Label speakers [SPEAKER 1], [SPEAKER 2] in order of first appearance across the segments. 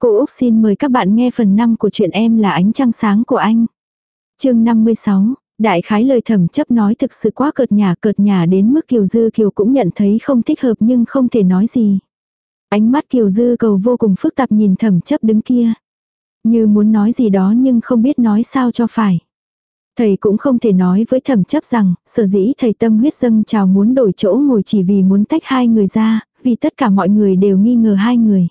[SPEAKER 1] Cô Úc xin mời các bạn nghe phần 5 của chuyện em là ánh trăng sáng của anh. chương 56, đại khái lời thẩm chấp nói thực sự quá cợt nhà cợt nhà đến mức Kiều Dư Kiều cũng nhận thấy không thích hợp nhưng không thể nói gì. Ánh mắt Kiều Dư cầu vô cùng phức tạp nhìn thẩm chấp đứng kia. Như muốn nói gì đó nhưng không biết nói sao cho phải. Thầy cũng không thể nói với thẩm chấp rằng, sở dĩ thầy tâm huyết dâng chào muốn đổi chỗ ngồi chỉ vì muốn tách hai người ra, vì tất cả mọi người đều nghi ngờ hai người.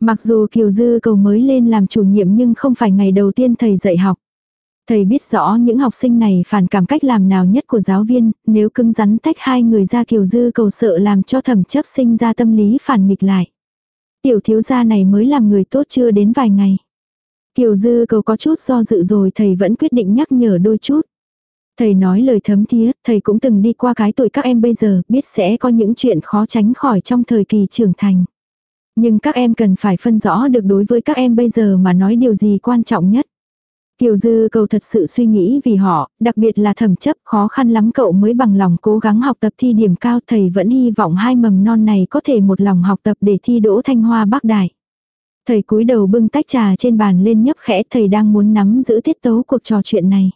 [SPEAKER 1] Mặc dù Kiều Dư cầu mới lên làm chủ nhiệm nhưng không phải ngày đầu tiên thầy dạy học. Thầy biết rõ những học sinh này phản cảm cách làm nào nhất của giáo viên, nếu cứng rắn tách hai người ra Kiều Dư cầu sợ làm cho thẩm chấp sinh ra tâm lý phản nghịch lại. Tiểu thiếu gia này mới làm người tốt chưa đến vài ngày. Kiều Dư cầu có chút do dự rồi thầy vẫn quyết định nhắc nhở đôi chút. Thầy nói lời thấm thía, thầy cũng từng đi qua cái tuổi các em bây giờ, biết sẽ có những chuyện khó tránh khỏi trong thời kỳ trưởng thành. Nhưng các em cần phải phân rõ được đối với các em bây giờ mà nói điều gì quan trọng nhất. Kiều Dư cầu thật sự suy nghĩ vì họ, đặc biệt là thẩm chấp khó khăn lắm cậu mới bằng lòng cố gắng học tập thi điểm cao thầy vẫn hy vọng hai mầm non này có thể một lòng học tập để thi đỗ thanh hoa bắc đại. Thầy cúi đầu bưng tách trà trên bàn lên nhấp khẽ thầy đang muốn nắm giữ tiết tấu cuộc trò chuyện này.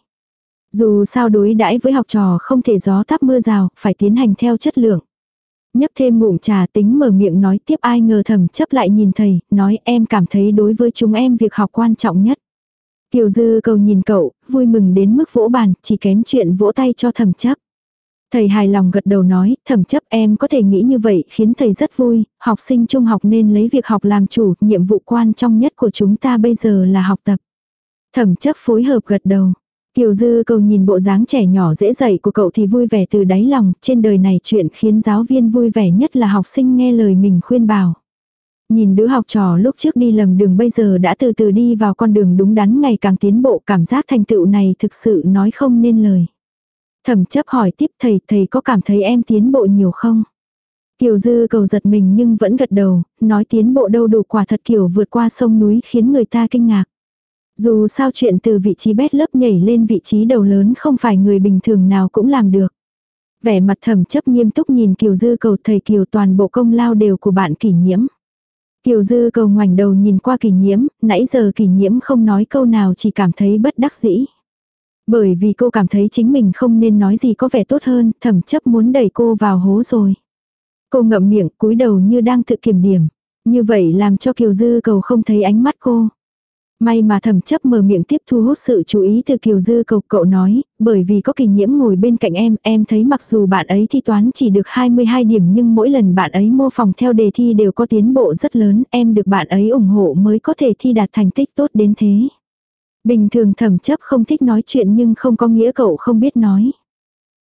[SPEAKER 1] Dù sao đối đãi với học trò không thể gió táp mưa rào, phải tiến hành theo chất lượng. Nhấp thêm ngụm trà tính mở miệng nói tiếp ai ngờ thầm chấp lại nhìn thầy, nói em cảm thấy đối với chúng em việc học quan trọng nhất. Kiều Dư cầu nhìn cậu, vui mừng đến mức vỗ bàn, chỉ kém chuyện vỗ tay cho thầm chấp. Thầy hài lòng gật đầu nói, thẩm chấp em có thể nghĩ như vậy khiến thầy rất vui, học sinh trung học nên lấy việc học làm chủ, nhiệm vụ quan trọng nhất của chúng ta bây giờ là học tập. Thẩm chấp phối hợp gật đầu. Kiều Dư cầu nhìn bộ dáng trẻ nhỏ dễ dạy của cậu thì vui vẻ từ đáy lòng, trên đời này chuyện khiến giáo viên vui vẻ nhất là học sinh nghe lời mình khuyên bảo. Nhìn đứa học trò lúc trước đi lầm đường bây giờ đã từ từ đi vào con đường đúng đắn ngày càng tiến bộ cảm giác thành tựu này thực sự nói không nên lời. Thẩm chấp hỏi tiếp thầy, thầy có cảm thấy em tiến bộ nhiều không? Kiều Dư cầu giật mình nhưng vẫn gật đầu, nói tiến bộ đâu đủ quả thật kiểu vượt qua sông núi khiến người ta kinh ngạc. Dù sao chuyện từ vị trí bét lớp nhảy lên vị trí đầu lớn không phải người bình thường nào cũng làm được. Vẻ mặt thẩm chấp nghiêm túc nhìn Kiều Dư cầu thầy Kiều toàn bộ công lao đều của bạn kỷ nhiễm. Kiều Dư cầu ngoảnh đầu nhìn qua kỷ nhiễm, nãy giờ kỷ nhiễm không nói câu nào chỉ cảm thấy bất đắc dĩ. Bởi vì cô cảm thấy chính mình không nên nói gì có vẻ tốt hơn, thẩm chấp muốn đẩy cô vào hố rồi. Cô ngậm miệng cúi đầu như đang tự kiểm điểm. Như vậy làm cho Kiều Dư cầu không thấy ánh mắt cô. May mà thẩm chấp mở miệng tiếp thu hút sự chú ý từ Kiều Dư cầu cậu nói, bởi vì có kỳ nhiễm ngồi bên cạnh em, em thấy mặc dù bạn ấy thi toán chỉ được 22 điểm nhưng mỗi lần bạn ấy mô phỏng theo đề thi đều có tiến bộ rất lớn, em được bạn ấy ủng hộ mới có thể thi đạt thành tích tốt đến thế. Bình thường thẩm chấp không thích nói chuyện nhưng không có nghĩa cậu không biết nói.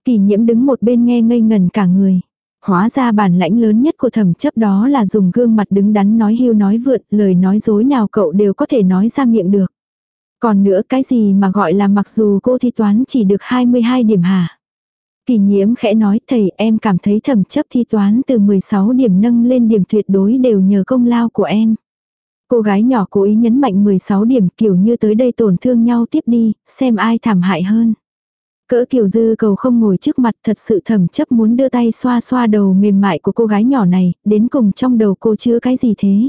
[SPEAKER 1] Kỳ nhiễm đứng một bên nghe ngây ngần cả người. Hóa ra bản lãnh lớn nhất của thẩm chấp đó là dùng gương mặt đứng đắn nói hưu nói vượn lời nói dối nào cậu đều có thể nói ra miệng được. Còn nữa cái gì mà gọi là mặc dù cô thi toán chỉ được 22 điểm hả? Kỳ nhiễm khẽ nói thầy em cảm thấy thẩm chấp thi toán từ 16 điểm nâng lên điểm tuyệt đối đều nhờ công lao của em. Cô gái nhỏ cố ý nhấn mạnh 16 điểm kiểu như tới đây tổn thương nhau tiếp đi, xem ai thảm hại hơn. Cỡ kiều dư cầu không ngồi trước mặt thật sự thầm chấp muốn đưa tay xoa xoa đầu mềm mại của cô gái nhỏ này, đến cùng trong đầu cô chứa cái gì thế.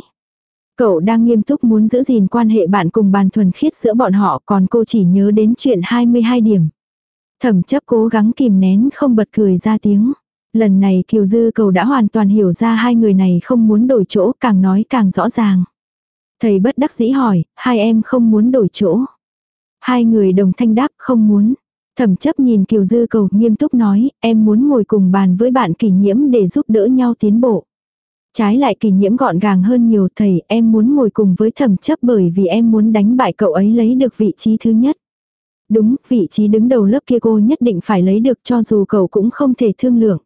[SPEAKER 1] Cậu đang nghiêm túc muốn giữ gìn quan hệ bạn cùng bàn thuần khiết giữa bọn họ còn cô chỉ nhớ đến chuyện 22 điểm. Thẩm chấp cố gắng kìm nén không bật cười ra tiếng. Lần này Kiều Dư cầu đã hoàn toàn hiểu ra hai người này không muốn đổi chỗ càng nói càng rõ ràng. Thầy bất đắc dĩ hỏi, hai em không muốn đổi chỗ. Hai người đồng thanh đáp không muốn. Thẩm chấp nhìn Kiều Dư cầu nghiêm túc nói, em muốn ngồi cùng bàn với bạn kỷ nhiễm để giúp đỡ nhau tiến bộ. Trái lại kỷ nhiễm gọn gàng hơn nhiều thầy, em muốn ngồi cùng với thẩm chấp bởi vì em muốn đánh bại cậu ấy lấy được vị trí thứ nhất. Đúng, vị trí đứng đầu lớp kia cô nhất định phải lấy được cho dù cậu cũng không thể thương lượng.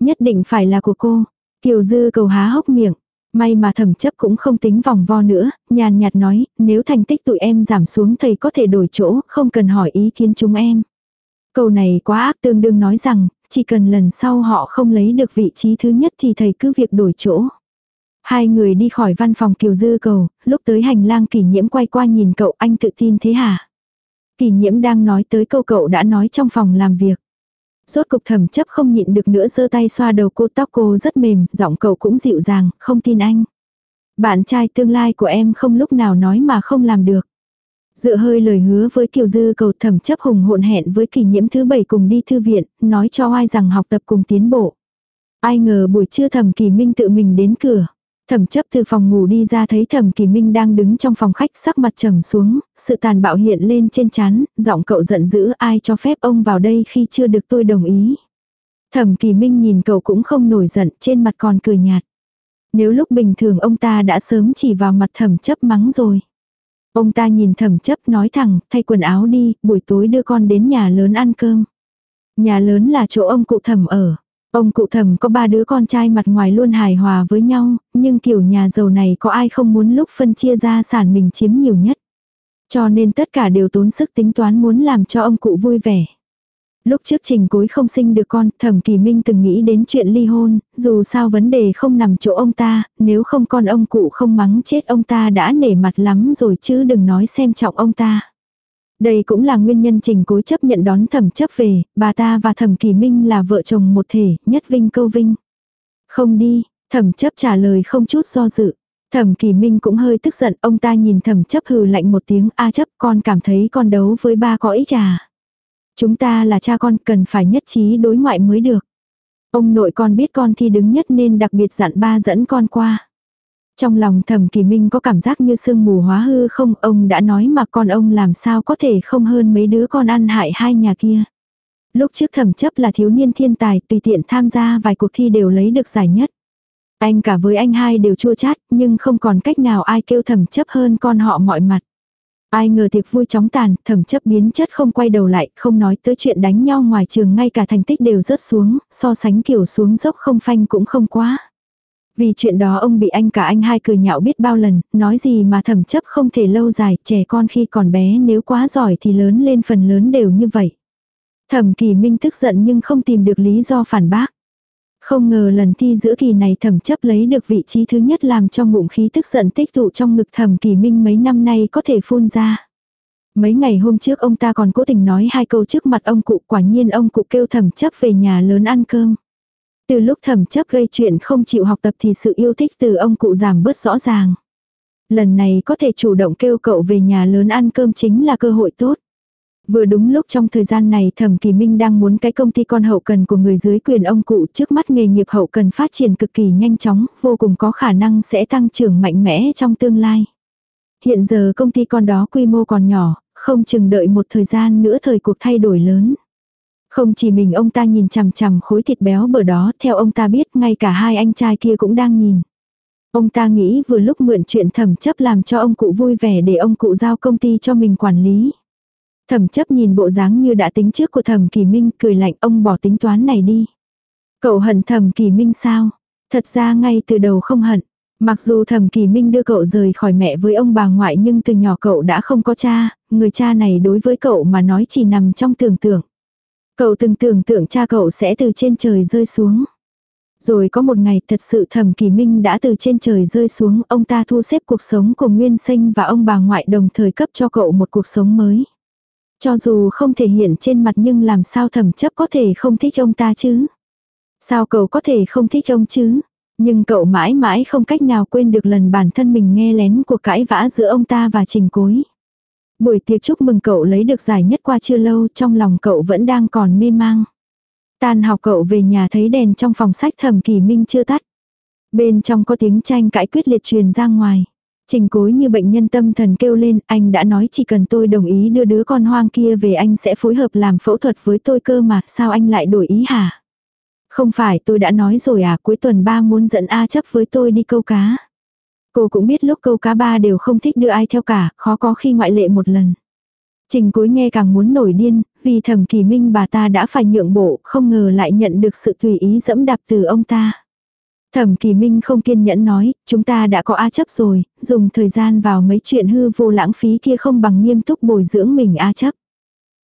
[SPEAKER 1] Nhất định phải là của cô. Kiều Dư cầu há hốc miệng. May mà thẩm chấp cũng không tính vòng vo nữa, nhàn nhạt nói, nếu thành tích tụi em giảm xuống thầy có thể đổi chỗ, không cần hỏi ý kiến chúng em. Câu này quá ác tương đương nói rằng, chỉ cần lần sau họ không lấy được vị trí thứ nhất thì thầy cứ việc đổi chỗ. Hai người đi khỏi văn phòng Kiều Dư cầu, lúc tới hành lang kỷ nhiễm quay qua nhìn cậu anh tự tin thế hả? Kỷ nhiễm đang nói tới câu cậu đã nói trong phòng làm việc. Rốt cục thẩm chấp không nhịn được nữa giơ tay xoa đầu cô tóc cô rất mềm, giọng cậu cũng dịu dàng, không tin anh. Bạn trai tương lai của em không lúc nào nói mà không làm được. Dựa hơi lời hứa với Kiều Dư cầu thẩm chấp hùng hộn hẹn với kỷ nhiễm thứ bảy cùng đi thư viện, nói cho ai rằng học tập cùng tiến bộ. Ai ngờ buổi trưa thẩm kỳ minh tự mình đến cửa. Thẩm chấp từ phòng ngủ đi ra thấy thẩm kỳ minh đang đứng trong phòng khách sắc mặt trầm xuống, sự tàn bạo hiện lên trên chán, giọng cậu giận dữ ai cho phép ông vào đây khi chưa được tôi đồng ý. Thẩm kỳ minh nhìn cậu cũng không nổi giận, trên mặt còn cười nhạt. Nếu lúc bình thường ông ta đã sớm chỉ vào mặt thẩm chấp mắng rồi. Ông ta nhìn thẩm chấp nói thẳng, thay quần áo đi, buổi tối đưa con đến nhà lớn ăn cơm. Nhà lớn là chỗ ông cụ thẩm ở. Ông cụ thẩm có ba đứa con trai mặt ngoài luôn hài hòa với nhau, nhưng kiểu nhà giàu này có ai không muốn lúc phân chia gia sản mình chiếm nhiều nhất. Cho nên tất cả đều tốn sức tính toán muốn làm cho ông cụ vui vẻ. Lúc trước trình cối không sinh được con, thẩm kỳ minh từng nghĩ đến chuyện ly hôn, dù sao vấn đề không nằm chỗ ông ta, nếu không con ông cụ không mắng chết ông ta đã nể mặt lắm rồi chứ đừng nói xem trọng ông ta. Đây cũng là nguyên nhân trình cối chấp nhận đón thẩm chấp về, bà ta và thẩm kỳ minh là vợ chồng một thể, nhất vinh câu vinh. Không đi, thẩm chấp trả lời không chút do dự. Thẩm kỳ minh cũng hơi tức giận, ông ta nhìn thẩm chấp hừ lạnh một tiếng, a chấp con cảm thấy con đấu với ba có ích à. Chúng ta là cha con cần phải nhất trí đối ngoại mới được. Ông nội con biết con thi đứng nhất nên đặc biệt dặn ba dẫn con qua. Trong lòng thẩm kỳ minh có cảm giác như sương mù hóa hư không, ông đã nói mà con ông làm sao có thể không hơn mấy đứa con ăn hại hai nhà kia. Lúc trước thẩm chấp là thiếu niên thiên tài, tùy tiện tham gia vài cuộc thi đều lấy được giải nhất. Anh cả với anh hai đều chua chát, nhưng không còn cách nào ai kêu thẩm chấp hơn con họ mọi mặt. Ai ngờ tiệc vui chóng tàn, thẩm chấp biến chất không quay đầu lại, không nói tới chuyện đánh nhau ngoài trường ngay cả thành tích đều rớt xuống, so sánh kiểu xuống dốc không phanh cũng không quá. Vì chuyện đó ông bị anh cả anh hai cười nhạo biết bao lần, nói gì mà thẩm chấp không thể lâu dài, trẻ con khi còn bé nếu quá giỏi thì lớn lên phần lớn đều như vậy. Thẩm kỳ minh tức giận nhưng không tìm được lý do phản bác. Không ngờ lần thi giữa kỳ này thẩm chấp lấy được vị trí thứ nhất làm cho ngụm khí tức giận tích tụ trong ngực thẩm kỳ minh mấy năm nay có thể phun ra. Mấy ngày hôm trước ông ta còn cố tình nói hai câu trước mặt ông cụ, quả nhiên ông cụ kêu thẩm chấp về nhà lớn ăn cơm. Từ lúc thẩm chấp gây chuyện không chịu học tập thì sự yêu thích từ ông cụ giảm bớt rõ ràng. Lần này có thể chủ động kêu cậu về nhà lớn ăn cơm chính là cơ hội tốt. Vừa đúng lúc trong thời gian này Thẩm Kỳ Minh đang muốn cái công ty con hậu cần của người dưới quyền ông cụ trước mắt nghề nghiệp hậu cần phát triển cực kỳ nhanh chóng, vô cùng có khả năng sẽ tăng trưởng mạnh mẽ trong tương lai. Hiện giờ công ty con đó quy mô còn nhỏ, không chừng đợi một thời gian nữa thời cuộc thay đổi lớn. Không chỉ mình ông ta nhìn chằm chằm khối thịt béo bở đó, theo ông ta biết ngay cả hai anh trai kia cũng đang nhìn. Ông ta nghĩ vừa lúc mượn chuyện thẩm chấp làm cho ông cụ vui vẻ để ông cụ giao công ty cho mình quản lý. Thẩm chấp nhìn bộ dáng như đã tính trước của thẩm kỳ minh cười lạnh ông bỏ tính toán này đi. Cậu hận thẩm kỳ minh sao? Thật ra ngay từ đầu không hận. Mặc dù thẩm kỳ minh đưa cậu rời khỏi mẹ với ông bà ngoại nhưng từ nhỏ cậu đã không có cha, người cha này đối với cậu mà nói chỉ nằm trong tưởng tượng. Cậu từng tưởng tượng cha cậu sẽ từ trên trời rơi xuống. Rồi có một ngày thật sự thẩm kỳ minh đã từ trên trời rơi xuống, ông ta thu xếp cuộc sống của Nguyên Sinh và ông bà ngoại đồng thời cấp cho cậu một cuộc sống mới. Cho dù không thể hiện trên mặt nhưng làm sao thẩm chấp có thể không thích ông ta chứ? Sao cậu có thể không thích ông chứ? Nhưng cậu mãi mãi không cách nào quên được lần bản thân mình nghe lén cuộc cãi vã giữa ông ta và trình cối. Buổi tiệc chúc mừng cậu lấy được giải nhất qua chưa lâu, trong lòng cậu vẫn đang còn mê mang. Tan học cậu về nhà thấy đèn trong phòng sách thẩm kỳ minh chưa tắt. Bên trong có tiếng tranh cãi quyết liệt truyền ra ngoài. Trình cối như bệnh nhân tâm thần kêu lên, anh đã nói chỉ cần tôi đồng ý đưa đứa con hoang kia về anh sẽ phối hợp làm phẫu thuật với tôi cơ mà, sao anh lại đổi ý hả? Không phải tôi đã nói rồi à, cuối tuần ba muốn dẫn A chấp với tôi đi câu cá. Cô cũng biết lúc câu cá ba đều không thích đưa ai theo cả, khó có khi ngoại lệ một lần. Trình cối nghe càng muốn nổi điên, vì thẩm kỳ minh bà ta đã phải nhượng bộ, không ngờ lại nhận được sự tùy ý dẫm đạp từ ông ta. Thẩm kỳ minh không kiên nhẫn nói, chúng ta đã có A chấp rồi, dùng thời gian vào mấy chuyện hư vô lãng phí kia không bằng nghiêm túc bồi dưỡng mình A chấp.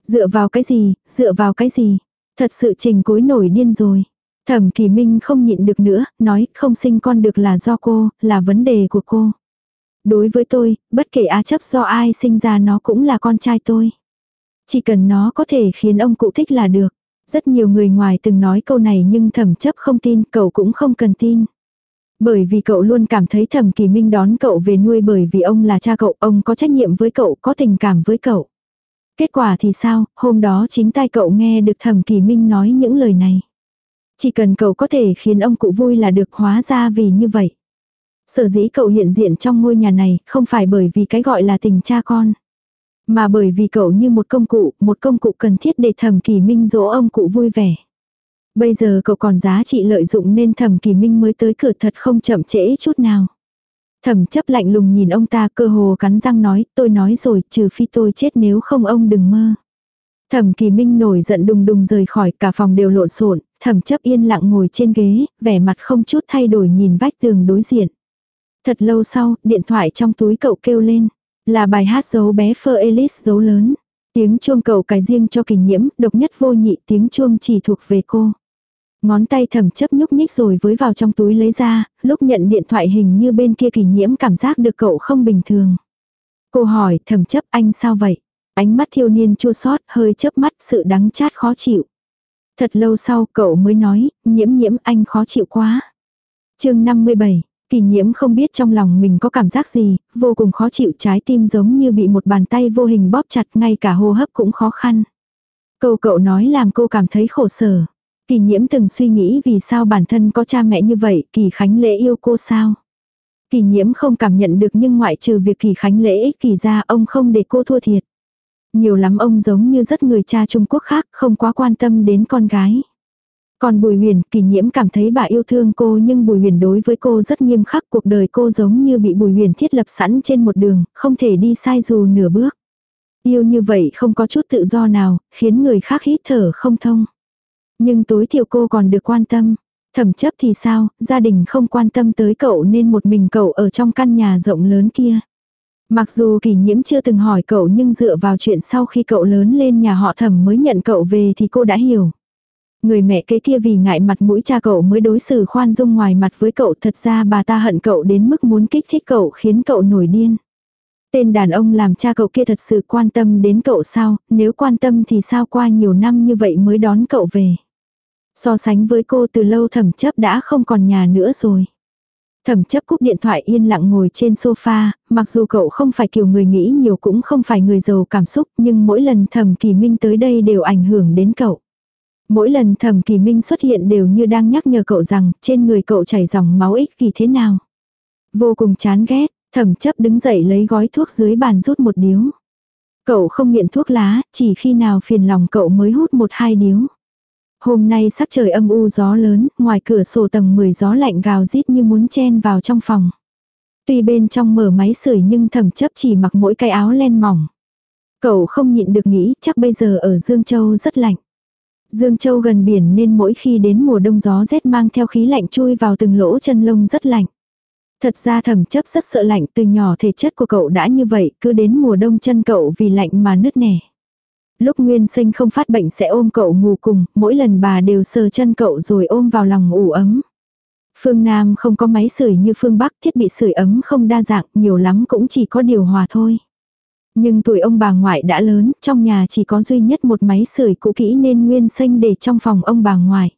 [SPEAKER 1] Dựa vào cái gì, dựa vào cái gì, thật sự trình cối nổi điên rồi. Thẩm kỳ minh không nhịn được nữa, nói không sinh con được là do cô, là vấn đề của cô. Đối với tôi, bất kể A chấp do ai sinh ra nó cũng là con trai tôi. Chỉ cần nó có thể khiến ông cụ thích là được. Rất nhiều người ngoài từng nói câu này nhưng thẩm chấp không tin, cậu cũng không cần tin. Bởi vì cậu luôn cảm thấy thẩm kỳ minh đón cậu về nuôi bởi vì ông là cha cậu, ông có trách nhiệm với cậu, có tình cảm với cậu. Kết quả thì sao, hôm đó chính tai cậu nghe được thẩm kỳ minh nói những lời này. Chỉ cần cậu có thể khiến ông cụ vui là được hóa ra vì như vậy. Sở dĩ cậu hiện diện trong ngôi nhà này không phải bởi vì cái gọi là tình cha con. Mà bởi vì cậu như một công cụ, một công cụ cần thiết để thẩm kỳ minh dỗ ông cụ vui vẻ. Bây giờ cậu còn giá trị lợi dụng nên thẩm kỳ minh mới tới cửa thật không chậm trễ chút nào. Thẩm chấp lạnh lùng nhìn ông ta cơ hồ cắn răng nói, tôi nói rồi, trừ phi tôi chết nếu không ông đừng mơ. Thẩm kỳ minh nổi giận đùng đùng rời khỏi, cả phòng đều lộn xộn thẩm chấp yên lặng ngồi trên ghế, vẻ mặt không chút thay đổi nhìn vách tường đối diện. Thật lâu sau, điện thoại trong túi cậu kêu lên. Là bài hát dấu bé Phơ Elis dấu lớn. Tiếng chuông cầu cài riêng cho kỷ nhiễm, độc nhất vô nhị tiếng chuông chỉ thuộc về cô. Ngón tay thầm chấp nhúc nhích rồi với vào trong túi lấy ra, lúc nhận điện thoại hình như bên kia kỷ nhiễm cảm giác được cậu không bình thường. Cô hỏi thầm chấp anh sao vậy? Ánh mắt thiêu niên chua sót hơi chớp mắt sự đắng chát khó chịu. Thật lâu sau cậu mới nói, nhiễm nhiễm anh khó chịu quá. chương 57, Kỳ nhiễm không biết trong lòng mình có cảm giác gì, vô cùng khó chịu trái tim giống như bị một bàn tay vô hình bóp chặt ngay cả hô hấp cũng khó khăn. Câu cậu nói làm cô cảm thấy khổ sở. Kỳ nhiễm từng suy nghĩ vì sao bản thân có cha mẹ như vậy, kỳ khánh lễ yêu cô sao. Kỳ nhiễm không cảm nhận được nhưng ngoại trừ việc kỳ khánh lễ kỳ ra ông không để cô thua thiệt. Nhiều lắm ông giống như rất người cha Trung Quốc khác không quá quan tâm đến con gái. Còn Bùi Huyền, kỳ nhiễm cảm thấy bà yêu thương cô nhưng Bùi Huyền đối với cô rất nghiêm khắc cuộc đời cô giống như bị Bùi Huyền thiết lập sẵn trên một đường, không thể đi sai dù nửa bước. Yêu như vậy không có chút tự do nào, khiến người khác hít thở không thông. Nhưng tối thiểu cô còn được quan tâm. Thẩm chấp thì sao, gia đình không quan tâm tới cậu nên một mình cậu ở trong căn nhà rộng lớn kia. Mặc dù kỷ nhiễm chưa từng hỏi cậu nhưng dựa vào chuyện sau khi cậu lớn lên nhà họ thẩm mới nhận cậu về thì cô đã hiểu. Người mẹ kế kia vì ngại mặt mũi cha cậu mới đối xử khoan dung ngoài mặt với cậu thật ra bà ta hận cậu đến mức muốn kích thích cậu khiến cậu nổi điên. Tên đàn ông làm cha cậu kia thật sự quan tâm đến cậu sao, nếu quan tâm thì sao qua nhiều năm như vậy mới đón cậu về. So sánh với cô từ lâu thẩm chấp đã không còn nhà nữa rồi. Thẩm chấp cúp điện thoại yên lặng ngồi trên sofa, mặc dù cậu không phải kiểu người nghĩ nhiều cũng không phải người giàu cảm xúc nhưng mỗi lần thẩm kỳ minh tới đây đều ảnh hưởng đến cậu. Mỗi lần thẩm kỳ minh xuất hiện đều như đang nhắc nhở cậu rằng trên người cậu chảy dòng máu ích kỳ thế nào. Vô cùng chán ghét, thẩm chấp đứng dậy lấy gói thuốc dưới bàn rút một điếu. Cậu không nghiện thuốc lá, chỉ khi nào phiền lòng cậu mới hút một hai điếu. Hôm nay sắc trời âm u gió lớn, ngoài cửa sổ tầng 10 gió lạnh gào rít như muốn chen vào trong phòng. Tuy bên trong mở máy sưởi nhưng thẩm chấp chỉ mặc mỗi cái áo len mỏng. Cậu không nhịn được nghĩ chắc bây giờ ở Dương Châu rất lạnh. Dương Châu gần biển nên mỗi khi đến mùa đông gió rét mang theo khí lạnh chui vào từng lỗ chân lông rất lạnh. Thật ra thẩm chấp rất sợ lạnh từ nhỏ thể chất của cậu đã như vậy cứ đến mùa đông chân cậu vì lạnh mà nứt nẻ. Lúc Nguyên sinh không phát bệnh sẽ ôm cậu ngủ cùng, mỗi lần bà đều sờ chân cậu rồi ôm vào lòng ủ ấm. Phương Nam không có máy sưởi như phương Bắc, thiết bị sưởi ấm không đa dạng, nhiều lắm cũng chỉ có điều hòa thôi. Nhưng tuổi ông bà ngoại đã lớn, trong nhà chỉ có duy nhất một máy sưởi cũ kỹ nên Nguyên sinh để trong phòng ông bà ngoại.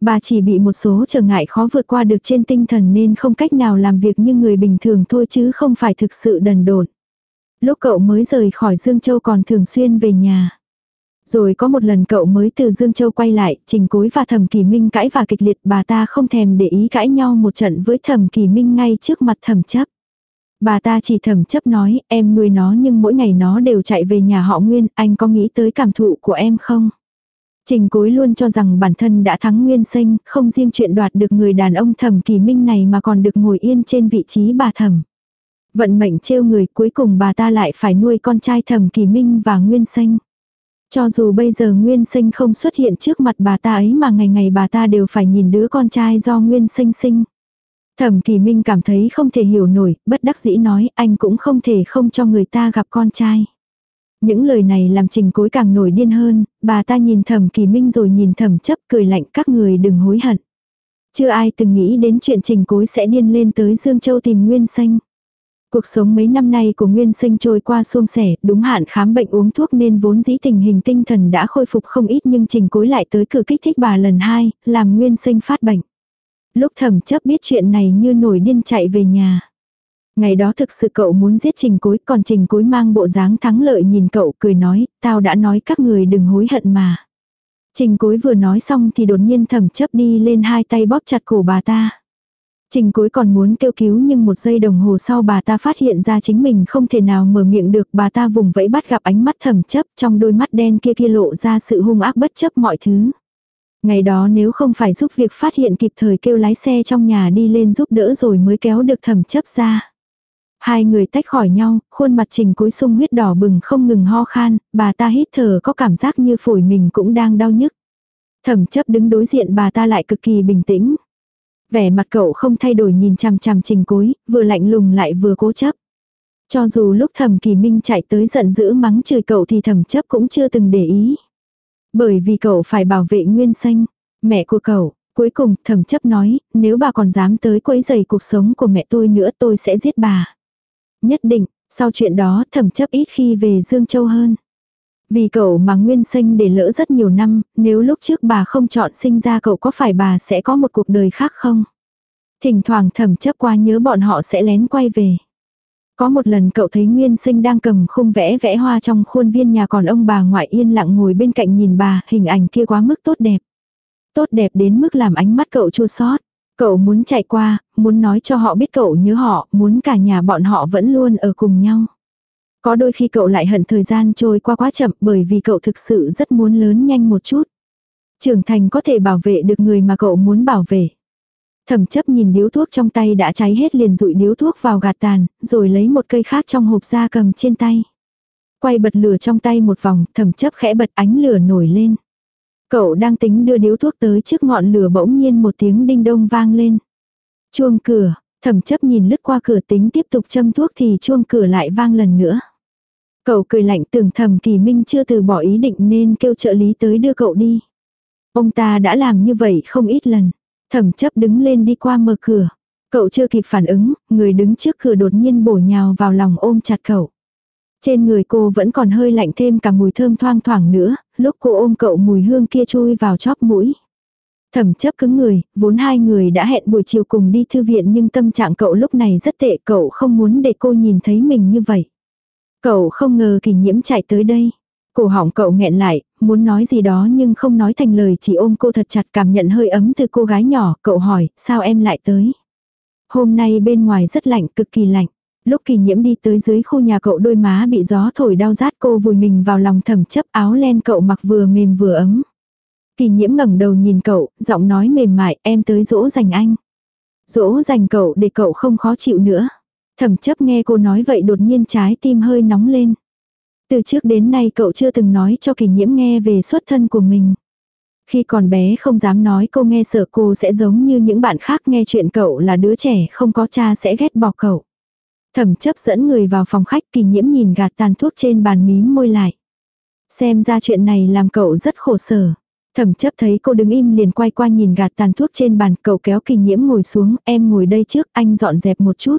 [SPEAKER 1] Bà chỉ bị một số trở ngại khó vượt qua được trên tinh thần nên không cách nào làm việc như người bình thường thôi chứ không phải thực sự đần độn. Lúc cậu mới rời khỏi Dương Châu còn thường xuyên về nhà. Rồi có một lần cậu mới từ Dương Châu quay lại, Trình Cối và Thẩm Kỳ Minh cãi và kịch liệt bà ta không thèm để ý cãi nhau một trận với Thẩm Kỳ Minh ngay trước mặt Thẩm Chấp. Bà ta chỉ thầm Chấp nói, em nuôi nó nhưng mỗi ngày nó đều chạy về nhà họ Nguyên, anh có nghĩ tới cảm thụ của em không? Trình Cối luôn cho rằng bản thân đã thắng Nguyên Sinh, không riêng chuyện đoạt được người đàn ông Thẩm Kỳ Minh này mà còn được ngồi yên trên vị trí bà Thẩm. Vận mệnh trêu người cuối cùng bà ta lại phải nuôi con trai thẩm kỳ minh và nguyên sinh. Cho dù bây giờ nguyên sinh không xuất hiện trước mặt bà ta ấy mà ngày ngày bà ta đều phải nhìn đứa con trai do nguyên sinh sinh. Thẩm kỳ minh cảm thấy không thể hiểu nổi, bất đắc dĩ nói anh cũng không thể không cho người ta gặp con trai. Những lời này làm trình cối càng nổi điên hơn, bà ta nhìn thẩm kỳ minh rồi nhìn thẩm chấp cười lạnh các người đừng hối hận. Chưa ai từng nghĩ đến chuyện trình cối sẽ điên lên tới Dương Châu tìm nguyên sinh. Cuộc sống mấy năm nay của Nguyên Sinh trôi qua suôn sẻ, đúng hạn khám bệnh uống thuốc nên vốn dĩ tình hình tinh thần đã khôi phục không ít nhưng trình cối lại tới cửa kích thích bà lần hai, làm Nguyên Sinh phát bệnh. Lúc thẩm chấp biết chuyện này như nổi điên chạy về nhà. Ngày đó thực sự cậu muốn giết trình cối còn trình cối mang bộ dáng thắng lợi nhìn cậu cười nói, tao đã nói các người đừng hối hận mà. Trình cối vừa nói xong thì đột nhiên thẩm chấp đi lên hai tay bóp chặt cổ bà ta. Trình cối còn muốn kêu cứu nhưng một giây đồng hồ sau bà ta phát hiện ra chính mình không thể nào mở miệng được bà ta vùng vẫy bắt gặp ánh mắt thẩm chấp trong đôi mắt đen kia kia lộ ra sự hung ác bất chấp mọi thứ. Ngày đó nếu không phải giúp việc phát hiện kịp thời kêu lái xe trong nhà đi lên giúp đỡ rồi mới kéo được thẩm chấp ra. Hai người tách khỏi nhau, khuôn mặt trình cối sung huyết đỏ bừng không ngừng ho khan, bà ta hít thở có cảm giác như phổi mình cũng đang đau nhức. Thẩm chấp đứng đối diện bà ta lại cực kỳ bình tĩnh. Vẻ mặt cậu không thay đổi nhìn chằm chằm trình cối, vừa lạnh lùng lại vừa cố chấp. Cho dù lúc thẩm kỳ minh chạy tới giận dữ mắng chửi cậu thì thẩm chấp cũng chưa từng để ý. Bởi vì cậu phải bảo vệ nguyên xanh, mẹ của cậu. Cuối cùng thẩm chấp nói, nếu bà còn dám tới quấy rầy cuộc sống của mẹ tôi nữa tôi sẽ giết bà. Nhất định, sau chuyện đó thẩm chấp ít khi về Dương Châu hơn. Vì cậu mà Nguyên Sinh để lỡ rất nhiều năm, nếu lúc trước bà không chọn sinh ra cậu có phải bà sẽ có một cuộc đời khác không? Thỉnh thoảng thẩm chấp qua nhớ bọn họ sẽ lén quay về. Có một lần cậu thấy Nguyên Sinh đang cầm khung vẽ vẽ hoa trong khuôn viên nhà còn ông bà ngoại yên lặng ngồi bên cạnh nhìn bà, hình ảnh kia quá mức tốt đẹp. Tốt đẹp đến mức làm ánh mắt cậu chua xót. Cậu muốn chạy qua, muốn nói cho họ biết cậu nhớ họ, muốn cả nhà bọn họ vẫn luôn ở cùng nhau. Có đôi khi cậu lại hận thời gian trôi qua quá chậm bởi vì cậu thực sự rất muốn lớn nhanh một chút. Trưởng thành có thể bảo vệ được người mà cậu muốn bảo vệ. Thẩm chấp nhìn điếu thuốc trong tay đã cháy hết liền rụi điếu thuốc vào gạt tàn, rồi lấy một cây khác trong hộp ra cầm trên tay. Quay bật lửa trong tay một vòng, thẩm chấp khẽ bật ánh lửa nổi lên. Cậu đang tính đưa điếu thuốc tới trước ngọn lửa bỗng nhiên một tiếng đinh đông vang lên. Chuông cửa, thẩm chấp nhìn lướt qua cửa tính tiếp tục châm thuốc thì chuông cửa lại vang lần nữa. Cậu cười lạnh tưởng thầm kỳ minh chưa từ bỏ ý định nên kêu trợ lý tới đưa cậu đi. Ông ta đã làm như vậy không ít lần. Thẩm chấp đứng lên đi qua mở cửa. Cậu chưa kịp phản ứng, người đứng trước cửa đột nhiên bổ nhào vào lòng ôm chặt cậu. Trên người cô vẫn còn hơi lạnh thêm cả mùi thơm thoang thoảng nữa, lúc cô ôm cậu mùi hương kia chui vào chóp mũi. Thẩm chấp cứng người, vốn hai người đã hẹn buổi chiều cùng đi thư viện nhưng tâm trạng cậu lúc này rất tệ, cậu không muốn để cô nhìn thấy mình như vậy. Cậu không ngờ kỷ nhiễm chạy tới đây. Cổ họng cậu nghẹn lại, muốn nói gì đó nhưng không nói thành lời chỉ ôm cô thật chặt cảm nhận hơi ấm từ cô gái nhỏ, cậu hỏi, sao em lại tới? Hôm nay bên ngoài rất lạnh, cực kỳ lạnh. Lúc kỳ nhiễm đi tới dưới khu nhà cậu đôi má bị gió thổi đau rát cô vùi mình vào lòng thầm chấp áo len cậu mặc vừa mềm vừa ấm. Kỳ nhiễm ngẩng đầu nhìn cậu, giọng nói mềm mại, em tới dỗ dành anh. Dỗ dành cậu để cậu không khó chịu nữa. Thẩm chấp nghe cô nói vậy đột nhiên trái tim hơi nóng lên. Từ trước đến nay cậu chưa từng nói cho kỳ nhiễm nghe về xuất thân của mình. Khi còn bé không dám nói cô nghe sợ cô sẽ giống như những bạn khác nghe chuyện cậu là đứa trẻ không có cha sẽ ghét bỏ cậu. Thẩm chấp dẫn người vào phòng khách, kỳ nhiễm nhìn gạt tàn thuốc trên bàn mím môi lại. Xem ra chuyện này làm cậu rất khổ sở. Thẩm chấp thấy cô đứng im liền quay qua nhìn gạt tàn thuốc trên bàn, cậu kéo kỳ nhiễm ngồi xuống, em ngồi đây trước, anh dọn dẹp một chút.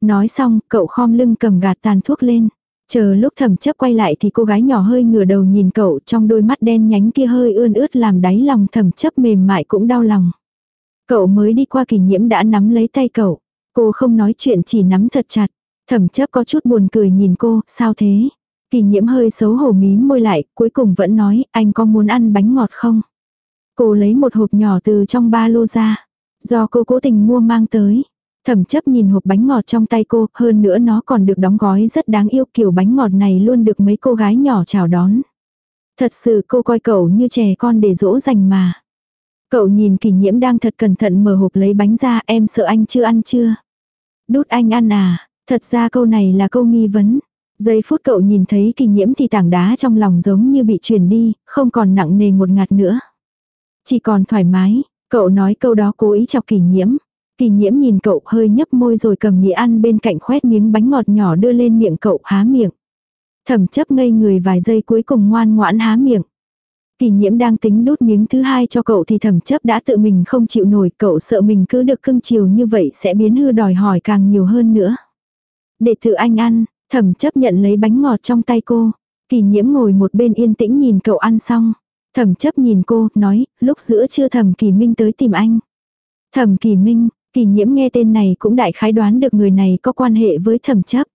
[SPEAKER 1] Nói xong, cậu khom lưng cầm gạt tàn thuốc lên. Chờ lúc thẩm chấp quay lại thì cô gái nhỏ hơi ngửa đầu nhìn cậu trong đôi mắt đen nhánh kia hơi ươn ướt làm đáy lòng thẩm chấp mềm mại cũng đau lòng. Cậu mới đi qua kỳ nhiễm đã nắm lấy tay cậu. Cô không nói chuyện chỉ nắm thật chặt. Thẩm chấp có chút buồn cười nhìn cô, sao thế? Kỳ nhiễm hơi xấu hổ mím môi lại, cuối cùng vẫn nói, anh có muốn ăn bánh ngọt không? Cô lấy một hộp nhỏ từ trong ba lô ra. Do cô cố tình mua mang tới. Thẩm chấp nhìn hộp bánh ngọt trong tay cô, hơn nữa nó còn được đóng gói rất đáng yêu kiểu bánh ngọt này luôn được mấy cô gái nhỏ chào đón. Thật sự cô coi cậu như trẻ con để dỗ dành mà. Cậu nhìn kỷ nhiễm đang thật cẩn thận mở hộp lấy bánh ra em sợ anh chưa ăn chưa. Đút anh ăn à, thật ra câu này là câu nghi vấn. Giây phút cậu nhìn thấy kỷ nhiễm thì tảng đá trong lòng giống như bị truyền đi, không còn nặng nề một ngạt nữa. Chỉ còn thoải mái, cậu nói câu đó cố ý chọc kỷ nhiễm. Kỳ nhiễm nhìn cậu hơi nhấp môi rồi cầm nĩa ăn bên cạnh khoét miếng bánh ngọt nhỏ đưa lên miệng cậu há miệng. Thẩm chấp ngây người vài giây cuối cùng ngoan ngoãn há miệng. Kỳ nhiễm đang tính đút miếng thứ hai cho cậu thì thẩm chấp đã tự mình không chịu nổi, cậu sợ mình cứ được cưng chiều như vậy sẽ biến hư đòi hỏi càng nhiều hơn nữa. Để thử anh ăn, thẩm chấp nhận lấy bánh ngọt trong tay cô. Kỳ nhiễm ngồi một bên yên tĩnh nhìn cậu ăn xong. Thẩm chấp nhìn cô, nói, lúc giữa trưa thẩm kỳ minh tới tìm anh. Thẩm kỳ minh, kỳ nhiễm nghe tên này cũng đại khái đoán được người này có quan hệ với thẩm chấp.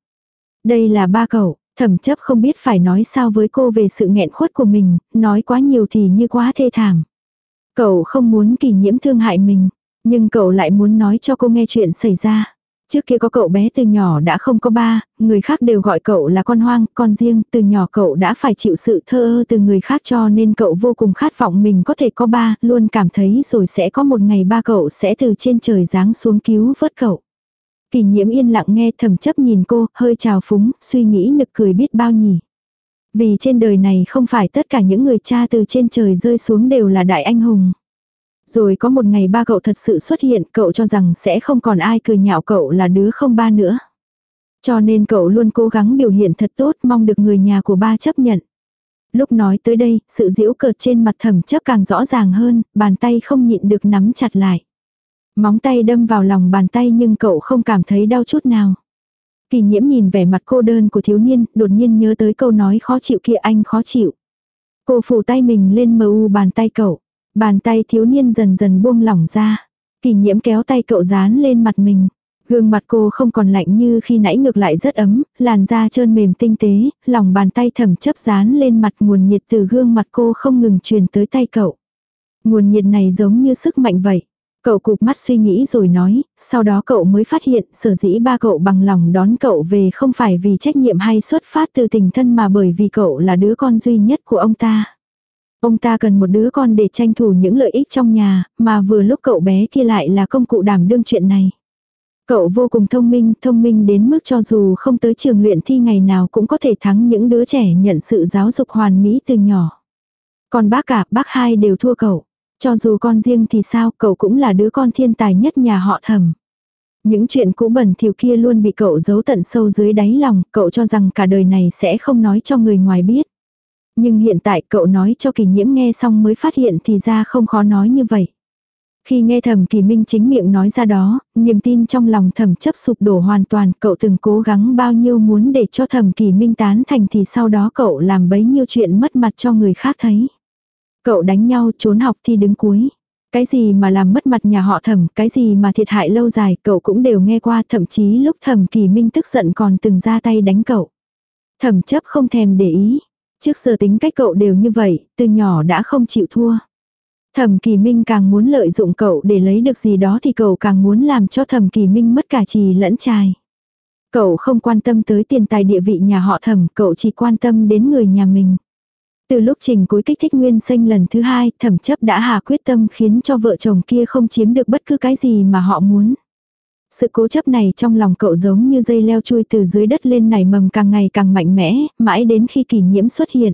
[SPEAKER 1] Đây là ba cậu, thẩm chấp không biết phải nói sao với cô về sự nghẹn khuất của mình, nói quá nhiều thì như quá thê thảm. Cậu không muốn kỳ nhiễm thương hại mình, nhưng cậu lại muốn nói cho cô nghe chuyện xảy ra. Trước kia có cậu bé từ nhỏ đã không có ba, người khác đều gọi cậu là con hoang, con riêng, từ nhỏ cậu đã phải chịu sự thơ ơ từ người khác cho nên cậu vô cùng khát vọng mình có thể có ba, luôn cảm thấy rồi sẽ có một ngày ba cậu sẽ từ trên trời giáng xuống cứu vớt cậu. Kỳ nhiễm yên lặng nghe thầm chấp nhìn cô, hơi trào phúng, suy nghĩ nực cười biết bao nhỉ. Vì trên đời này không phải tất cả những người cha từ trên trời rơi xuống đều là đại anh hùng. Rồi có một ngày ba cậu thật sự xuất hiện, cậu cho rằng sẽ không còn ai cười nhạo cậu là đứa không ba nữa. Cho nên cậu luôn cố gắng biểu hiện thật tốt mong được người nhà của ba chấp nhận. Lúc nói tới đây, sự giễu cợt trên mặt thẩm chấp càng rõ ràng hơn, bàn tay không nhịn được nắm chặt lại. Móng tay đâm vào lòng bàn tay nhưng cậu không cảm thấy đau chút nào. Kỳ nhiễm nhìn vẻ mặt cô đơn của thiếu niên, đột nhiên nhớ tới câu nói khó chịu kia anh khó chịu. Cô phủ tay mình lên mờ u bàn tay cậu. Bàn tay thiếu niên dần dần buông lỏng ra. Kỳ nhiễm kéo tay cậu dán lên mặt mình. Gương mặt cô không còn lạnh như khi nãy ngược lại rất ấm, làn da trơn mềm tinh tế, lòng bàn tay thầm chấp dán lên mặt nguồn nhiệt từ gương mặt cô không ngừng truyền tới tay cậu. Nguồn nhiệt này giống như sức mạnh vậy. Cậu cụp mắt suy nghĩ rồi nói, sau đó cậu mới phát hiện sở dĩ ba cậu bằng lòng đón cậu về không phải vì trách nhiệm hay xuất phát từ tình thân mà bởi vì cậu là đứa con duy nhất của ông ta. Ông ta cần một đứa con để tranh thủ những lợi ích trong nhà, mà vừa lúc cậu bé kia lại là công cụ đảm đương chuyện này. Cậu vô cùng thông minh, thông minh đến mức cho dù không tới trường luyện thi ngày nào cũng có thể thắng những đứa trẻ nhận sự giáo dục hoàn mỹ từ nhỏ. Còn bác cả, bác hai đều thua cậu. Cho dù con riêng thì sao, cậu cũng là đứa con thiên tài nhất nhà họ thầm. Những chuyện cũ bẩn thỉu kia luôn bị cậu giấu tận sâu dưới đáy lòng, cậu cho rằng cả đời này sẽ không nói cho người ngoài biết. Nhưng hiện tại cậu nói cho kỳ nhiễm nghe xong mới phát hiện thì ra không khó nói như vậy. Khi nghe thẩm kỳ minh chính miệng nói ra đó, niềm tin trong lòng thẩm chấp sụp đổ hoàn toàn, cậu từng cố gắng bao nhiêu muốn để cho thẩm kỳ minh tán thành thì sau đó cậu làm bấy nhiêu chuyện mất mặt cho người khác thấy. Cậu đánh nhau trốn học thi đứng cuối. Cái gì mà làm mất mặt nhà họ thẩm, cái gì mà thiệt hại lâu dài, cậu cũng đều nghe qua, thậm chí lúc thẩm kỳ minh tức giận còn từng ra tay đánh cậu. Thẩm chấp không thèm để ý, Trước giờ tính cách cậu đều như vậy, từ nhỏ đã không chịu thua. Thẩm Kỳ Minh càng muốn lợi dụng cậu để lấy được gì đó thì cậu càng muốn làm cho Thẩm Kỳ Minh mất cả trì lẫn trài Cậu không quan tâm tới tiền tài địa vị nhà họ Thẩm, cậu chỉ quan tâm đến người nhà mình. Từ lúc trình cuối kích thích nguyên sinh lần thứ hai, thẩm chấp đã hà quyết tâm khiến cho vợ chồng kia không chiếm được bất cứ cái gì mà họ muốn. Sự cố chấp này trong lòng cậu giống như dây leo chui từ dưới đất lên nảy mầm càng ngày càng mạnh mẽ, mãi đến khi kỷ nhiễm xuất hiện.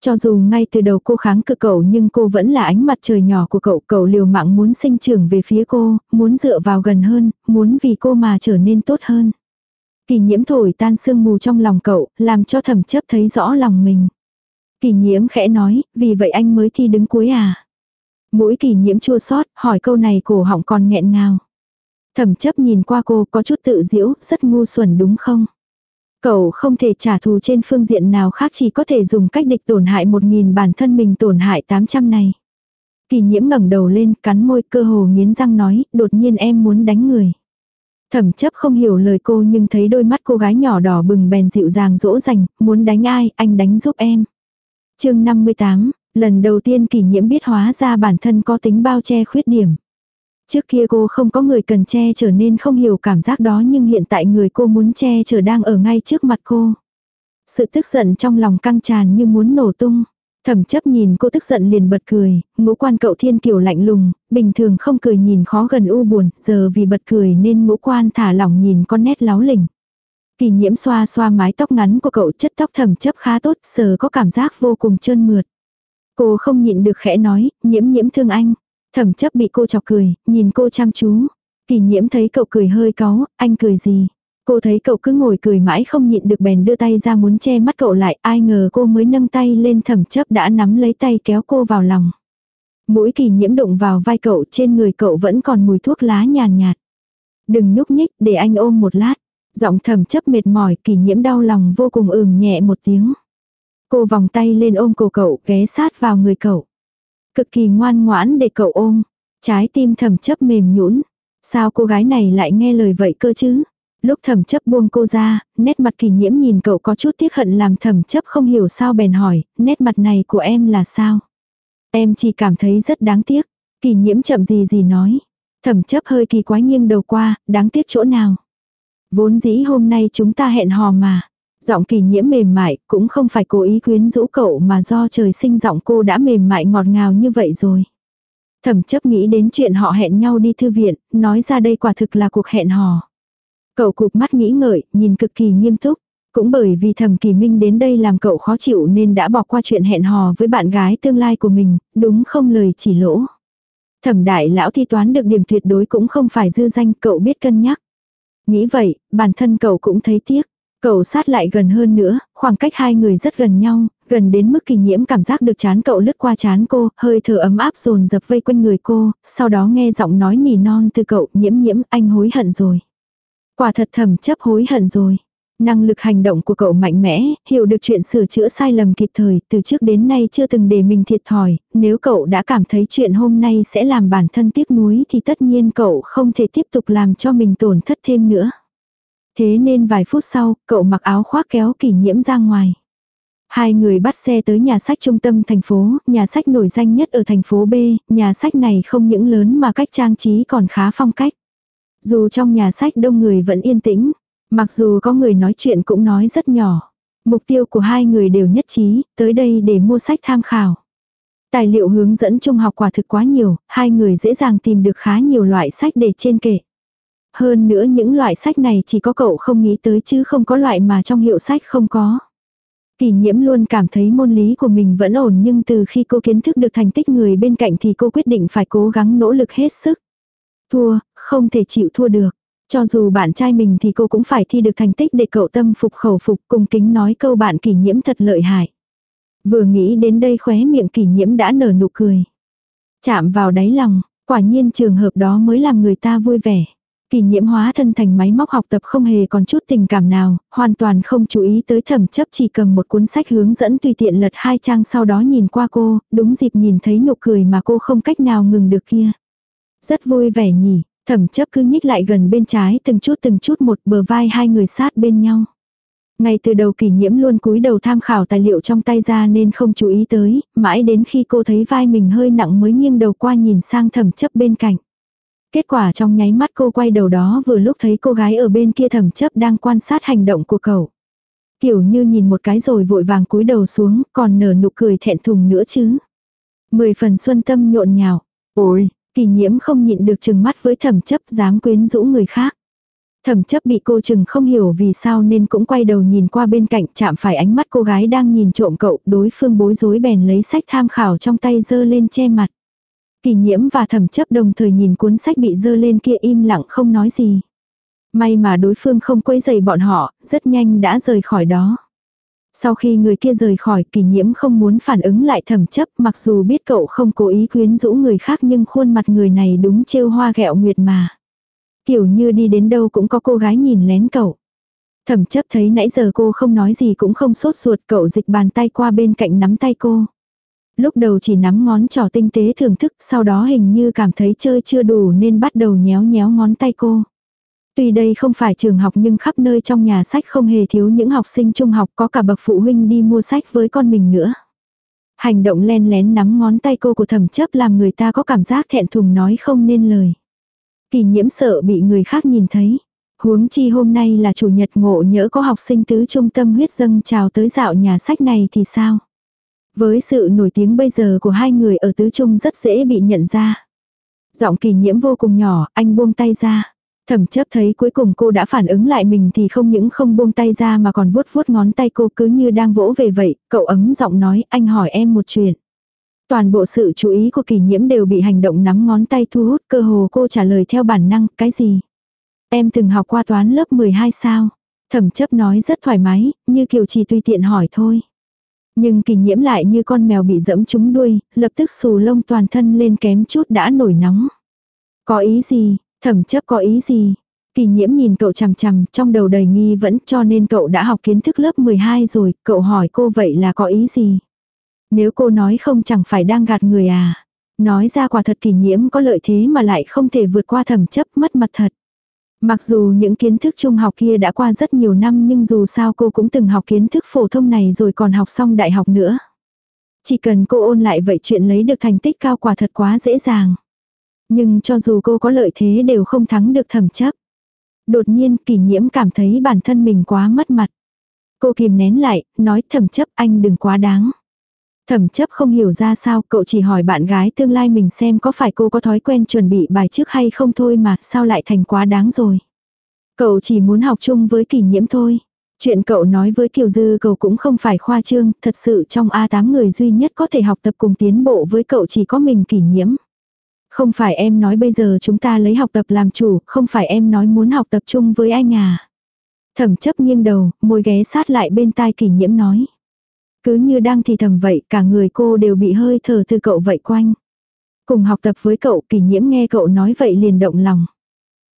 [SPEAKER 1] Cho dù ngay từ đầu cô kháng cự cậu nhưng cô vẫn là ánh mặt trời nhỏ của cậu. Cậu liều mạng muốn sinh trưởng về phía cô, muốn dựa vào gần hơn, muốn vì cô mà trở nên tốt hơn. Kỳ nhiễm thổi tan sương mù trong lòng cậu, làm cho thẩm chấp thấy rõ lòng mình. Kỳ nhiễm khẽ nói, vì vậy anh mới thi đứng cuối à. Mũi kỳ nhiễm chua xót, hỏi câu này cổ họng còn nghẹn ngào. Thẩm chấp nhìn qua cô có chút tự diễu, rất ngu xuẩn đúng không? Cậu không thể trả thù trên phương diện nào khác chỉ có thể dùng cách địch tổn hại một nghìn bản thân mình tổn hại 800 này. Kỳ nhiễm ngẩng đầu lên, cắn môi cơ hồ nghiến răng nói, đột nhiên em muốn đánh người. Thẩm chấp không hiểu lời cô nhưng thấy đôi mắt cô gái nhỏ đỏ bừng bèn dịu dàng dỗ dành, muốn đánh ai, anh đánh giúp em. chương 58, lần đầu tiên kỳ nhiễm biết hóa ra bản thân có tính bao che khuyết điểm. Trước kia cô không có người cần che chở nên không hiểu cảm giác đó nhưng hiện tại người cô muốn che chở đang ở ngay trước mặt cô. Sự tức giận trong lòng căng tràn như muốn nổ tung. Thẩm chấp nhìn cô tức giận liền bật cười, ngũ quan cậu thiên kiều lạnh lùng, bình thường không cười nhìn khó gần u buồn, giờ vì bật cười nên ngũ quan thả lỏng nhìn con nét láo lỉnh. Kỳ nhiễm xoa xoa mái tóc ngắn của cậu chất tóc thẩm chấp khá tốt, sờ có cảm giác vô cùng trơn mượt. Cô không nhịn được khẽ nói, nhiễm nhiễm thương anh. Thẩm chấp bị cô chọc cười, nhìn cô chăm chú. Kỳ nhiễm thấy cậu cười hơi có, anh cười gì? Cô thấy cậu cứ ngồi cười mãi không nhịn được bèn đưa tay ra muốn che mắt cậu lại, ai ngờ cô mới nâng tay lên thẩm chấp đã nắm lấy tay kéo cô vào lòng. Mũi kỳ nhiễm đụng vào vai cậu trên người cậu vẫn còn mùi thuốc lá nhàn nhạt, Đừng nhúc nhích để anh ôm một lát. Giọng thầm chấp mệt mỏi kỳ nhiễm đau lòng vô cùng ừm nhẹ một tiếng. Cô vòng tay lên ôm cổ cậu ghé sát vào người cậu. Cực kỳ ngoan ngoãn để cậu ôm. Trái tim thầm chấp mềm nhũn Sao cô gái này lại nghe lời vậy cơ chứ? Lúc thầm chấp buông cô ra, nét mặt kỳ nhiễm nhìn cậu có chút tiếc hận làm thầm chấp không hiểu sao bèn hỏi, nét mặt này của em là sao? Em chỉ cảm thấy rất đáng tiếc. Kỳ nhiễm chậm gì gì nói. Thẩm chấp hơi kỳ quái nghiêng đầu qua, đáng tiếc chỗ nào. Vốn dĩ hôm nay chúng ta hẹn hò mà. Giọng kỳ nhiễm mềm mại, cũng không phải cố ý quyến rũ cậu mà do trời sinh giọng cô đã mềm mại ngọt ngào như vậy rồi. Thẩm chấp nghĩ đến chuyện họ hẹn nhau đi thư viện, nói ra đây quả thực là cuộc hẹn hò. Cậu cụp mắt nghĩ ngợi, nhìn cực kỳ nghiêm túc. Cũng bởi vì thẩm kỳ minh đến đây làm cậu khó chịu nên đã bỏ qua chuyện hẹn hò với bạn gái tương lai của mình, đúng không lời chỉ lỗ. Thẩm đại lão thi toán được điểm tuyệt đối cũng không phải dư danh cậu biết cân nhắc. Nghĩ vậy, bản thân cậu cũng thấy tiếc. Cậu sát lại gần hơn nữa, khoảng cách hai người rất gần nhau, gần đến mức kỳ nhiễm cảm giác được chán cậu lướt qua chán cô, hơi thở ấm áp dồn dập vây quanh người cô, sau đó nghe giọng nói nỉ non từ cậu nhiễm nhiễm anh hối hận rồi. Quả thật thầm chấp hối hận rồi. Năng lực hành động của cậu mạnh mẽ, hiểu được chuyện sửa chữa sai lầm kịp thời, từ trước đến nay chưa từng để mình thiệt thòi, nếu cậu đã cảm thấy chuyện hôm nay sẽ làm bản thân tiếc nuối thì tất nhiên cậu không thể tiếp tục làm cho mình tổn thất thêm nữa. Thế nên vài phút sau, cậu mặc áo khoác kéo kỷ nhiễm ra ngoài. Hai người bắt xe tới nhà sách trung tâm thành phố, nhà sách nổi danh nhất ở thành phố B, nhà sách này không những lớn mà cách trang trí còn khá phong cách. Dù trong nhà sách đông người vẫn yên tĩnh, mặc dù có người nói chuyện cũng nói rất nhỏ. Mục tiêu của hai người đều nhất trí, tới đây để mua sách tham khảo. Tài liệu hướng dẫn trung học quả thực quá nhiều, hai người dễ dàng tìm được khá nhiều loại sách để trên kệ. Hơn nữa những loại sách này chỉ có cậu không nghĩ tới chứ không có loại mà trong hiệu sách không có. Kỳ nhiễm luôn cảm thấy môn lý của mình vẫn ổn nhưng từ khi cô kiến thức được thành tích người bên cạnh thì cô quyết định phải cố gắng nỗ lực hết sức. Thua, không thể chịu thua được. Cho dù bạn trai mình thì cô cũng phải thi được thành tích để cậu tâm phục khẩu phục cùng kính nói câu bạn kỷ nhiễm thật lợi hại. Vừa nghĩ đến đây khóe miệng kỷ nhiễm đã nở nụ cười. Chạm vào đáy lòng, quả nhiên trường hợp đó mới làm người ta vui vẻ. Kỳ nhiễm hóa thân thành máy móc học tập không hề còn chút tình cảm nào, hoàn toàn không chú ý tới thẩm chấp chỉ cầm một cuốn sách hướng dẫn tùy tiện lật hai trang sau đó nhìn qua cô, đúng dịp nhìn thấy nụ cười mà cô không cách nào ngừng được kia. Rất vui vẻ nhỉ, thẩm chấp cứ nhích lại gần bên trái từng chút từng chút một bờ vai hai người sát bên nhau. Ngay từ đầu kỷ nhiễm luôn cúi đầu tham khảo tài liệu trong tay ra nên không chú ý tới, mãi đến khi cô thấy vai mình hơi nặng mới nghiêng đầu qua nhìn sang thẩm chấp bên cạnh. Kết quả trong nháy mắt cô quay đầu đó vừa lúc thấy cô gái ở bên kia thẩm chấp đang quan sát hành động của cậu. Kiểu như nhìn một cái rồi vội vàng cúi đầu xuống, còn nở nụ cười thẹn thùng nữa chứ. Mười phần xuân tâm nhộn nhào. Ôi, kỳ nhiễm không nhịn được chừng mắt với thẩm chấp dám quyến rũ người khác. Thẩm chấp bị cô chừng không hiểu vì sao nên cũng quay đầu nhìn qua bên cạnh chạm phải ánh mắt cô gái đang nhìn trộm cậu đối phương bối rối bèn lấy sách tham khảo trong tay dơ lên che mặt. Kỳ nhiễm và thẩm chấp đồng thời nhìn cuốn sách bị dơ lên kia im lặng không nói gì. May mà đối phương không quấy dày bọn họ, rất nhanh đã rời khỏi đó. Sau khi người kia rời khỏi kỳ nhiễm không muốn phản ứng lại thẩm chấp mặc dù biết cậu không cố ý quyến rũ người khác nhưng khuôn mặt người này đúng trêu hoa ghẹo nguyệt mà. Kiểu như đi đến đâu cũng có cô gái nhìn lén cậu. Thẩm chấp thấy nãy giờ cô không nói gì cũng không sốt ruột cậu dịch bàn tay qua bên cạnh nắm tay cô. Lúc đầu chỉ nắm ngón trỏ tinh tế thưởng thức, sau đó hình như cảm thấy chơi chưa đủ nên bắt đầu nhéo nhéo ngón tay cô. Tuy đây không phải trường học nhưng khắp nơi trong nhà sách không hề thiếu những học sinh trung học có cả bậc phụ huynh đi mua sách với con mình nữa. Hành động len lén nắm ngón tay cô của thẩm chấp làm người ta có cảm giác thẹn thùng nói không nên lời. Kỳ nhiễm sợ bị người khác nhìn thấy. Huống chi hôm nay là chủ nhật ngộ nhỡ có học sinh tứ trung tâm huyết dâng chào tới dạo nhà sách này thì sao? Với sự nổi tiếng bây giờ của hai người ở tứ trung rất dễ bị nhận ra. Giọng kỳ nhiễm vô cùng nhỏ, anh buông tay ra. Thẩm chấp thấy cuối cùng cô đã phản ứng lại mình thì không những không buông tay ra mà còn vuốt vuốt ngón tay cô cứ như đang vỗ về vậy, cậu ấm giọng nói anh hỏi em một chuyện. Toàn bộ sự chú ý của kỳ nhiễm đều bị hành động nắm ngón tay thu hút cơ hồ cô trả lời theo bản năng, cái gì? Em từng học qua toán lớp 12 sao? Thẩm chấp nói rất thoải mái, như kiểu chỉ tùy tiện hỏi thôi. Nhưng kỳ nhiễm lại như con mèo bị dẫm trúng đuôi, lập tức xù lông toàn thân lên kém chút đã nổi nóng. Có ý gì, thẩm chấp có ý gì? Kỳ nhiễm nhìn cậu chằm chằm, trong đầu đầy nghi vẫn cho nên cậu đã học kiến thức lớp 12 rồi, cậu hỏi cô vậy là có ý gì? Nếu cô nói không chẳng phải đang gạt người à? Nói ra quả thật kỷ nhiễm có lợi thế mà lại không thể vượt qua thẩm chấp mất mặt thật. Mặc dù những kiến thức trung học kia đã qua rất nhiều năm nhưng dù sao cô cũng từng học kiến thức phổ thông này rồi còn học xong đại học nữa. Chỉ cần cô ôn lại vậy chuyện lấy được thành tích cao quả thật quá dễ dàng. Nhưng cho dù cô có lợi thế đều không thắng được thẩm chấp. Đột nhiên kỷ nhiễm cảm thấy bản thân mình quá mất mặt. Cô kìm nén lại, nói thẩm chấp anh đừng quá đáng. Thẩm chấp không hiểu ra sao, cậu chỉ hỏi bạn gái tương lai mình xem có phải cô có thói quen chuẩn bị bài trước hay không thôi mà, sao lại thành quá đáng rồi. Cậu chỉ muốn học chung với kỷ nhiễm thôi. Chuyện cậu nói với Kiều Dư cậu cũng không phải khoa trương, thật sự trong A8 người duy nhất có thể học tập cùng tiến bộ với cậu chỉ có mình kỷ nhiễm. Không phải em nói bây giờ chúng ta lấy học tập làm chủ, không phải em nói muốn học tập chung với anh à. Thẩm chấp nghiêng đầu, môi ghé sát lại bên tai kỷ nhiễm nói. Cứ như đang thì thầm vậy, cả người cô đều bị hơi thở từ cậu vậy quanh. Cùng học tập với cậu, kỷ nhiễm nghe cậu nói vậy liền động lòng.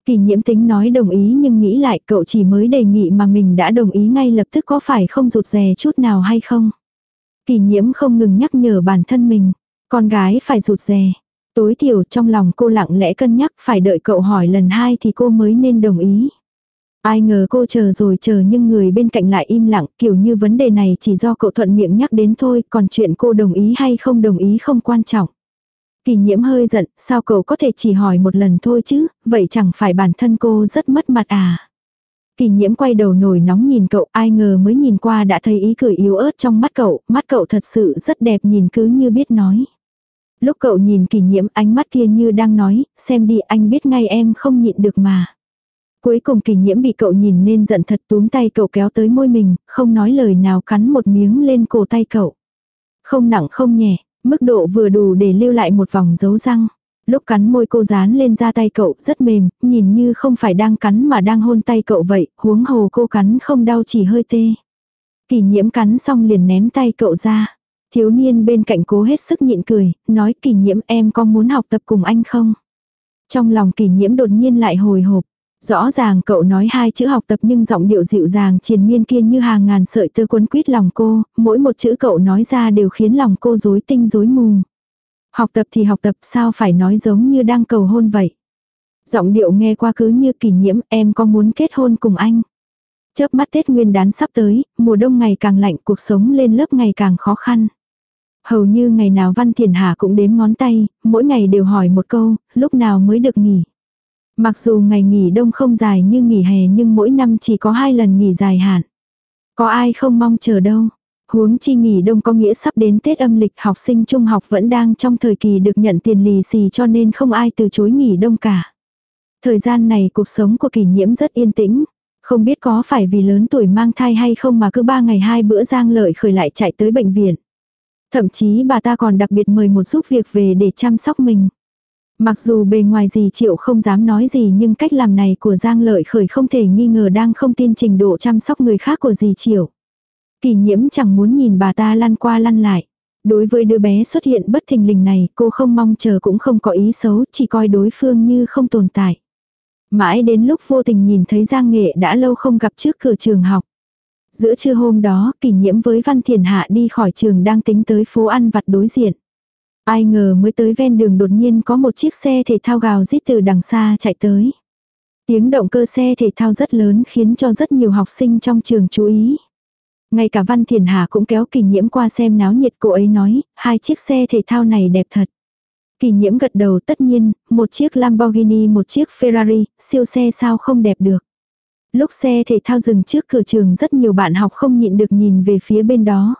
[SPEAKER 1] Kỷ nhiễm tính nói đồng ý nhưng nghĩ lại cậu chỉ mới đề nghị mà mình đã đồng ý ngay lập tức có phải không rụt rè chút nào hay không. Kỷ nhiễm không ngừng nhắc nhở bản thân mình. Con gái phải rụt rè. Tối thiểu trong lòng cô lặng lẽ cân nhắc phải đợi cậu hỏi lần hai thì cô mới nên đồng ý. Ai ngờ cô chờ rồi chờ nhưng người bên cạnh lại im lặng kiểu như vấn đề này chỉ do cậu thuận miệng nhắc đến thôi còn chuyện cô đồng ý hay không đồng ý không quan trọng. Kỳ nhiễm hơi giận, sao cậu có thể chỉ hỏi một lần thôi chứ, vậy chẳng phải bản thân cô rất mất mặt à. Kỳ nhiễm quay đầu nổi nóng nhìn cậu, ai ngờ mới nhìn qua đã thấy ý cười yếu ớt trong mắt cậu, mắt cậu thật sự rất đẹp nhìn cứ như biết nói. Lúc cậu nhìn kỳ nhiễm ánh mắt kia như đang nói, xem đi anh biết ngay em không nhịn được mà. Cuối cùng kỳ nhiễm bị cậu nhìn nên giận thật túm tay cậu kéo tới môi mình, không nói lời nào cắn một miếng lên cổ tay cậu. Không nặng không nhẹ, mức độ vừa đủ để lưu lại một vòng dấu răng. Lúc cắn môi cô dán lên da tay cậu rất mềm, nhìn như không phải đang cắn mà đang hôn tay cậu vậy, huống hồ cô cắn không đau chỉ hơi tê. Kỳ nhiễm cắn xong liền ném tay cậu ra. Thiếu niên bên cạnh cố hết sức nhịn cười, nói kỳ nhiễm em có muốn học tập cùng anh không? Trong lòng kỳ nhiễm đột nhiên lại hồi hộp. Rõ ràng cậu nói hai chữ học tập nhưng giọng điệu dịu dàng triền miên kia như hàng ngàn sợi tơ cuốn quýt lòng cô, mỗi một chữ cậu nói ra đều khiến lòng cô rối tinh rối mù. Học tập thì học tập sao phải nói giống như đang cầu hôn vậy. Giọng điệu nghe qua cứ như kỷ nhiễm em có muốn kết hôn cùng anh. Chớp mắt Tết Nguyên đán sắp tới, mùa đông ngày càng lạnh cuộc sống lên lớp ngày càng khó khăn. Hầu như ngày nào Văn Thiền Hà cũng đếm ngón tay, mỗi ngày đều hỏi một câu, lúc nào mới được nghỉ. Mặc dù ngày nghỉ đông không dài như nghỉ hè nhưng mỗi năm chỉ có hai lần nghỉ dài hạn. Có ai không mong chờ đâu. Huống chi nghỉ đông có nghĩa sắp đến Tết âm lịch, học sinh trung học vẫn đang trong thời kỳ được nhận tiền lì xì cho nên không ai từ chối nghỉ đông cả. Thời gian này cuộc sống của kỷ nhiễm rất yên tĩnh. Không biết có phải vì lớn tuổi mang thai hay không mà cứ ba ngày hai bữa Giang Lợi khởi lại chạy tới bệnh viện. Thậm chí bà ta còn đặc biệt mời một giúp việc về để chăm sóc mình. Mặc dù bề ngoài gì triệu không dám nói gì nhưng cách làm này của Giang Lợi Khởi không thể nghi ngờ đang không tin trình độ chăm sóc người khác của dì triệu. Kỳ nhiễm chẳng muốn nhìn bà ta lăn qua lăn lại. Đối với đứa bé xuất hiện bất thình lình này cô không mong chờ cũng không có ý xấu chỉ coi đối phương như không tồn tại. Mãi đến lúc vô tình nhìn thấy Giang Nghệ đã lâu không gặp trước cửa trường học. Giữa trưa hôm đó, kỷ nhiễm với Văn Thiền Hạ đi khỏi trường đang tính tới phố ăn vặt đối diện. Ai ngờ mới tới ven đường đột nhiên có một chiếc xe thể thao gào rít từ đằng xa chạy tới. Tiếng động cơ xe thể thao rất lớn khiến cho rất nhiều học sinh trong trường chú ý. Ngay cả Văn Thiền Hà cũng kéo kỳ nhiễm qua xem náo nhiệt cô ấy nói, hai chiếc xe thể thao này đẹp thật. Kỳ nhiễm gật đầu tất nhiên, một chiếc Lamborghini một chiếc Ferrari, siêu xe sao không đẹp được. Lúc xe thể thao dừng trước cửa trường rất nhiều bạn học không nhịn được nhìn về phía bên đó.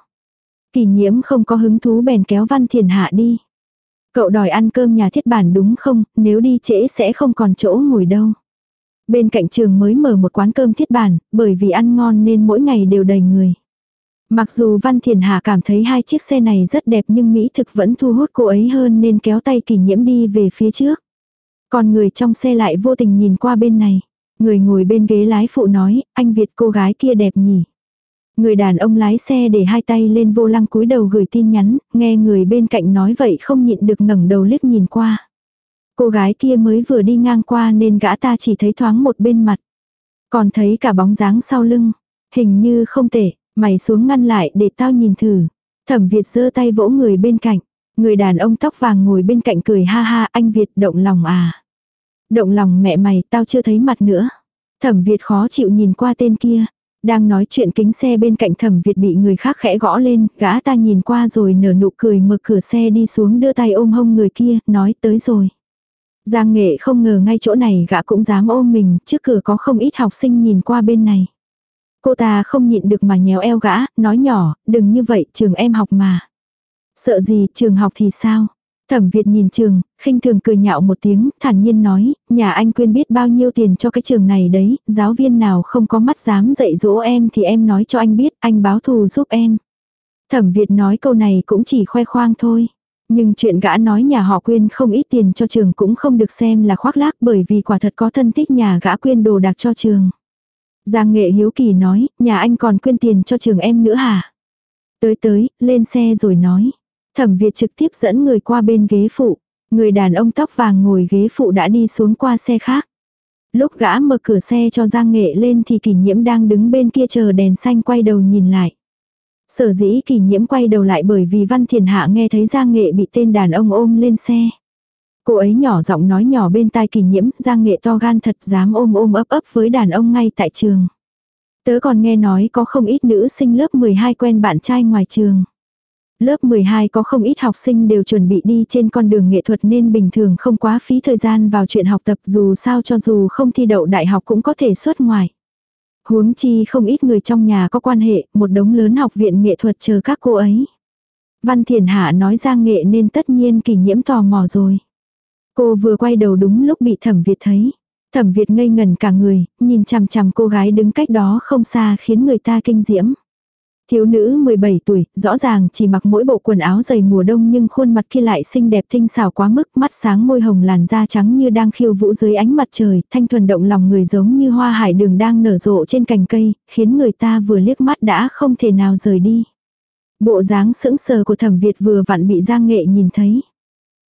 [SPEAKER 1] Kỳ nhiễm không có hứng thú bèn kéo Văn Thiền Hạ đi. Cậu đòi ăn cơm nhà thiết bản đúng không, nếu đi trễ sẽ không còn chỗ ngồi đâu. Bên cạnh trường mới mở một quán cơm thiết bản, bởi vì ăn ngon nên mỗi ngày đều đầy người. Mặc dù Văn Thiền Hà cảm thấy hai chiếc xe này rất đẹp nhưng Mỹ thực vẫn thu hút cô ấy hơn nên kéo tay kỳ nhiễm đi về phía trước. Còn người trong xe lại vô tình nhìn qua bên này. Người ngồi bên ghế lái phụ nói, anh Việt cô gái kia đẹp nhỉ. Người đàn ông lái xe để hai tay lên vô lăng cúi đầu gửi tin nhắn, nghe người bên cạnh nói vậy không nhịn được ngẩng đầu liếc nhìn qua. Cô gái kia mới vừa đi ngang qua nên gã ta chỉ thấy thoáng một bên mặt. Còn thấy cả bóng dáng sau lưng. Hình như không tệ, mày xuống ngăn lại để tao nhìn thử. Thẩm Việt giơ tay vỗ người bên cạnh. Người đàn ông tóc vàng ngồi bên cạnh cười ha ha anh Việt động lòng à. Động lòng mẹ mày tao chưa thấy mặt nữa. Thẩm Việt khó chịu nhìn qua tên kia. Đang nói chuyện kính xe bên cạnh thẩm Việt bị người khác khẽ gõ lên, gã ta nhìn qua rồi nở nụ cười mở cửa xe đi xuống đưa tay ôm hông người kia, nói tới rồi. Giang nghệ không ngờ ngay chỗ này gã cũng dám ôm mình, trước cửa có không ít học sinh nhìn qua bên này. Cô ta không nhịn được mà nhéo eo gã, nói nhỏ, đừng như vậy, trường em học mà. Sợ gì, trường học thì sao? Thẩm Việt nhìn trường, khinh thường cười nhạo một tiếng, thản nhiên nói, nhà anh quyên biết bao nhiêu tiền cho cái trường này đấy, giáo viên nào không có mắt dám dạy dỗ em thì em nói cho anh biết, anh báo thù giúp em. Thẩm Việt nói câu này cũng chỉ khoe khoang thôi. Nhưng chuyện gã nói nhà họ quyên không ít tiền cho trường cũng không được xem là khoác lác bởi vì quả thật có thân thích nhà gã quyên đồ đạc cho trường. Giang nghệ hiếu kỳ nói, nhà anh còn quyên tiền cho trường em nữa hả? Tới tới, lên xe rồi nói. Thẩm Việt trực tiếp dẫn người qua bên ghế phụ. Người đàn ông tóc vàng ngồi ghế phụ đã đi xuống qua xe khác. Lúc gã mở cửa xe cho Giang Nghệ lên thì kỷ nhiễm đang đứng bên kia chờ đèn xanh quay đầu nhìn lại. Sở dĩ kỷ nhiễm quay đầu lại bởi vì Văn Thiền Hạ nghe thấy Giang Nghệ bị tên đàn ông ôm lên xe. Cô ấy nhỏ giọng nói nhỏ bên tai kỷ nhiễm, Giang Nghệ to gan thật dám ôm ôm ấp ấp với đàn ông ngay tại trường. Tớ còn nghe nói có không ít nữ sinh lớp 12 quen bạn trai ngoài trường. Lớp 12 có không ít học sinh đều chuẩn bị đi trên con đường nghệ thuật nên bình thường không quá phí thời gian vào chuyện học tập dù sao cho dù không thi đậu đại học cũng có thể xuất ngoài. Huống chi không ít người trong nhà có quan hệ, một đống lớn học viện nghệ thuật chờ các cô ấy. Văn Thiền Hạ nói ra nghệ nên tất nhiên kỳ nhiễm tò mò rồi. Cô vừa quay đầu đúng lúc bị thẩm Việt thấy. Thẩm Việt ngây ngần cả người, nhìn chằm chằm cô gái đứng cách đó không xa khiến người ta kinh diễm. Thiếu nữ 17 tuổi, rõ ràng chỉ mặc mỗi bộ quần áo dày mùa đông nhưng khuôn mặt kia lại xinh đẹp tinh xảo quá mức, mắt sáng môi hồng làn da trắng như đang khiêu vũ dưới ánh mặt trời, thanh thuần động lòng người giống như hoa hải đường đang nở rộ trên cành cây, khiến người ta vừa liếc mắt đã không thể nào rời đi. Bộ dáng sững sờ của thẩm Việt vừa vặn bị Giang Nghệ nhìn thấy.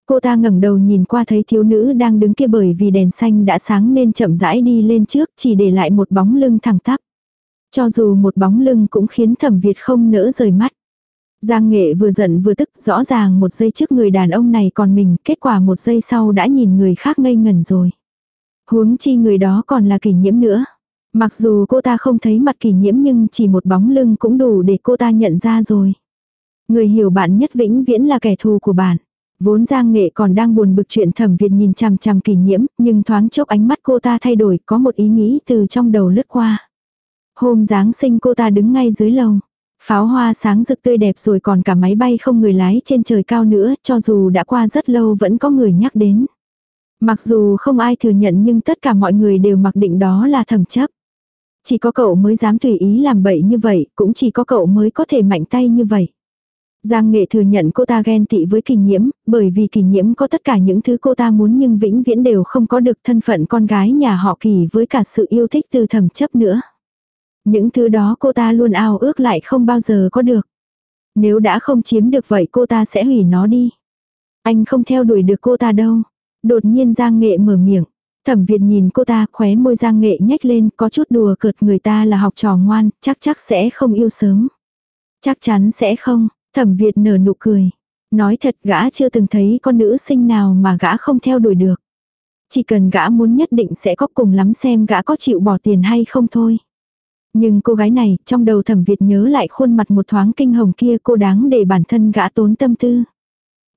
[SPEAKER 1] Cô ta ngẩng đầu nhìn qua thấy thiếu nữ đang đứng kia bởi vì đèn xanh đã sáng nên chậm rãi đi lên trước chỉ để lại một bóng lưng thẳng tắp. Cho dù một bóng lưng cũng khiến thẩm Việt không nỡ rời mắt. Giang nghệ vừa giận vừa tức rõ ràng một giây trước người đàn ông này còn mình, kết quả một giây sau đã nhìn người khác ngây ngẩn rồi. Huống chi người đó còn là kỷ nhiễm nữa. Mặc dù cô ta không thấy mặt kỷ nhiễm nhưng chỉ một bóng lưng cũng đủ để cô ta nhận ra rồi. Người hiểu bạn nhất vĩnh viễn là kẻ thù của bạn. Vốn Giang Nghệ còn đang buồn bực chuyện thẩm Việt nhìn chằm chằm kỷ nhiễm, nhưng thoáng chốc ánh mắt cô ta thay đổi, có một ý nghĩ từ trong đầu lướt qua. Hôm Giáng sinh cô ta đứng ngay dưới lầu. Pháo hoa sáng rực tươi đẹp rồi còn cả máy bay không người lái trên trời cao nữa, cho dù đã qua rất lâu vẫn có người nhắc đến. Mặc dù không ai thừa nhận nhưng tất cả mọi người đều mặc định đó là thẩm chấp. Chỉ có cậu mới dám tùy ý làm bậy như vậy, cũng chỉ có cậu mới có thể mạnh tay như vậy. Giang nghệ thừa nhận cô ta ghen tị với kỳ nhiễm, bởi vì kỳ nhiễm có tất cả những thứ cô ta muốn nhưng vĩnh viễn đều không có được thân phận con gái nhà họ kỳ với cả sự yêu thích từ thẩm chấp nữa. Những thứ đó cô ta luôn ao ước lại không bao giờ có được. Nếu đã không chiếm được vậy cô ta sẽ hủy nó đi. Anh không theo đuổi được cô ta đâu. Đột nhiên Giang Nghệ mở miệng. Thẩm Việt nhìn cô ta khóe môi Giang Nghệ nhếch lên có chút đùa cợt người ta là học trò ngoan, chắc chắc sẽ không yêu sớm. Chắc chắn sẽ không, Thẩm Việt nở nụ cười. Nói thật gã chưa từng thấy con nữ sinh nào mà gã không theo đuổi được. Chỉ cần gã muốn nhất định sẽ có cùng lắm xem gã có chịu bỏ tiền hay không thôi. Nhưng cô gái này, trong đầu thẩm Việt nhớ lại khuôn mặt một thoáng kinh hồng kia cô đáng để bản thân gã tốn tâm tư.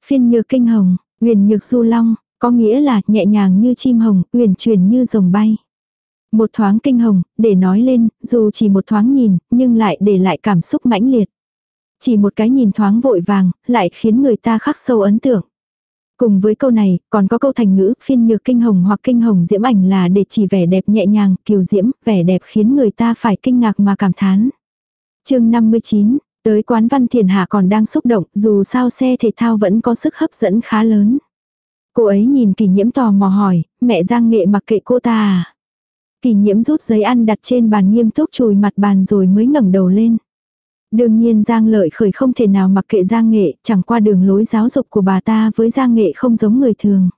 [SPEAKER 1] Phiên nhược kinh hồng, huyền nhược du long, có nghĩa là nhẹ nhàng như chim hồng, huyền truyền như rồng bay. Một thoáng kinh hồng, để nói lên, dù chỉ một thoáng nhìn, nhưng lại để lại cảm xúc mãnh liệt. Chỉ một cái nhìn thoáng vội vàng, lại khiến người ta khắc sâu ấn tượng. Cùng với câu này, còn có câu thành ngữ phiên nhược kinh hồng hoặc kinh hồng diễm ảnh là để chỉ vẻ đẹp nhẹ nhàng, kiều diễm, vẻ đẹp khiến người ta phải kinh ngạc mà cảm thán. chương 59, tới quán văn thiền hạ còn đang xúc động, dù sao xe thể thao vẫn có sức hấp dẫn khá lớn. Cô ấy nhìn kỳ nhiễm tò mò hỏi, mẹ Giang Nghệ mặc kệ cô ta à? Kỳ nhiễm rút giấy ăn đặt trên bàn nghiêm túc chùi mặt bàn rồi mới ngẩng đầu lên. Đương nhiên Giang Lợi Khởi không thể nào mặc kệ Giang Nghệ, chẳng qua đường lối giáo dục của bà ta với Giang Nghệ không giống người thường.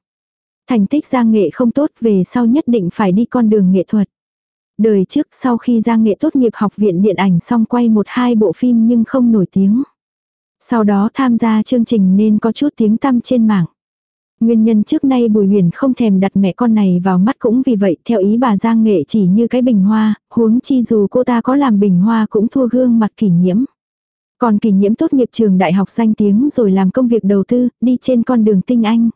[SPEAKER 1] Thành tích Giang Nghệ không tốt về sau nhất định phải đi con đường nghệ thuật. Đời trước sau khi Giang Nghệ tốt nghiệp học viện điện ảnh xong quay một hai bộ phim nhưng không nổi tiếng. Sau đó tham gia chương trình nên có chút tiếng tăm trên mạng. Nguyên nhân trước nay Bùi Huyền không thèm đặt mẹ con này vào mắt cũng vì vậy, theo ý bà Giang Nghệ chỉ như cái bình hoa, huống chi dù cô ta có làm bình hoa cũng thua gương mặt kỷ nhiễm. Còn kỷ nhiễm tốt nghiệp trường đại học danh tiếng rồi làm công việc đầu tư, đi trên con đường tinh anh.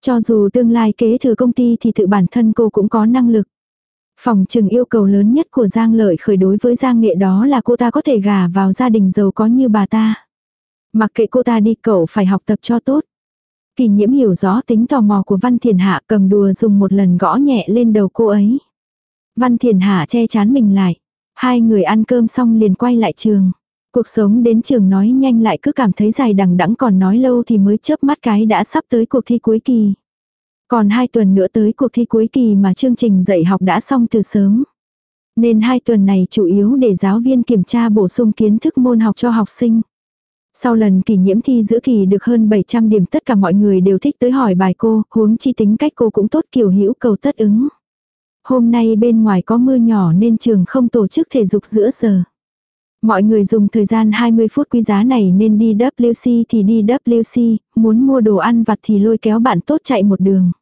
[SPEAKER 1] Cho dù tương lai kế thừa công ty thì tự bản thân cô cũng có năng lực. Phòng trừng yêu cầu lớn nhất của Giang Lợi khởi đối với Giang Nghệ đó là cô ta có thể gả vào gia đình giàu có như bà ta. Mặc kệ cô ta đi cậu phải học tập cho tốt. Kỳ nhiễm hiểu rõ tính tò mò của Văn Thiền Hạ cầm đùa dùng một lần gõ nhẹ lên đầu cô ấy. Văn Thiền Hạ che chán mình lại. Hai người ăn cơm xong liền quay lại trường. Cuộc sống đến trường nói nhanh lại cứ cảm thấy dài đằng đẵng còn nói lâu thì mới chớp mắt cái đã sắp tới cuộc thi cuối kỳ. Còn hai tuần nữa tới cuộc thi cuối kỳ mà chương trình dạy học đã xong từ sớm. Nên hai tuần này chủ yếu để giáo viên kiểm tra bổ sung kiến thức môn học cho học sinh. Sau lần kỷ nhiễm thi giữa kỳ được hơn 700 điểm tất cả mọi người đều thích tới hỏi bài cô, huống chi tính cách cô cũng tốt kiểu hữu cầu tất ứng. Hôm nay bên ngoài có mưa nhỏ nên trường không tổ chức thể dục giữa giờ. Mọi người dùng thời gian 20 phút quý giá này nên đi WC thì đi WC, muốn mua đồ ăn vặt thì lôi kéo bạn tốt chạy một đường.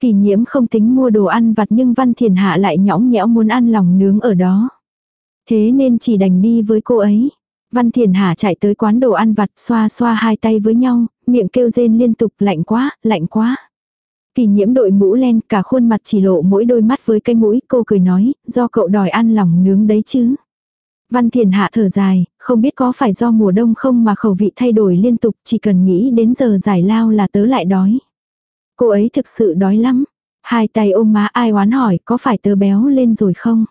[SPEAKER 1] Kỳ nhiễm không tính mua đồ ăn vặt nhưng Văn Thiền Hạ lại nhõng nhẽo muốn ăn lòng nướng ở đó. Thế nên chỉ đành đi với cô ấy. Văn Thiền Hạ chạy tới quán đồ ăn vặt xoa xoa hai tay với nhau, miệng kêu rên liên tục lạnh quá, lạnh quá. Kỳ nhiễm đội mũ len cả khuôn mặt chỉ lộ mỗi đôi mắt với cái mũi cô cười nói, do cậu đòi ăn lòng nướng đấy chứ. Văn Thiền Hạ thở dài, không biết có phải do mùa đông không mà khẩu vị thay đổi liên tục chỉ cần nghĩ đến giờ giải lao là tớ lại đói. Cô ấy thực sự đói lắm. Hai tay ôm má ai oán hỏi có phải tớ béo lên rồi không?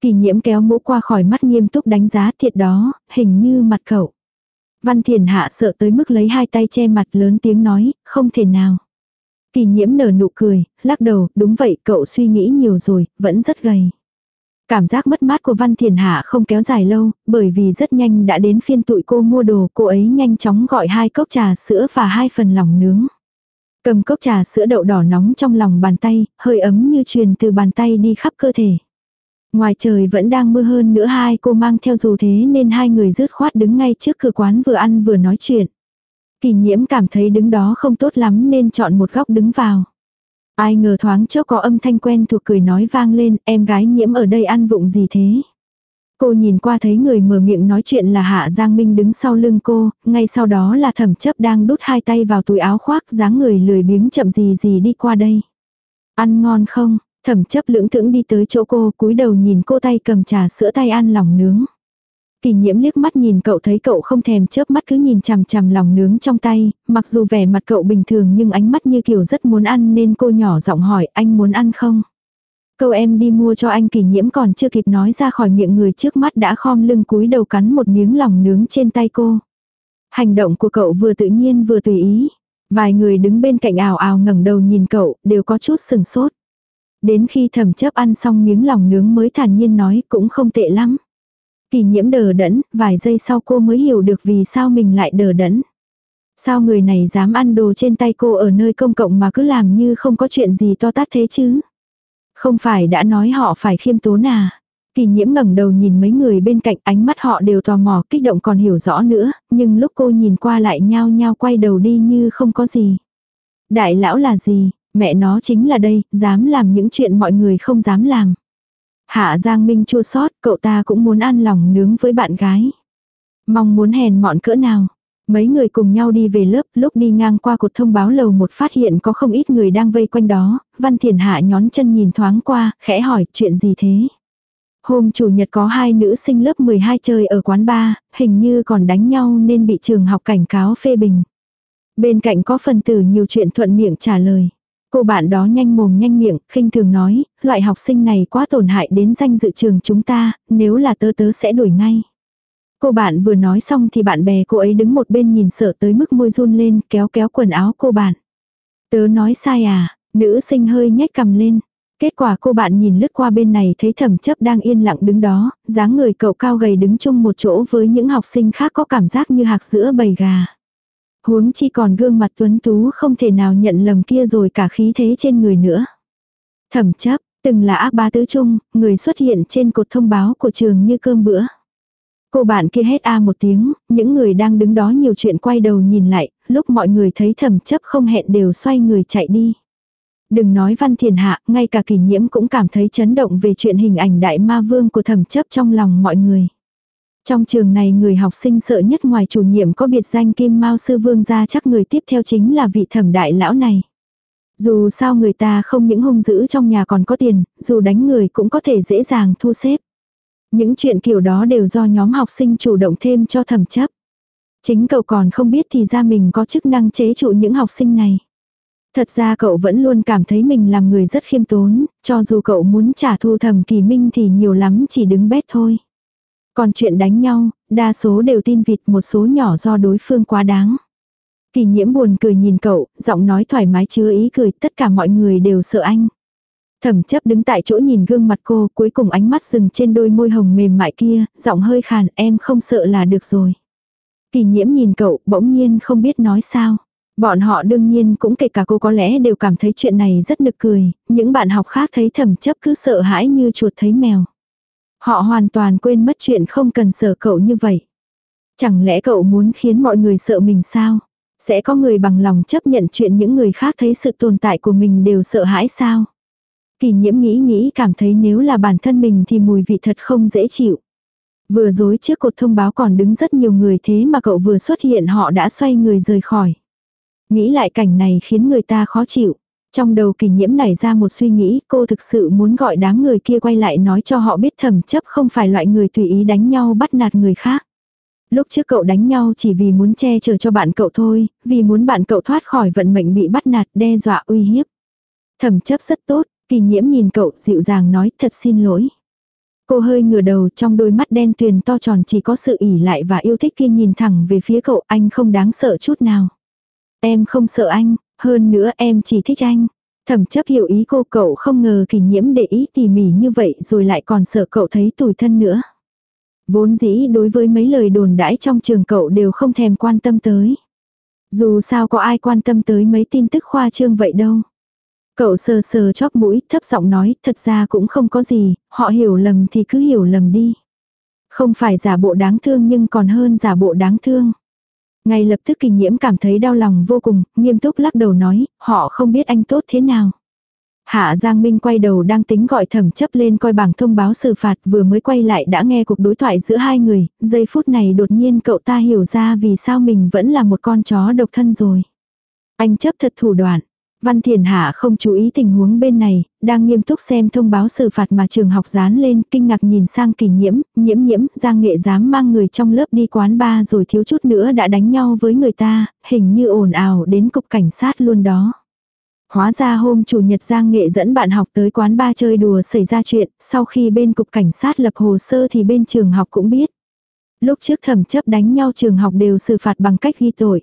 [SPEAKER 1] Kỳ nhiễm kéo mũ qua khỏi mắt nghiêm túc đánh giá thiệt đó, hình như mặt cậu. Văn Thiền Hạ sợ tới mức lấy hai tay che mặt lớn tiếng nói, không thể nào. Kỳ nhiễm nở nụ cười, lắc đầu, đúng vậy cậu suy nghĩ nhiều rồi, vẫn rất gầy. Cảm giác mất mát của Văn Thiền Hạ không kéo dài lâu, bởi vì rất nhanh đã đến phiên tụi cô mua đồ, cô ấy nhanh chóng gọi hai cốc trà sữa và hai phần lòng nướng. Cầm cốc trà sữa đậu đỏ nóng trong lòng bàn tay, hơi ấm như truyền từ bàn tay đi khắp cơ thể. Ngoài trời vẫn đang mưa hơn nữa hai cô mang theo dù thế nên hai người rứt khoát đứng ngay trước cửa quán vừa ăn vừa nói chuyện. Kỳ nhiễm cảm thấy đứng đó không tốt lắm nên chọn một góc đứng vào. Ai ngờ thoáng chốc có âm thanh quen thuộc cười nói vang lên, em gái nhiễm ở đây ăn vụng gì thế? Cô nhìn qua thấy người mở miệng nói chuyện là Hạ Giang Minh đứng sau lưng cô, ngay sau đó là thẩm chấp đang đút hai tay vào túi áo khoác dáng người lười biếng chậm gì gì đi qua đây. Ăn ngon không? Thẩm chấp lưỡng thững đi tới chỗ cô cúi đầu nhìn cô tay cầm trà sữa tay ăn lòng nướng. Kỳ nhiễm liếc mắt nhìn cậu thấy cậu không thèm chớp mắt cứ nhìn chằm chằm lòng nướng trong tay, mặc dù vẻ mặt cậu bình thường nhưng ánh mắt như kiểu rất muốn ăn nên cô nhỏ giọng hỏi anh muốn ăn không? Câu em đi mua cho anh kỳ nhiễm còn chưa kịp nói ra khỏi miệng người trước mắt đã khom lưng cúi đầu cắn một miếng lòng nướng trên tay cô. Hành động của cậu vừa tự nhiên vừa tùy ý. Vài người đứng bên cạnh ảo ảo ngẩng đầu nhìn cậu đều có chút sừng sốt. Đến khi thầm chấp ăn xong miếng lòng nướng mới thản nhiên nói cũng không tệ lắm. Kỳ nhiễm đờ đẫn, vài giây sau cô mới hiểu được vì sao mình lại đờ đẫn. Sao người này dám ăn đồ trên tay cô ở nơi công cộng mà cứ làm như không có chuyện gì to tát thế chứ? Không phải đã nói họ phải khiêm tốn à? Kỳ nhiễm ngẩng đầu nhìn mấy người bên cạnh ánh mắt họ đều tò mò kích động còn hiểu rõ nữa, nhưng lúc cô nhìn qua lại nhao nhao quay đầu đi như không có gì. Đại lão là gì? Mẹ nó chính là đây, dám làm những chuyện mọi người không dám làm. Hạ Giang Minh chua sót, cậu ta cũng muốn ăn lòng nướng với bạn gái. Mong muốn hèn mọn cỡ nào. Mấy người cùng nhau đi về lớp, lúc đi ngang qua cột thông báo lầu một phát hiện có không ít người đang vây quanh đó, Văn Thiền Hạ nhón chân nhìn thoáng qua, khẽ hỏi chuyện gì thế. Hôm chủ nhật có hai nữ sinh lớp 12 chơi ở quán bar, hình như còn đánh nhau nên bị trường học cảnh cáo phê bình. Bên cạnh có phần tử nhiều chuyện thuận miệng trả lời. Cô bạn đó nhanh mồm nhanh miệng, khinh thường nói, loại học sinh này quá tổn hại đến danh dự trường chúng ta, nếu là tớ tớ sẽ đuổi ngay. Cô bạn vừa nói xong thì bạn bè cô ấy đứng một bên nhìn sợ tới mức môi run lên kéo kéo quần áo cô bạn. Tớ nói sai à, nữ sinh hơi nhếch cầm lên. Kết quả cô bạn nhìn lướt qua bên này thấy thẩm chấp đang yên lặng đứng đó, dáng người cậu cao gầy đứng chung một chỗ với những học sinh khác có cảm giác như hạc giữa bầy gà. Huống chi còn gương mặt tuấn tú không thể nào nhận lầm kia rồi cả khí thế trên người nữa. Thẩm chấp, từng là ác bá tứ trung, người xuất hiện trên cột thông báo của trường như cơm bữa. Cô bạn kia hét a một tiếng, những người đang đứng đó nhiều chuyện quay đầu nhìn lại, lúc mọi người thấy thẩm chấp không hẹn đều xoay người chạy đi. Đừng nói văn thiền hạ, ngay cả kỷ nhiễm cũng cảm thấy chấn động về chuyện hình ảnh đại ma vương của thẩm chấp trong lòng mọi người. Trong trường này người học sinh sợ nhất ngoài chủ nhiệm có biệt danh Kim Mao Sư Vương ra chắc người tiếp theo chính là vị thẩm đại lão này. Dù sao người ta không những hung dữ trong nhà còn có tiền, dù đánh người cũng có thể dễ dàng thu xếp. Những chuyện kiểu đó đều do nhóm học sinh chủ động thêm cho thẩm chấp. Chính cậu còn không biết thì ra mình có chức năng chế trụ những học sinh này. Thật ra cậu vẫn luôn cảm thấy mình làm người rất khiêm tốn, cho dù cậu muốn trả thù thẩm kỳ minh thì nhiều lắm chỉ đứng bét thôi. Còn chuyện đánh nhau, đa số đều tin vịt một số nhỏ do đối phương quá đáng. Kỳ nhiễm buồn cười nhìn cậu, giọng nói thoải mái chứa ý cười, tất cả mọi người đều sợ anh. Thẩm chấp đứng tại chỗ nhìn gương mặt cô, cuối cùng ánh mắt dừng trên đôi môi hồng mềm mại kia, giọng hơi khàn, em không sợ là được rồi. Kỳ nhiễm nhìn cậu, bỗng nhiên không biết nói sao. Bọn họ đương nhiên cũng kể cả cô có lẽ đều cảm thấy chuyện này rất nực cười, những bạn học khác thấy thẩm chấp cứ sợ hãi như chuột thấy mèo. Họ hoàn toàn quên mất chuyện không cần sợ cậu như vậy. Chẳng lẽ cậu muốn khiến mọi người sợ mình sao? Sẽ có người bằng lòng chấp nhận chuyện những người khác thấy sự tồn tại của mình đều sợ hãi sao? Kỳ nhiễm nghĩ nghĩ cảm thấy nếu là bản thân mình thì mùi vị thật không dễ chịu. Vừa dối trước cột thông báo còn đứng rất nhiều người thế mà cậu vừa xuất hiện họ đã xoay người rời khỏi. Nghĩ lại cảnh này khiến người ta khó chịu. Trong đầu kỳ nhiễm nảy ra một suy nghĩ cô thực sự muốn gọi đám người kia quay lại nói cho họ biết thẩm chấp không phải loại người tùy ý đánh nhau bắt nạt người khác. Lúc trước cậu đánh nhau chỉ vì muốn che chở cho bạn cậu thôi, vì muốn bạn cậu thoát khỏi vận mệnh bị bắt nạt đe dọa uy hiếp. Thẩm chấp rất tốt, kỳ nhiễm nhìn cậu dịu dàng nói thật xin lỗi. Cô hơi ngửa đầu trong đôi mắt đen tuyền to tròn chỉ có sự ỉ lại và yêu thích kia nhìn thẳng về phía cậu anh không đáng sợ chút nào. Em không sợ anh, hơn nữa em chỉ thích anh. Thẩm chấp hiểu ý cô cậu không ngờ kỳ nhiễm để ý tỉ mỉ như vậy rồi lại còn sợ cậu thấy tủi thân nữa. Vốn dĩ đối với mấy lời đồn đãi trong trường cậu đều không thèm quan tâm tới. Dù sao có ai quan tâm tới mấy tin tức khoa trương vậy đâu. Cậu sờ sờ chóp mũi, thấp giọng nói, thật ra cũng không có gì, họ hiểu lầm thì cứ hiểu lầm đi. Không phải giả bộ đáng thương nhưng còn hơn giả bộ đáng thương. Ngay lập tức kỳ nhiễm cảm thấy đau lòng vô cùng, nghiêm túc lắc đầu nói, họ không biết anh tốt thế nào. Hạ Giang Minh quay đầu đang tính gọi thẩm chấp lên coi bảng thông báo xử phạt vừa mới quay lại đã nghe cuộc đối thoại giữa hai người, giây phút này đột nhiên cậu ta hiểu ra vì sao mình vẫn là một con chó độc thân rồi. Anh chấp thật thủ đoạn. Văn Thiền Hạ không chú ý tình huống bên này, đang nghiêm túc xem thông báo xử phạt mà trường học dán lên, kinh ngạc nhìn sang kỳ nhiễm, nhiễm nhiễm, Giang Nghệ dám mang người trong lớp đi quán ba rồi thiếu chút nữa đã đánh nhau với người ta, hình như ồn ào đến cục cảnh sát luôn đó. Hóa ra hôm chủ nhật Giang Nghệ dẫn bạn học tới quán ba chơi đùa xảy ra chuyện, sau khi bên cục cảnh sát lập hồ sơ thì bên trường học cũng biết. Lúc trước thẩm chấp đánh nhau trường học đều xử phạt bằng cách ghi tội.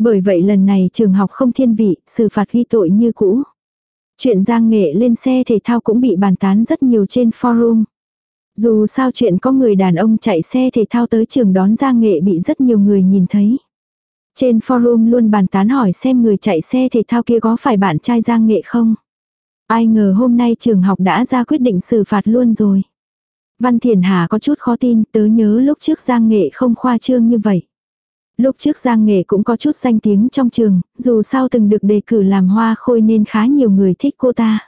[SPEAKER 1] Bởi vậy lần này trường học không thiên vị, xử phạt ghi tội như cũ. Chuyện Giang Nghệ lên xe thể thao cũng bị bàn tán rất nhiều trên forum. Dù sao chuyện có người đàn ông chạy xe thể thao tới trường đón Giang Nghệ bị rất nhiều người nhìn thấy. Trên forum luôn bàn tán hỏi xem người chạy xe thể thao kia có phải bạn trai Giang Nghệ không. Ai ngờ hôm nay trường học đã ra quyết định xử phạt luôn rồi. Văn Thiền Hà có chút khó tin, tớ nhớ lúc trước Giang Nghệ không khoa trương như vậy. Lúc trước Giang Nghệ cũng có chút danh tiếng trong trường, dù sao từng được đề cử làm hoa khôi nên khá nhiều người thích cô ta.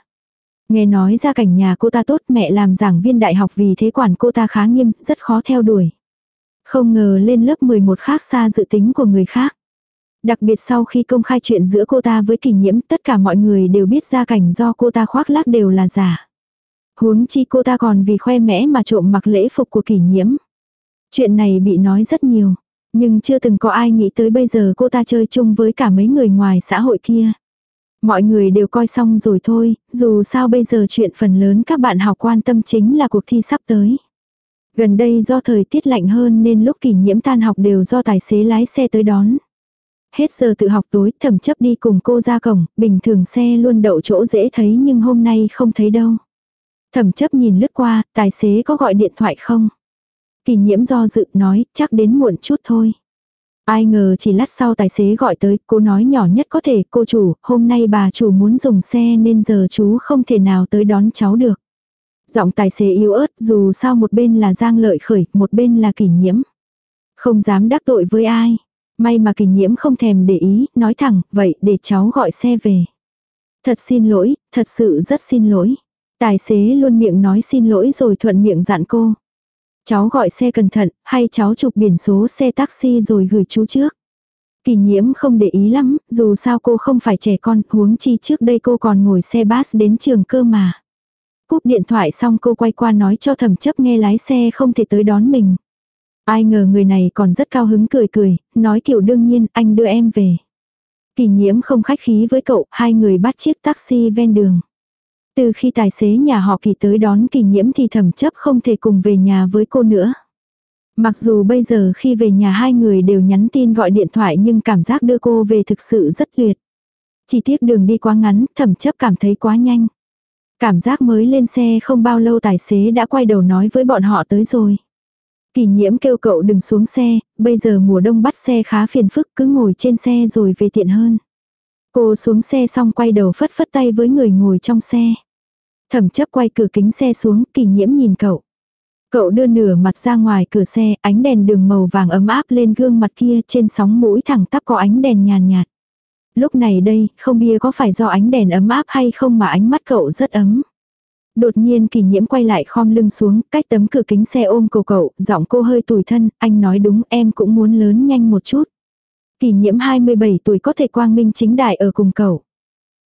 [SPEAKER 1] Nghe nói ra cảnh nhà cô ta tốt mẹ làm giảng viên đại học vì thế quản cô ta khá nghiêm, rất khó theo đuổi. Không ngờ lên lớp 11 khác xa dự tính của người khác. Đặc biệt sau khi công khai chuyện giữa cô ta với kỷ nhiễm tất cả mọi người đều biết ra cảnh do cô ta khoác lác đều là giả. Huống chi cô ta còn vì khoe mẽ mà trộm mặc lễ phục của kỷ nhiễm. Chuyện này bị nói rất nhiều. Nhưng chưa từng có ai nghĩ tới bây giờ cô ta chơi chung với cả mấy người ngoài xã hội kia. Mọi người đều coi xong rồi thôi, dù sao bây giờ chuyện phần lớn các bạn học quan tâm chính là cuộc thi sắp tới. Gần đây do thời tiết lạnh hơn nên lúc kỷ nhiễm tan học đều do tài xế lái xe tới đón. Hết giờ tự học tối thẩm chấp đi cùng cô ra cổng, bình thường xe luôn đậu chỗ dễ thấy nhưng hôm nay không thấy đâu. Thẩm chấp nhìn lướt qua, tài xế có gọi điện thoại không? Kỳ nhiễm do dự nói, chắc đến muộn chút thôi. Ai ngờ chỉ lát sau tài xế gọi tới, cô nói nhỏ nhất có thể, cô chủ, hôm nay bà chủ muốn dùng xe nên giờ chú không thể nào tới đón cháu được. Giọng tài xế yếu ớt dù sao một bên là Giang Lợi Khởi, một bên là kỷ nhiễm. Không dám đắc tội với ai. May mà kỷ nhiễm không thèm để ý, nói thẳng, vậy để cháu gọi xe về. Thật xin lỗi, thật sự rất xin lỗi. Tài xế luôn miệng nói xin lỗi rồi thuận miệng dặn cô. Cháu gọi xe cẩn thận, hay cháu chụp biển số xe taxi rồi gửi chú trước. Kỳ nhiễm không để ý lắm, dù sao cô không phải trẻ con, huống chi trước đây cô còn ngồi xe bus đến trường cơ mà. Cúp điện thoại xong cô quay qua nói cho thẩm chấp nghe lái xe không thể tới đón mình. Ai ngờ người này còn rất cao hứng cười cười, nói kiểu đương nhiên anh đưa em về. Kỳ nhiễm không khách khí với cậu, hai người bắt chiếc taxi ven đường. Từ khi tài xế nhà họ kỳ tới đón kỳ nhiễm thì thẩm chấp không thể cùng về nhà với cô nữa. Mặc dù bây giờ khi về nhà hai người đều nhắn tin gọi điện thoại nhưng cảm giác đưa cô về thực sự rất tuyệt. Chỉ tiếc đường đi quá ngắn, thẩm chấp cảm thấy quá nhanh. Cảm giác mới lên xe không bao lâu tài xế đã quay đầu nói với bọn họ tới rồi. Kỳ nhiễm kêu cậu đừng xuống xe, bây giờ mùa đông bắt xe khá phiền phức cứ ngồi trên xe rồi về tiện hơn. Cô xuống xe xong quay đầu phất phất tay với người ngồi trong xe. Thẩm chấp quay cửa kính xe xuống, kỳ nhiễm nhìn cậu. Cậu đưa nửa mặt ra ngoài cửa xe, ánh đèn đường màu vàng ấm áp lên gương mặt kia trên sóng mũi thẳng tắp có ánh đèn nhàn nhạt. Lúc này đây, không bia có phải do ánh đèn ấm áp hay không mà ánh mắt cậu rất ấm. Đột nhiên kỳ nhiễm quay lại khom lưng xuống, cách tấm cửa kính xe ôm cổ cậu, giọng cô hơi tủi thân, anh nói đúng em cũng muốn lớn nhanh một chút. Kỳ nhiễm 27 tuổi có thể quang minh chính đại ở cùng cậu.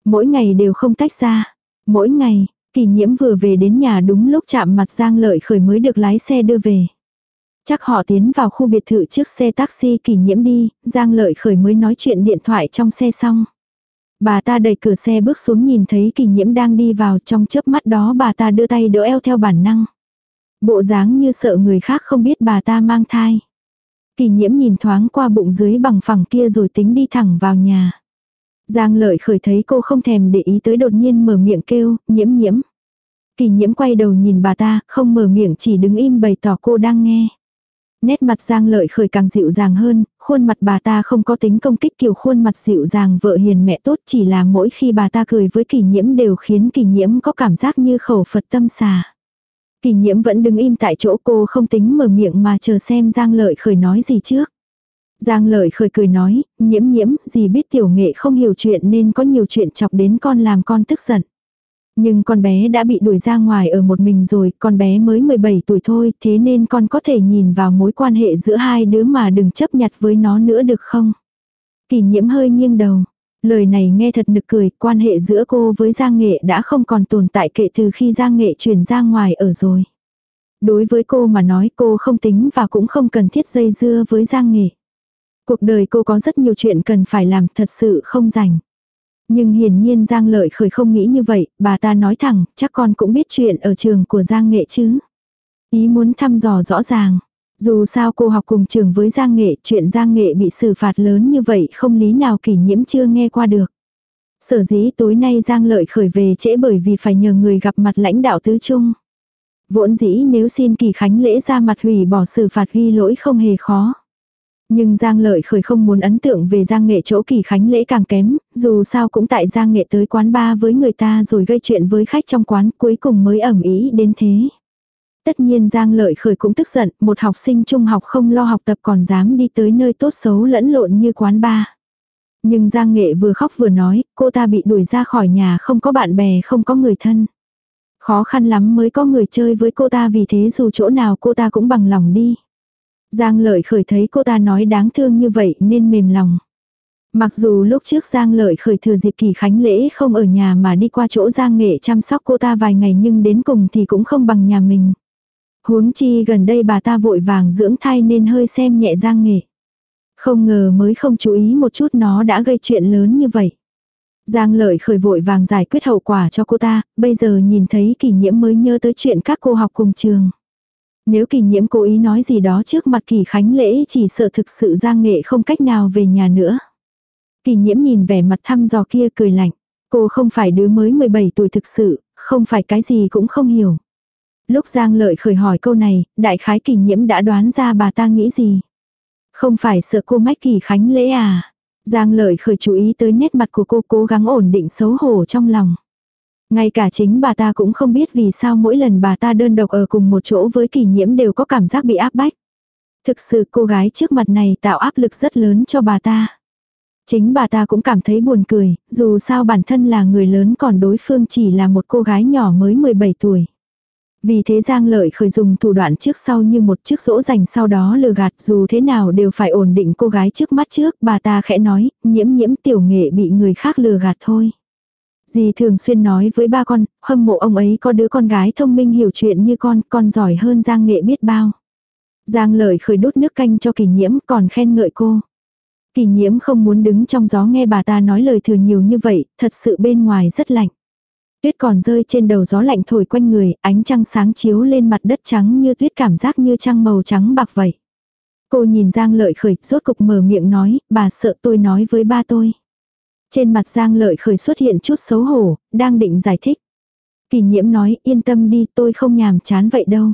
[SPEAKER 1] Mỗi ngày đều không tách ra. Mỗi ngày, kỳ nhiễm vừa về đến nhà đúng lúc chạm mặt Giang Lợi Khởi mới được lái xe đưa về. Chắc họ tiến vào khu biệt thự trước xe taxi kỳ nhiễm đi, Giang Lợi Khởi mới nói chuyện điện thoại trong xe xong. Bà ta đẩy cửa xe bước xuống nhìn thấy kỳ nhiễm đang đi vào trong chớp mắt đó bà ta đưa tay đỡ eo theo bản năng. Bộ dáng như sợ người khác không biết bà ta mang thai. Kỳ nhiễm nhìn thoáng qua bụng dưới bằng phẳng kia rồi tính đi thẳng vào nhà. Giang lợi khởi thấy cô không thèm để ý tới đột nhiên mở miệng kêu, nhiễm nhiễm. Kỳ nhiễm quay đầu nhìn bà ta, không mở miệng chỉ đứng im bày tỏ cô đang nghe. Nét mặt Giang lợi khởi càng dịu dàng hơn, khuôn mặt bà ta không có tính công kích kiểu khuôn mặt dịu dàng vợ hiền mẹ tốt chỉ là mỗi khi bà ta cười với kỳ nhiễm đều khiến kỳ nhiễm có cảm giác như khẩu Phật tâm xà. Kỳ nhiễm vẫn đứng im tại chỗ cô không tính mở miệng mà chờ xem Giang lợi khởi nói gì trước. Giang lợi khởi cười nói, nhiễm nhiễm, gì biết tiểu nghệ không hiểu chuyện nên có nhiều chuyện chọc đến con làm con tức giận. Nhưng con bé đã bị đuổi ra ngoài ở một mình rồi, con bé mới 17 tuổi thôi, thế nên con có thể nhìn vào mối quan hệ giữa hai đứa mà đừng chấp nhặt với nó nữa được không? Kỳ nhiễm hơi nghiêng đầu. Lời này nghe thật nực cười, quan hệ giữa cô với Giang Nghệ đã không còn tồn tại kể từ khi Giang Nghệ chuyển ra ngoài ở rồi. Đối với cô mà nói cô không tính và cũng không cần thiết dây dưa với Giang Nghệ. Cuộc đời cô có rất nhiều chuyện cần phải làm thật sự không rảnh. Nhưng hiển nhiên Giang Lợi Khởi không nghĩ như vậy, bà ta nói thẳng, chắc con cũng biết chuyện ở trường của Giang Nghệ chứ. Ý muốn thăm dò rõ ràng. Dù sao cô học cùng trường với Giang Nghệ, chuyện Giang Nghệ bị xử phạt lớn như vậy không lý nào kỷ nhiễm chưa nghe qua được. Sở dĩ tối nay Giang Lợi khởi về trễ bởi vì phải nhờ người gặp mặt lãnh đạo tứ trung. Vốn dĩ nếu xin kỳ khánh lễ ra mặt hủy bỏ xử phạt ghi lỗi không hề khó. Nhưng Giang Lợi khởi không muốn ấn tượng về Giang Nghệ chỗ kỳ khánh lễ càng kém, dù sao cũng tại Giang Nghệ tới quán ba với người ta rồi gây chuyện với khách trong quán cuối cùng mới ẩm ý đến thế. Tất nhiên Giang Lợi khởi cũng tức giận, một học sinh trung học không lo học tập còn dám đi tới nơi tốt xấu lẫn lộn như quán ba. Nhưng Giang Nghệ vừa khóc vừa nói, cô ta bị đuổi ra khỏi nhà không có bạn bè không có người thân. Khó khăn lắm mới có người chơi với cô ta vì thế dù chỗ nào cô ta cũng bằng lòng đi. Giang lợi khởi thấy cô ta nói đáng thương như vậy nên mềm lòng. Mặc dù lúc trước Giang lợi khởi thừa dịp kỳ khánh lễ không ở nhà mà đi qua chỗ Giang nghệ chăm sóc cô ta vài ngày nhưng đến cùng thì cũng không bằng nhà mình. Huống chi gần đây bà ta vội vàng dưỡng thai nên hơi xem nhẹ Giang nghệ. Không ngờ mới không chú ý một chút nó đã gây chuyện lớn như vậy. Giang lợi khởi vội vàng giải quyết hậu quả cho cô ta, bây giờ nhìn thấy kỷ nhiễm mới nhớ tới chuyện các cô học cùng trường. Nếu kỳ nhiễm cố ý nói gì đó trước mặt kỳ khánh lễ chỉ sợ thực sự giang nghệ không cách nào về nhà nữa. Kỳ nhiễm nhìn vẻ mặt thăm dò kia cười lạnh. Cô không phải đứa mới 17 tuổi thực sự, không phải cái gì cũng không hiểu. Lúc Giang Lợi khởi hỏi câu này, đại khái kỳ nhiễm đã đoán ra bà ta nghĩ gì. Không phải sợ cô mách kỳ khánh lễ à. Giang Lợi khởi chú ý tới nét mặt của cô cố gắng ổn định xấu hổ trong lòng. Ngay cả chính bà ta cũng không biết vì sao mỗi lần bà ta đơn độc ở cùng một chỗ với kỳ nhiễm đều có cảm giác bị áp bách. Thực sự cô gái trước mặt này tạo áp lực rất lớn cho bà ta. Chính bà ta cũng cảm thấy buồn cười, dù sao bản thân là người lớn còn đối phương chỉ là một cô gái nhỏ mới 17 tuổi. Vì thế Giang Lợi khởi dùng thủ đoạn trước sau như một chiếc rỗ dành sau đó lừa gạt dù thế nào đều phải ổn định cô gái trước mắt trước, bà ta khẽ nói, nhiễm nhiễm tiểu nghệ bị người khác lừa gạt thôi. Dì thường xuyên nói với ba con, hâm mộ ông ấy có đứa con gái thông minh hiểu chuyện như con, con giỏi hơn Giang Nghệ biết bao. Giang Lợi khởi đút nước canh cho kỳ nhiễm còn khen ngợi cô. Kỳ nhiễm không muốn đứng trong gió nghe bà ta nói lời thừa nhiều như vậy, thật sự bên ngoài rất lạnh. Tuyết còn rơi trên đầu gió lạnh thổi quanh người, ánh trăng sáng chiếu lên mặt đất trắng như tuyết cảm giác như trăng màu trắng bạc vậy. Cô nhìn Giang lợi khởi, rốt cục mở miệng nói, bà sợ tôi nói với ba tôi. Trên mặt Giang lợi khởi xuất hiện chút xấu hổ, đang định giải thích. Kỳ nhiễm nói, yên tâm đi, tôi không nhàm chán vậy đâu.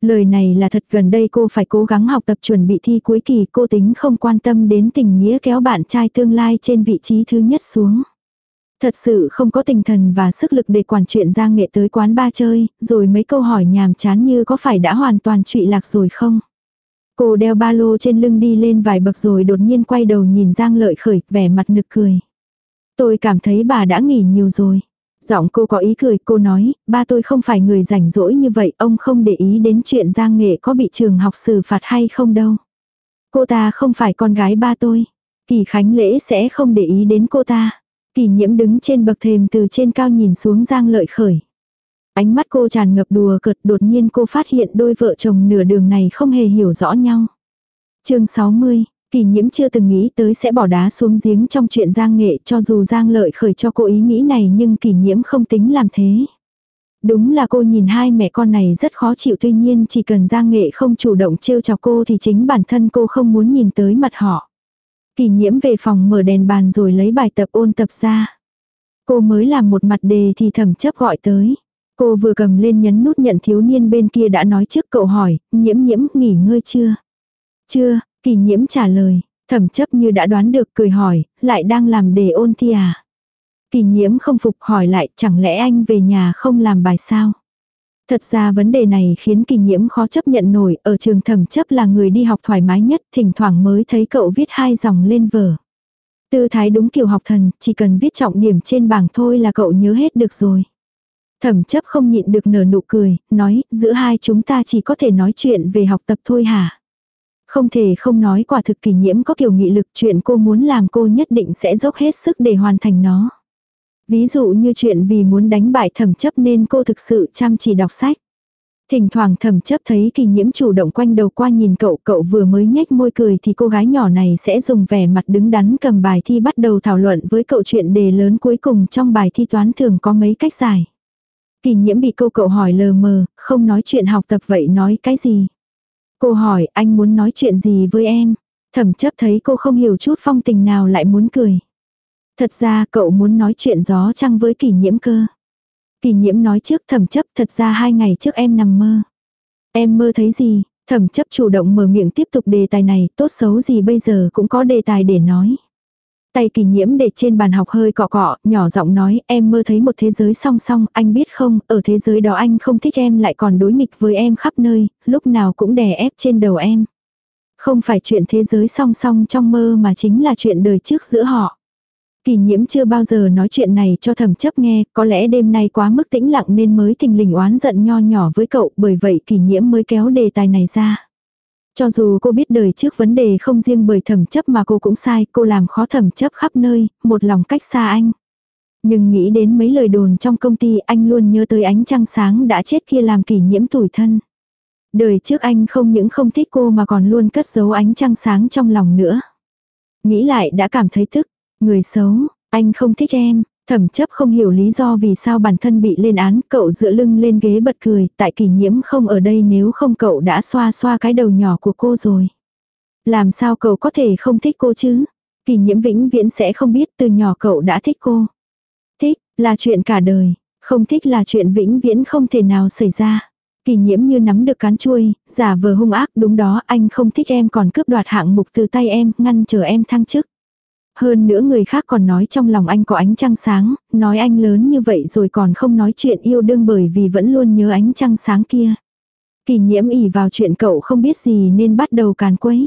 [SPEAKER 1] Lời này là thật gần đây cô phải cố gắng học tập chuẩn bị thi cuối kỳ cô tính không quan tâm đến tình nghĩa kéo bạn trai tương lai trên vị trí thứ nhất xuống. Thật sự không có tinh thần và sức lực để quản chuyện Giang Nghệ tới quán ba chơi, rồi mấy câu hỏi nhàm chán như có phải đã hoàn toàn trụy lạc rồi không? Cô đeo ba lô trên lưng đi lên vài bậc rồi đột nhiên quay đầu nhìn Giang Lợi khởi, vẻ mặt nực cười. Tôi cảm thấy bà đã nghỉ nhiều rồi. Giọng cô có ý cười, cô nói, ba tôi không phải người rảnh rỗi như vậy, ông không để ý đến chuyện Giang Nghệ có bị trường học xử phạt hay không đâu. Cô ta không phải con gái ba tôi. Kỳ Khánh Lễ sẽ không để ý đến cô ta. Kỳ nhiễm đứng trên bậc thềm từ trên cao nhìn xuống Giang Lợi khởi. Ánh mắt cô tràn ngập đùa cợt đột nhiên cô phát hiện đôi vợ chồng nửa đường này không hề hiểu rõ nhau. chương 60, kỳ nhiễm chưa từng nghĩ tới sẽ bỏ đá xuống giếng trong chuyện Giang Nghệ cho dù Giang Lợi khởi cho cô ý nghĩ này nhưng kỳ nhiễm không tính làm thế. Đúng là cô nhìn hai mẹ con này rất khó chịu tuy nhiên chỉ cần Giang Nghệ không chủ động trêu chọc cô thì chính bản thân cô không muốn nhìn tới mặt họ. Kỳ nhiễm về phòng mở đèn bàn rồi lấy bài tập ôn tập ra. Cô mới làm một mặt đề thì thẩm chấp gọi tới. Cô vừa cầm lên nhấn nút nhận thiếu niên bên kia đã nói trước cậu hỏi, nhiễm nhiễm nghỉ ngơi chưa? Chưa, kỳ nhiễm trả lời, thẩm chấp như đã đoán được cười hỏi, lại đang làm đề ôn thi à? Kỳ nhiễm không phục hỏi lại, chẳng lẽ anh về nhà không làm bài sao? Thật ra vấn đề này khiến kỳ nhiễm khó chấp nhận nổi, ở trường thẩm chấp là người đi học thoải mái nhất, thỉnh thoảng mới thấy cậu viết hai dòng lên vở. Tư thái đúng kiểu học thần, chỉ cần viết trọng điểm trên bảng thôi là cậu nhớ hết được rồi. Thẩm chấp không nhịn được nở nụ cười, nói, giữa hai chúng ta chỉ có thể nói chuyện về học tập thôi hả? Không thể không nói quả thực kỳ nhiễm có kiểu nghị lực chuyện cô muốn làm cô nhất định sẽ dốc hết sức để hoàn thành nó. Ví dụ như chuyện vì muốn đánh bại thẩm chấp nên cô thực sự chăm chỉ đọc sách. Thỉnh thoảng thẩm chấp thấy kỳ nhiễm chủ động quanh đầu qua nhìn cậu, cậu vừa mới nhếch môi cười thì cô gái nhỏ này sẽ dùng vẻ mặt đứng đắn cầm bài thi bắt đầu thảo luận với cậu chuyện đề lớn cuối cùng trong bài thi toán thường có mấy cách giải. Kỳ nhiễm bị câu cậu hỏi lờ mờ, không nói chuyện học tập vậy nói cái gì. Cô hỏi anh muốn nói chuyện gì với em. Thẩm chấp thấy cô không hiểu chút phong tình nào lại muốn cười. Thật ra cậu muốn nói chuyện gió trăng với kỷ nhiễm cơ. Kỷ nhiễm nói trước thẩm chấp thật ra hai ngày trước em nằm mơ. Em mơ thấy gì? Thẩm chấp chủ động mở miệng tiếp tục đề tài này, tốt xấu gì bây giờ cũng có đề tài để nói. Tay kỳ nhiễm để trên bàn học hơi cọ cọ, nhỏ giọng nói, em mơ thấy một thế giới song song, anh biết không, ở thế giới đó anh không thích em lại còn đối nghịch với em khắp nơi, lúc nào cũng đè ép trên đầu em. Không phải chuyện thế giới song song trong mơ mà chính là chuyện đời trước giữa họ. Kỳ nhiễm chưa bao giờ nói chuyện này cho thẩm chấp nghe, có lẽ đêm nay quá mức tĩnh lặng nên mới thình lình oán giận nho nhỏ với cậu, bởi vậy kỳ nhiễm mới kéo đề tài này ra. Cho dù cô biết đời trước vấn đề không riêng bởi thẩm chấp mà cô cũng sai, cô làm khó thẩm chấp khắp nơi, một lòng cách xa anh. Nhưng nghĩ đến mấy lời đồn trong công ty anh luôn nhớ tới ánh trăng sáng đã chết kia làm kỷ nhiễm tủi thân. Đời trước anh không những không thích cô mà còn luôn cất giấu ánh trăng sáng trong lòng nữa. Nghĩ lại đã cảm thấy tức, Người xấu, anh không thích em. Thẩm chấp không hiểu lý do vì sao bản thân bị lên án, cậu dựa lưng lên ghế bật cười, tại kỷ nhiễm không ở đây nếu không cậu đã xoa xoa cái đầu nhỏ của cô rồi. Làm sao cậu có thể không thích cô chứ? Kỷ nhiễm vĩnh viễn sẽ không biết từ nhỏ cậu đã thích cô. Thích, là chuyện cả đời, không thích là chuyện vĩnh viễn không thể nào xảy ra. Kỳ nhiễm như nắm được cán chuôi, giả vờ hung ác đúng đó anh không thích em còn cướp đoạt hạng mục từ tay em, ngăn chờ em thăng chức. Hơn nữa người khác còn nói trong lòng anh có ánh trăng sáng, nói anh lớn như vậy rồi còn không nói chuyện yêu đương bởi vì vẫn luôn nhớ ánh trăng sáng kia. Kỳ nhiễm ỉ vào chuyện cậu không biết gì nên bắt đầu càn quấy.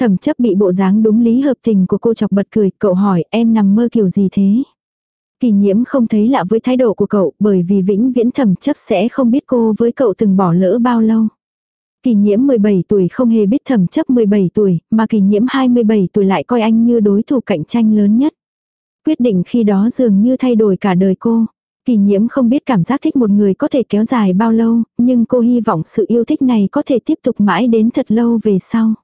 [SPEAKER 1] Thẩm chấp bị bộ dáng đúng lý hợp tình của cô chọc bật cười, cậu hỏi em nằm mơ kiểu gì thế? Kỳ nhiễm không thấy lạ với thái độ của cậu bởi vì vĩnh viễn thẩm chấp sẽ không biết cô với cậu từng bỏ lỡ bao lâu. Kỳ nhiễm 17 tuổi không hề biết thẩm chấp 17 tuổi, mà kỳ nhiễm 27 tuổi lại coi anh như đối thủ cạnh tranh lớn nhất. Quyết định khi đó dường như thay đổi cả đời cô. Kỳ nhiễm không biết cảm giác thích một người có thể kéo dài bao lâu, nhưng cô hy vọng sự yêu thích này có thể tiếp tục mãi đến thật lâu về sau.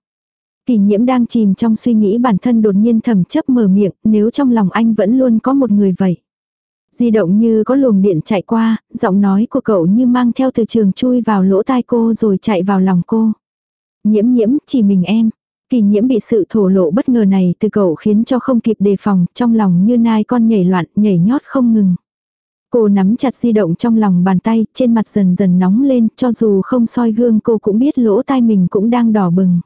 [SPEAKER 1] Kỳ nhiễm đang chìm trong suy nghĩ bản thân đột nhiên thầm chấp mở miệng, nếu trong lòng anh vẫn luôn có một người vậy. Di động như có luồng điện chạy qua, giọng nói của cậu như mang theo từ trường chui vào lỗ tai cô rồi chạy vào lòng cô. Nhiễm nhiễm, chỉ mình em. Kỳ nhiễm bị sự thổ lộ bất ngờ này từ cậu khiến cho không kịp đề phòng, trong lòng như nai con nhảy loạn, nhảy nhót không ngừng. Cô nắm chặt di động trong lòng bàn tay, trên mặt dần dần nóng lên, cho dù không soi gương cô cũng biết lỗ tai mình cũng đang đỏ bừng.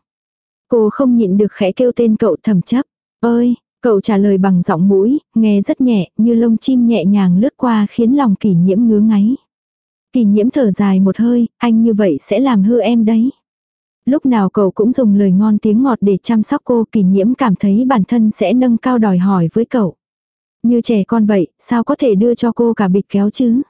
[SPEAKER 1] Cô không nhịn được khẽ kêu tên cậu thầm chấp. Ơi, cậu trả lời bằng giọng mũi, nghe rất nhẹ, như lông chim nhẹ nhàng lướt qua khiến lòng kỷ nhiễm ngứa ngáy. Kỷ nhiễm thở dài một hơi, anh như vậy sẽ làm hư em đấy. Lúc nào cậu cũng dùng lời ngon tiếng ngọt để chăm sóc cô kỷ nhiễm cảm thấy bản thân sẽ nâng cao đòi hỏi với cậu. Như trẻ con vậy, sao có thể đưa cho cô cả bịch kéo chứ?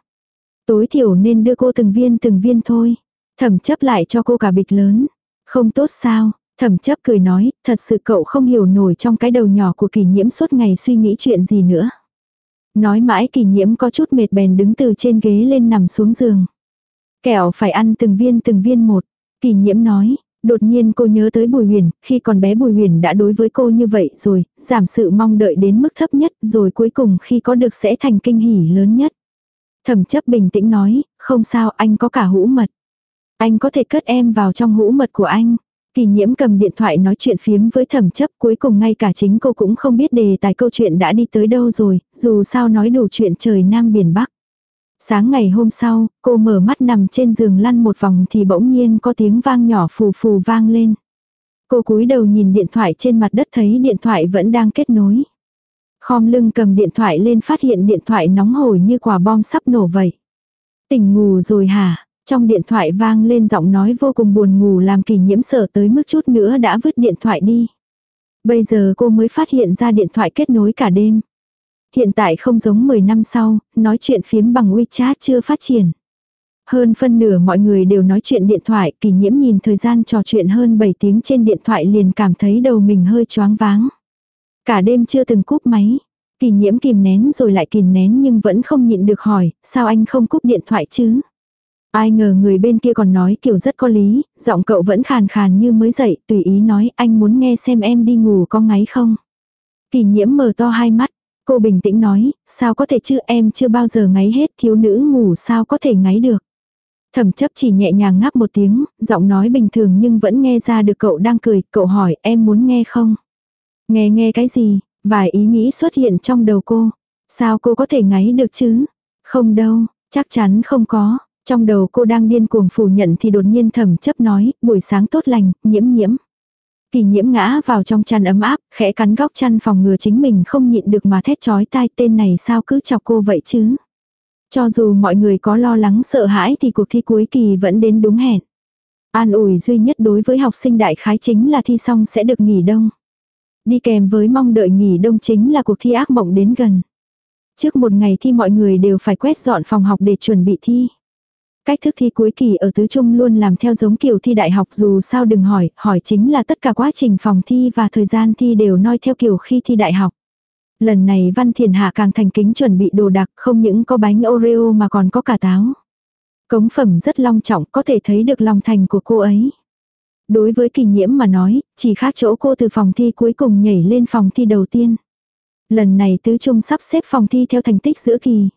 [SPEAKER 1] Tối thiểu nên đưa cô từng viên từng viên thôi. Thẩm chấp lại cho cô cả bịch lớn. Không tốt sao? Thẩm chấp cười nói, thật sự cậu không hiểu nổi trong cái đầu nhỏ của kỳ nhiễm suốt ngày suy nghĩ chuyện gì nữa. Nói mãi kỳ nhiễm có chút mệt bèn đứng từ trên ghế lên nằm xuống giường. Kẹo phải ăn từng viên từng viên một. Kỳ nhiễm nói, Đột nhiên cô nhớ tới Bùi Huyền, khi còn bé Bùi Huyền đã đối với cô như vậy rồi, giảm sự mong đợi đến mức thấp nhất, rồi cuối cùng khi có được sẽ thành kinh hỉ lớn nhất. Thẩm chấp bình tĩnh nói, không sao anh có cả hũ mật. Anh có thể cất em vào trong hũ mật của anh. Kỳ nhiễm cầm điện thoại nói chuyện phiếm với thẩm chấp cuối cùng ngay cả chính cô cũng không biết đề tài câu chuyện đã đi tới đâu rồi, dù sao nói đủ chuyện trời Nam Biển Bắc. Sáng ngày hôm sau, cô mở mắt nằm trên giường lăn một vòng thì bỗng nhiên có tiếng vang nhỏ phù phù vang lên. Cô cúi đầu nhìn điện thoại trên mặt đất thấy điện thoại vẫn đang kết nối. Khom lưng cầm điện thoại lên phát hiện điện thoại nóng hổi như quả bom sắp nổ vậy. Tỉnh ngủ rồi hả? Trong điện thoại vang lên giọng nói vô cùng buồn ngủ làm kỳ nhiễm sở tới mức chút nữa đã vứt điện thoại đi. Bây giờ cô mới phát hiện ra điện thoại kết nối cả đêm. Hiện tại không giống 10 năm sau, nói chuyện phiếm bằng WeChat chưa phát triển. Hơn phân nửa mọi người đều nói chuyện điện thoại, kỳ nhiễm nhìn thời gian trò chuyện hơn 7 tiếng trên điện thoại liền cảm thấy đầu mình hơi choáng váng. Cả đêm chưa từng cúp máy. Kỳ nhiễm kìm nén rồi lại kìm nén nhưng vẫn không nhịn được hỏi, sao anh không cúp điện thoại chứ? Ai ngờ người bên kia còn nói kiểu rất có lý, giọng cậu vẫn khàn khàn như mới dậy, tùy ý nói anh muốn nghe xem em đi ngủ có ngáy không. Kỳ nhiễm mở to hai mắt, Cô bình tĩnh nói, sao có thể chứ em chưa bao giờ ngáy hết thiếu nữ ngủ sao có thể ngáy được. Thẩm chấp chỉ nhẹ nhàng ngáp một tiếng, giọng nói bình thường nhưng vẫn nghe ra được cậu đang cười, cậu hỏi em muốn nghe không? Nghe nghe cái gì? Vài ý nghĩ xuất hiện trong đầu cô. Sao cô có thể ngáy được chứ? Không đâu, chắc chắn không có. Trong đầu cô đang điên cuồng phủ nhận thì đột nhiên thẩm chấp nói, buổi sáng tốt lành, nhiễm nhiễm. Kỳ nhiễm ngã vào trong chăn ấm áp, khẽ cắn góc chăn phòng ngừa chính mình không nhịn được mà thét chói tai tên này sao cứ chọc cô vậy chứ. Cho dù mọi người có lo lắng sợ hãi thì cuộc thi cuối kỳ vẫn đến đúng hẹn. An ủi duy nhất đối với học sinh đại khái chính là thi xong sẽ được nghỉ đông. Đi kèm với mong đợi nghỉ đông chính là cuộc thi ác mộng đến gần. Trước một ngày thi mọi người đều phải quét dọn phòng học để chuẩn bị thi. Cách thức thi cuối kỳ ở tứ trung luôn làm theo giống kiểu thi đại học dù sao đừng hỏi, hỏi chính là tất cả quá trình phòng thi và thời gian thi đều noi theo kiểu khi thi đại học. Lần này Văn Thiền Hạ càng thành kính chuẩn bị đồ đặc không những có bánh Oreo mà còn có cả táo. Cống phẩm rất long trọng có thể thấy được lòng thành của cô ấy. Đối với kỳ nhiễm mà nói, chỉ khác chỗ cô từ phòng thi cuối cùng nhảy lên phòng thi đầu tiên. Lần này tứ trung sắp xếp phòng thi theo thành tích giữa kỳ.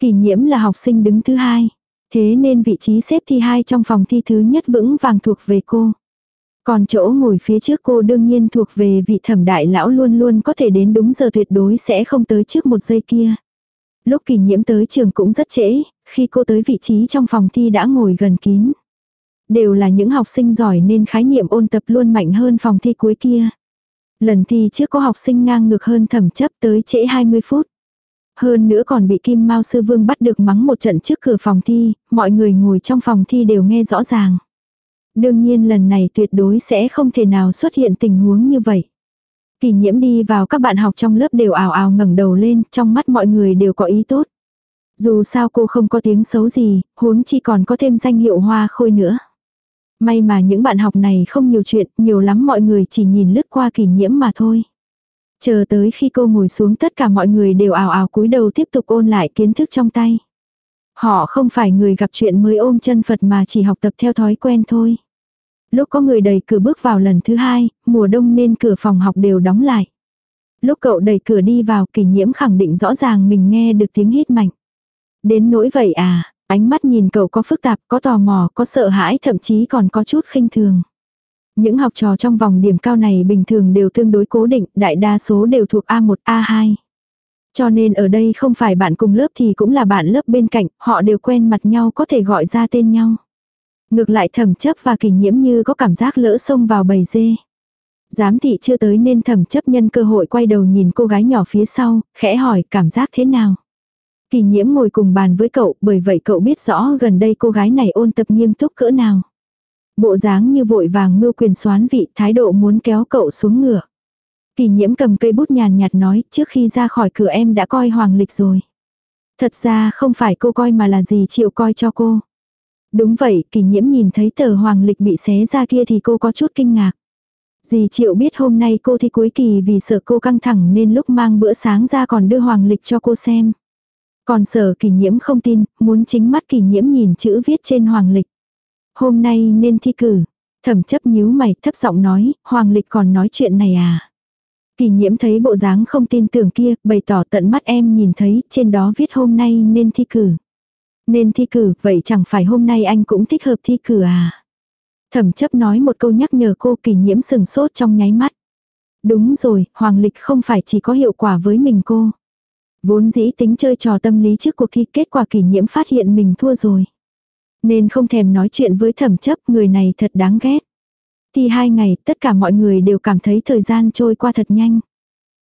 [SPEAKER 1] Kỳ nhiễm là học sinh đứng thứ hai. Thế nên vị trí xếp thi hai trong phòng thi thứ nhất vững vàng thuộc về cô. Còn chỗ ngồi phía trước cô đương nhiên thuộc về vị thẩm đại lão luôn luôn có thể đến đúng giờ tuyệt đối sẽ không tới trước một giây kia. Lúc kỳ nhiễm tới trường cũng rất trễ, khi cô tới vị trí trong phòng thi đã ngồi gần kín. Đều là những học sinh giỏi nên khái niệm ôn tập luôn mạnh hơn phòng thi cuối kia. Lần thi trước có học sinh ngang ngược hơn thẩm chấp tới trễ 20 phút. Hơn nữa còn bị Kim Mao Sư Vương bắt được mắng một trận trước cửa phòng thi, mọi người ngồi trong phòng thi đều nghe rõ ràng. Đương nhiên lần này tuyệt đối sẽ không thể nào xuất hiện tình huống như vậy. Kỳ nhiễm đi vào các bạn học trong lớp đều ảo ảo ngẩng đầu lên, trong mắt mọi người đều có ý tốt. Dù sao cô không có tiếng xấu gì, huống chi còn có thêm danh hiệu hoa khôi nữa. May mà những bạn học này không nhiều chuyện, nhiều lắm mọi người chỉ nhìn lướt qua kỳ nhiễm mà thôi. Chờ tới khi cô ngồi xuống tất cả mọi người đều ảo ảo cúi đầu tiếp tục ôn lại kiến thức trong tay. Họ không phải người gặp chuyện mới ôm chân Phật mà chỉ học tập theo thói quen thôi. Lúc có người đẩy cửa bước vào lần thứ hai, mùa đông nên cửa phòng học đều đóng lại. Lúc cậu đẩy cửa đi vào kỷ nhiễm khẳng định rõ ràng mình nghe được tiếng hít mạnh. Đến nỗi vậy à, ánh mắt nhìn cậu có phức tạp, có tò mò, có sợ hãi thậm chí còn có chút khinh thường. Những học trò trong vòng điểm cao này bình thường đều tương đối cố định, đại đa số đều thuộc A1, A2. Cho nên ở đây không phải bạn cùng lớp thì cũng là bạn lớp bên cạnh, họ đều quen mặt nhau có thể gọi ra tên nhau. Ngược lại thẩm chấp và kỷ nhiễm như có cảm giác lỡ xông vào bầy dê. Giám thị chưa tới nên thẩm chấp nhân cơ hội quay đầu nhìn cô gái nhỏ phía sau, khẽ hỏi cảm giác thế nào. Kỳ nhiễm ngồi cùng bàn với cậu bởi vậy cậu biết rõ gần đây cô gái này ôn tập nghiêm túc cỡ nào. Bộ dáng như vội vàng mưu quyền xoán vị thái độ muốn kéo cậu xuống ngựa. Kỳ nhiễm cầm cây bút nhàn nhạt nói trước khi ra khỏi cửa em đã coi hoàng lịch rồi. Thật ra không phải cô coi mà là gì chịu coi cho cô. Đúng vậy, kỳ nhiễm nhìn thấy tờ hoàng lịch bị xé ra kia thì cô có chút kinh ngạc. Dì Triệu biết hôm nay cô thi cuối kỳ vì sợ cô căng thẳng nên lúc mang bữa sáng ra còn đưa hoàng lịch cho cô xem. Còn sợ kỳ nhiễm không tin, muốn chính mắt kỳ nhiễm nhìn chữ viết trên hoàng lịch. Hôm nay nên thi cử. Thẩm chấp nhíu mày thấp giọng nói, hoàng lịch còn nói chuyện này à. Kỳ nhiễm thấy bộ dáng không tin tưởng kia, bày tỏ tận mắt em nhìn thấy, trên đó viết hôm nay nên thi cử. Nên thi cử, vậy chẳng phải hôm nay anh cũng thích hợp thi cử à? Thẩm chấp nói một câu nhắc nhở cô kỳ nhiễm sừng sốt trong nháy mắt. Đúng rồi, Hoàng Lịch không phải chỉ có hiệu quả với mình cô. Vốn dĩ tính chơi trò tâm lý trước cuộc thi kết quả kỳ nhiễm phát hiện mình thua rồi. Nên không thèm nói chuyện với thẩm chấp người này thật đáng ghét. Thi hai ngày tất cả mọi người đều cảm thấy thời gian trôi qua thật nhanh.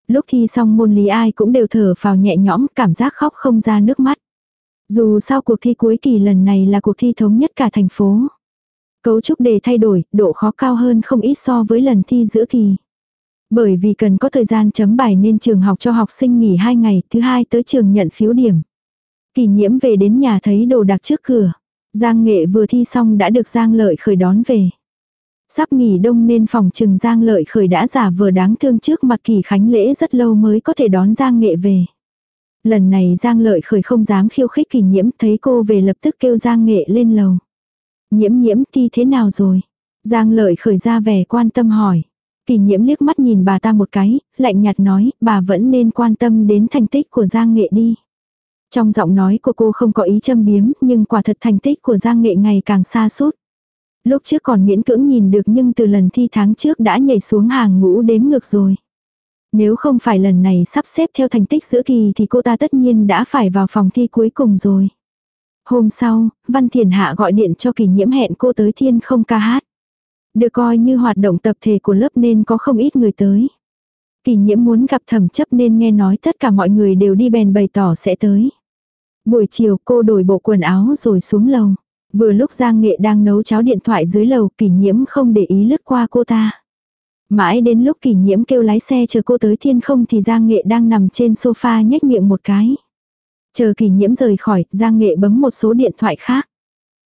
[SPEAKER 1] Lúc thi xong môn lý ai cũng đều thở vào nhẹ nhõm cảm giác khóc không ra nước mắt. Dù sao cuộc thi cuối kỳ lần này là cuộc thi thống nhất cả thành phố. Cấu trúc đề thay đổi, độ khó cao hơn không ít so với lần thi giữa kỳ. Bởi vì cần có thời gian chấm bài nên trường học cho học sinh nghỉ 2 ngày, thứ hai tới trường nhận phiếu điểm. Kỳ nhiễm về đến nhà thấy đồ đặc trước cửa. Giang nghệ vừa thi xong đã được Giang lợi khởi đón về. Sắp nghỉ đông nên phòng trừng Giang lợi khởi đã giả vừa đáng thương trước mặt kỳ khánh lễ rất lâu mới có thể đón Giang nghệ về. Lần này Giang lợi khởi không dám khiêu khích kỳ nhiễm thấy cô về lập tức kêu Giang nghệ lên lầu. Nhiễm nhiễm thi thế nào rồi? Giang lợi khởi ra vẻ quan tâm hỏi. Kỳ nhiễm liếc mắt nhìn bà ta một cái, lạnh nhạt nói, bà vẫn nên quan tâm đến thành tích của Giang nghệ đi. Trong giọng nói của cô không có ý châm biếm, nhưng quả thật thành tích của Giang nghệ ngày càng xa suốt. Lúc trước còn miễn cưỡng nhìn được nhưng từ lần thi tháng trước đã nhảy xuống hàng ngũ đếm ngược rồi. Nếu không phải lần này sắp xếp theo thành tích giữa kỳ thì cô ta tất nhiên đã phải vào phòng thi cuối cùng rồi. Hôm sau, Văn Thiền Hạ gọi điện cho kỳ nhiễm hẹn cô tới thiên không ca hát. Được coi như hoạt động tập thể của lớp nên có không ít người tới. Kỳ nhiễm muốn gặp thẩm chấp nên nghe nói tất cả mọi người đều đi bèn bày tỏ sẽ tới. Buổi chiều cô đổi bộ quần áo rồi xuống lầu. Vừa lúc Giang Nghệ đang nấu cháo điện thoại dưới lầu kỷ nhiễm không để ý lướt qua cô ta. Mãi đến lúc kỷ nhiễm kêu lái xe chờ cô tới thiên không thì Giang Nghệ đang nằm trên sofa nhếch miệng một cái. Chờ kỷ nhiễm rời khỏi, Giang Nghệ bấm một số điện thoại khác.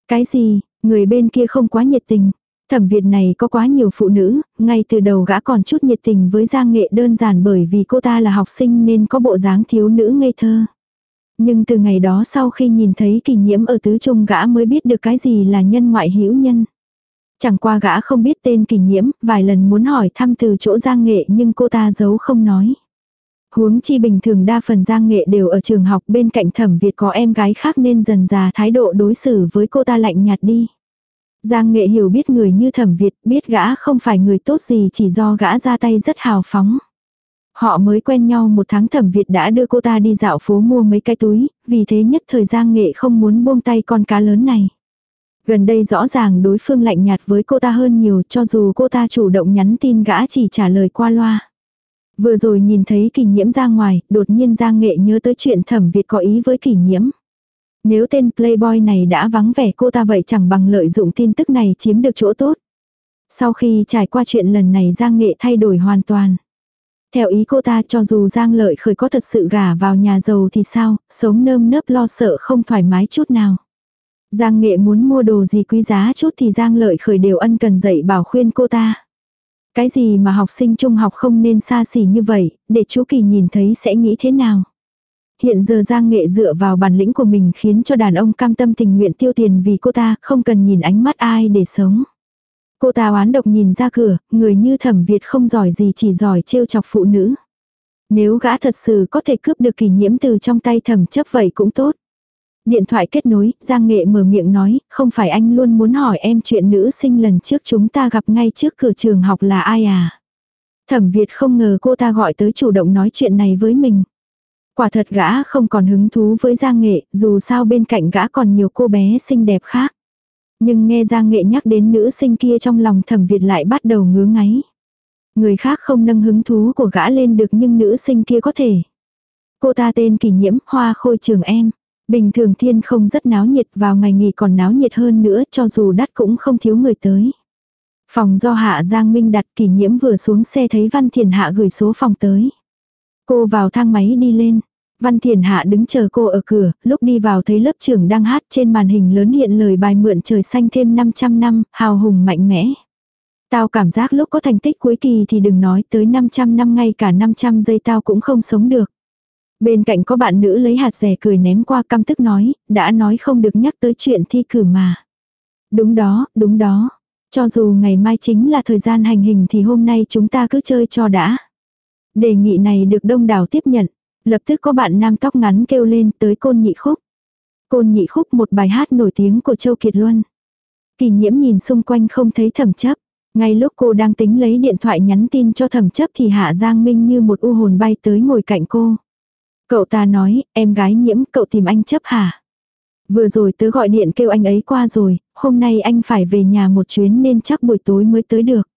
[SPEAKER 1] Cái gì, người bên kia không quá nhiệt tình. Thẩm Việt này có quá nhiều phụ nữ, ngay từ đầu gã còn chút nhiệt tình với Giang Nghệ đơn giản bởi vì cô ta là học sinh nên có bộ dáng thiếu nữ ngây thơ. Nhưng từ ngày đó sau khi nhìn thấy kỷ nhiễm ở tứ trung gã mới biết được cái gì là nhân ngoại hữu nhân. Chẳng qua gã không biết tên kỷ nhiễm, vài lần muốn hỏi thăm từ chỗ Giang Nghệ nhưng cô ta giấu không nói. Huống chi bình thường đa phần Giang Nghệ đều ở trường học bên cạnh thẩm Việt có em gái khác nên dần già thái độ đối xử với cô ta lạnh nhạt đi. Giang Nghệ hiểu biết người như thẩm Việt biết gã không phải người tốt gì chỉ do gã ra tay rất hào phóng. Họ mới quen nhau một tháng thẩm Việt đã đưa cô ta đi dạo phố mua mấy cái túi, vì thế nhất thời Giang Nghệ không muốn buông tay con cá lớn này. Gần đây rõ ràng đối phương lạnh nhạt với cô ta hơn nhiều cho dù cô ta chủ động nhắn tin gã chỉ trả lời qua loa. Vừa rồi nhìn thấy kỷ nhiễm ra ngoài, đột nhiên Giang Nghệ nhớ tới chuyện thẩm Việt có ý với kỷ nhiễm. Nếu tên Playboy này đã vắng vẻ cô ta vậy chẳng bằng lợi dụng tin tức này chiếm được chỗ tốt. Sau khi trải qua chuyện lần này Giang Nghệ thay đổi hoàn toàn. Theo ý cô ta cho dù Giang Lợi khởi có thật sự gả vào nhà giàu thì sao, sống nơm nớp lo sợ không thoải mái chút nào. Giang Nghệ muốn mua đồ gì quý giá chút thì Giang Lợi khởi đều ân cần dạy bảo khuyên cô ta. Cái gì mà học sinh trung học không nên xa xỉ như vậy, để chú Kỳ nhìn thấy sẽ nghĩ thế nào. Hiện giờ Giang Nghệ dựa vào bản lĩnh của mình khiến cho đàn ông cam tâm tình nguyện tiêu tiền vì cô ta, không cần nhìn ánh mắt ai để sống. Cô ta oán độc nhìn ra cửa, người như thẩm Việt không giỏi gì chỉ giỏi trêu chọc phụ nữ. Nếu gã thật sự có thể cướp được kỷ nhiễm từ trong tay thẩm chấp vậy cũng tốt. Điện thoại kết nối, Giang Nghệ mở miệng nói, không phải anh luôn muốn hỏi em chuyện nữ sinh lần trước chúng ta gặp ngay trước cửa trường học là ai à? Thẩm Việt không ngờ cô ta gọi tới chủ động nói chuyện này với mình. Quả thật gã không còn hứng thú với Giang Nghệ, dù sao bên cạnh gã còn nhiều cô bé xinh đẹp khác. Nhưng nghe Giang Nghệ nhắc đến nữ sinh kia trong lòng thẩm Việt lại bắt đầu ngứa ngáy. Người khác không nâng hứng thú của gã lên được nhưng nữ sinh kia có thể. Cô ta tên kỷ nhiễm, hoa khôi trường em. Bình thường thiên không rất náo nhiệt, vào ngày nghỉ còn náo nhiệt hơn nữa, cho dù đắt cũng không thiếu người tới. Phòng do Hạ Giang Minh đặt, kỷ nhiễm vừa xuống xe thấy Văn Thiền Hạ gửi số phòng tới. Cô vào thang máy đi lên. Văn Thiền Hạ đứng chờ cô ở cửa, lúc đi vào thấy lớp trưởng đang hát trên màn hình lớn hiện lời bài mượn trời xanh thêm 500 năm, hào hùng mạnh mẽ. Tao cảm giác lúc có thành tích cuối kỳ thì đừng nói tới 500 năm ngay cả 500 giây tao cũng không sống được. Bên cạnh có bạn nữ lấy hạt rẻ cười ném qua căm tức nói, đã nói không được nhắc tới chuyện thi cử mà. Đúng đó, đúng đó. Cho dù ngày mai chính là thời gian hành hình thì hôm nay chúng ta cứ chơi cho đã. Đề nghị này được đông đảo tiếp nhận. Lập tức có bạn nam tóc ngắn kêu lên tới côn nhị khúc. Côn nhị khúc một bài hát nổi tiếng của Châu Kiệt Luân. Kỳ nhiễm nhìn xung quanh không thấy thẩm chấp. Ngay lúc cô đang tính lấy điện thoại nhắn tin cho thẩm chấp thì Hạ Giang Minh như một u hồn bay tới ngồi cạnh cô. Cậu ta nói, em gái nhiễm, cậu tìm anh chấp hả? Vừa rồi tớ gọi điện kêu anh ấy qua rồi, hôm nay anh phải về nhà một chuyến nên chắc buổi tối mới tới được.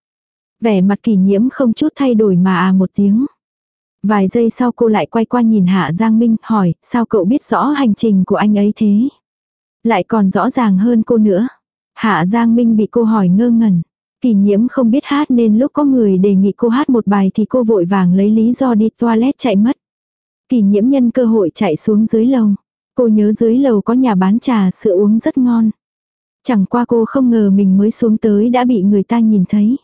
[SPEAKER 1] Vẻ mặt kỷ nhiễm không chút thay đổi mà à một tiếng. Vài giây sau cô lại quay qua nhìn Hạ Giang Minh hỏi, sao cậu biết rõ hành trình của anh ấy thế? Lại còn rõ ràng hơn cô nữa. Hạ Giang Minh bị cô hỏi ngơ ngẩn. Kỳ nhiễm không biết hát nên lúc có người đề nghị cô hát một bài thì cô vội vàng lấy lý do đi toilet chạy mất. Kỳ nhiễm nhân cơ hội chạy xuống dưới lầu. Cô nhớ dưới lầu có nhà bán trà sữa uống rất ngon. Chẳng qua cô không ngờ mình mới xuống tới đã bị người ta nhìn thấy.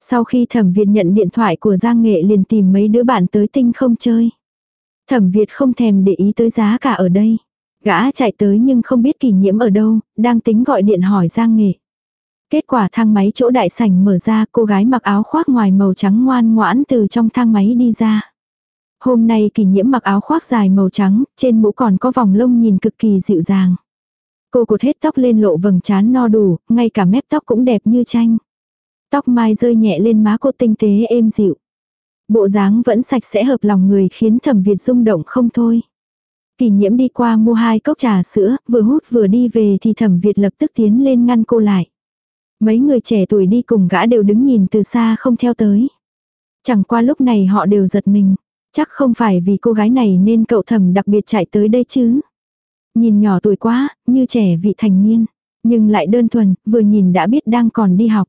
[SPEAKER 1] Sau khi thẩm Việt nhận điện thoại của Giang Nghệ liền tìm mấy đứa bạn tới tinh không chơi. Thẩm Việt không thèm để ý tới giá cả ở đây. Gã chạy tới nhưng không biết kỷ nhiễm ở đâu, đang tính gọi điện hỏi Giang Nghệ. Kết quả thang máy chỗ đại sảnh mở ra cô gái mặc áo khoác ngoài màu trắng ngoan ngoãn từ trong thang máy đi ra. Hôm nay kỷ nhiễm mặc áo khoác dài màu trắng, trên mũ còn có vòng lông nhìn cực kỳ dịu dàng. Cô cột hết tóc lên lộ vầng trán no đủ, ngay cả mép tóc cũng đẹp như tranh. Tóc mai rơi nhẹ lên má cô tinh tế êm dịu. Bộ dáng vẫn sạch sẽ hợp lòng người khiến thẩm Việt rung động không thôi. Kỳ nhiễm đi qua mua hai cốc trà sữa, vừa hút vừa đi về thì thẩm Việt lập tức tiến lên ngăn cô lại. Mấy người trẻ tuổi đi cùng gã đều đứng nhìn từ xa không theo tới. Chẳng qua lúc này họ đều giật mình. Chắc không phải vì cô gái này nên cậu thẩm đặc biệt chạy tới đây chứ. Nhìn nhỏ tuổi quá, như trẻ vị thành niên. Nhưng lại đơn thuần, vừa nhìn đã biết đang còn đi học.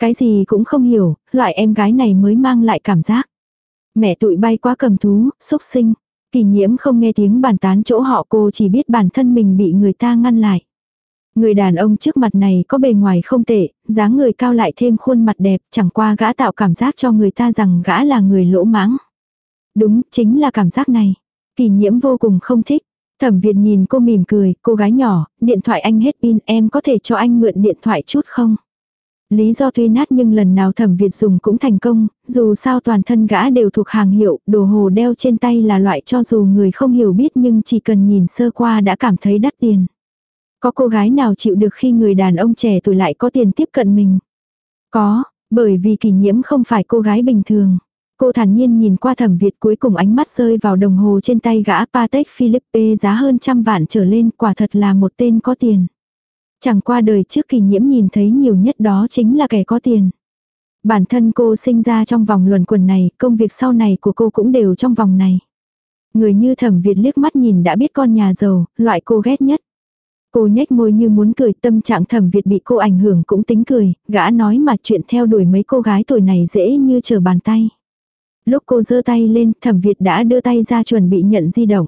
[SPEAKER 1] Cái gì cũng không hiểu, loại em gái này mới mang lại cảm giác. Mẹ tụi bay quá cầm thú, xúc sinh. Kỳ nhiễm không nghe tiếng bàn tán chỗ họ cô chỉ biết bản thân mình bị người ta ngăn lại. Người đàn ông trước mặt này có bề ngoài không tệ, dáng người cao lại thêm khuôn mặt đẹp, chẳng qua gã tạo cảm giác cho người ta rằng gã là người lỗ mãng. Đúng, chính là cảm giác này. Kỳ nhiễm vô cùng không thích. Thẩm Việt nhìn cô mỉm cười, cô gái nhỏ, điện thoại anh hết pin, em có thể cho anh mượn điện thoại chút không? Lý do tuy nát nhưng lần nào thẩm Việt dùng cũng thành công, dù sao toàn thân gã đều thuộc hàng hiệu, đồ hồ đeo trên tay là loại cho dù người không hiểu biết nhưng chỉ cần nhìn sơ qua đã cảm thấy đắt tiền. Có cô gái nào chịu được khi người đàn ông trẻ tuổi lại có tiền tiếp cận mình? Có, bởi vì kỷ nhiễm không phải cô gái bình thường. Cô thản nhiên nhìn qua thẩm Việt cuối cùng ánh mắt rơi vào đồng hồ trên tay gã Patek Philippe giá hơn trăm vạn trở lên quả thật là một tên có tiền. Chẳng qua đời trước kỳ nhiễm nhìn thấy nhiều nhất đó chính là kẻ có tiền. Bản thân cô sinh ra trong vòng luẩn quẩn này, công việc sau này của cô cũng đều trong vòng này. Người như thẩm Việt liếc mắt nhìn đã biết con nhà giàu, loại cô ghét nhất. Cô nhếch môi như muốn cười tâm trạng thẩm Việt bị cô ảnh hưởng cũng tính cười, gã nói mà chuyện theo đuổi mấy cô gái tuổi này dễ như trở bàn tay. Lúc cô giơ tay lên thẩm Việt đã đưa tay ra chuẩn bị nhận di động.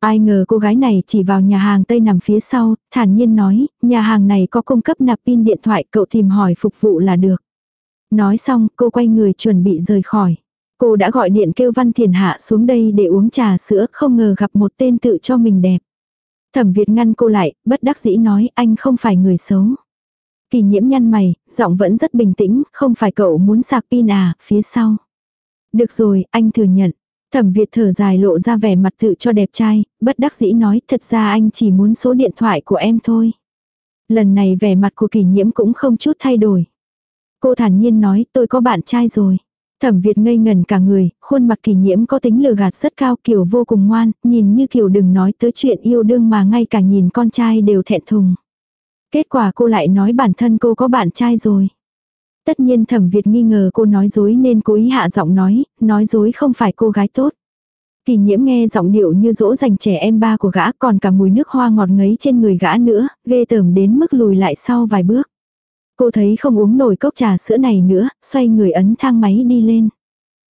[SPEAKER 1] Ai ngờ cô gái này chỉ vào nhà hàng Tây nằm phía sau, thản nhiên nói, nhà hàng này có cung cấp nạp pin điện thoại cậu tìm hỏi phục vụ là được. Nói xong, cô quay người chuẩn bị rời khỏi. Cô đã gọi điện kêu Văn Thiền Hạ xuống đây để uống trà sữa, không ngờ gặp một tên tự cho mình đẹp. Thẩm Việt ngăn cô lại, bất đắc dĩ nói anh không phải người xấu. Kỳ nhiễm nhăn mày, giọng vẫn rất bình tĩnh, không phải cậu muốn sạc pin à, phía sau. Được rồi, anh thừa nhận. Thẩm Việt thở dài lộ ra vẻ mặt tự cho đẹp trai, bất đắc dĩ nói thật ra anh chỉ muốn số điện thoại của em thôi. Lần này vẻ mặt của kỷ nhiễm cũng không chút thay đổi. Cô thản nhiên nói tôi có bạn trai rồi. Thẩm Việt ngây ngần cả người, khuôn mặt kỷ nhiễm có tính lừa gạt rất cao kiểu vô cùng ngoan, nhìn như kiểu đừng nói tới chuyện yêu đương mà ngay cả nhìn con trai đều thẹn thùng. Kết quả cô lại nói bản thân cô có bạn trai rồi. Tất nhiên thẩm Việt nghi ngờ cô nói dối nên cố ý hạ giọng nói, nói dối không phải cô gái tốt. Kỳ nhiễm nghe giọng điệu như dỗ dành trẻ em ba của gã còn cả mùi nước hoa ngọt ngấy trên người gã nữa, ghê tởm đến mức lùi lại sau vài bước. Cô thấy không uống nổi cốc trà sữa này nữa, xoay người ấn thang máy đi lên.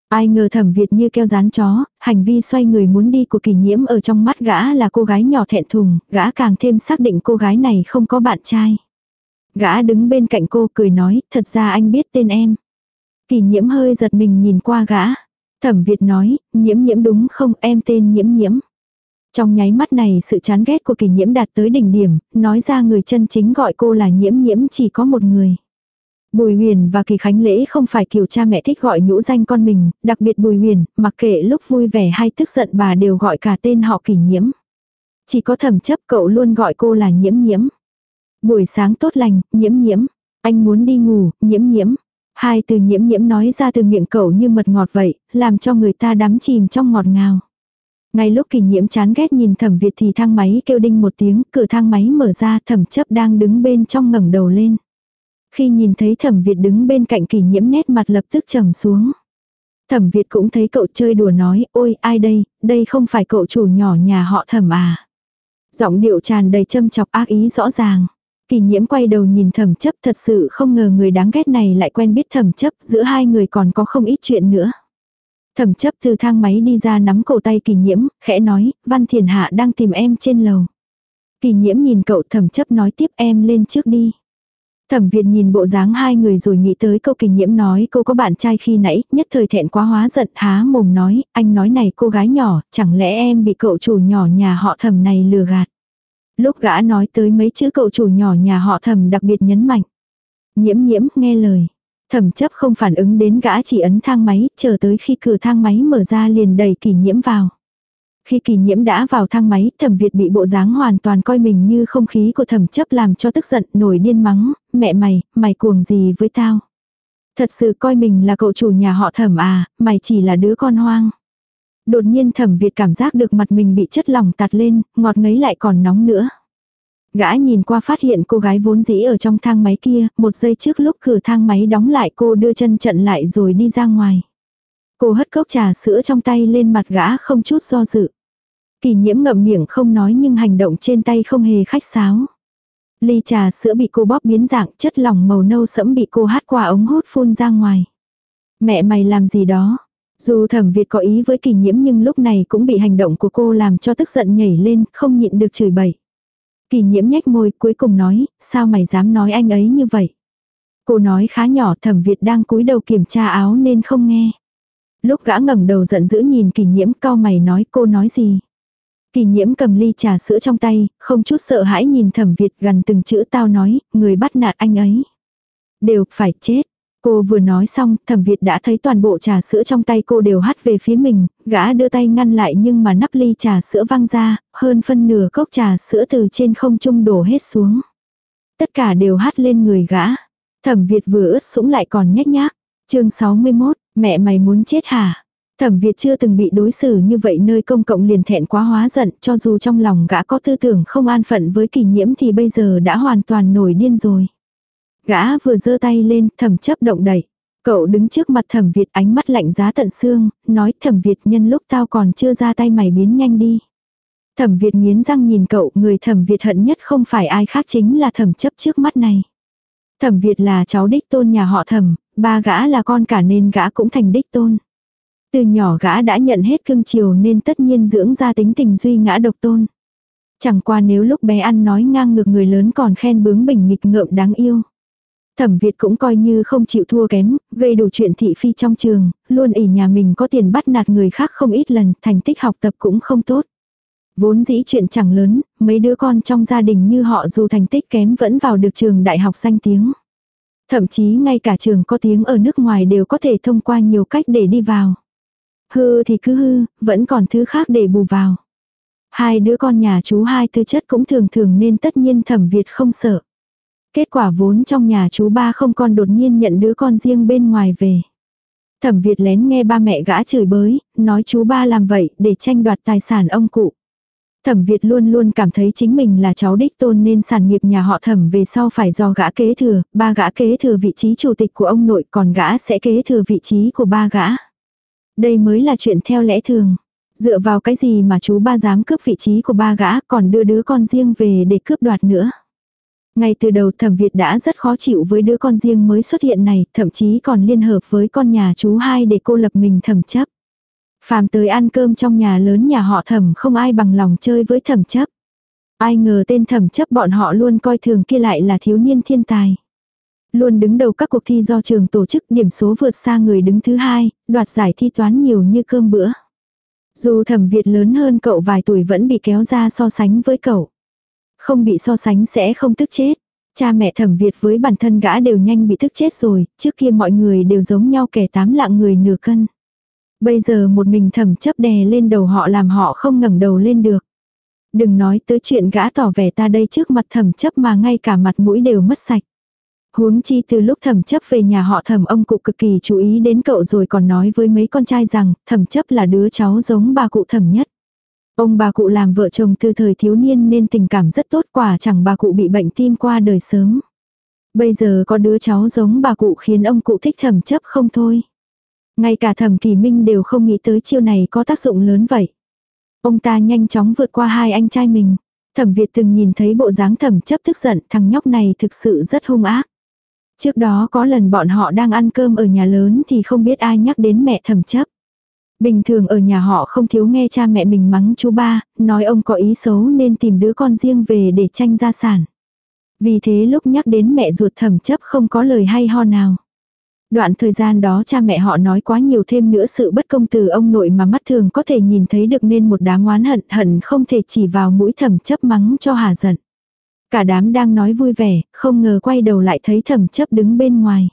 [SPEAKER 1] Ai ngờ thẩm Việt như keo rán chó, hành vi xoay người muốn đi của kỳ nhiễm ở trong mắt gã là cô gái nhỏ thẹn thùng, gã càng thêm xác định cô gái này không có bạn trai. Gã đứng bên cạnh cô cười nói, thật ra anh biết tên em. Kỳ nhiễm hơi giật mình nhìn qua gã. Thẩm Việt nói, nhiễm nhiễm đúng không em tên nhiễm nhiễm. Trong nháy mắt này sự chán ghét của kỳ nhiễm đạt tới đỉnh điểm, nói ra người chân chính gọi cô là nhiễm nhiễm chỉ có một người. Bùi huyền và kỳ khánh lễ không phải kiểu cha mẹ thích gọi nhũ danh con mình, đặc biệt bùi huyền, mặc kệ lúc vui vẻ hay tức giận bà đều gọi cả tên họ kỳ nhiễm. Chỉ có thẩm chấp cậu luôn gọi cô là nhiễm nhiễm. Buổi sáng tốt lành, nhiễm nhiễm. Anh muốn đi ngủ, nhiễm nhiễm. Hai từ nhiễm nhiễm nói ra từ miệng cậu như mật ngọt vậy, làm cho người ta đắm chìm trong ngọt ngào. Ngay lúc kỳ nhiễm chán ghét nhìn thẩm Việt thì thang máy kêu đinh một tiếng, cửa thang máy mở ra thẩm chấp đang đứng bên trong ngẩng đầu lên. Khi nhìn thấy thẩm Việt đứng bên cạnh kỳ nhiễm nét mặt lập tức trầm xuống. Thẩm Việt cũng thấy cậu chơi đùa nói, ôi ai đây, đây không phải cậu chủ nhỏ nhà họ thẩm à. Giọng điệu tràn đầy châm chọc ác ý rõ ràng. Kỳ nhiễm quay đầu nhìn thẩm chấp thật sự không ngờ người đáng ghét này lại quen biết thẩm chấp giữa hai người còn có không ít chuyện nữa. Thẩm chấp từ thang máy đi ra nắm cổ tay kỳ nhiễm, khẽ nói, Văn Thiền Hạ đang tìm em trên lầu. Kỳ nhiễm nhìn cậu thẩm chấp nói tiếp em lên trước đi. Thẩm Việt nhìn bộ dáng hai người rồi nghĩ tới câu kỳ nhiễm nói cô có bạn trai khi nãy, nhất thời thẹn quá hóa giận há mồm nói, anh nói này cô gái nhỏ, chẳng lẽ em bị cậu chủ nhỏ nhà họ thẩm này lừa gạt. Lúc gã nói tới mấy chữ cậu chủ nhỏ nhà họ thẩm đặc biệt nhấn mạnh. Nhiễm nhiễm nghe lời. Thẩm chấp không phản ứng đến gã chỉ ấn thang máy, chờ tới khi cửa thang máy mở ra liền đẩy kỳ nhiễm vào. Khi kỳ nhiễm đã vào thang máy, thẩm Việt bị bộ dáng hoàn toàn coi mình như không khí của thẩm chấp làm cho tức giận, nổi điên mắng, mẹ mày, mày cuồng gì với tao. Thật sự coi mình là cậu chủ nhà họ thẩm à, mày chỉ là đứa con hoang. Đột nhiên thẩm Việt cảm giác được mặt mình bị chất lỏng tạt lên, ngọt ngấy lại còn nóng nữa. Gã nhìn qua phát hiện cô gái vốn dĩ ở trong thang máy kia, một giây trước lúc cửa thang máy đóng lại cô đưa chân trận lại rồi đi ra ngoài. Cô hất cốc trà sữa trong tay lên mặt gã không chút do dự. Kỳ nhiễm ngậm miệng không nói nhưng hành động trên tay không hề khách sáo. Ly trà sữa bị cô bóp biến dạng chất lỏng màu nâu sẫm bị cô hát qua ống hút phun ra ngoài. Mẹ mày làm gì đó, dù thẩm Việt có ý với kỳ nhiễm nhưng lúc này cũng bị hành động của cô làm cho tức giận nhảy lên, không nhịn được chửi bậy. Kỳ nhiễm nhếch môi cuối cùng nói, sao mày dám nói anh ấy như vậy? Cô nói khá nhỏ thẩm Việt đang cúi đầu kiểm tra áo nên không nghe. Lúc gã ngẩng đầu giận dữ nhìn kỳ nhiễm cao mày nói cô nói gì? Kỳ nhiễm cầm ly trà sữa trong tay, không chút sợ hãi nhìn thẩm Việt gần từng chữ tao nói, người bắt nạt anh ấy. Đều phải chết. Cô vừa nói xong, thẩm Việt đã thấy toàn bộ trà sữa trong tay cô đều hắt về phía mình, gã đưa tay ngăn lại nhưng mà nắp ly trà sữa văng ra, hơn phân nửa cốc trà sữa từ trên không trung đổ hết xuống. Tất cả đều hắt lên người gã. Thẩm Việt vừa ướt sũng lại còn nhếch nhác. chương 61, mẹ mày muốn chết hả? Thẩm Việt chưa từng bị đối xử như vậy nơi công cộng liền thẹn quá hóa giận cho dù trong lòng gã có tư tưởng không an phận với kỳ nhiễm thì bây giờ đã hoàn toàn nổi điên rồi. Gã vừa giơ tay lên, thẩm chấp động đẩy. Cậu đứng trước mặt thẩm Việt ánh mắt lạnh giá tận xương, nói thẩm Việt nhân lúc tao còn chưa ra tay mày biến nhanh đi. Thẩm Việt nghiến răng nhìn cậu, người thẩm Việt hận nhất không phải ai khác chính là thẩm chấp trước mắt này. Thẩm Việt là cháu đích tôn nhà họ thẩm, ba gã là con cả nên gã cũng thành đích tôn. Từ nhỏ gã đã nhận hết cưng chiều nên tất nhiên dưỡng ra tính tình duy ngã độc tôn. Chẳng qua nếu lúc bé ăn nói ngang ngược người lớn còn khen bướng bình nghịch ngợm đáng yêu. Thẩm Việt cũng coi như không chịu thua kém, gây đủ chuyện thị phi trong trường, luôn ỉ nhà mình có tiền bắt nạt người khác không ít lần, thành tích học tập cũng không tốt. Vốn dĩ chuyện chẳng lớn, mấy đứa con trong gia đình như họ dù thành tích kém vẫn vào được trường đại học danh tiếng. Thậm chí ngay cả trường có tiếng ở nước ngoài đều có thể thông qua nhiều cách để đi vào. Hư thì cứ hư, vẫn còn thứ khác để bù vào. Hai đứa con nhà chú hai tư chất cũng thường thường nên tất nhiên thẩm Việt không sợ. Kết quả vốn trong nhà chú ba không con đột nhiên nhận đứa con riêng bên ngoài về. Thẩm Việt lén nghe ba mẹ gã chửi bới, nói chú ba làm vậy để tranh đoạt tài sản ông cụ. Thẩm Việt luôn luôn cảm thấy chính mình là cháu đích tôn nên sản nghiệp nhà họ thẩm về sau phải do gã kế thừa, ba gã kế thừa vị trí chủ tịch của ông nội còn gã sẽ kế thừa vị trí của ba gã. Đây mới là chuyện theo lẽ thường. Dựa vào cái gì mà chú ba dám cướp vị trí của ba gã còn đưa đứa con riêng về để cướp đoạt nữa. Ngay từ đầu thẩm Việt đã rất khó chịu với đứa con riêng mới xuất hiện này, thậm chí còn liên hợp với con nhà chú hai để cô lập mình thẩm chấp. Phàm tới ăn cơm trong nhà lớn nhà họ thẩm không ai bằng lòng chơi với thẩm chấp. Ai ngờ tên thẩm chấp bọn họ luôn coi thường kia lại là thiếu niên thiên tài. Luôn đứng đầu các cuộc thi do trường tổ chức điểm số vượt xa người đứng thứ hai, đoạt giải thi toán nhiều như cơm bữa. Dù thẩm Việt lớn hơn cậu vài tuổi vẫn bị kéo ra so sánh với cậu. Không bị so sánh sẽ không tức chết. Cha mẹ thẩm Việt với bản thân gã đều nhanh bị tức chết rồi, trước kia mọi người đều giống nhau kẻ tám lạng người nửa cân. Bây giờ một mình thẩm chấp đè lên đầu họ làm họ không ngẩng đầu lên được. Đừng nói tới chuyện gã tỏ vẻ ta đây trước mặt thẩm chấp mà ngay cả mặt mũi đều mất sạch. Huống chi từ lúc thẩm chấp về nhà họ thẩm ông cụ cực kỳ chú ý đến cậu rồi còn nói với mấy con trai rằng thẩm chấp là đứa cháu giống bà cụ thẩm nhất. Ông bà cụ làm vợ chồng từ thời thiếu niên nên tình cảm rất tốt, quả chẳng bà cụ bị bệnh tim qua đời sớm. Bây giờ có đứa cháu giống bà cụ khiến ông cụ thích thẩm chấp không thôi. Ngay cả thẩm kỳ minh đều không nghĩ tới chiêu này có tác dụng lớn vậy. Ông ta nhanh chóng vượt qua hai anh trai mình. Thẩm Việt từng nhìn thấy bộ dáng thẩm chấp tức giận, thằng nhóc này thực sự rất hung ác. Trước đó có lần bọn họ đang ăn cơm ở nhà lớn thì không biết ai nhắc đến mẹ thẩm chấp. Bình thường ở nhà họ không thiếu nghe cha mẹ mình mắng chú ba, nói ông có ý xấu nên tìm đứa con riêng về để tranh gia sản. Vì thế lúc nhắc đến mẹ ruột thẩm chấp không có lời hay ho nào. Đoạn thời gian đó cha mẹ họ nói quá nhiều thêm nữa sự bất công từ ông nội mà mắt thường có thể nhìn thấy được nên một đám oán hận hận không thể chỉ vào mũi thẩm chấp mắng cho hà giận. Cả đám đang nói vui vẻ, không ngờ quay đầu lại thấy thẩm chấp đứng bên ngoài.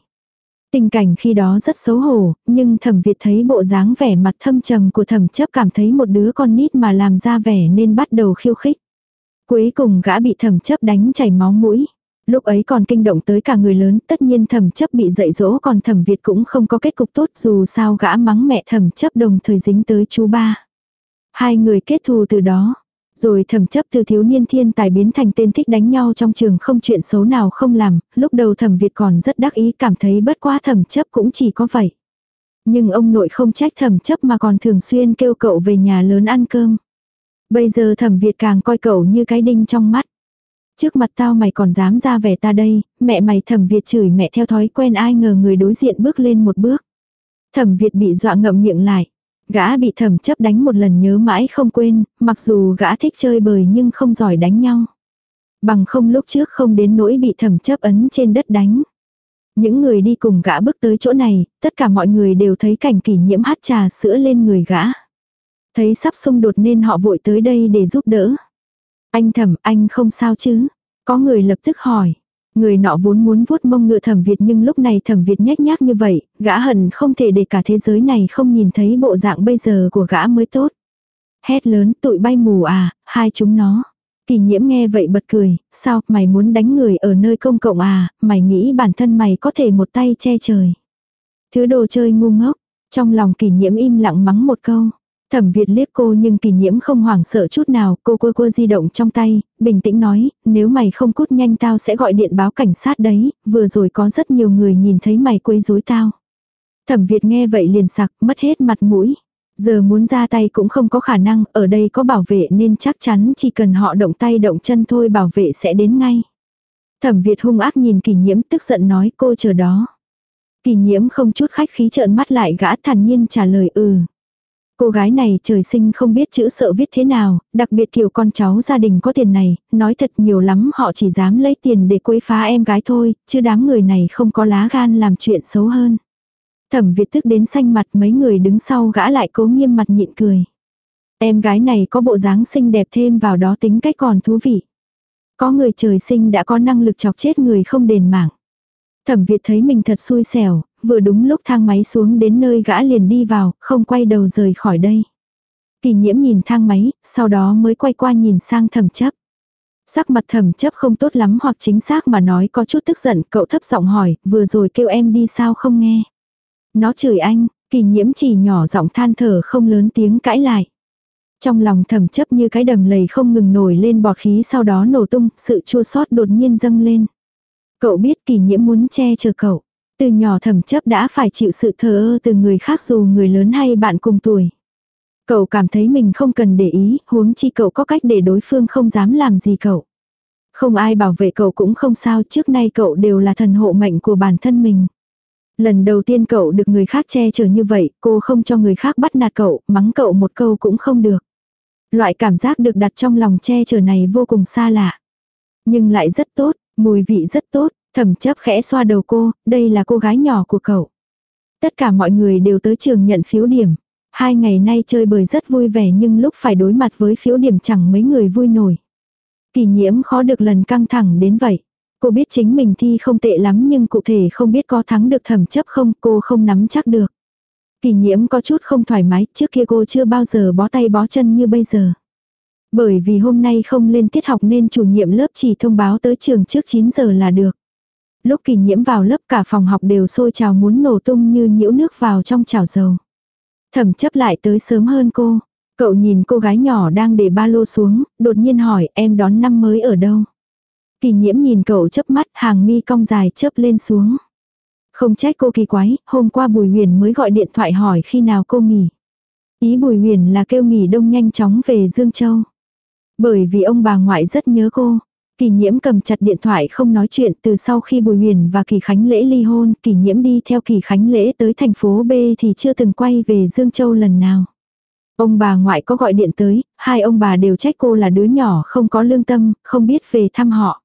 [SPEAKER 1] Tình cảnh khi đó rất xấu hổ, nhưng thẩm Việt thấy bộ dáng vẻ mặt thâm trầm của thẩm chấp cảm thấy một đứa con nít mà làm ra vẻ nên bắt đầu khiêu khích. Cuối cùng gã bị thẩm chấp đánh chảy máu mũi. Lúc ấy còn kinh động tới cả người lớn, tất nhiên thẩm chấp bị dạy dỗ còn thẩm Việt cũng không có kết cục tốt dù sao gã mắng mẹ thẩm chấp đồng thời dính tới chú ba. Hai người kết thù từ đó. Rồi thẩm chấp từ thiếu niên thiên tài biến thành tên thích đánh nhau trong trường không chuyện xấu nào không làm, lúc đầu thẩm Việt còn rất đắc ý cảm thấy bất quá thẩm chấp cũng chỉ có vậy. Nhưng ông nội không trách thẩm chấp mà còn thường xuyên kêu cậu về nhà lớn ăn cơm. Bây giờ thẩm Việt càng coi cậu như cái đinh trong mắt. Trước mặt tao mày còn dám ra vẻ ta đây, mẹ mày thẩm Việt chửi mẹ theo thói quen ai ngờ người đối diện bước lên một bước. Thẩm Việt bị dọa ngậm miệng lại. Gã bị thẩm chấp đánh một lần nhớ mãi không quên, mặc dù gã thích chơi bời nhưng không giỏi đánh nhau. Bằng không lúc trước không đến nỗi bị thẩm chấp ấn trên đất đánh. Những người đi cùng gã bước tới chỗ này, tất cả mọi người đều thấy cảnh kỷ nhiễm hát trà sữa lên người gã. Thấy sắp xung đột nên họ vội tới đây để giúp đỡ. Anh thẩm, anh không sao chứ? Có người lập tức hỏi. Người nọ vốn muốn vuốt mông ngựa thẩm Việt nhưng lúc này thẩm Việt nhếch nhác như vậy, gã hận không thể để cả thế giới này không nhìn thấy bộ dạng bây giờ của gã mới tốt. Hét lớn tụi bay mù à, hai chúng nó. Kỳ nhiễm nghe vậy bật cười, sao mày muốn đánh người ở nơi công cộng à, mày nghĩ bản thân mày có thể một tay che trời. Thứ đồ chơi ngu ngốc, trong lòng kỳ nhiễm im lặng mắng một câu. Thẩm Việt liếc cô nhưng kỳ nhiễm không hoảng sợ chút nào, cô quơ quơ di động trong tay, bình tĩnh nói, nếu mày không cút nhanh tao sẽ gọi điện báo cảnh sát đấy, vừa rồi có rất nhiều người nhìn thấy mày quấy rối tao. Thẩm Việt nghe vậy liền sặc, mất hết mặt mũi. Giờ muốn ra tay cũng không có khả năng, ở đây có bảo vệ nên chắc chắn chỉ cần họ động tay động chân thôi bảo vệ sẽ đến ngay. Thẩm Việt hung ác nhìn kỳ nhiễm tức giận nói cô chờ đó. Kỳ nhiễm không chút khách khí trợn mắt lại gã thản nhiên trả lời ừ. Cô gái này trời sinh không biết chữ sợ viết thế nào, đặc biệt kiểu con cháu gia đình có tiền này, nói thật nhiều lắm họ chỉ dám lấy tiền để quấy phá em gái thôi, chứ đám người này không có lá gan làm chuyện xấu hơn. Thẩm Việt tức đến xanh mặt mấy người đứng sau gã lại cố nghiêm mặt nhịn cười. Em gái này có bộ dáng xinh đẹp thêm vào đó tính cách còn thú vị. Có người trời sinh đã có năng lực chọc chết người không đền mạng. Thẩm Việt thấy mình thật xui xẻo, vừa đúng lúc thang máy xuống đến nơi gã liền đi vào, không quay đầu rời khỏi đây. Kỳ nhiễm nhìn thang máy, sau đó mới quay qua nhìn sang thẩm chấp. Sắc mặt thẩm chấp không tốt lắm hoặc chính xác mà nói có chút tức giận, cậu thấp giọng hỏi, vừa rồi kêu em đi sao không nghe. Nó chửi anh, kỳ nhiễm chỉ nhỏ giọng than thở không lớn tiếng cãi lại. Trong lòng thầm chấp như cái đầm lầy không ngừng nổi lên bọt khí sau đó nổ tung, sự chua xót đột nhiên dâng lên. Cậu biết kỳ nhiễm muốn che chở cậu. Từ nhỏ thầm chấp đã phải chịu sự thờ ơ từ người khác dù người lớn hay bạn cùng tuổi. Cậu cảm thấy mình không cần để ý, huống chi cậu có cách để đối phương không dám làm gì cậu. Không ai bảo vệ cậu cũng không sao, trước nay cậu đều là thần hộ mệnh của bản thân mình. Lần đầu tiên cậu được người khác che chở như vậy, cô không cho người khác bắt nạt cậu, mắng cậu một câu cũng không được. Loại cảm giác được đặt trong lòng che chở này vô cùng xa lạ. Nhưng lại rất tốt, mùi vị rất tốt, thẩm chấp khẽ xoa đầu cô, đây là cô gái nhỏ của cậu. Tất cả mọi người đều tới trường nhận phiếu điểm. Hai ngày nay chơi bời rất vui vẻ nhưng lúc phải đối mặt với phiếu điểm chẳng mấy người vui nổi. Kỳ nhiễm khó được lần căng thẳng đến vậy. Cô biết chính mình thi không tệ lắm nhưng cụ thể không biết có thắng được thẩm chấp không, cô không nắm chắc được. Kỳ nhiễm có chút không thoải mái, trước kia cô chưa bao giờ bó tay bó chân như bây giờ. Bởi vì hôm nay không lên tiết học nên chủ nhiệm lớp chỉ thông báo tới trường trước 9 giờ là được. Lúc kỳ nhiễm vào lớp cả phòng học đều sôi trào muốn nổ tung như nhiễu nước vào trong chảo dầu. Thẩm chấp lại tới sớm hơn cô. Cậu nhìn cô gái nhỏ đang để ba lô xuống, đột nhiên hỏi em đón năm mới ở đâu. Kỳ nhiễm nhìn cậu chớp mắt hàng mi cong dài chớp lên xuống. Không trách cô kỳ quái, hôm qua Bùi Huyền mới gọi điện thoại hỏi khi nào cô nghỉ. Ý Bùi Huyền là kêu nghỉ đông nhanh chóng về Dương Châu. Bởi vì ông bà ngoại rất nhớ cô. Kỳ nhiễm cầm chặt điện thoại không nói chuyện từ sau khi Bùi Huyền và Kỳ Khánh Lễ ly hôn, Kỳ nhiễm đi theo Kỳ Khánh Lễ tới thành phố B thì chưa từng quay về Dương Châu lần nào. Ông bà ngoại có gọi điện tới, hai ông bà đều trách cô là đứa nhỏ không có lương tâm, không biết về thăm họ.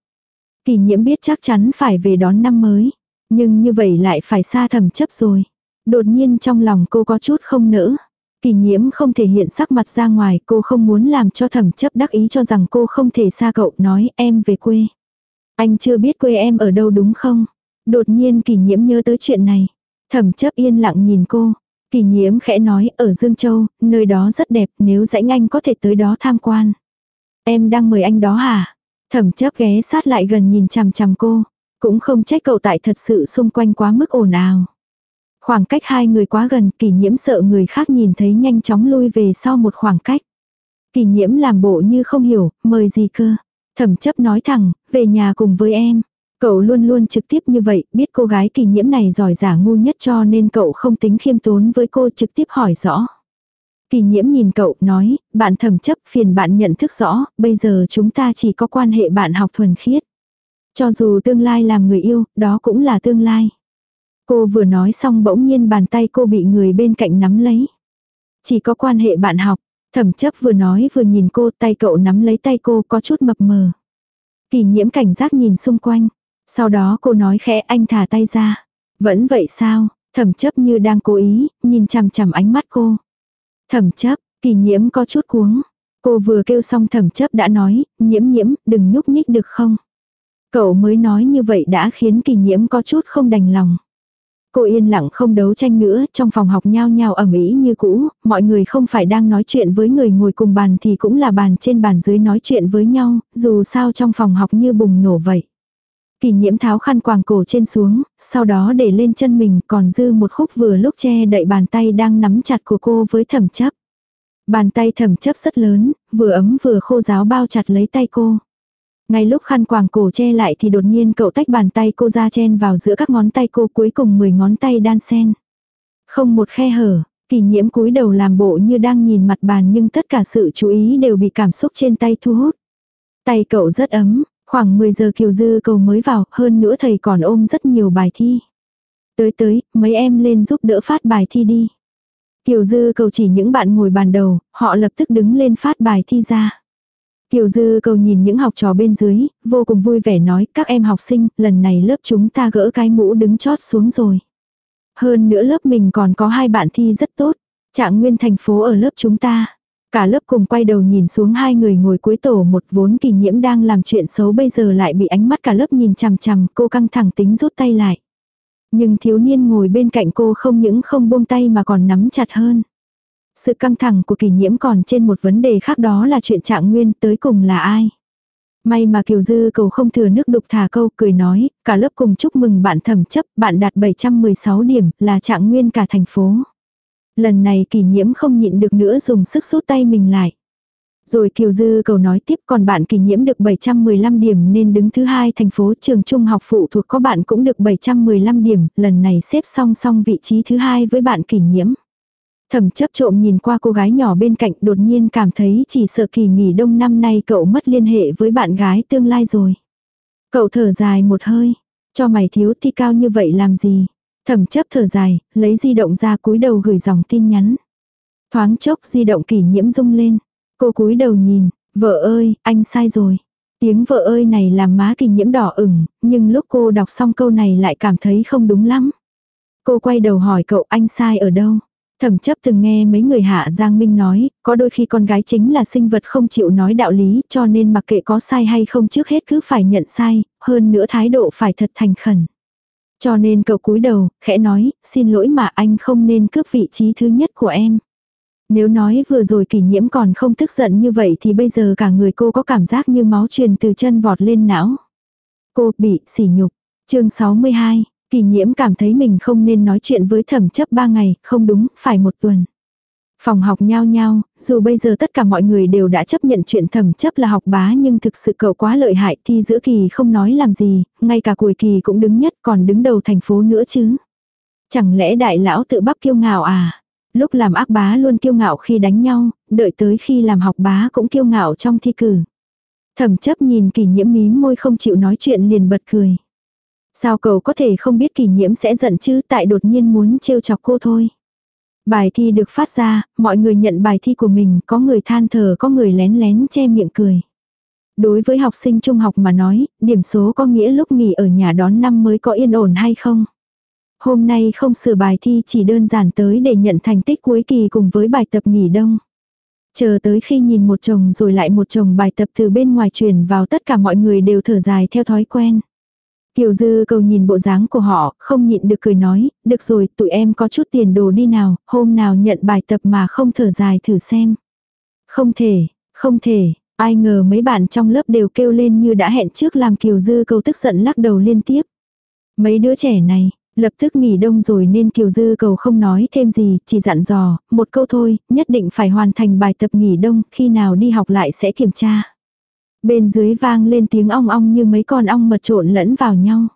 [SPEAKER 1] Kỳ nhiễm biết chắc chắn phải về đón năm mới. Nhưng như vậy lại phải xa thầm chấp rồi. Đột nhiên trong lòng cô có chút không nỡ. Kỳ nhiễm không thể hiện sắc mặt ra ngoài, cô không muốn làm cho thẩm chấp đắc ý cho rằng cô không thể xa cậu, nói em về quê. Anh chưa biết quê em ở đâu đúng không? Đột nhiên kỳ nhiễm nhớ tới chuyện này. Thẩm chấp yên lặng nhìn cô. Kỳ nhiễm khẽ nói ở Dương Châu, nơi đó rất đẹp nếu dãnh anh có thể tới đó tham quan. Em đang mời anh đó hả? Thẩm chấp ghé sát lại gần nhìn chằm chằm cô. Cũng không trách cậu tại thật sự xung quanh quá mức ồn ào. Khoảng cách hai người quá gần, kỳ nhiễm sợ người khác nhìn thấy nhanh chóng lui về sau một khoảng cách. Kỳ nhiễm làm bộ như không hiểu, mời gì cơ. Thẩm chấp nói thẳng, về nhà cùng với em. Cậu luôn luôn trực tiếp như vậy, biết cô gái kỳ nhiễm này giỏi giả ngu nhất cho nên cậu không tính khiêm tốn với cô trực tiếp hỏi rõ. Kỳ nhiễm nhìn cậu, nói, bạn thẩm chấp phiền bạn nhận thức rõ, bây giờ chúng ta chỉ có quan hệ bạn học thuần khiết. Cho dù tương lai làm người yêu, đó cũng là tương lai. Cô vừa nói xong bỗng nhiên bàn tay cô bị người bên cạnh nắm lấy. Chỉ có quan hệ bạn học, thẩm chấp vừa nói vừa nhìn cô tay cậu nắm lấy tay cô có chút mập mờ. Kỳ nhiễm cảnh giác nhìn xung quanh. Sau đó cô nói khẽ anh thả tay ra. Vẫn vậy sao, thẩm chấp như đang cố ý, nhìn chằm chằm ánh mắt cô. Thẩm chấp, kỳ nhiễm có chút cuống. Cô vừa kêu xong thẩm chấp đã nói, nhiễm nhiễm, đừng nhúc nhích được không? Cậu mới nói như vậy đã khiến kỳ nhiễm có chút không đành lòng. Cô yên lặng không đấu tranh nữa, trong phòng học nhao nhao ẩm ý như cũ, mọi người không phải đang nói chuyện với người ngồi cùng bàn thì cũng là bàn trên bàn dưới nói chuyện với nhau, dù sao trong phòng học như bùng nổ vậy. Kỳ nhiễm tháo khăn quàng cổ trên xuống, sau đó để lên chân mình còn dư một khúc vừa lúc che đậy bàn tay đang nắm chặt của cô với thẩm chấp. Bàn tay thẩm chấp rất lớn, vừa ấm vừa khô giáo bao chặt lấy tay cô. Ngay lúc khăn quàng cổ che lại thì đột nhiên cậu tách bàn tay cô ra chen vào giữa các ngón tay cô cuối cùng 10 ngón tay đan sen. Không một khe hở, kỳ nhiễm cúi đầu làm bộ như đang nhìn mặt bàn nhưng tất cả sự chú ý đều bị cảm xúc trên tay thu hút. Tay cậu rất ấm, khoảng 10 giờ Kiều Dư cầu mới vào, hơn nữa thầy còn ôm rất nhiều bài thi. Tới tới, mấy em lên giúp đỡ phát bài thi đi. Kiều Dư cầu chỉ những bạn ngồi bàn đầu, họ lập tức đứng lên phát bài thi ra. Kiều Dư cầu nhìn những học trò bên dưới, vô cùng vui vẻ nói các em học sinh, lần này lớp chúng ta gỡ cái mũ đứng chót xuống rồi. Hơn nữa lớp mình còn có hai bạn thi rất tốt. Trạng nguyên thành phố ở lớp chúng ta. Cả lớp cùng quay đầu nhìn xuống hai người ngồi cuối tổ một vốn kỳ nhiễm đang làm chuyện xấu bây giờ lại bị ánh mắt cả lớp nhìn chằm chằm cô căng thẳng tính rút tay lại. Nhưng thiếu niên ngồi bên cạnh cô không những không buông tay mà còn nắm chặt hơn. Sự căng thẳng của kỳ nhiễm còn trên một vấn đề khác đó là chuyện trạng nguyên tới cùng là ai. May mà Kiều Dư cầu không thừa nước đục thả câu cười nói, cả lớp cùng chúc mừng bạn thẩm chấp, bạn đạt 716 điểm, là trạng nguyên cả thành phố. Lần này kỳ nhiễm không nhịn được nữa dùng sức rút tay mình lại. Rồi Kiều Dư cầu nói tiếp còn bạn kỳ nhiễm được 715 điểm nên đứng thứ hai thành phố trường trung học phụ thuộc có bạn cũng được 715 điểm, lần này xếp song song vị trí thứ hai với bạn kỳ nhiễm. Thẩm chấp trộm nhìn qua cô gái nhỏ bên cạnh đột nhiên cảm thấy chỉ sợ kỳ nghỉ đông năm nay cậu mất liên hệ với bạn gái tương lai rồi. Cậu thở dài một hơi, cho mày thiếu thi cao như vậy làm gì. Thẩm chấp thở dài, lấy di động ra cúi đầu gửi dòng tin nhắn. Thoáng chốc di động kỷ nhiễm rung lên. Cô cúi đầu nhìn, vợ ơi, anh sai rồi. Tiếng vợ ơi này làm má kỷ nhiễm đỏ ửng, nhưng lúc cô đọc xong câu này lại cảm thấy không đúng lắm. Cô quay đầu hỏi cậu anh sai ở đâu. Thẩm chấp từng nghe mấy người hạ Giang Minh nói, có đôi khi con gái chính là sinh vật không chịu nói đạo lý, cho nên mặc kệ có sai hay không trước hết cứ phải nhận sai, hơn nữa thái độ phải thật thành khẩn. Cho nên cậu cúi đầu, khẽ nói, xin lỗi mà anh không nên cướp vị trí thứ nhất của em. Nếu nói vừa rồi kỷ nhiễm còn không tức giận như vậy thì bây giờ cả người cô có cảm giác như máu truyền từ chân vọt lên não. Cô bị sỉ nhục. chương 62, Kỳ nhiễm cảm thấy mình không nên nói chuyện với thẩm chấp ba ngày, không đúng, phải một tuần. Phòng học nhao nhao, dù bây giờ tất cả mọi người đều đã chấp nhận chuyện thẩm chấp là học bá nhưng thực sự cậu quá lợi hại thi giữa kỳ không nói làm gì, ngay cả cuối kỳ cũng đứng nhất còn đứng đầu thành phố nữa chứ. Chẳng lẽ đại lão tự bắp kiêu ngạo à? Lúc làm ác bá luôn kiêu ngạo khi đánh nhau, đợi tới khi làm học bá cũng kiêu ngạo trong thi cử. Thẩm chấp nhìn kỳ nhiễm mí môi không chịu nói chuyện liền bật cười. Sao cậu có thể không biết kỳ nhiễm sẽ giận chứ tại đột nhiên muốn trêu chọc cô thôi. Bài thi được phát ra, mọi người nhận bài thi của mình, có người than thở có người lén lén che miệng cười. Đối với học sinh trung học mà nói, điểm số có nghĩa lúc nghỉ ở nhà đón năm mới có yên ổn hay không. Hôm nay không sửa bài thi chỉ đơn giản tới để nhận thành tích cuối kỳ cùng với bài tập nghỉ đông. Chờ tới khi nhìn một chồng rồi lại một chồng bài tập từ bên ngoài truyền vào tất cả mọi người đều thở dài theo thói quen. Kiều Dư cầu nhìn bộ dáng của họ, không nhịn được cười nói, được rồi, tụi em có chút tiền đồ đi nào, hôm nào nhận bài tập mà không thở dài thử xem. Không thể, không thể, ai ngờ mấy bạn trong lớp đều kêu lên như đã hẹn trước làm Kiều Dư cầu tức giận lắc đầu liên tiếp. Mấy đứa trẻ này, lập tức nghỉ đông rồi nên Kiều Dư cầu không nói thêm gì, chỉ dặn dò, một câu thôi, nhất định phải hoàn thành bài tập nghỉ đông, khi nào đi học lại sẽ kiểm tra. Bên dưới vang lên tiếng ong ong như mấy con ong mật trộn lẫn vào nhau.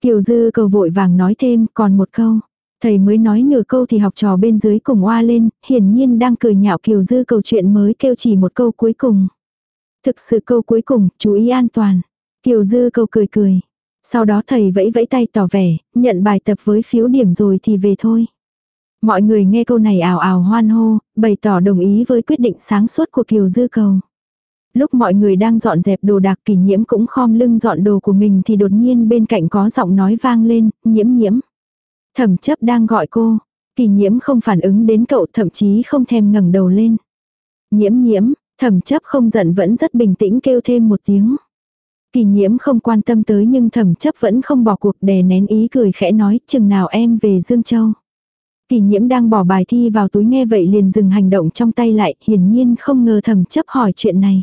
[SPEAKER 1] Kiều Dư cầu vội vàng nói thêm còn một câu. Thầy mới nói nửa câu thì học trò bên dưới cùng oa lên, hiển nhiên đang cười nhạo Kiều Dư cầu chuyện mới kêu chỉ một câu cuối cùng. Thực sự câu cuối cùng, chú ý an toàn. Kiều Dư cầu cười cười. Sau đó thầy vẫy vẫy tay tỏ vẻ, nhận bài tập với phiếu điểm rồi thì về thôi. Mọi người nghe câu này ào ào hoan hô, bày tỏ đồng ý với quyết định sáng suốt của Kiều Dư cầu. Lúc mọi người đang dọn dẹp đồ đạc kỳ nhiễm cũng khom lưng dọn đồ của mình thì đột nhiên bên cạnh có giọng nói vang lên, nhiễm nhiễm. Thẩm chấp đang gọi cô. Kỳ nhiễm không phản ứng đến cậu thậm chí không thèm ngẩng đầu lên. Nhiễm nhiễm, thẩm chấp không giận vẫn rất bình tĩnh kêu thêm một tiếng. Kỳ nhiễm không quan tâm tới nhưng thẩm chấp vẫn không bỏ cuộc đè nén ý cười khẽ nói chừng nào em về Dương Châu. Kỳ nhiễm đang bỏ bài thi vào túi nghe vậy liền dừng hành động trong tay lại, hiển nhiên không ngờ thẩm chấp hỏi chuyện này.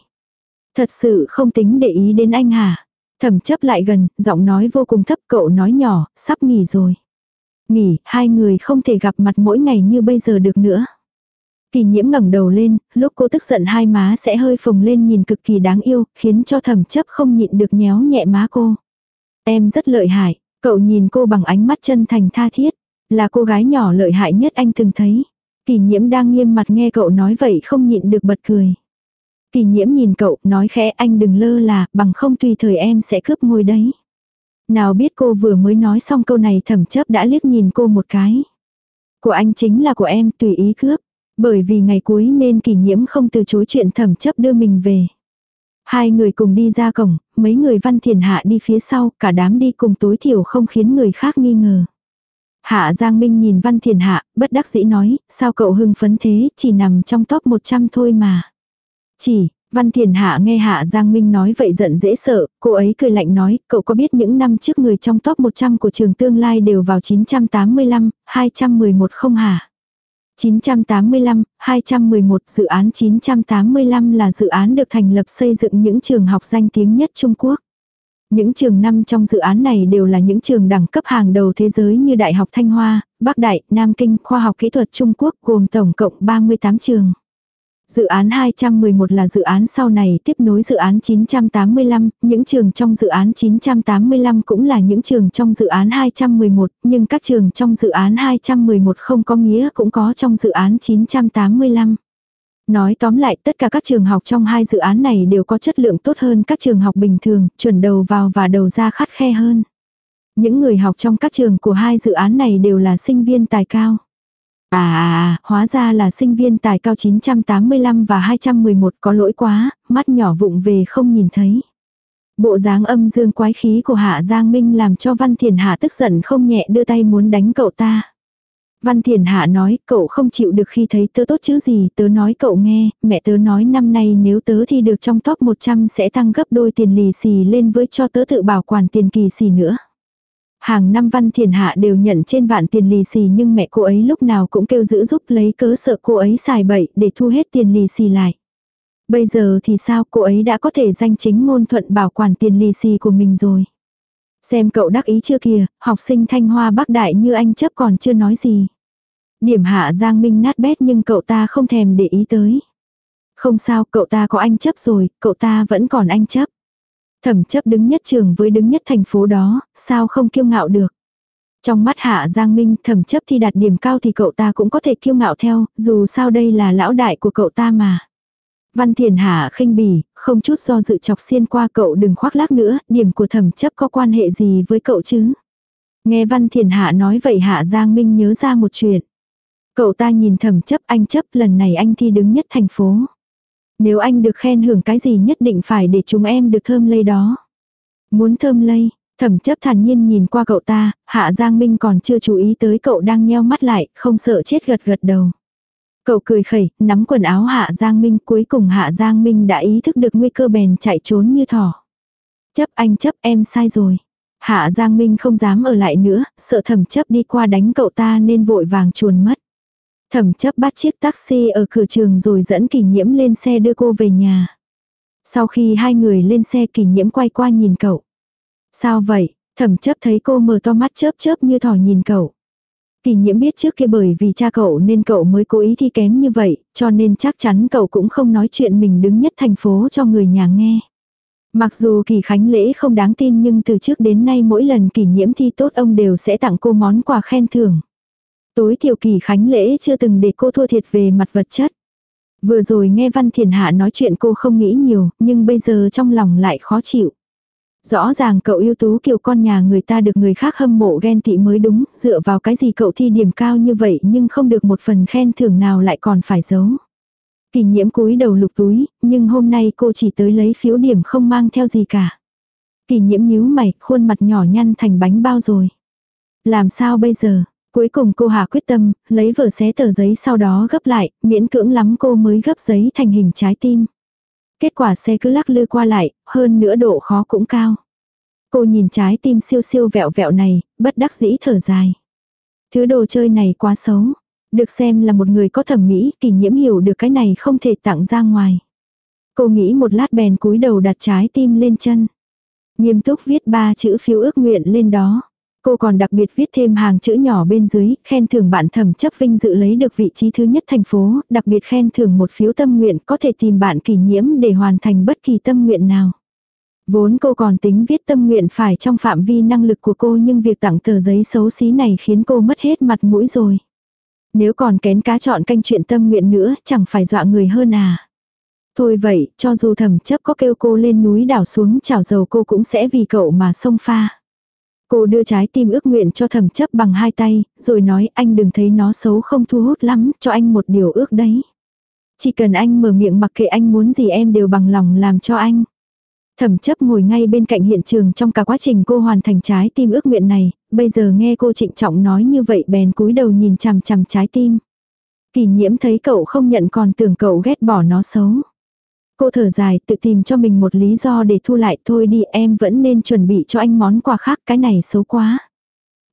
[SPEAKER 1] Thật sự không tính để ý đến anh hả? Thẩm chấp lại gần, giọng nói vô cùng thấp cậu nói nhỏ, sắp nghỉ rồi. Nghỉ, hai người không thể gặp mặt mỗi ngày như bây giờ được nữa. Kỳ nhiễm ngẩng đầu lên, lúc cô tức giận hai má sẽ hơi phồng lên nhìn cực kỳ đáng yêu, khiến cho thẩm chấp không nhịn được nhéo nhẹ má cô. Em rất lợi hại, cậu nhìn cô bằng ánh mắt chân thành tha thiết. Là cô gái nhỏ lợi hại nhất anh từng thấy. Kỳ nhiễm đang nghiêm mặt nghe cậu nói vậy không nhịn được bật cười. Kỳ nhiễm nhìn cậu, nói khẽ anh đừng lơ là, bằng không tùy thời em sẽ cướp ngôi đấy. Nào biết cô vừa mới nói xong câu này thẩm chấp đã liếc nhìn cô một cái. Của anh chính là của em tùy ý cướp. Bởi vì ngày cuối nên kỳ nhiễm không từ chối chuyện thẩm chấp đưa mình về. Hai người cùng đi ra cổng, mấy người văn thiền hạ đi phía sau, cả đám đi cùng tối thiểu không khiến người khác nghi ngờ. Hạ Giang Minh nhìn Văn Thiền Hạ, bất đắc dĩ nói, sao cậu hưng phấn thế, chỉ nằm trong top 100 thôi mà. Chỉ, Văn Thiền Hạ nghe Hạ Giang Minh nói vậy giận dễ sợ, cô ấy cười lạnh nói, cậu có biết những năm trước người trong top 100 của trường tương lai đều vào 985, 211 không hả? 985, 211 dự án 985 là dự án được thành lập xây dựng những trường học danh tiếng nhất Trung Quốc. Những trường năm trong dự án này đều là những trường đẳng cấp hàng đầu thế giới như Đại học Thanh Hoa, Bắc Đại, Nam Kinh, Khoa học Kỹ thuật Trung Quốc gồm tổng cộng 38 trường. Dự án 211 là dự án sau này tiếp nối dự án 985, những trường trong dự án 985 cũng là những trường trong dự án 211, nhưng các trường trong dự án 211 không có nghĩa cũng có trong dự án 985. Nói tóm lại tất cả các trường học trong hai dự án này đều có chất lượng tốt hơn các trường học bình thường, chuẩn đầu vào và đầu ra khắt khe hơn. Những người học trong các trường của hai dự án này đều là sinh viên tài cao. À, à, à, hóa ra là sinh viên tài cao 985 và 211 có lỗi quá, mắt nhỏ vụng về không nhìn thấy. Bộ dáng âm dương quái khí của Hạ Giang Minh làm cho Văn Thiền Hạ tức giận không nhẹ đưa tay muốn đánh cậu ta. Văn Thiền Hạ nói, cậu không chịu được khi thấy tớ tốt chứ gì, tớ nói cậu nghe, mẹ tớ nói năm nay nếu tớ thi được trong top 100 sẽ tăng gấp đôi tiền lì xì lên với cho tớ tự bảo quản tiền kỳ xì nữa. Hàng năm Văn Thiền Hạ đều nhận trên vạn tiền lì xì nhưng mẹ cô ấy lúc nào cũng kêu giữ giúp lấy cớ sợ cô ấy xài bậy để thu hết tiền lì xì lại. Bây giờ thì sao cô ấy đã có thể danh chính ngôn thuận bảo quản tiền lì xì của mình rồi. Xem cậu đắc ý chưa kìa, học sinh thanh hoa bắc đại như anh chấp còn chưa nói gì. Điểm hạ Giang Minh nát bét nhưng cậu ta không thèm để ý tới. Không sao, cậu ta có anh chấp rồi, cậu ta vẫn còn anh chấp. Thẩm chấp đứng nhất trường với đứng nhất thành phố đó, sao không kiêu ngạo được. Trong mắt Hạ Giang Minh thẩm chấp thi đạt điểm cao thì cậu ta cũng có thể kiêu ngạo theo, dù sao đây là lão đại của cậu ta mà. Văn Thiền Hạ khinh bỉ, không chút do dự chọc xiên qua cậu đừng khoác lác nữa, điểm của thẩm chấp có quan hệ gì với cậu chứ. Nghe Văn Thiền Hạ nói vậy Hạ Giang Minh nhớ ra một chuyện. Cậu ta nhìn thẩm chấp anh chấp lần này anh thi đứng nhất thành phố. Nếu anh được khen hưởng cái gì nhất định phải để chúng em được thơm lây đó. Muốn thơm lây, thẩm chấp thản nhiên nhìn qua cậu ta, Hạ Giang Minh còn chưa chú ý tới cậu đang nheo mắt lại, không sợ chết gật gật đầu. Cậu cười khẩy, nắm quần áo Hạ Giang Minh cuối cùng Hạ Giang Minh đã ý thức được nguy cơ bèn chạy trốn như thỏ. Chấp anh chấp em sai rồi. Hạ Giang Minh không dám ở lại nữa, sợ thẩm chấp đi qua đánh cậu ta nên vội vàng chuồn mất. Thẩm chấp bắt chiếc taxi ở cửa trường rồi dẫn kỷ nhiễm lên xe đưa cô về nhà. Sau khi hai người lên xe kỷ nhiễm quay qua nhìn cậu. Sao vậy? Thẩm chấp thấy cô mở to mắt chớp chớp như thỏ nhìn cậu. Kỷ nhiễm biết trước kia bởi vì cha cậu nên cậu mới cố ý thi kém như vậy, cho nên chắc chắn cậu cũng không nói chuyện mình đứng nhất thành phố cho người nhà nghe. Mặc dù kỳ khánh lễ không đáng tin nhưng từ trước đến nay mỗi lần kỷ nhiễm thi tốt ông đều sẽ tặng cô món quà khen thưởng. Tối thiểu kỳ khánh lễ chưa từng để cô thua thiệt về mặt vật chất. Vừa rồi nghe Văn Thiền Hạ nói chuyện cô không nghĩ nhiều, nhưng bây giờ trong lòng lại khó chịu. Rõ ràng cậu ưu tú kiểu con nhà người ta được người khác hâm mộ ghen tị mới đúng, dựa vào cái gì cậu thi điểm cao như vậy nhưng không được một phần khen thưởng nào lại còn phải giấu. Kỳ nhiễm cúi đầu lục túi, nhưng hôm nay cô chỉ tới lấy phiếu điểm không mang theo gì cả. Kỳ nhiễm nhíu mày, khuôn mặt nhỏ nhăn thành bánh bao rồi. Làm sao bây giờ? Cuối cùng cô Hà quyết tâm, lấy vở xé tờ giấy sau đó gấp lại, miễn cưỡng lắm cô mới gấp giấy thành hình trái tim. Kết quả xe cứ lắc lư qua lại, hơn nữa độ khó cũng cao. Cô nhìn trái tim siêu siêu vẹo vẹo này, bất đắc dĩ thở dài. Thứ đồ chơi này quá xấu. Được xem là một người có thẩm mỹ, kỳ nhiễm hiểu được cái này không thể tặng ra ngoài. Cô nghĩ một lát bèn cúi đầu đặt trái tim lên chân. Nghiêm túc viết ba chữ phiếu ước nguyện lên đó. Cô còn đặc biệt viết thêm hàng chữ nhỏ bên dưới, khen thưởng bạn thẩm chấp vinh dự lấy được vị trí thứ nhất thành phố, đặc biệt khen thưởng một phiếu tâm nguyện có thể tìm bạn kỷ nhiễm để hoàn thành bất kỳ tâm nguyện nào. Vốn cô còn tính viết tâm nguyện phải trong phạm vi năng lực của cô nhưng việc tặng tờ giấy xấu xí này khiến cô mất hết mặt mũi rồi. Nếu còn kén cá chọn canh chuyện tâm nguyện nữa chẳng phải dọa người hơn à. Thôi vậy, cho dù thầm chấp có kêu cô lên núi đảo xuống chảo dầu cô cũng sẽ vì cậu mà xông pha. Cô đưa trái tim ước nguyện cho thẩm chấp bằng hai tay, rồi nói anh đừng thấy nó xấu không thu hút lắm, cho anh một điều ước đấy. Chỉ cần anh mở miệng mặc kệ anh muốn gì em đều bằng lòng làm cho anh. Thẩm chấp ngồi ngay bên cạnh hiện trường trong cả quá trình cô hoàn thành trái tim ước nguyện này, bây giờ nghe cô trịnh trọng nói như vậy bèn cúi đầu nhìn chằm chằm trái tim. Kỳ nhiễm thấy cậu không nhận còn tưởng cậu ghét bỏ nó xấu. Cô thở dài tự tìm cho mình một lý do để thu lại thôi đi em vẫn nên chuẩn bị cho anh món quà khác cái này xấu quá.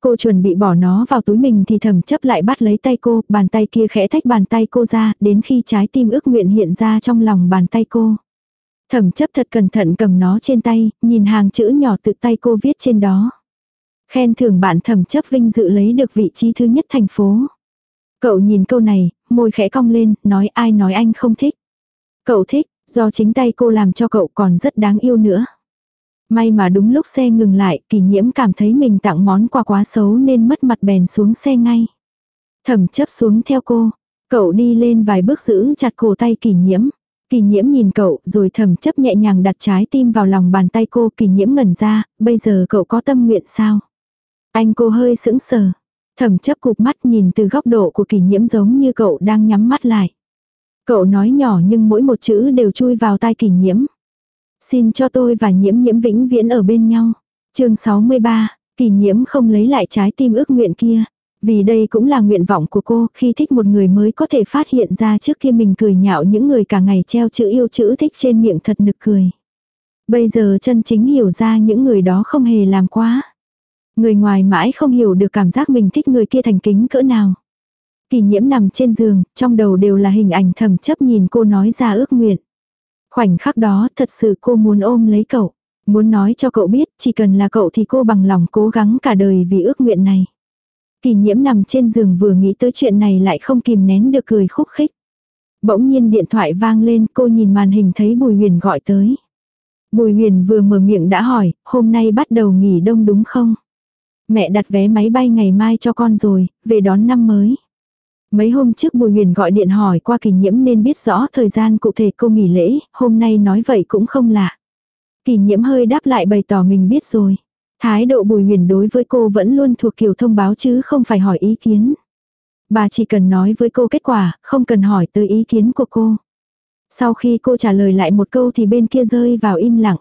[SPEAKER 1] Cô chuẩn bị bỏ nó vào túi mình thì thầm chấp lại bắt lấy tay cô, bàn tay kia khẽ thách bàn tay cô ra, đến khi trái tim ước nguyện hiện ra trong lòng bàn tay cô. Thẩm chấp thật cẩn thận cầm nó trên tay, nhìn hàng chữ nhỏ tự tay cô viết trên đó. Khen thưởng bạn thẩm chấp vinh dự lấy được vị trí thứ nhất thành phố. Cậu nhìn câu này, môi khẽ cong lên, nói ai nói anh không thích. Cậu thích, do chính tay cô làm cho cậu còn rất đáng yêu nữa. May mà đúng lúc xe ngừng lại, kỳ nhiễm cảm thấy mình tặng món quà quá xấu nên mất mặt bèn xuống xe ngay. Thẩm chấp xuống theo cô. Cậu đi lên vài bước giữ chặt cổ tay kỳ nhiễm. Kỳ nhiễm nhìn cậu rồi thầm chấp nhẹ nhàng đặt trái tim vào lòng bàn tay cô kỳ nhiễm ngẩn ra, bây giờ cậu có tâm nguyện sao? Anh cô hơi sững sờ. Thầm chấp cụp mắt nhìn từ góc độ của kỳ nhiễm giống như cậu đang nhắm mắt lại. Cậu nói nhỏ nhưng mỗi một chữ đều chui vào tai kỷ nhiễm. Xin cho tôi và nhiễm nhiễm vĩnh viễn ở bên nhau. chương 63, kỷ nhiễm không lấy lại trái tim ước nguyện kia. Vì đây cũng là nguyện vọng của cô, khi thích một người mới có thể phát hiện ra trước kia mình cười nhạo những người cả ngày treo chữ yêu chữ thích trên miệng thật nực cười. Bây giờ chân chính hiểu ra những người đó không hề làm quá. Người ngoài mãi không hiểu được cảm giác mình thích người kia thành kính cỡ nào. Kỳ nhiễm nằm trên giường, trong đầu đều là hình ảnh thầm chấp nhìn cô nói ra ước nguyện. Khoảnh khắc đó thật sự cô muốn ôm lấy cậu. Muốn nói cho cậu biết chỉ cần là cậu thì cô bằng lòng cố gắng cả đời vì ước nguyện này. Kỳ nhiễm nằm trên giường vừa nghĩ tới chuyện này lại không kìm nén được cười khúc khích. Bỗng nhiên điện thoại vang lên cô nhìn màn hình thấy Bùi Huyền gọi tới. Bùi Huyền vừa mở miệng đã hỏi, hôm nay bắt đầu nghỉ đông đúng không? Mẹ đặt vé máy bay ngày mai cho con rồi, về đón năm mới. Mấy hôm trước Bùi Huyền gọi điện hỏi qua kỳ nhiễm nên biết rõ thời gian cụ thể cô nghỉ lễ, hôm nay nói vậy cũng không lạ. Kỳ nhiễm hơi đáp lại bày tỏ mình biết rồi. Thái độ Bùi Huyền đối với cô vẫn luôn thuộc kiểu thông báo chứ không phải hỏi ý kiến. Bà chỉ cần nói với cô kết quả, không cần hỏi tới ý kiến của cô. Sau khi cô trả lời lại một câu thì bên kia rơi vào im lặng.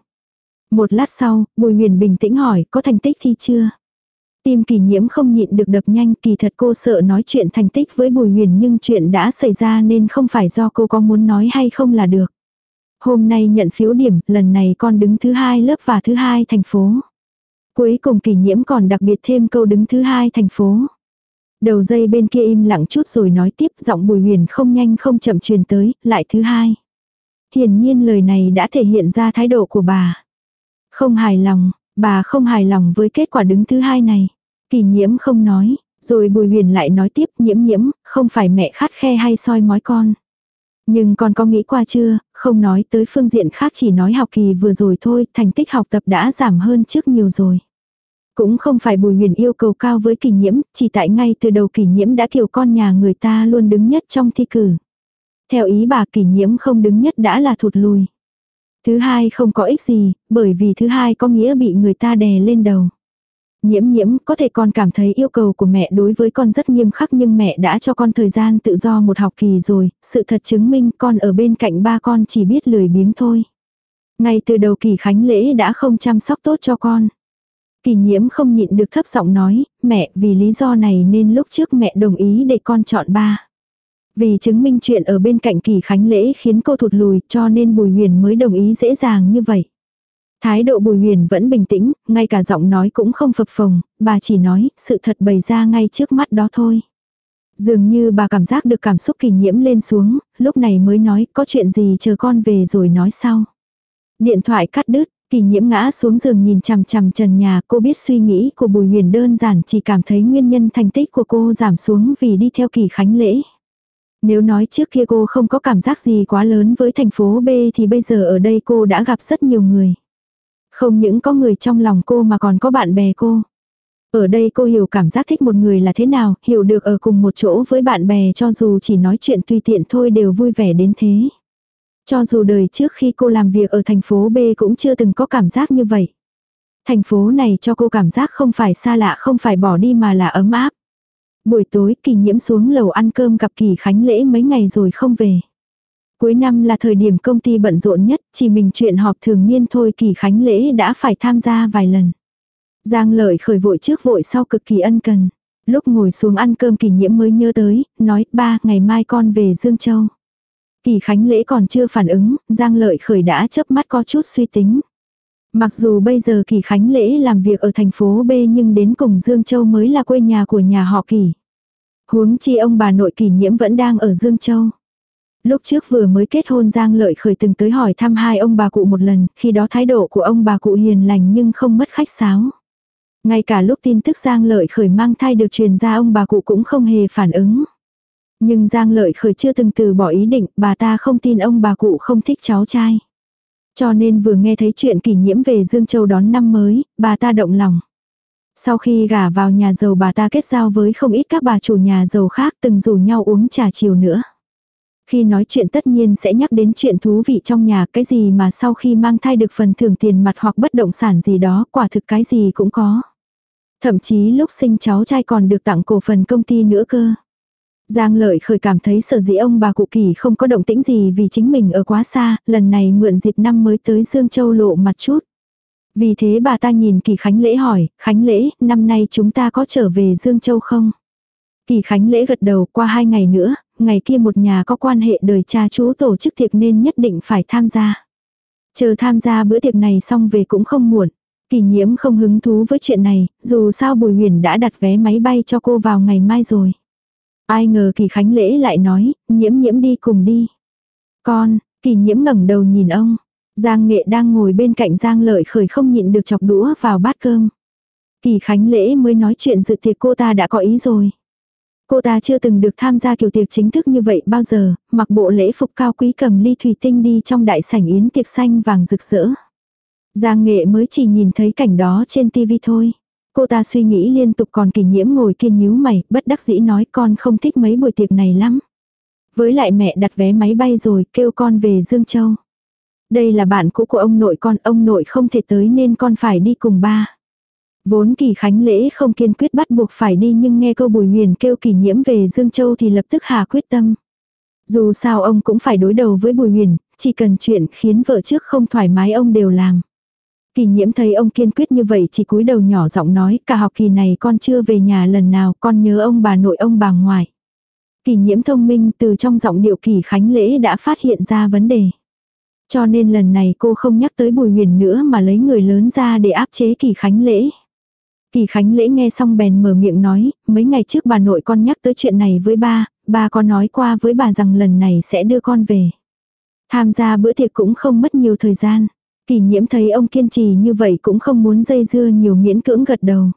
[SPEAKER 1] Một lát sau, Bùi Huyền bình tĩnh hỏi có thành tích thi chưa? Tim kỳ nhiễm không nhịn được đập nhanh kỳ thật cô sợ nói chuyện thành tích với Bùi Huyền nhưng chuyện đã xảy ra nên không phải do cô có muốn nói hay không là được. Hôm nay nhận phiếu điểm, lần này con đứng thứ hai lớp và thứ hai thành phố. Cuối cùng kỳ nhiễm còn đặc biệt thêm câu đứng thứ hai thành phố. Đầu dây bên kia im lặng chút rồi nói tiếp giọng bùi huyền không nhanh không chậm truyền tới, lại thứ hai. Hiển nhiên lời này đã thể hiện ra thái độ của bà. Không hài lòng, bà không hài lòng với kết quả đứng thứ hai này. Kỳ nhiễm không nói, rồi bùi huyền lại nói tiếp nhiễm nhiễm, không phải mẹ khát khe hay soi mói con. Nhưng con có nghĩ qua chưa, không nói tới phương diện khác chỉ nói học kỳ vừa rồi thôi, thành tích học tập đã giảm hơn trước nhiều rồi. Cũng không phải bùi huyền yêu cầu cao với kỷ nhiễm, chỉ tại ngay từ đầu kỷ nhiễm đã kiểu con nhà người ta luôn đứng nhất trong thi cử. Theo ý bà kỷ nhiễm không đứng nhất đã là thụt lùi. Thứ hai không có ích gì, bởi vì thứ hai có nghĩa bị người ta đè lên đầu. Nhiễm nhiễm, có thể con cảm thấy yêu cầu của mẹ đối với con rất nghiêm khắc nhưng mẹ đã cho con thời gian tự do một học kỳ rồi, sự thật chứng minh con ở bên cạnh ba con chỉ biết lười biếng thôi. Ngay từ đầu kỳ khánh lễ đã không chăm sóc tốt cho con. Kỳ nhiễm không nhịn được thấp giọng nói, mẹ vì lý do này nên lúc trước mẹ đồng ý để con chọn ba. Vì chứng minh chuyện ở bên cạnh kỳ khánh lễ khiến cô thụt lùi cho nên Bùi Huyền mới đồng ý dễ dàng như vậy. Thái độ Bùi Huyền vẫn bình tĩnh, ngay cả giọng nói cũng không phập phồng, bà chỉ nói, sự thật bày ra ngay trước mắt đó thôi. Dường như bà cảm giác được cảm xúc kỳ nhiễm lên xuống, lúc này mới nói có chuyện gì chờ con về rồi nói sau. Điện thoại cắt đứt, kỳ nhiễm ngã xuống giường nhìn chằm chằm trần nhà cô biết suy nghĩ của Bùi Huyền đơn giản chỉ cảm thấy nguyên nhân thành tích của cô giảm xuống vì đi theo kỳ khánh lễ. Nếu nói trước kia cô không có cảm giác gì quá lớn với thành phố B thì bây giờ ở đây cô đã gặp rất nhiều người. Không những có người trong lòng cô mà còn có bạn bè cô. Ở đây cô hiểu cảm giác thích một người là thế nào, hiểu được ở cùng một chỗ với bạn bè cho dù chỉ nói chuyện tùy tiện thôi đều vui vẻ đến thế. Cho dù đời trước khi cô làm việc ở thành phố B cũng chưa từng có cảm giác như vậy. Thành phố này cho cô cảm giác không phải xa lạ không phải bỏ đi mà là ấm áp. Buổi tối kỳ nhiễm xuống lầu ăn cơm gặp kỳ khánh lễ mấy ngày rồi không về. Cuối năm là thời điểm công ty bận rộn nhất, chỉ mình chuyện họp thường niên thôi kỳ khánh lễ đã phải tham gia vài lần. Giang lợi khởi vội trước vội sau cực kỳ ân cần. Lúc ngồi xuống ăn cơm kỳ nhiễm mới nhớ tới, nói ba ngày mai con về Dương Châu. Kỳ khánh lễ còn chưa phản ứng, Giang lợi khởi đã chớp mắt có chút suy tính. Mặc dù bây giờ kỳ khánh lễ làm việc ở thành phố B nhưng đến cùng Dương Châu mới là quê nhà của nhà họ kỳ. Huống chi ông bà nội kỳ nhiễm vẫn đang ở Dương Châu. Lúc trước vừa mới kết hôn Giang Lợi Khởi từng tới hỏi thăm hai ông bà cụ một lần, khi đó thái độ của ông bà cụ hiền lành nhưng không mất khách sáo. Ngay cả lúc tin tức Giang Lợi Khởi mang thai được truyền ra ông bà cụ cũng không hề phản ứng. Nhưng Giang Lợi Khởi chưa từng từ bỏ ý định, bà ta không tin ông bà cụ không thích cháu trai. Cho nên vừa nghe thấy chuyện kỷ nhiễm về Dương Châu đón năm mới, bà ta động lòng. Sau khi gả vào nhà giàu bà ta kết giao với không ít các bà chủ nhà giàu khác từng rủ nhau uống trà chiều nữa. Khi nói chuyện tất nhiên sẽ nhắc đến chuyện thú vị trong nhà, cái gì mà sau khi mang thai được phần thưởng tiền mặt hoặc bất động sản gì đó, quả thực cái gì cũng có. Thậm chí lúc sinh cháu trai còn được tặng cổ phần công ty nữa cơ. Giang lợi khởi cảm thấy sở dĩ ông bà cụ kỳ không có động tĩnh gì vì chính mình ở quá xa, lần này mượn dịp năm mới tới Dương Châu lộ mặt chút. Vì thế bà ta nhìn kỳ Khánh Lễ hỏi, Khánh Lễ, năm nay chúng ta có trở về Dương Châu không? Kỳ Khánh Lễ gật đầu qua hai ngày nữa, ngày kia một nhà có quan hệ đời cha chú tổ chức tiệc nên nhất định phải tham gia. Chờ tham gia bữa tiệc này xong về cũng không muộn. Kỳ nhiễm không hứng thú với chuyện này, dù sao Bùi Huyền đã đặt vé máy bay cho cô vào ngày mai rồi. Ai ngờ kỳ khánh lễ lại nói, nhiễm nhiễm đi cùng đi. Con, kỳ nhiễm ngẩng đầu nhìn ông. Giang nghệ đang ngồi bên cạnh Giang lợi khởi không nhịn được chọc đũa vào bát cơm. Kỳ khánh lễ mới nói chuyện dự tiệc cô ta đã có ý rồi. Cô ta chưa từng được tham gia kiểu tiệc chính thức như vậy bao giờ, mặc bộ lễ phục cao quý cầm ly thủy tinh đi trong đại sảnh yến tiệc xanh vàng rực rỡ. Giang nghệ mới chỉ nhìn thấy cảnh đó trên tivi thôi. Cô ta suy nghĩ liên tục còn kỷ nhiễm ngồi kia nhíu mày, bất đắc dĩ nói con không thích mấy buổi tiệc này lắm. Với lại mẹ đặt vé máy bay rồi, kêu con về Dương Châu. Đây là bạn cũ của ông nội con, ông nội không thể tới nên con phải đi cùng ba. Vốn kỳ khánh lễ không kiên quyết bắt buộc phải đi nhưng nghe câu bùi huyền kêu kỷ nhiễm về Dương Châu thì lập tức hà quyết tâm. Dù sao ông cũng phải đối đầu với bùi huyền, chỉ cần chuyện khiến vợ trước không thoải mái ông đều làm. Kỳ nhiễm thấy ông kiên quyết như vậy chỉ cúi đầu nhỏ giọng nói cả học kỳ này con chưa về nhà lần nào con nhớ ông bà nội ông bà ngoại. Kỳ nhiễm thông minh từ trong giọng điệu kỳ khánh lễ đã phát hiện ra vấn đề. Cho nên lần này cô không nhắc tới bùi huyền nữa mà lấy người lớn ra để áp chế kỳ khánh lễ. Kỳ khánh lễ nghe xong bèn mở miệng nói, mấy ngày trước bà nội con nhắc tới chuyện này với ba, ba có nói qua với bà rằng lần này sẽ đưa con về. Tham gia bữa tiệc cũng không mất nhiều thời gian. Kỳ nhiễm thấy ông kiên trì như vậy cũng không muốn dây dưa nhiều miễn cưỡng gật đầu.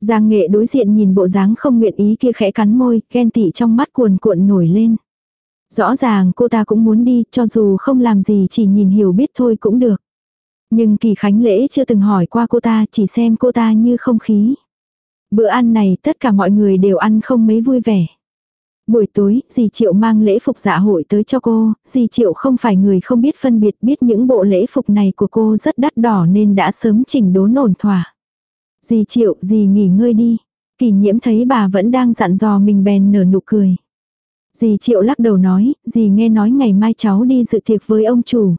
[SPEAKER 1] Giang nghệ đối diện nhìn bộ dáng không nguyện ý kia khẽ cắn môi, ghen tị trong mắt cuồn cuộn nổi lên. Rõ ràng cô ta cũng muốn đi, cho dù không làm gì chỉ nhìn hiểu biết thôi cũng được. Nhưng kỳ khánh lễ chưa từng hỏi qua cô ta, chỉ xem cô ta như không khí. Bữa ăn này tất cả mọi người đều ăn không mấy vui vẻ. Buổi tối, dì Triệu mang lễ phục dạ hội tới cho cô, dì Triệu không phải người không biết phân biệt biết những bộ lễ phục này của cô rất đắt đỏ nên đã sớm chỉnh đốn ổn thỏa. Dì Triệu, dì nghỉ ngơi đi. Kỳ nhiễm thấy bà vẫn đang dặn dò mình bèn nở nụ cười. Dì Triệu lắc đầu nói, dì nghe nói ngày mai cháu đi dự tiệc với ông chủ.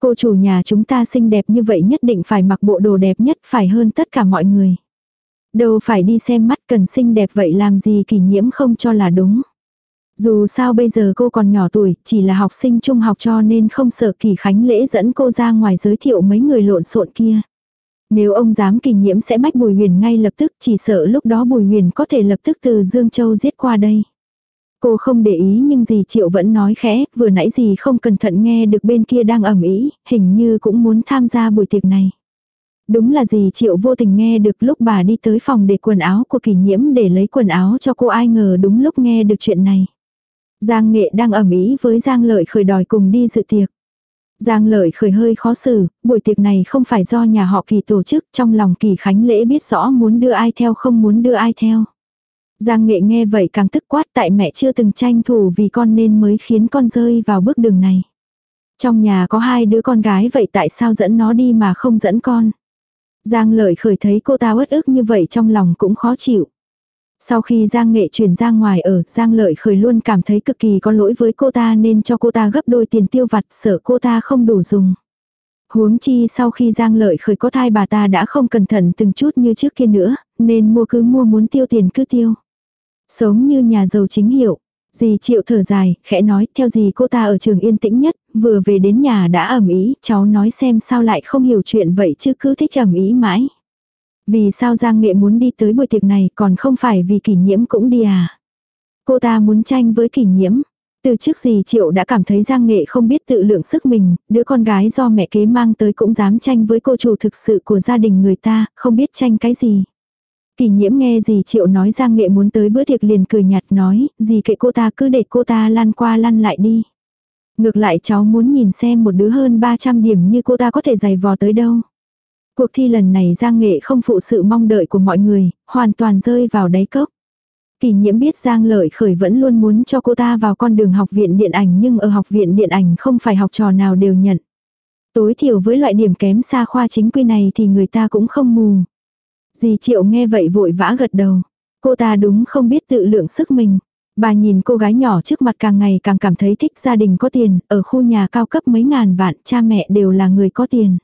[SPEAKER 1] Cô chủ nhà chúng ta xinh đẹp như vậy nhất định phải mặc bộ đồ đẹp nhất phải hơn tất cả mọi người. Đâu phải đi xem mắt cần xinh đẹp vậy làm gì kỷ nhiễm không cho là đúng. Dù sao bây giờ cô còn nhỏ tuổi, chỉ là học sinh trung học cho nên không sợ kỳ khánh lễ dẫn cô ra ngoài giới thiệu mấy người lộn xộn kia. Nếu ông dám kỳ nhiễm sẽ mách Bùi Huyền ngay lập tức, chỉ sợ lúc đó Bùi Huyền có thể lập tức từ Dương Châu giết qua đây. Cô không để ý nhưng dì Triệu vẫn nói khẽ, vừa nãy dì không cẩn thận nghe được bên kia đang ẩm ý, hình như cũng muốn tham gia buổi tiệc này. Đúng là gì Triệu vô tình nghe được lúc bà đi tới phòng để quần áo của kỷ nhiễm để lấy quần áo cho cô ai ngờ đúng lúc nghe được chuyện này. Giang Nghệ đang ẩm ý với Giang Lợi khởi đòi cùng đi dự tiệc. Giang lợi khởi hơi khó xử, buổi tiệc này không phải do nhà họ kỳ tổ chức, trong lòng kỳ khánh lễ biết rõ muốn đưa ai theo không muốn đưa ai theo. Giang nghệ nghe vậy càng tức quát tại mẹ chưa từng tranh thủ vì con nên mới khiến con rơi vào bước đường này. Trong nhà có hai đứa con gái vậy tại sao dẫn nó đi mà không dẫn con. Giang lợi khởi thấy cô ta uất ức như vậy trong lòng cũng khó chịu. Sau khi Giang Nghệ chuyển ra ngoài ở, Giang Lợi Khởi luôn cảm thấy cực kỳ có lỗi với cô ta nên cho cô ta gấp đôi tiền tiêu vặt sợ cô ta không đủ dùng. Huống chi sau khi Giang Lợi Khởi có thai bà ta đã không cẩn thận từng chút như trước kia nữa, nên mua cứ mua muốn tiêu tiền cứ tiêu. Sống như nhà giàu chính hiệu. Dì chịu thở dài, khẽ nói, theo dì cô ta ở trường yên tĩnh nhất, vừa về đến nhà đã ẩm ý, cháu nói xem sao lại không hiểu chuyện vậy chứ cứ thích ẩm ý mãi. Vì sao Giang Nghệ muốn đi tới buổi tiệc này còn không phải vì kỷ nhiễm cũng đi à? Cô ta muốn tranh với kỷ nhiễm. Từ trước gì Triệu đã cảm thấy Giang Nghệ không biết tự lượng sức mình, đứa con gái do mẹ kế mang tới cũng dám tranh với cô chủ thực sự của gia đình người ta, không biết tranh cái gì kỳ nhiễm nghe gì Triệu nói Giang Nghệ muốn tới bữa tiệc liền cười nhạt nói, gì kệ cô ta cứ để cô ta lăn qua lăn lại đi. Ngược lại cháu muốn nhìn xem một đứa hơn 300 điểm như cô ta có thể giày vò tới đâu. Cuộc thi lần này Giang Nghệ không phụ sự mong đợi của mọi người, hoàn toàn rơi vào đáy cốc. Kỳ nhiễm biết Giang Lợi Khởi vẫn luôn muốn cho cô ta vào con đường học viện điện ảnh nhưng ở học viện điện ảnh không phải học trò nào đều nhận. Tối thiểu với loại điểm kém xa khoa chính quy này thì người ta cũng không mù. Dì Triệu nghe vậy vội vã gật đầu. Cô ta đúng không biết tự lượng sức mình. Bà nhìn cô gái nhỏ trước mặt càng ngày càng cảm thấy thích gia đình có tiền, ở khu nhà cao cấp mấy ngàn vạn, cha mẹ đều là người có tiền.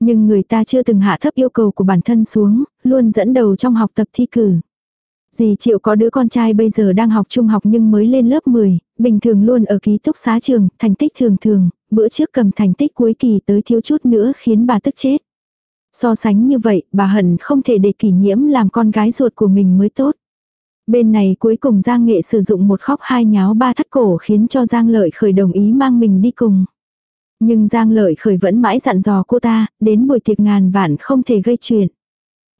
[SPEAKER 1] Nhưng người ta chưa từng hạ thấp yêu cầu của bản thân xuống, luôn dẫn đầu trong học tập thi cử. Dì Triệu có đứa con trai bây giờ đang học trung học nhưng mới lên lớp 10, bình thường luôn ở ký túc xá trường, thành tích thường thường, bữa trước cầm thành tích cuối kỳ tới thiếu chút nữa khiến bà tức chết. So sánh như vậy, bà hận không thể để kỷ nhiễm làm con gái ruột của mình mới tốt. Bên này cuối cùng Giang Nghệ sử dụng một khóc hai nháo ba thắt cổ khiến cho Giang Lợi khởi đồng ý mang mình đi cùng. Nhưng Giang Lợi khởi vẫn mãi dặn dò cô ta, đến buổi tiệc ngàn vạn không thể gây chuyện.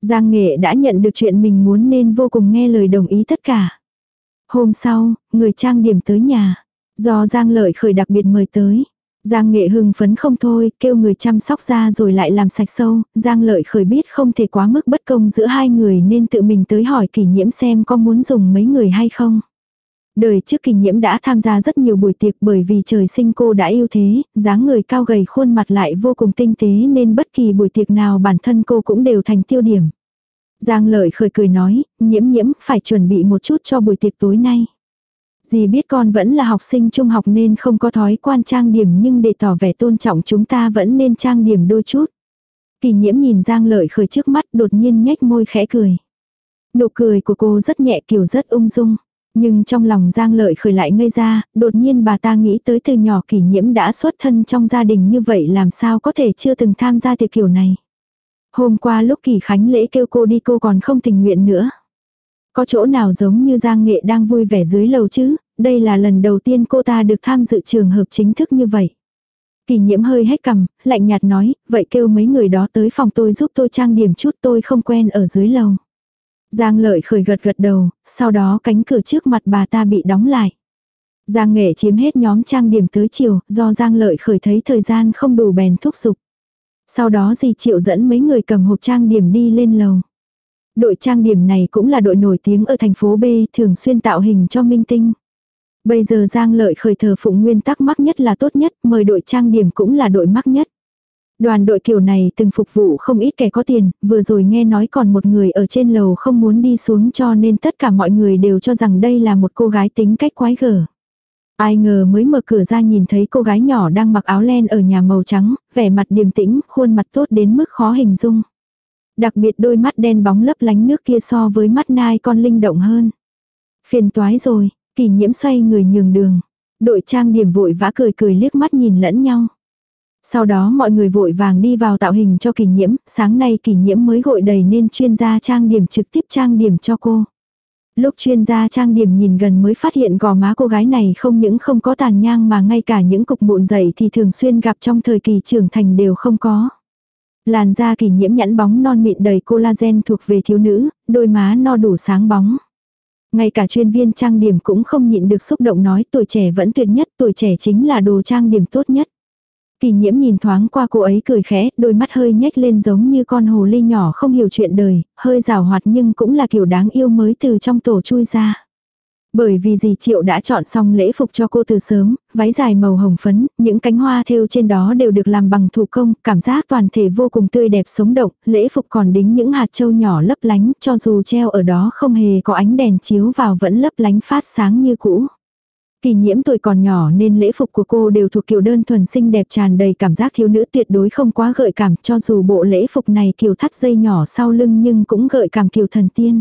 [SPEAKER 1] Giang Nghệ đã nhận được chuyện mình muốn nên vô cùng nghe lời đồng ý tất cả. Hôm sau, người trang điểm tới nhà. Do Giang Lợi khởi đặc biệt mời tới. Giang Nghệ hưng phấn không thôi, kêu người chăm sóc ra rồi lại làm sạch sâu, Giang Lợi khởi biết không thể quá mức bất công giữa hai người nên tự mình tới hỏi kỷ nhiễm xem có muốn dùng mấy người hay không. Đời trước kỷ nhiễm đã tham gia rất nhiều buổi tiệc bởi vì trời sinh cô đã yêu thế, dáng người cao gầy khuôn mặt lại vô cùng tinh tế nên bất kỳ buổi tiệc nào bản thân cô cũng đều thành tiêu điểm. Giang lợi khởi cười nói, nhiễm nhiễm phải chuẩn bị một chút cho buổi tiệc tối nay. Dì biết con vẫn là học sinh trung học nên không có thói quan trang điểm nhưng để tỏ vẻ tôn trọng chúng ta vẫn nên trang điểm đôi chút. Kỳ nhiễm nhìn Giang lợi khởi trước mắt đột nhiên nhếch môi khẽ cười. Nụ cười của cô rất nhẹ kiểu rất ung dung. Nhưng trong lòng Giang Lợi khởi lại ngây ra, đột nhiên bà ta nghĩ tới từ nhỏ kỷ nhiễm đã xuất thân trong gia đình như vậy làm sao có thể chưa từng tham gia tiệc kiểu này. Hôm qua lúc kỳ khánh lễ kêu cô đi cô còn không tình nguyện nữa. Có chỗ nào giống như Giang Nghệ đang vui vẻ dưới lầu chứ, đây là lần đầu tiên cô ta được tham dự trường hợp chính thức như vậy. Kỳ nhiễm hơi hết cầm, lạnh nhạt nói, vậy kêu mấy người đó tới phòng tôi giúp tôi trang điểm chút tôi không quen ở dưới lầu. Giang lợi khởi gật gật đầu, sau đó cánh cửa trước mặt bà ta bị đóng lại. Giang nghệ chiếm hết nhóm trang điểm tới chiều, do Giang lợi khởi thấy thời gian không đủ bèn thúc giục. Sau đó dì triệu dẫn mấy người cầm hộp trang điểm đi lên lầu. Đội trang điểm này cũng là đội nổi tiếng ở thành phố B, thường xuyên tạo hình cho minh tinh. Bây giờ Giang lợi khởi thờ phụng nguyên tắc mắc nhất là tốt nhất, mời đội trang điểm cũng là đội mắc nhất. Đoàn đội kiểu này từng phục vụ không ít kẻ có tiền, vừa rồi nghe nói còn một người ở trên lầu không muốn đi xuống cho nên tất cả mọi người đều cho rằng đây là một cô gái tính cách quái gở. Ai ngờ mới mở cửa ra nhìn thấy cô gái nhỏ đang mặc áo len ở nhà màu trắng, vẻ mặt điềm tĩnh, khuôn mặt tốt đến mức khó hình dung. Đặc biệt đôi mắt đen bóng lấp lánh nước kia so với mắt nai con linh động hơn. Phiền toái rồi, kỳ nhiễm xoay người nhường đường. Đội trang điểm vội vã cười cười liếc mắt nhìn lẫn nhau. Sau đó mọi người vội vàng đi vào tạo hình cho kỷ nhiễm, sáng nay kỷ nhiễm mới gội đầy nên chuyên gia trang điểm trực tiếp trang điểm cho cô. Lúc chuyên gia trang điểm nhìn gần mới phát hiện gò má cô gái này không những không có tàn nhang mà ngay cả những cục mụn dày thì thường xuyên gặp trong thời kỳ trưởng thành đều không có. Làn da kỳ nhiễm nhẵn bóng non mịn đầy collagen thuộc về thiếu nữ, đôi má no đủ sáng bóng. Ngay cả chuyên viên trang điểm cũng không nhịn được xúc động nói tuổi trẻ vẫn tuyệt nhất, tuổi trẻ chính là đồ trang điểm tốt nhất. Kỳ nhiễm nhìn thoáng qua cô ấy cười khẽ, đôi mắt hơi nhếch lên giống như con hồ ly nhỏ không hiểu chuyện đời, hơi rào hoạt nhưng cũng là kiểu đáng yêu mới từ trong tổ chui ra. Bởi vì dì Triệu đã chọn xong lễ phục cho cô từ sớm, váy dài màu hồng phấn, những cánh hoa thêu trên đó đều được làm bằng thủ công, cảm giác toàn thể vô cùng tươi đẹp sống động, lễ phục còn đính những hạt châu nhỏ lấp lánh, cho dù treo ở đó không hề có ánh đèn chiếu vào vẫn lấp lánh phát sáng như cũ. Kỳ nhiễm tuổi còn nhỏ nên lễ phục của cô đều thuộc kiểu đơn thuần xinh đẹp tràn đầy cảm giác thiếu nữ tuyệt đối không quá gợi cảm cho dù bộ lễ phục này kiểu thắt dây nhỏ sau lưng nhưng cũng gợi cảm kiểu thần tiên.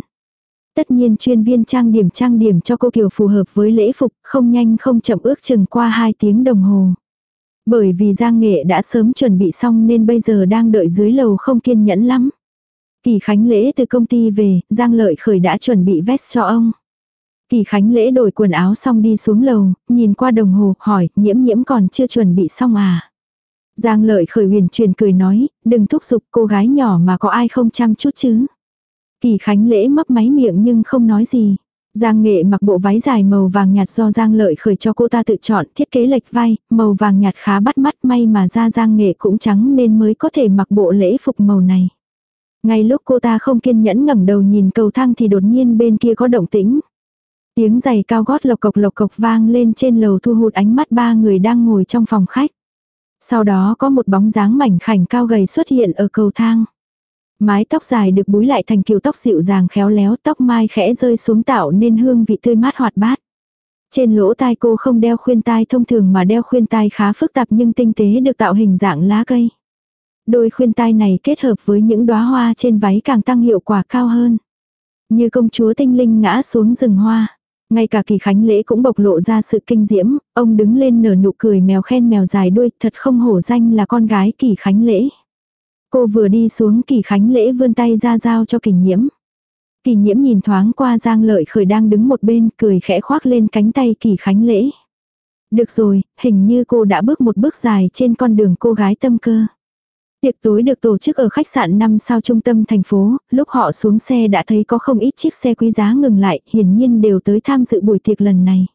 [SPEAKER 1] Tất nhiên chuyên viên trang điểm trang điểm cho cô kiều phù hợp với lễ phục, không nhanh không chậm ước chừng qua 2 tiếng đồng hồ. Bởi vì Giang Nghệ đã sớm chuẩn bị xong nên bây giờ đang đợi dưới lầu không kiên nhẫn lắm. Kỳ Khánh lễ từ công ty về, Giang Lợi Khởi đã chuẩn bị vest cho ông. Kỳ Khánh lễ đổi quần áo xong đi xuống lầu, nhìn qua đồng hồ, hỏi, nhiễm nhiễm còn chưa chuẩn bị xong à? Giang Lợi Khởi huyền truyền cười nói, đừng thúc giục cô gái nhỏ mà có ai không chăm chút chứ. Kỳ Khánh lễ mấp máy miệng nhưng không nói gì. Giang Nghệ mặc bộ váy dài màu vàng nhạt do Giang Lợi khởi cho cô ta tự chọn, thiết kế lệch vai, màu vàng nhạt khá bắt mắt may mà da Giang Nghệ cũng trắng nên mới có thể mặc bộ lễ phục màu này. Ngay lúc cô ta không kiên nhẫn ngẩng đầu nhìn cầu thang thì đột nhiên bên kia có động tĩnh. Tiếng giày cao gót lộc cộc lộc cộc vang lên trên lầu thu hút ánh mắt ba người đang ngồi trong phòng khách. Sau đó có một bóng dáng mảnh khảnh cao gầy xuất hiện ở cầu thang. Mái tóc dài được búi lại thành kiểu tóc dịu dàng khéo léo tóc mai khẽ rơi xuống tạo nên hương vị tươi mát hoạt bát. Trên lỗ tai cô không đeo khuyên tai thông thường mà đeo khuyên tai khá phức tạp nhưng tinh tế được tạo hình dạng lá cây. Đôi khuyên tai này kết hợp với những đóa hoa trên váy càng tăng hiệu quả cao hơn. Như công chúa tinh linh ngã xuống rừng hoa. Ngay cả kỳ khánh lễ cũng bộc lộ ra sự kinh diễm, ông đứng lên nở nụ cười mèo khen mèo dài đuôi, thật không hổ danh là con gái kỳ khánh lễ. Cô vừa đi xuống kỳ khánh lễ vươn tay ra giao cho kỳ nhiễm. Kỳ nhiễm nhìn thoáng qua giang lợi khởi đang đứng một bên cười khẽ khoác lên cánh tay kỳ khánh lễ. Được rồi, hình như cô đã bước một bước dài trên con đường cô gái tâm cơ. Tiệc tối được tổ chức ở khách sạn 5 sao trung tâm thành phố, lúc họ xuống xe đã thấy có không ít chiếc xe quý giá ngừng lại, hiển nhiên đều tới tham dự buổi tiệc lần này.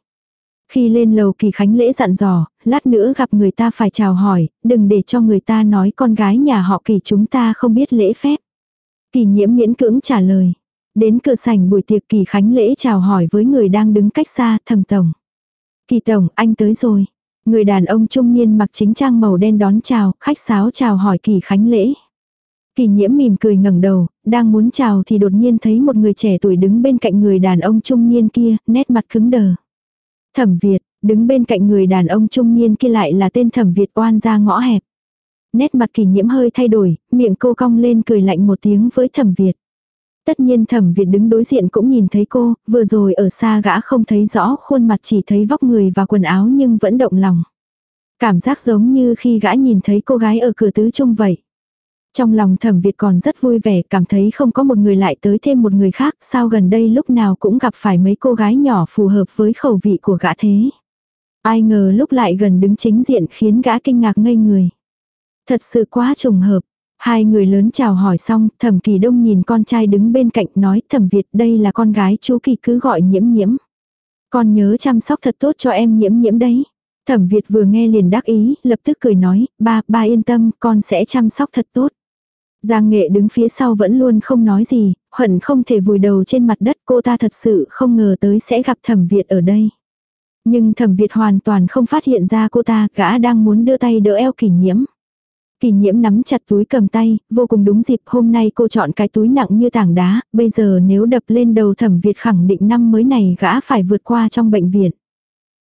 [SPEAKER 1] Khi lên lầu kỳ khánh lễ dặn dò, lát nữa gặp người ta phải chào hỏi, đừng để cho người ta nói con gái nhà họ kỳ chúng ta không biết lễ phép. Kỳ nhiễm miễn cưỡng trả lời. Đến cửa sảnh buổi tiệc kỳ khánh lễ chào hỏi với người đang đứng cách xa, thầm tổng. Kỳ tổng, anh tới rồi. Người đàn ông trung niên mặc chính trang màu đen đón chào, khách sáo chào hỏi kỳ khánh lễ. Kỳ nhiễm mỉm cười ngẩng đầu, đang muốn chào thì đột nhiên thấy một người trẻ tuổi đứng bên cạnh người đàn ông trung niên kia, nét mặt cứng đờ. Thẩm Việt, đứng bên cạnh người đàn ông trung niên kia lại là tên Thẩm Việt oan ra ngõ hẹp. Nét mặt kỳ nhiễm hơi thay đổi, miệng cô cong lên cười lạnh một tiếng với Thẩm Việt. Tất nhiên Thẩm Việt đứng đối diện cũng nhìn thấy cô, vừa rồi ở xa gã không thấy rõ khuôn mặt chỉ thấy vóc người và quần áo nhưng vẫn động lòng. Cảm giác giống như khi gã nhìn thấy cô gái ở cửa tứ trung vậy. Trong lòng thẩm Việt còn rất vui vẻ, cảm thấy không có một người lại tới thêm một người khác, sao gần đây lúc nào cũng gặp phải mấy cô gái nhỏ phù hợp với khẩu vị của gã thế. Ai ngờ lúc lại gần đứng chính diện khiến gã kinh ngạc ngây người. Thật sự quá trùng hợp. Hai người lớn chào hỏi xong, thẩm kỳ đông nhìn con trai đứng bên cạnh nói thẩm Việt đây là con gái chú kỳ cứ gọi nhiễm nhiễm. Con nhớ chăm sóc thật tốt cho em nhiễm nhiễm đấy. Thẩm Việt vừa nghe liền đắc ý, lập tức cười nói, ba, ba yên tâm, con sẽ chăm sóc thật tốt. Giang nghệ đứng phía sau vẫn luôn không nói gì, hận không thể vùi đầu trên mặt đất cô ta thật sự không ngờ tới sẽ gặp thẩm Việt ở đây. Nhưng thẩm Việt hoàn toàn không phát hiện ra cô ta, gã đang muốn đưa tay đỡ eo kỷ nhiễm. Kỷ nhiễm nắm chặt túi cầm tay, vô cùng đúng dịp hôm nay cô chọn cái túi nặng như tảng đá, bây giờ nếu đập lên đầu thẩm Việt khẳng định năm mới này gã phải vượt qua trong bệnh viện.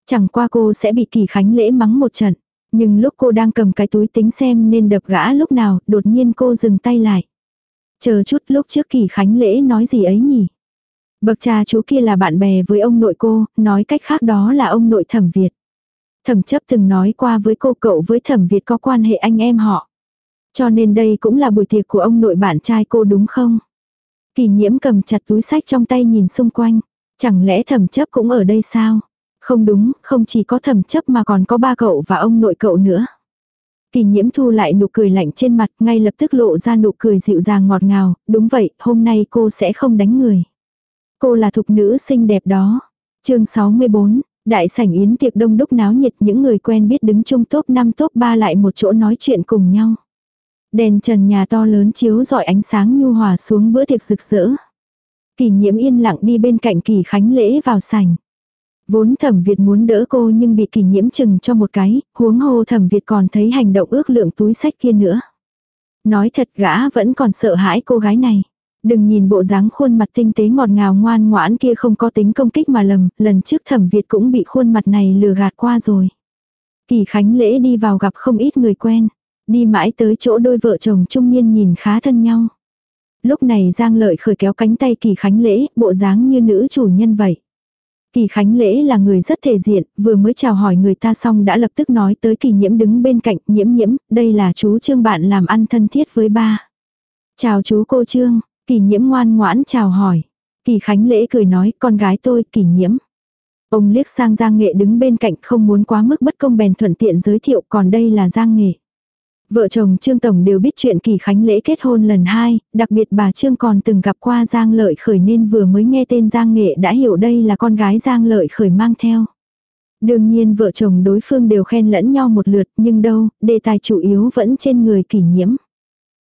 [SPEAKER 1] Chẳng qua cô sẽ bị kỳ khánh lễ mắng một trận. Nhưng lúc cô đang cầm cái túi tính xem nên đập gã lúc nào, đột nhiên cô dừng tay lại. Chờ chút lúc trước kỳ khánh lễ nói gì ấy nhỉ? Bậc cha chú kia là bạn bè với ông nội cô, nói cách khác đó là ông nội thẩm Việt. Thẩm chấp từng nói qua với cô cậu với thẩm Việt có quan hệ anh em họ. Cho nên đây cũng là buổi tiệc của ông nội bạn trai cô đúng không? Kỳ nhiễm cầm chặt túi sách trong tay nhìn xung quanh. Chẳng lẽ thẩm chấp cũng ở đây sao? Không đúng, không chỉ có thẩm chấp mà còn có ba cậu và ông nội cậu nữa. Kỳ nhiễm thu lại nụ cười lạnh trên mặt, ngay lập tức lộ ra nụ cười dịu dàng ngọt ngào, đúng vậy, hôm nay cô sẽ không đánh người. Cô là thục nữ xinh đẹp đó. chương 64, Đại sảnh yến tiệc đông đúc náo nhiệt những người quen biết đứng chung top 5 top 3 lại một chỗ nói chuyện cùng nhau. Đèn trần nhà to lớn chiếu rọi ánh sáng nhu hòa xuống bữa tiệc rực rỡ. Kỳ nhiễm yên lặng đi bên cạnh kỳ khánh lễ vào sảnh. Vốn thẩm Việt muốn đỡ cô nhưng bị kỳ nhiễm chừng cho một cái, huống hồ thẩm Việt còn thấy hành động ước lượng túi sách kia nữa. Nói thật gã vẫn còn sợ hãi cô gái này. Đừng nhìn bộ dáng khuôn mặt tinh tế ngọt ngào ngoan ngoãn kia không có tính công kích mà lầm, lần trước thẩm Việt cũng bị khuôn mặt này lừa gạt qua rồi. Kỳ Khánh Lễ đi vào gặp không ít người quen, đi mãi tới chỗ đôi vợ chồng trung niên nhìn khá thân nhau. Lúc này Giang Lợi khởi kéo cánh tay Kỳ Khánh Lễ, bộ dáng như nữ chủ nhân vậy. Kỳ Khánh Lễ là người rất thể diện, vừa mới chào hỏi người ta xong đã lập tức nói tới kỳ nhiễm đứng bên cạnh, nhiễm nhiễm, đây là chú Trương bạn làm ăn thân thiết với ba. Chào chú cô Trương, kỳ nhiễm ngoan ngoãn chào hỏi. Kỳ Khánh Lễ cười nói, con gái tôi, kỳ nhiễm. Ông liếc sang Giang Nghệ đứng bên cạnh không muốn quá mức bất công bèn thuận tiện giới thiệu, còn đây là Giang Nghệ. Vợ chồng Trương Tổng đều biết chuyện kỳ khánh lễ kết hôn lần hai, đặc biệt bà Trương còn từng gặp qua Giang Lợi Khởi nên vừa mới nghe tên Giang Nghệ đã hiểu đây là con gái Giang Lợi Khởi mang theo. Đương nhiên vợ chồng đối phương đều khen lẫn nhau một lượt nhưng đâu, đề tài chủ yếu vẫn trên người kỷ nhiễm.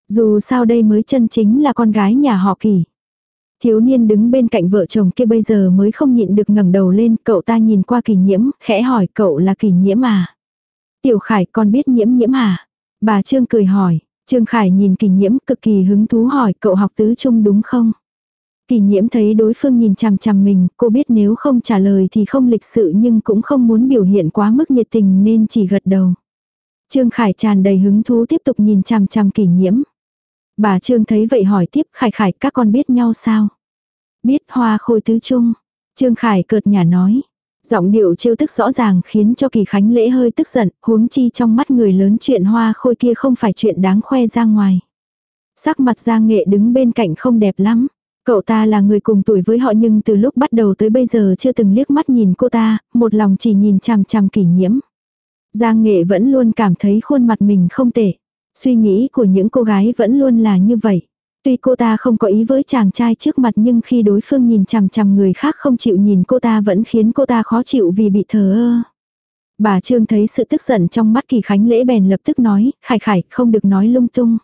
[SPEAKER 1] Dù sao đây mới chân chính là con gái nhà họ kỷ. Thiếu niên đứng bên cạnh vợ chồng kia bây giờ mới không nhịn được ngẩng đầu lên, cậu ta nhìn qua kỷ nhiễm, khẽ hỏi cậu là kỷ nhiễm à? Tiểu Khải con biết nhiễm nhiễm à? Bà Trương cười hỏi, Trương Khải nhìn kỳ nhiễm cực kỳ hứng thú hỏi cậu học tứ trung đúng không? Kỳ nhiễm thấy đối phương nhìn chằm chằm mình, cô biết nếu không trả lời thì không lịch sự nhưng cũng không muốn biểu hiện quá mức nhiệt tình nên chỉ gật đầu. Trương Khải tràn đầy hứng thú tiếp tục nhìn chằm chằm kỳ nhiễm. Bà Trương thấy vậy hỏi tiếp Khải Khải các con biết nhau sao? Biết hoa khôi tứ trung. Trương Khải cợt nhà nói. Giọng điệu trêu tức rõ ràng khiến cho kỳ khánh lễ hơi tức giận, huống chi trong mắt người lớn chuyện hoa khôi kia không phải chuyện đáng khoe ra ngoài. Sắc mặt Giang Nghệ đứng bên cạnh không đẹp lắm. Cậu ta là người cùng tuổi với họ nhưng từ lúc bắt đầu tới bây giờ chưa từng liếc mắt nhìn cô ta, một lòng chỉ nhìn chằm chằm kỷ nhiễm. Giang Nghệ vẫn luôn cảm thấy khuôn mặt mình không tệ. Suy nghĩ của những cô gái vẫn luôn là như vậy. Tuy cô ta không có ý với chàng trai trước mặt nhưng khi đối phương nhìn chằm chằm người khác không chịu nhìn cô ta vẫn khiến cô ta khó chịu vì bị thờ ơ. Bà Trương thấy sự tức giận trong mắt Kỳ Khánh Lễ bèn lập tức nói, Khải Khải không được nói lung tung.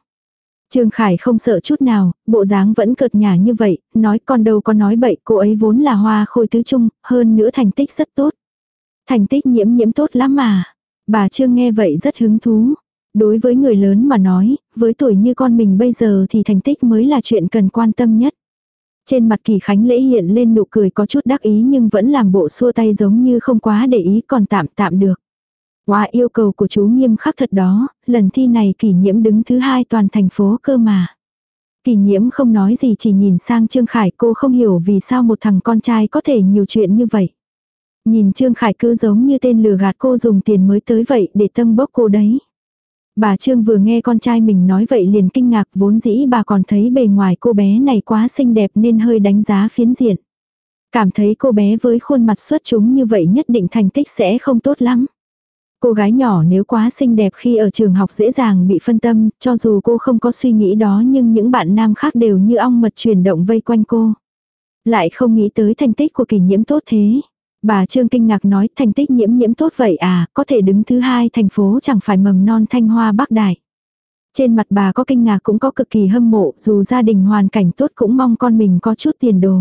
[SPEAKER 1] Trương Khải không sợ chút nào, bộ dáng vẫn cợt nhả như vậy, nói con đâu có nói bậy, cô ấy vốn là hoa khôi tứ trung, hơn nữa thành tích rất tốt. Thành tích nhiễm nhiễm tốt lắm mà. Bà Trương nghe vậy rất hứng thú. Đối với người lớn mà nói, với tuổi như con mình bây giờ thì thành tích mới là chuyện cần quan tâm nhất. Trên mặt kỳ khánh lễ hiện lên nụ cười có chút đắc ý nhưng vẫn làm bộ xua tay giống như không quá để ý còn tạm tạm được. quá yêu cầu của chú nghiêm khắc thật đó, lần thi này kỷ nhiễm đứng thứ hai toàn thành phố cơ mà. Kỷ nhiễm không nói gì chỉ nhìn sang Trương Khải cô không hiểu vì sao một thằng con trai có thể nhiều chuyện như vậy. Nhìn Trương Khải cứ giống như tên lừa gạt cô dùng tiền mới tới vậy để tâm bốc cô đấy. Bà Trương vừa nghe con trai mình nói vậy liền kinh ngạc vốn dĩ bà còn thấy bề ngoài cô bé này quá xinh đẹp nên hơi đánh giá phiến diện. Cảm thấy cô bé với khuôn mặt xuất chúng như vậy nhất định thành tích sẽ không tốt lắm. Cô gái nhỏ nếu quá xinh đẹp khi ở trường học dễ dàng bị phân tâm, cho dù cô không có suy nghĩ đó nhưng những bạn nam khác đều như ong mật chuyển động vây quanh cô. Lại không nghĩ tới thành tích của kỷ nhiễm tốt thế. Bà Trương kinh ngạc nói thành tích nhiễm nhiễm tốt vậy à, có thể đứng thứ hai thành phố chẳng phải mầm non thanh hoa bắc đại. Trên mặt bà có kinh ngạc cũng có cực kỳ hâm mộ, dù gia đình hoàn cảnh tốt cũng mong con mình có chút tiền đồ.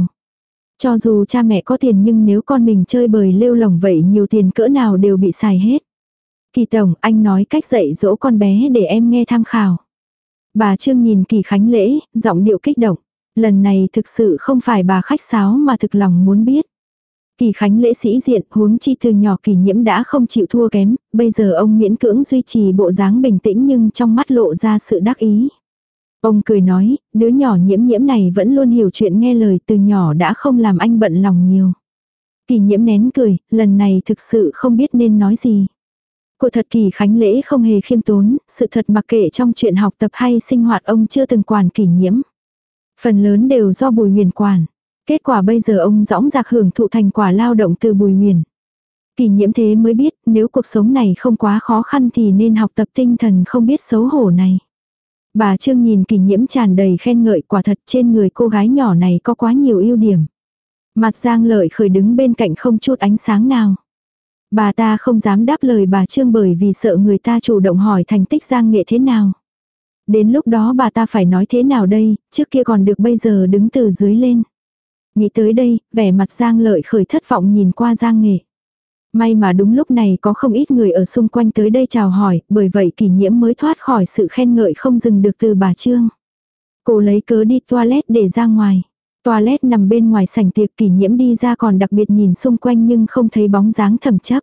[SPEAKER 1] Cho dù cha mẹ có tiền nhưng nếu con mình chơi bời lêu lỏng vậy nhiều tiền cỡ nào đều bị xài hết. Kỳ tổng, anh nói cách dạy dỗ con bé để em nghe tham khảo. Bà Trương nhìn Kỳ Khánh lễ, giọng điệu kích động. Lần này thực sự không phải bà khách sáo mà thực lòng muốn biết. Kỳ Khánh lễ sĩ diện, huống chi từ nhỏ kỳ nhiễm đã không chịu thua kém, bây giờ ông miễn cưỡng duy trì bộ dáng bình tĩnh nhưng trong mắt lộ ra sự đắc ý. Ông cười nói, đứa nhỏ nhiễm nhiễm này vẫn luôn hiểu chuyện nghe lời từ nhỏ đã không làm anh bận lòng nhiều. Kỳ nhiễm nén cười, lần này thực sự không biết nên nói gì. Của thật kỳ khánh lễ không hề khiêm tốn, sự thật mặc kệ trong chuyện học tập hay sinh hoạt ông chưa từng quản Kỳ nhiễm. Phần lớn đều do bùi huyền quản. Kết quả bây giờ ông dõng dạc hưởng thụ thành quả lao động từ bùi huyền. Kỳ nhiễm thế mới biết nếu cuộc sống này không quá khó khăn thì nên học tập tinh thần không biết xấu hổ này. Bà Trương nhìn kỳ nhiễm tràn đầy khen ngợi quả thật trên người cô gái nhỏ này có quá nhiều ưu điểm. Mặt giang lợi khởi đứng bên cạnh không chút ánh sáng nào. Bà ta không dám đáp lời bà Trương bởi vì sợ người ta chủ động hỏi thành tích Giang Nghệ thế nào. Đến lúc đó bà ta phải nói thế nào đây, trước kia còn được bây giờ đứng từ dưới lên. Nghĩ tới đây, vẻ mặt Giang Lợi khởi thất vọng nhìn qua Giang Nghệ. May mà đúng lúc này có không ít người ở xung quanh tới đây chào hỏi, bởi vậy kỷ nhiễm mới thoát khỏi sự khen ngợi không dừng được từ bà Trương. Cô lấy cớ đi toilet để ra ngoài. Toilet nằm bên ngoài sảnh tiệc kỷ nhiễm đi ra còn đặc biệt nhìn xung quanh nhưng không thấy bóng dáng thẩm chấp.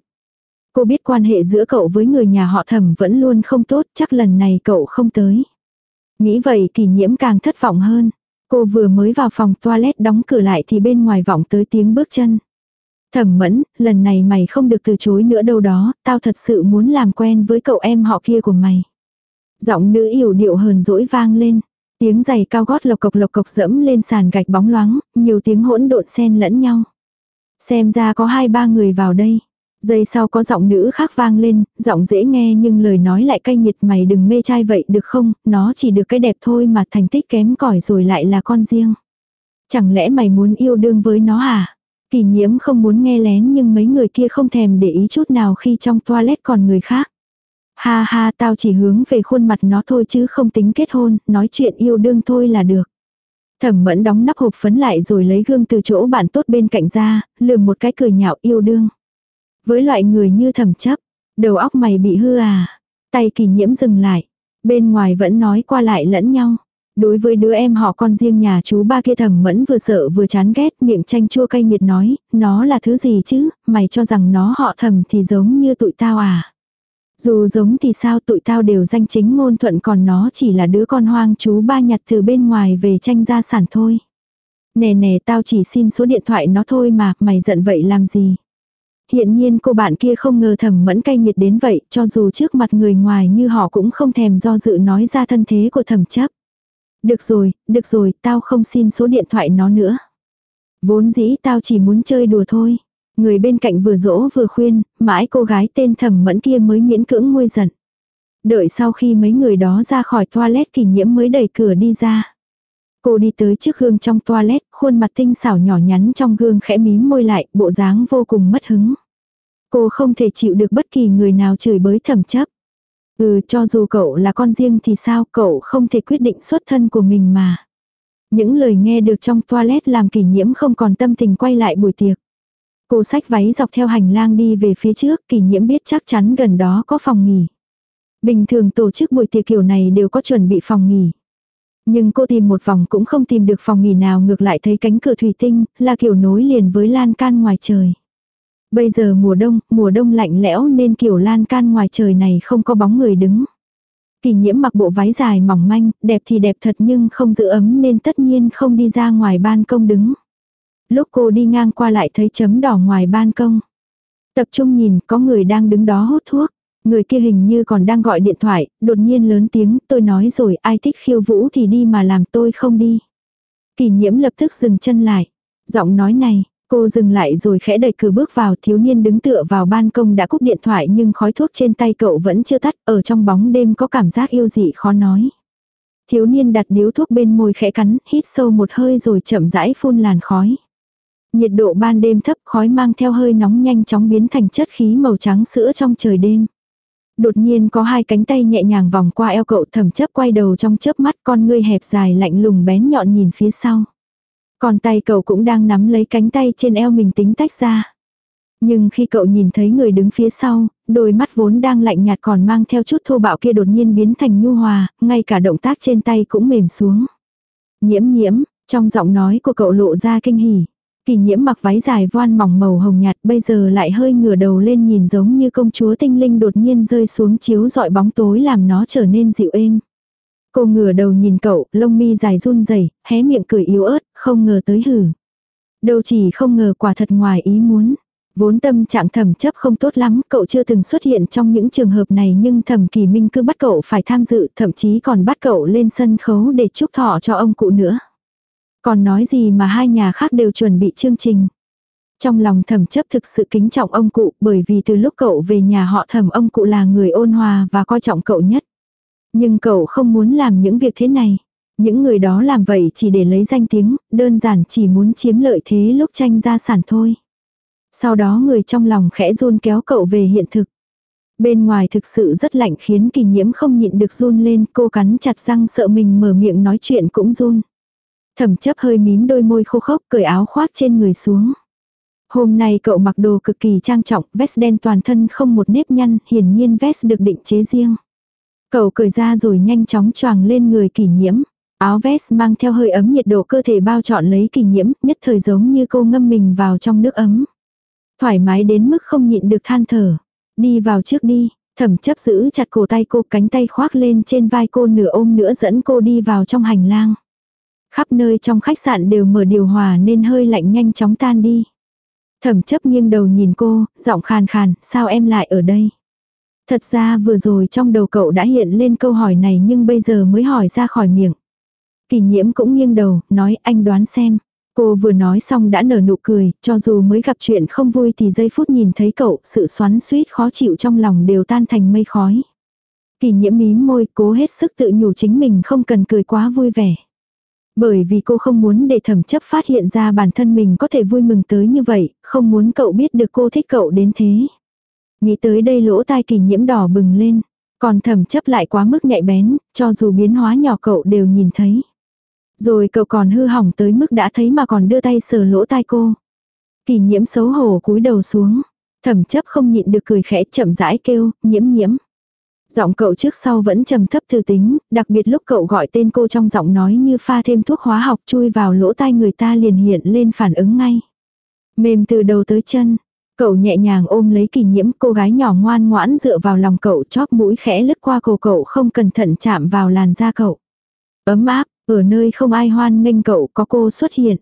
[SPEAKER 1] Cô biết quan hệ giữa cậu với người nhà họ thẩm vẫn luôn không tốt, chắc lần này cậu không tới. Nghĩ vậy kỷ nhiễm càng thất vọng hơn. Cô vừa mới vào phòng toilet đóng cửa lại thì bên ngoài vọng tới tiếng bước chân. Thẩm mẫn, lần này mày không được từ chối nữa đâu đó, tao thật sự muốn làm quen với cậu em họ kia của mày. Giọng nữ yểu điệu hờn dỗi vang lên. Tiếng giày cao gót lộc cộc lộc cộc dẫm lên sàn gạch bóng loáng, nhiều tiếng hỗn độn xen lẫn nhau. Xem ra có hai ba người vào đây. Giây sau có giọng nữ khác vang lên, giọng dễ nghe nhưng lời nói lại cay nghiệt mày đừng mê trai vậy được không, nó chỉ được cái đẹp thôi mà thành tích kém cỏi rồi lại là con riêng. Chẳng lẽ mày muốn yêu đương với nó hả? Kỳ nhiễm không muốn nghe lén nhưng mấy người kia không thèm để ý chút nào khi trong toilet còn người khác. Ha ha tao chỉ hướng về khuôn mặt nó thôi chứ không tính kết hôn, nói chuyện yêu đương thôi là được. Thẩm mẫn đóng nắp hộp phấn lại rồi lấy gương từ chỗ bạn tốt bên cạnh ra, lườm một cái cười nhạo yêu đương. Với loại người như thẩm chấp, đầu óc mày bị hư à. Tay kỳ nhiễm dừng lại. Bên ngoài vẫn nói qua lại lẫn nhau. Đối với đứa em họ con riêng nhà chú ba kia thầm mẫn vừa sợ vừa chán ghét miệng chanh chua cay nghiệt nói, nó là thứ gì chứ, mày cho rằng nó họ thầm thì giống như tụi tao à. Dù giống thì sao tụi tao đều danh chính ngôn thuận còn nó chỉ là đứa con hoang chú ba nhặt từ bên ngoài về tranh gia sản thôi. Nè nè tao chỉ xin số điện thoại nó thôi mà, mày giận vậy làm gì. Hiện nhiên cô bạn kia không ngờ thầm mẫn cay nghiệt đến vậy, cho dù trước mặt người ngoài như họ cũng không thèm do dự nói ra thân thế của thầm chấp. Được rồi, được rồi, tao không xin số điện thoại nó nữa. Vốn dĩ tao chỉ muốn chơi đùa thôi. Người bên cạnh vừa dỗ vừa khuyên, mãi cô gái tên thẩm mẫn kia mới miễn cưỡng nguôi giận. Đợi sau khi mấy người đó ra khỏi toilet kỳ nhiễm mới đẩy cửa đi ra. Cô đi tới trước gương trong toilet, khuôn mặt tinh xảo nhỏ nhắn trong gương khẽ mím môi lại, bộ dáng vô cùng mất hứng. Cô không thể chịu được bất kỳ người nào chửi bới thầm chấp. Ừ cho dù cậu là con riêng thì sao cậu không thể quyết định xuất thân của mình mà. Những lời nghe được trong toilet làm kỷ nhiễm không còn tâm tình quay lại buổi tiệc. Cô xách váy dọc theo hành lang đi về phía trước, kỷ nhiễm biết chắc chắn gần đó có phòng nghỉ. Bình thường tổ chức buổi tiệc kiểu này đều có chuẩn bị phòng nghỉ. Nhưng cô tìm một vòng cũng không tìm được phòng nghỉ nào ngược lại thấy cánh cửa thủy tinh, là kiểu nối liền với lan can ngoài trời. Bây giờ mùa đông, mùa đông lạnh lẽo nên kiểu lan can ngoài trời này không có bóng người đứng. Kỳ nhiễm mặc bộ váy dài mỏng manh, đẹp thì đẹp thật nhưng không giữ ấm nên tất nhiên không đi ra ngoài ban công đứng. Lúc cô đi ngang qua lại thấy chấm đỏ ngoài ban công. Tập trung nhìn có người đang đứng đó hút thuốc. Người kia hình như còn đang gọi điện thoại, đột nhiên lớn tiếng, tôi nói rồi ai thích khiêu vũ thì đi mà làm tôi không đi. Kỳ nhiễm lập tức dừng chân lại. Giọng nói này, cô dừng lại rồi khẽ đẩy cửa bước vào thiếu niên đứng tựa vào ban công đã cúp điện thoại nhưng khói thuốc trên tay cậu vẫn chưa tắt, ở trong bóng đêm có cảm giác yêu dị khó nói. Thiếu niên đặt điếu thuốc bên môi khẽ cắn, hít sâu một hơi rồi chậm rãi phun làn khói. Nhiệt độ ban đêm thấp khói mang theo hơi nóng nhanh chóng biến thành chất khí màu trắng sữa trong trời đêm. Đột nhiên có hai cánh tay nhẹ nhàng vòng qua eo cậu thầm chấp quay đầu trong chớp mắt con ngươi hẹp dài lạnh lùng bén nhọn nhìn phía sau. Còn tay cậu cũng đang nắm lấy cánh tay trên eo mình tính tách ra. Nhưng khi cậu nhìn thấy người đứng phía sau, đôi mắt vốn đang lạnh nhạt còn mang theo chút thô bạo kia đột nhiên biến thành nhu hòa, ngay cả động tác trên tay cũng mềm xuống. Nhiễm nhiễm, trong giọng nói của cậu lộ ra kinh hỉ. Kỳ nhiễm mặc váy dài voan mỏng màu hồng nhạt bây giờ lại hơi ngửa đầu lên nhìn giống như công chúa tinh linh đột nhiên rơi xuống chiếu dọi bóng tối làm nó trở nên dịu êm. Cô ngửa đầu nhìn cậu, lông mi dài run rẩy, hé miệng cười yếu ớt, không ngờ tới hử. Đâu chỉ không ngờ quả thật ngoài ý muốn. Vốn tâm trạng thẩm chấp không tốt lắm, cậu chưa từng xuất hiện trong những trường hợp này nhưng thẩm kỳ minh cứ bắt cậu phải tham dự, thậm chí còn bắt cậu lên sân khấu để chúc thọ cho ông cụ nữa. Còn nói gì mà hai nhà khác đều chuẩn bị chương trình. Trong lòng thẩm chấp thực sự kính trọng ông cụ bởi vì từ lúc cậu về nhà họ thẩm ông cụ là người ôn hòa và coi trọng cậu nhất. Nhưng cậu không muốn làm những việc thế này. Những người đó làm vậy chỉ để lấy danh tiếng, đơn giản chỉ muốn chiếm lợi thế lúc tranh gia sản thôi. Sau đó người trong lòng khẽ run kéo cậu về hiện thực. Bên ngoài thực sự rất lạnh khiến kỳ nhiễm không nhịn được run lên, cô cắn chặt răng sợ mình mở miệng nói chuyện cũng run. Thẩm chấp hơi mím đôi môi khô khốc cởi áo khoác trên người xuống. Hôm nay cậu mặc đồ cực kỳ trang trọng, vest đen toàn thân không một nếp nhăn, hiển nhiên vest được định chế riêng. Cậu cởi ra rồi nhanh chóng choàng lên người kỷ nhiễm. Áo vest mang theo hơi ấm nhiệt độ cơ thể bao trọn lấy kỷ nhiễm, nhất thời giống như cô ngâm mình vào trong nước ấm. Thoải mái đến mức không nhịn được than thở. Đi vào trước đi, thẩm chấp giữ chặt cổ tay cô cánh tay khoác lên trên vai cô nửa ôm nữa dẫn cô đi vào trong hành lang. Khắp nơi trong khách sạn đều mở điều hòa nên hơi lạnh nhanh chóng tan đi. Thẩm chấp nghiêng đầu nhìn cô, giọng khàn khàn, sao em lại ở đây? Thật ra vừa rồi trong đầu cậu đã hiện lên câu hỏi này nhưng bây giờ mới hỏi ra khỏi miệng. Kỳ nhiễm cũng nghiêng đầu, nói anh đoán xem. Cô vừa nói xong đã nở nụ cười, cho dù mới gặp chuyện không vui thì giây phút nhìn thấy cậu, sự xoắn suýt khó chịu trong lòng đều tan thành mây khói. Kỳ nhiễm mím môi, cố hết sức tự nhủ chính mình không cần cười quá vui vẻ. Bởi vì cô không muốn để thẩm chấp phát hiện ra bản thân mình có thể vui mừng tới như vậy, không muốn cậu biết được cô thích cậu đến thế. Nghĩ tới đây lỗ tai kỳ nhiễm đỏ bừng lên. Còn thẩm chấp lại quá mức nhạy bén, cho dù biến hóa nhỏ cậu đều nhìn thấy. Rồi cậu còn hư hỏng tới mức đã thấy mà còn đưa tay sờ lỗ tai cô. Kỳ nhiễm xấu hổ cúi đầu xuống. Thẩm chấp không nhịn được cười khẽ chậm rãi kêu, nhiễm nhiễm. Giọng cậu trước sau vẫn trầm thấp thư tính, đặc biệt lúc cậu gọi tên cô trong giọng nói như pha thêm thuốc hóa học chui vào lỗ tai người ta liền hiện lên phản ứng ngay. Mềm từ đầu tới chân, cậu nhẹ nhàng ôm lấy kỳ nhiễm cô gái nhỏ ngoan ngoãn dựa vào lòng cậu chóp mũi khẽ lướt qua cổ cậu không cẩn thận chạm vào làn da cậu. Ấm áp, ở nơi không ai hoan nghênh cậu có cô xuất hiện.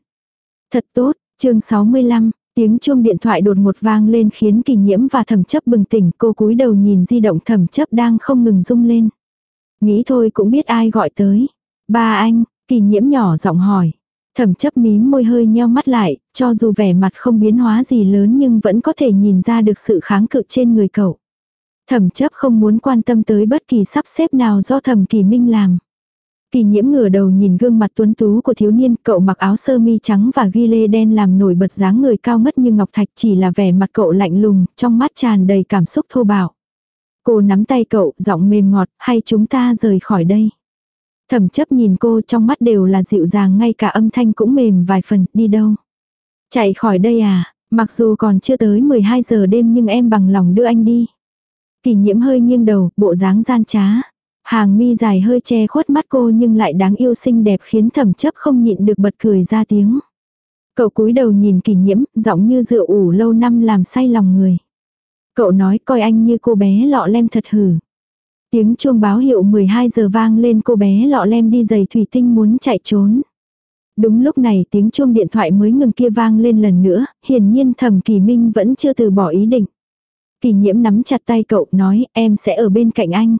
[SPEAKER 1] Thật tốt, chương 65, tiếng chuông điện thoại đột ngột vang lên khiến kỳ nhiễm và thẩm chấp bừng tỉnh cô cúi đầu nhìn di động thẩm chấp đang không ngừng rung lên. Nghĩ thôi cũng biết ai gọi tới. Ba anh, kỳ nhiễm nhỏ giọng hỏi. Thẩm chấp mím môi hơi nheo mắt lại, cho dù vẻ mặt không biến hóa gì lớn nhưng vẫn có thể nhìn ra được sự kháng cự trên người cậu. Thẩm chấp không muốn quan tâm tới bất kỳ sắp xếp nào do thẩm kỳ minh làm. Kỳ nhiễm ngửa đầu nhìn gương mặt tuấn tú của thiếu niên, cậu mặc áo sơ mi trắng và ghi lê đen làm nổi bật dáng người cao ngất như ngọc thạch chỉ là vẻ mặt cậu lạnh lùng, trong mắt tràn đầy cảm xúc thô bạo. Cô nắm tay cậu, giọng mềm ngọt, hay chúng ta rời khỏi đây. Thẩm chấp nhìn cô trong mắt đều là dịu dàng ngay cả âm thanh cũng mềm vài phần, đi đâu. Chạy khỏi đây à, mặc dù còn chưa tới 12 giờ đêm nhưng em bằng lòng đưa anh đi. Kỳ nhiễm hơi nghiêng đầu, bộ dáng gian trá. Hàng mi dài hơi che khuất mắt cô nhưng lại đáng yêu xinh đẹp khiến thẩm chấp không nhịn được bật cười ra tiếng. Cậu cúi đầu nhìn kỳ nhiễm, giọng như rượu ủ lâu năm làm say lòng người. Cậu nói coi anh như cô bé lọ lem thật hử. Tiếng chuông báo hiệu 12 giờ vang lên cô bé lọ lem đi giày thủy tinh muốn chạy trốn. Đúng lúc này tiếng chuông điện thoại mới ngừng kia vang lên lần nữa, hiển nhiên thẩm kỳ minh vẫn chưa từ bỏ ý định. Kỳ nhiễm nắm chặt tay cậu nói em sẽ ở bên cạnh anh.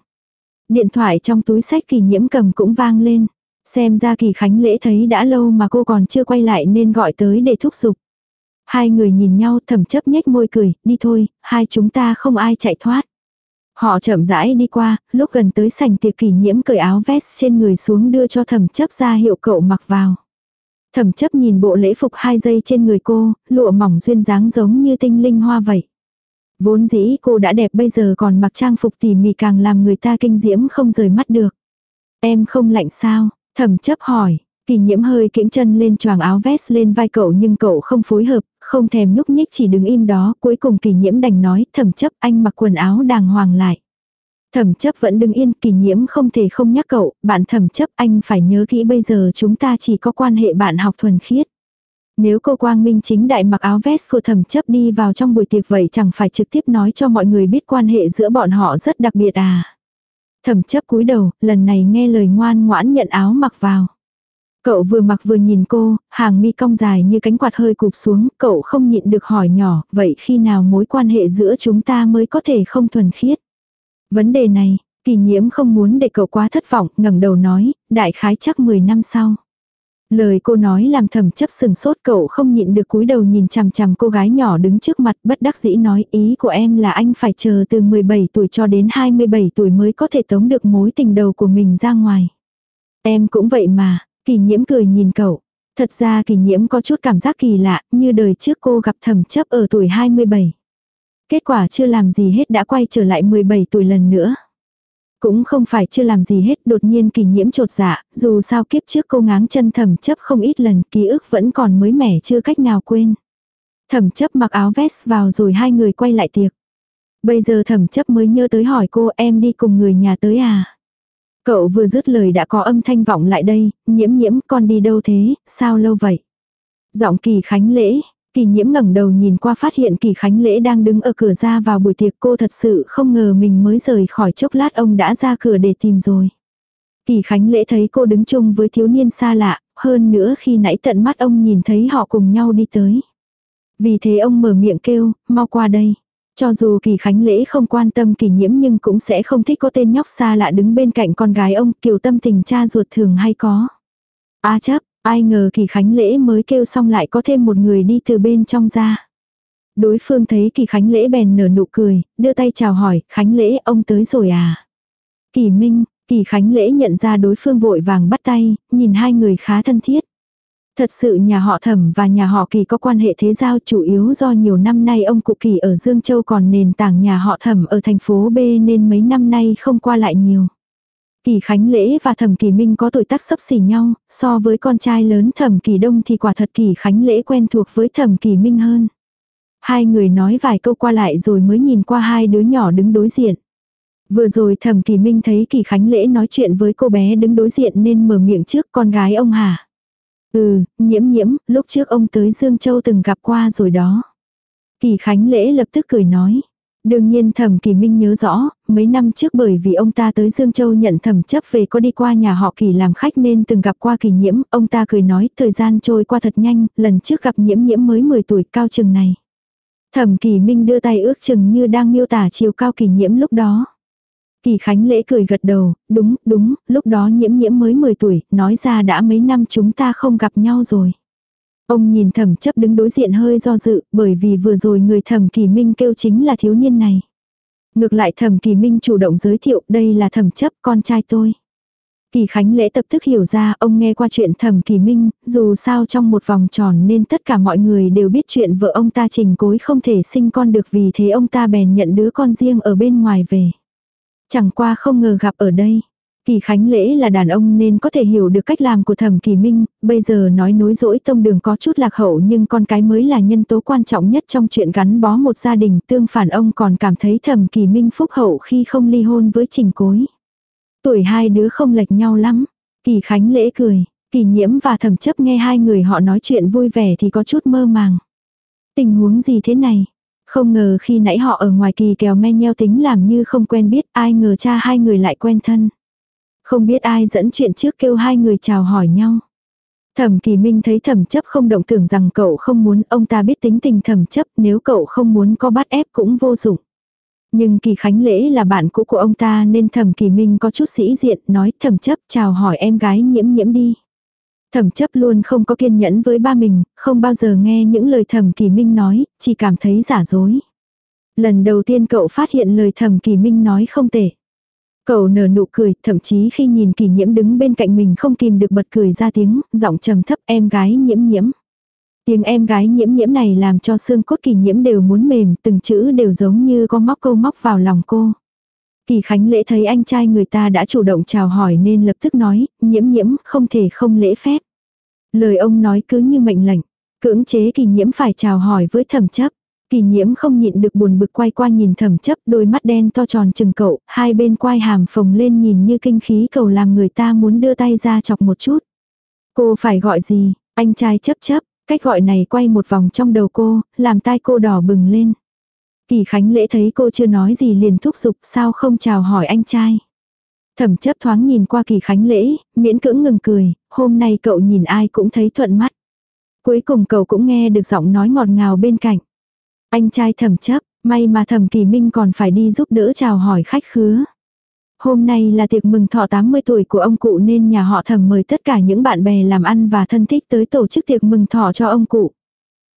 [SPEAKER 1] Điện thoại trong túi sách kỳ nhiễm cầm cũng vang lên. Xem ra kỳ khánh lễ thấy đã lâu mà cô còn chưa quay lại nên gọi tới để thúc giục. Hai người nhìn nhau thầm chấp nhếch môi cười, đi thôi, hai chúng ta không ai chạy thoát. Họ chậm rãi đi qua, lúc gần tới sảnh tiệc kỷ nhiễm cởi áo vest trên người xuống đưa cho thẩm chấp ra hiệu cậu mặc vào. Thẩm chấp nhìn bộ lễ phục hai dây trên người cô, lụa mỏng duyên dáng giống như tinh linh hoa vậy. Vốn dĩ cô đã đẹp bây giờ còn mặc trang phục tỉ mỉ càng làm người ta kinh diễm không rời mắt được. Em không lạnh sao? Thẩm chấp hỏi. Kỳ nhiễm hơi kiễng chân lên choàng áo vest lên vai cậu nhưng cậu không phối hợp, không thèm nhúc nhích chỉ đứng im đó. Cuối cùng kỳ nhiễm đành nói thẩm chấp anh mặc quần áo đàng hoàng lại. Thẩm chấp vẫn đứng yên, kỳ nhiễm không thể không nhắc cậu, bạn thẩm chấp anh phải nhớ kỹ bây giờ chúng ta chỉ có quan hệ bạn học thuần khiết. Nếu cô Quang Minh chính đại mặc áo vest của thẩm chấp đi vào trong buổi tiệc vậy chẳng phải trực tiếp nói cho mọi người biết quan hệ giữa bọn họ rất đặc biệt à. Thẩm chấp cúi đầu, lần này nghe lời ngoan ngoãn nhận áo mặc vào. Cậu vừa mặc vừa nhìn cô, hàng mi cong dài như cánh quạt hơi cụp xuống, cậu không nhịn được hỏi nhỏ, vậy khi nào mối quan hệ giữa chúng ta mới có thể không thuần khiết? Vấn đề này, kỳ nhiễm không muốn để cậu quá thất vọng, ngẩng đầu nói, đại khái chắc 10 năm sau. Lời cô nói làm thầm chấp sừng sốt cậu không nhịn được cúi đầu nhìn chằm chằm cô gái nhỏ đứng trước mặt bất đắc dĩ nói ý của em là anh phải chờ từ 17 tuổi cho đến 27 tuổi mới có thể tống được mối tình đầu của mình ra ngoài. Em cũng vậy mà, kỳ nhiễm cười nhìn cậu. Thật ra kỳ nhiễm có chút cảm giác kỳ lạ, như đời trước cô gặp thẩm chấp ở tuổi 27. Kết quả chưa làm gì hết đã quay trở lại 17 tuổi lần nữa. Cũng không phải chưa làm gì hết đột nhiên kỳ nhiễm trột dạ, dù sao kiếp trước cô ngáng chân thẩm chấp không ít lần ký ức vẫn còn mới mẻ chưa cách nào quên. Thẩm chấp mặc áo vest vào rồi hai người quay lại tiệc. Bây giờ thẩm chấp mới nhớ tới hỏi cô em đi cùng người nhà tới à. Cậu vừa dứt lời đã có âm thanh vọng lại đây, nhiễm nhiễm con đi đâu thế, sao lâu vậy? Giọng kỳ khánh lễ, kỳ nhiễm ngẩng đầu nhìn qua phát hiện kỳ khánh lễ đang đứng ở cửa ra vào buổi tiệc cô thật sự không ngờ mình mới rời khỏi chốc lát ông đã ra cửa để tìm rồi. Kỳ khánh lễ thấy cô đứng chung với thiếu niên xa lạ, hơn nữa khi nãy tận mắt ông nhìn thấy họ cùng nhau đi tới. Vì thế ông mở miệng kêu, mau qua đây. Cho dù kỳ khánh lễ không quan tâm kỳ nhiễm nhưng cũng sẽ không thích có tên nhóc xa lạ đứng bên cạnh con gái ông kiều tâm tình cha ruột thường hay có. A chấp, ai ngờ kỳ khánh lễ mới kêu xong lại có thêm một người đi từ bên trong ra. Đối phương thấy kỳ khánh lễ bèn nở nụ cười, đưa tay chào hỏi, khánh lễ ông tới rồi à. Kỳ minh, kỳ khánh lễ nhận ra đối phương vội vàng bắt tay, nhìn hai người khá thân thiết. Thật sự nhà họ thẩm và nhà họ kỳ có quan hệ thế giao chủ yếu do nhiều năm nay ông cụ kỳ ở Dương Châu còn nền tảng nhà họ thẩm ở thành phố B nên mấy năm nay không qua lại nhiều. Kỳ Khánh Lễ và Thẩm Kỳ Minh có tuổi tác sấp xỉ nhau, so với con trai lớn Thẩm Kỳ Đông thì quả thật Kỳ Khánh Lễ quen thuộc với Thẩm Kỳ Minh hơn. Hai người nói vài câu qua lại rồi mới nhìn qua hai đứa nhỏ đứng đối diện. Vừa rồi Thẩm Kỳ Minh thấy Kỳ Khánh Lễ nói chuyện với cô bé đứng đối diện nên mở miệng trước con gái ông hà. Ừ, nhiễm nhiễm, lúc trước ông tới Dương Châu từng gặp qua rồi đó. Kỳ Khánh Lễ lập tức cười nói. Đương nhiên thẩm kỳ minh nhớ rõ, mấy năm trước bởi vì ông ta tới Dương Châu nhận thẩm chấp về có đi qua nhà họ kỳ làm khách nên từng gặp qua kỳ nhiễm, ông ta cười nói thời gian trôi qua thật nhanh, lần trước gặp nhiễm nhiễm mới 10 tuổi cao chừng này. Thẩm kỳ minh đưa tay ước chừng như đang miêu tả chiều cao kỳ nhiễm lúc đó. Kỳ Khánh Lễ cười gật đầu, đúng, đúng, lúc đó nhiễm nhiễm mới 10 tuổi, nói ra đã mấy năm chúng ta không gặp nhau rồi. Ông nhìn thẩm chấp đứng đối diện hơi do dự, bởi vì vừa rồi người thẩm kỳ minh kêu chính là thiếu niên này. Ngược lại thẩm kỳ minh chủ động giới thiệu đây là thẩm chấp con trai tôi. Kỳ Khánh Lễ tập tức hiểu ra ông nghe qua chuyện thẩm kỳ minh, dù sao trong một vòng tròn nên tất cả mọi người đều biết chuyện vợ ông ta trình cối không thể sinh con được vì thế ông ta bèn nhận đứa con riêng ở bên ngoài về. Chẳng qua không ngờ gặp ở đây. Kỳ Khánh Lễ là đàn ông nên có thể hiểu được cách làm của Thẩm Kỳ Minh, bây giờ nói nối dỗi tông đường có chút lạc hậu nhưng con cái mới là nhân tố quan trọng nhất trong chuyện gắn bó một gia đình, tương phản ông còn cảm thấy Thẩm Kỳ Minh phúc hậu khi không ly hôn với Trình Cối. Tuổi hai đứa không lệch nhau lắm. Kỳ Khánh Lễ cười, Kỳ Nhiễm và Thẩm Chấp nghe hai người họ nói chuyện vui vẻ thì có chút mơ màng. Tình huống gì thế này? Không ngờ khi nãy họ ở ngoài kỳ kèo me nheo tính làm như không quen biết ai ngờ cha hai người lại quen thân. Không biết ai dẫn chuyện trước kêu hai người chào hỏi nhau. Thẩm kỳ minh thấy thẩm chấp không động tưởng rằng cậu không muốn ông ta biết tính tình thẩm chấp nếu cậu không muốn có bắt ép cũng vô dụng. Nhưng kỳ khánh lễ là bạn cũ của ông ta nên thẩm kỳ minh có chút sĩ diện nói thẩm chấp chào hỏi em gái nhiễm nhiễm đi. Thẩm chấp luôn không có kiên nhẫn với ba mình, không bao giờ nghe những lời thẩm kỳ minh nói, chỉ cảm thấy giả dối. Lần đầu tiên cậu phát hiện lời thẩm kỳ minh nói không tệ. Cậu nở nụ cười, thậm chí khi nhìn kỳ nhiễm đứng bên cạnh mình không kìm được bật cười ra tiếng, giọng trầm thấp em gái nhiễm nhiễm. Tiếng em gái nhiễm nhiễm này làm cho xương cốt kỳ nhiễm đều muốn mềm, từng chữ đều giống như có móc câu móc vào lòng cô. Kỳ Khánh lễ thấy anh trai người ta đã chủ động chào hỏi nên lập tức nói, nhiễm nhiễm không thể không lễ phép. Lời ông nói cứ như mệnh lệnh, cưỡng chế kỳ nhiễm phải chào hỏi với thẩm chấp. Kỳ nhiễm không nhịn được buồn bực quay qua nhìn thẩm chấp đôi mắt đen to tròn chừng cậu, hai bên quai hàm phồng lên nhìn như kinh khí cầu làm người ta muốn đưa tay ra chọc một chút. Cô phải gọi gì, anh trai chấp chấp, cách gọi này quay một vòng trong đầu cô, làm tai cô đỏ bừng lên. Kỳ Khánh Lễ thấy cô chưa nói gì liền thúc giục sao không chào hỏi anh trai. Thẩm chấp thoáng nhìn qua Kỳ Khánh Lễ, miễn cưỡng ngừng cười, hôm nay cậu nhìn ai cũng thấy thuận mắt. Cuối cùng cậu cũng nghe được giọng nói ngọt ngào bên cạnh. Anh trai thẩm chấp, may mà thẩm kỳ minh còn phải đi giúp đỡ chào hỏi khách khứa. Hôm nay là tiệc mừng thọ 80 tuổi của ông cụ nên nhà họ thẩm mời tất cả những bạn bè làm ăn và thân thích tới tổ chức tiệc mừng thọ cho ông cụ.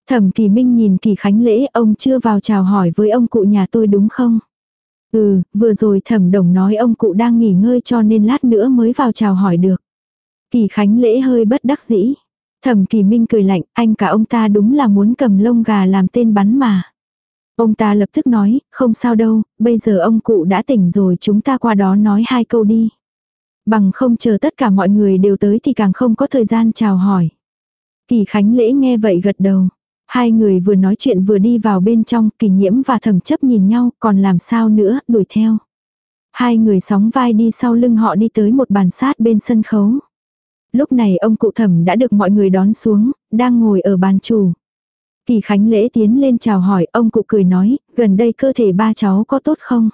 [SPEAKER 1] Thẩm kỳ minh nhìn kỳ khánh lễ ông chưa vào chào hỏi với ông cụ nhà tôi đúng không? Ừ, vừa rồi thẩm đồng nói ông cụ đang nghỉ ngơi cho nên lát nữa mới vào chào hỏi được. Kỳ khánh lễ hơi bất đắc dĩ. Thẩm kỳ minh cười lạnh, anh cả ông ta đúng là muốn cầm lông gà làm tên bắn mà. Ông ta lập tức nói, không sao đâu, bây giờ ông cụ đã tỉnh rồi chúng ta qua đó nói hai câu đi. Bằng không chờ tất cả mọi người đều tới thì càng không có thời gian chào hỏi. Kỳ Khánh Lễ nghe vậy gật đầu. Hai người vừa nói chuyện vừa đi vào bên trong, kỳ nhiễm và thẩm chấp nhìn nhau, còn làm sao nữa, đuổi theo. Hai người sóng vai đi sau lưng họ đi tới một bàn sát bên sân khấu. Lúc này ông cụ thẩm đã được mọi người đón xuống, đang ngồi ở bàn chủ. Kỳ Khánh Lễ tiến lên chào hỏi, ông cụ cười nói, gần đây cơ thể ba cháu có tốt không?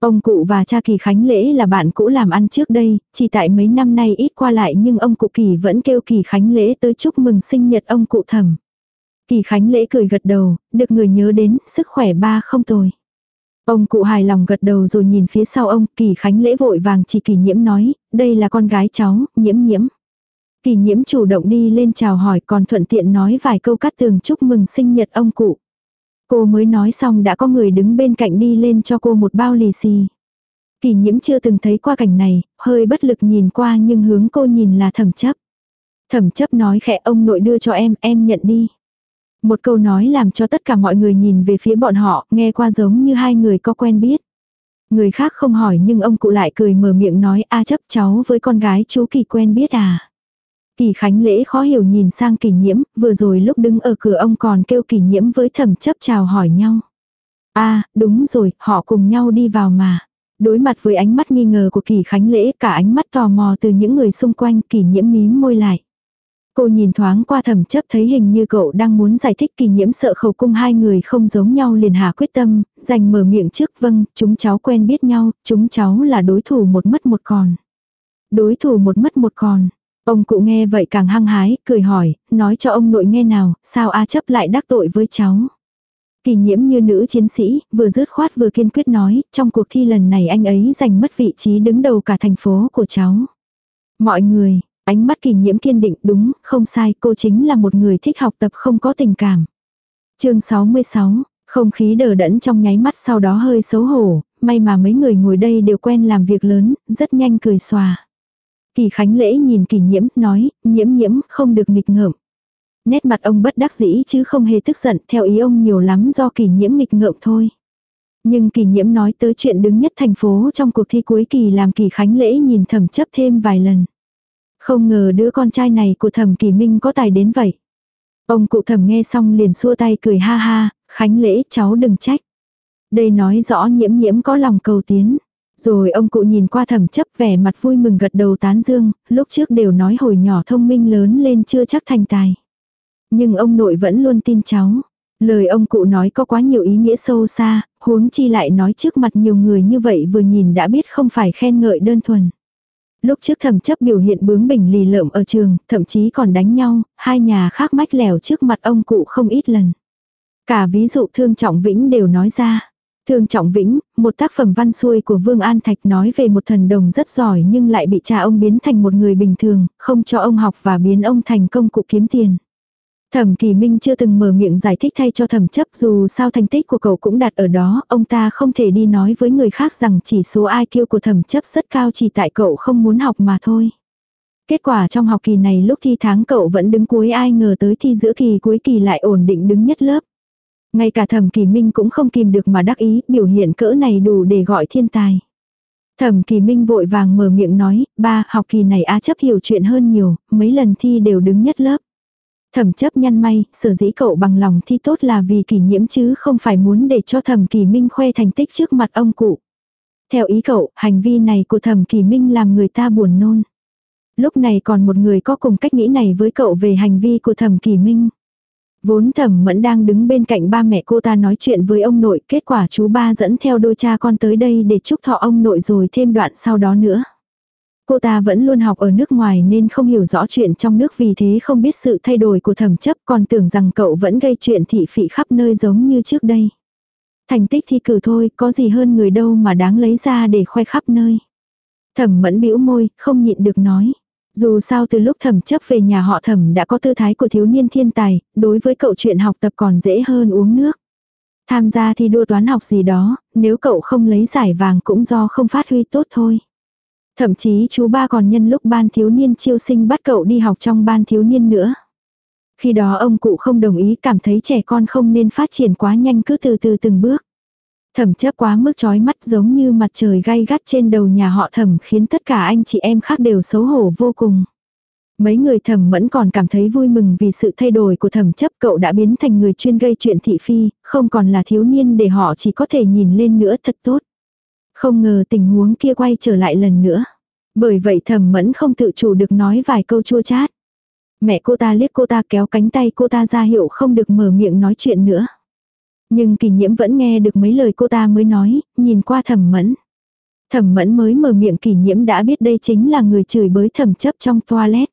[SPEAKER 1] Ông cụ và cha Kỳ Khánh Lễ là bạn cũ làm ăn trước đây, chỉ tại mấy năm nay ít qua lại nhưng ông cụ Kỳ vẫn kêu Kỳ Khánh Lễ tới chúc mừng sinh nhật ông cụ thẩm. Kỳ Khánh Lễ cười gật đầu, được người nhớ đến, sức khỏe ba không tồi. Ông cụ hài lòng gật đầu rồi nhìn phía sau ông, Kỳ Khánh Lễ vội vàng chỉ Kỳ Nhiễm nói, đây là con gái cháu, Nhiễm Nhiễm. Kỳ Nhiễm chủ động đi lên chào hỏi còn thuận tiện nói vài câu cắt tường chúc mừng sinh nhật ông cụ. Cô mới nói xong đã có người đứng bên cạnh đi lên cho cô một bao lì xì. Kỳ nhiễm chưa từng thấy qua cảnh này, hơi bất lực nhìn qua nhưng hướng cô nhìn là thẩm chấp. Thẩm chấp nói khẽ ông nội đưa cho em, em nhận đi. Một câu nói làm cho tất cả mọi người nhìn về phía bọn họ, nghe qua giống như hai người có quen biết. Người khác không hỏi nhưng ông cụ lại cười mở miệng nói a chấp cháu với con gái chú kỳ quen biết à. Kỳ Khánh Lễ khó hiểu nhìn sang kỳ nhiễm, vừa rồi lúc đứng ở cửa ông còn kêu kỳ nhiễm với thẩm chấp chào hỏi nhau. a à, đúng rồi, họ cùng nhau đi vào mà. Đối mặt với ánh mắt nghi ngờ của kỳ Khánh Lễ, cả ánh mắt tò mò từ những người xung quanh kỳ nhiễm mím môi lại. Cô nhìn thoáng qua thẩm chấp thấy hình như cậu đang muốn giải thích kỳ nhiễm sợ khẩu cung hai người không giống nhau liền hà quyết tâm, dành mở miệng trước vâng, chúng cháu quen biết nhau, chúng cháu là đối thủ một mất một còn. Đối thủ một mất một còn. Ông cụ nghe vậy càng hăng hái, cười hỏi, nói cho ông nội nghe nào, sao A chấp lại đắc tội với cháu. Kỳ nhiễm như nữ chiến sĩ, vừa dứt khoát vừa kiên quyết nói, trong cuộc thi lần này anh ấy giành mất vị trí đứng đầu cả thành phố của cháu. Mọi người, ánh mắt kỳ nhiễm kiên định đúng, không sai, cô chính là một người thích học tập không có tình cảm. chương 66, không khí đờ đẫn trong nháy mắt sau đó hơi xấu hổ, may mà mấy người ngồi đây đều quen làm việc lớn, rất nhanh cười xòa. Kỳ Khánh Lễ nhìn kỳ nhiễm, nói, nhiễm nhiễm, không được nghịch ngợm. Nét mặt ông bất đắc dĩ chứ không hề tức giận, theo ý ông nhiều lắm do kỳ nhiễm nghịch ngợm thôi. Nhưng kỳ nhiễm nói tới chuyện đứng nhất thành phố trong cuộc thi cuối kỳ làm kỳ Khánh Lễ nhìn thẩm chấp thêm vài lần. Không ngờ đứa con trai này của thẩm kỳ minh có tài đến vậy. Ông cụ thẩm nghe xong liền xua tay cười ha ha, Khánh Lễ cháu đừng trách. Đây nói rõ nhiễm nhiễm có lòng cầu tiến. Rồi ông cụ nhìn qua thẩm chấp vẻ mặt vui mừng gật đầu tán dương, lúc trước đều nói hồi nhỏ thông minh lớn lên chưa chắc thành tài. Nhưng ông nội vẫn luôn tin cháu. Lời ông cụ nói có quá nhiều ý nghĩa sâu xa, huống chi lại nói trước mặt nhiều người như vậy vừa nhìn đã biết không phải khen ngợi đơn thuần. Lúc trước thẩm chấp biểu hiện bướng bỉnh lì lợm ở trường, thậm chí còn đánh nhau, hai nhà khác mách lẻo trước mặt ông cụ không ít lần. Cả ví dụ thương trọng vĩnh đều nói ra. Thương Trọng Vĩnh, một tác phẩm văn xuôi của Vương An Thạch nói về một thần đồng rất giỏi nhưng lại bị cha ông biến thành một người bình thường, không cho ông học và biến ông thành công cụ kiếm tiền. Thẩm Kỳ Minh chưa từng mở miệng giải thích thay cho thẩm chấp dù sao thành tích của cậu cũng đạt ở đó, ông ta không thể đi nói với người khác rằng chỉ số IQ của thẩm chấp rất cao chỉ tại cậu không muốn học mà thôi. Kết quả trong học kỳ này lúc thi tháng cậu vẫn đứng cuối ai ngờ tới thi giữa kỳ cuối kỳ lại ổn định đứng nhất lớp. Ngay cả thẩm kỳ minh cũng không kìm được mà đắc ý, biểu hiện cỡ này đủ để gọi thiên tài. Thẩm kỳ minh vội vàng mở miệng nói, ba, học kỳ này A chấp hiểu chuyện hơn nhiều, mấy lần thi đều đứng nhất lớp. Thẩm chấp nhăn may, sở dĩ cậu bằng lòng thi tốt là vì kỷ nhiễm chứ không phải muốn để cho thẩm kỳ minh khoe thành tích trước mặt ông cụ. Theo ý cậu, hành vi này của thẩm kỳ minh làm người ta buồn nôn. Lúc này còn một người có cùng cách nghĩ này với cậu về hành vi của thẩm kỳ minh. Vốn thẩm mẫn đang đứng bên cạnh ba mẹ cô ta nói chuyện với ông nội, kết quả chú ba dẫn theo đôi cha con tới đây để chúc thọ ông nội rồi thêm đoạn sau đó nữa. Cô ta vẫn luôn học ở nước ngoài nên không hiểu rõ chuyện trong nước vì thế không biết sự thay đổi của thẩm chấp còn tưởng rằng cậu vẫn gây chuyện thị phị khắp nơi giống như trước đây. Thành tích thi cử thôi, có gì hơn người đâu mà đáng lấy ra để khoe khắp nơi. Thẩm mẫn bĩu môi, không nhịn được nói. Dù sao từ lúc thẩm chấp về nhà họ thẩm đã có tư thái của thiếu niên thiên tài, đối với cậu chuyện học tập còn dễ hơn uống nước. Tham gia thi đua toán học gì đó, nếu cậu không lấy giải vàng cũng do không phát huy tốt thôi. Thậm chí chú ba còn nhân lúc ban thiếu niên chiêu sinh bắt cậu đi học trong ban thiếu niên nữa. Khi đó ông cụ không đồng ý cảm thấy trẻ con không nên phát triển quá nhanh cứ từ từ từng bước. Thẩm chấp quá mức chói mắt giống như mặt trời gay gắt trên đầu nhà họ thẩm khiến tất cả anh chị em khác đều xấu hổ vô cùng. Mấy người thẩm mẫn còn cảm thấy vui mừng vì sự thay đổi của thẩm chấp cậu đã biến thành người chuyên gây chuyện thị phi, không còn là thiếu niên để họ chỉ có thể nhìn lên nữa thật tốt. Không ngờ tình huống kia quay trở lại lần nữa. Bởi vậy thẩm mẫn không tự chủ được nói vài câu chua chát. Mẹ cô ta liếc cô ta kéo cánh tay cô ta ra hiệu không được mở miệng nói chuyện nữa. Nhưng kỳ nhiễm vẫn nghe được mấy lời cô ta mới nói, nhìn qua thẩm mẫn. Thẩm mẫn mới mở miệng kỳ nhiễm đã biết đây chính là người chửi bới thẩm chấp trong toilet.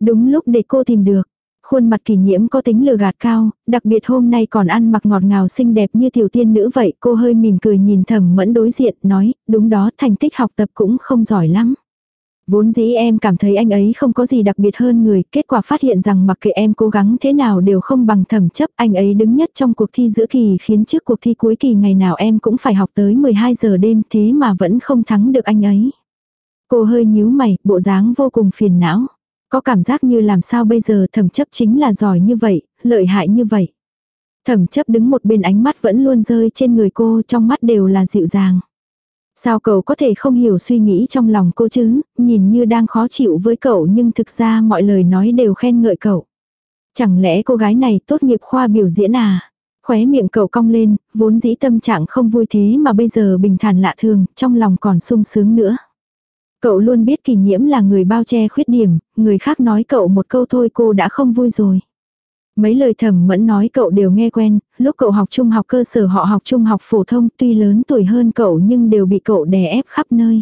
[SPEAKER 1] Đúng lúc để cô tìm được. Khuôn mặt kỳ nhiễm có tính lừa gạt cao, đặc biệt hôm nay còn ăn mặc ngọt ngào xinh đẹp như tiểu tiên nữ vậy. Cô hơi mỉm cười nhìn thẩm mẫn đối diện, nói, đúng đó thành tích học tập cũng không giỏi lắm. Vốn dĩ em cảm thấy anh ấy không có gì đặc biệt hơn người, kết quả phát hiện rằng mặc kệ em cố gắng thế nào đều không bằng thẩm chấp, anh ấy đứng nhất trong cuộc thi giữa kỳ khiến trước cuộc thi cuối kỳ ngày nào em cũng phải học tới 12 giờ đêm thế mà vẫn không thắng được anh ấy. Cô hơi nhíu mày, bộ dáng vô cùng phiền não. Có cảm giác như làm sao bây giờ thẩm chấp chính là giỏi như vậy, lợi hại như vậy. Thẩm chấp đứng một bên ánh mắt vẫn luôn rơi trên người cô trong mắt đều là dịu dàng. Sao cậu có thể không hiểu suy nghĩ trong lòng cô chứ, nhìn như đang khó chịu với cậu nhưng thực ra mọi lời nói đều khen ngợi cậu. Chẳng lẽ cô gái này tốt nghiệp khoa biểu diễn à? Khóe miệng cậu cong lên, vốn dĩ tâm trạng không vui thế mà bây giờ bình thản lạ thường, trong lòng còn sung sướng nữa. Cậu luôn biết kỳ nhiễm là người bao che khuyết điểm, người khác nói cậu một câu thôi cô đã không vui rồi. Mấy lời thầm mẫn nói cậu đều nghe quen, lúc cậu học trung học cơ sở họ học trung học phổ thông tuy lớn tuổi hơn cậu nhưng đều bị cậu đè ép khắp nơi.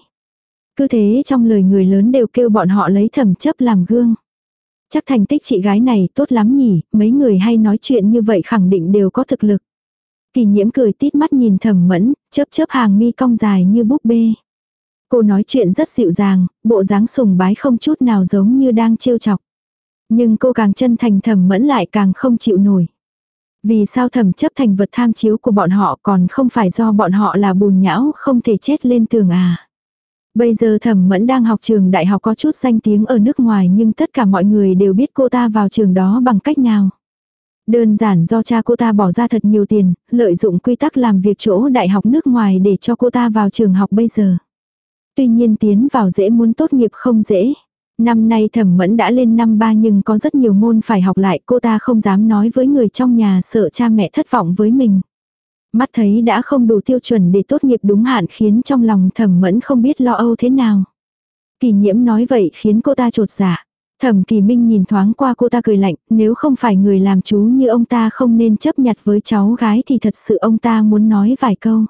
[SPEAKER 1] Cứ thế trong lời người lớn đều kêu bọn họ lấy thầm chấp làm gương. Chắc thành tích chị gái này tốt lắm nhỉ, mấy người hay nói chuyện như vậy khẳng định đều có thực lực. Kỳ nhiễm cười tít mắt nhìn thầm mẫn, chớp chớp hàng mi cong dài như búp bê. Cô nói chuyện rất dịu dàng, bộ dáng sùng bái không chút nào giống như đang trêu chọc. Nhưng cô càng chân thành thẩm mẫn lại càng không chịu nổi. Vì sao thẩm chấp thành vật tham chiếu của bọn họ còn không phải do bọn họ là bùn nhão không thể chết lên tường à. Bây giờ thẩm mẫn đang học trường đại học có chút danh tiếng ở nước ngoài nhưng tất cả mọi người đều biết cô ta vào trường đó bằng cách nào. Đơn giản do cha cô ta bỏ ra thật nhiều tiền, lợi dụng quy tắc làm việc chỗ đại học nước ngoài để cho cô ta vào trường học bây giờ. Tuy nhiên tiến vào dễ muốn tốt nghiệp không dễ. Năm nay thẩm mẫn đã lên năm ba nhưng có rất nhiều môn phải học lại cô ta không dám nói với người trong nhà sợ cha mẹ thất vọng với mình. Mắt thấy đã không đủ tiêu chuẩn để tốt nghiệp đúng hạn khiến trong lòng thẩm mẫn không biết lo âu thế nào. Kỳ nhiễm nói vậy khiến cô ta trột dạ. Thẩm kỳ minh nhìn thoáng qua cô ta cười lạnh, nếu không phải người làm chú như ông ta không nên chấp nhặt với cháu gái thì thật sự ông ta muốn nói vài câu.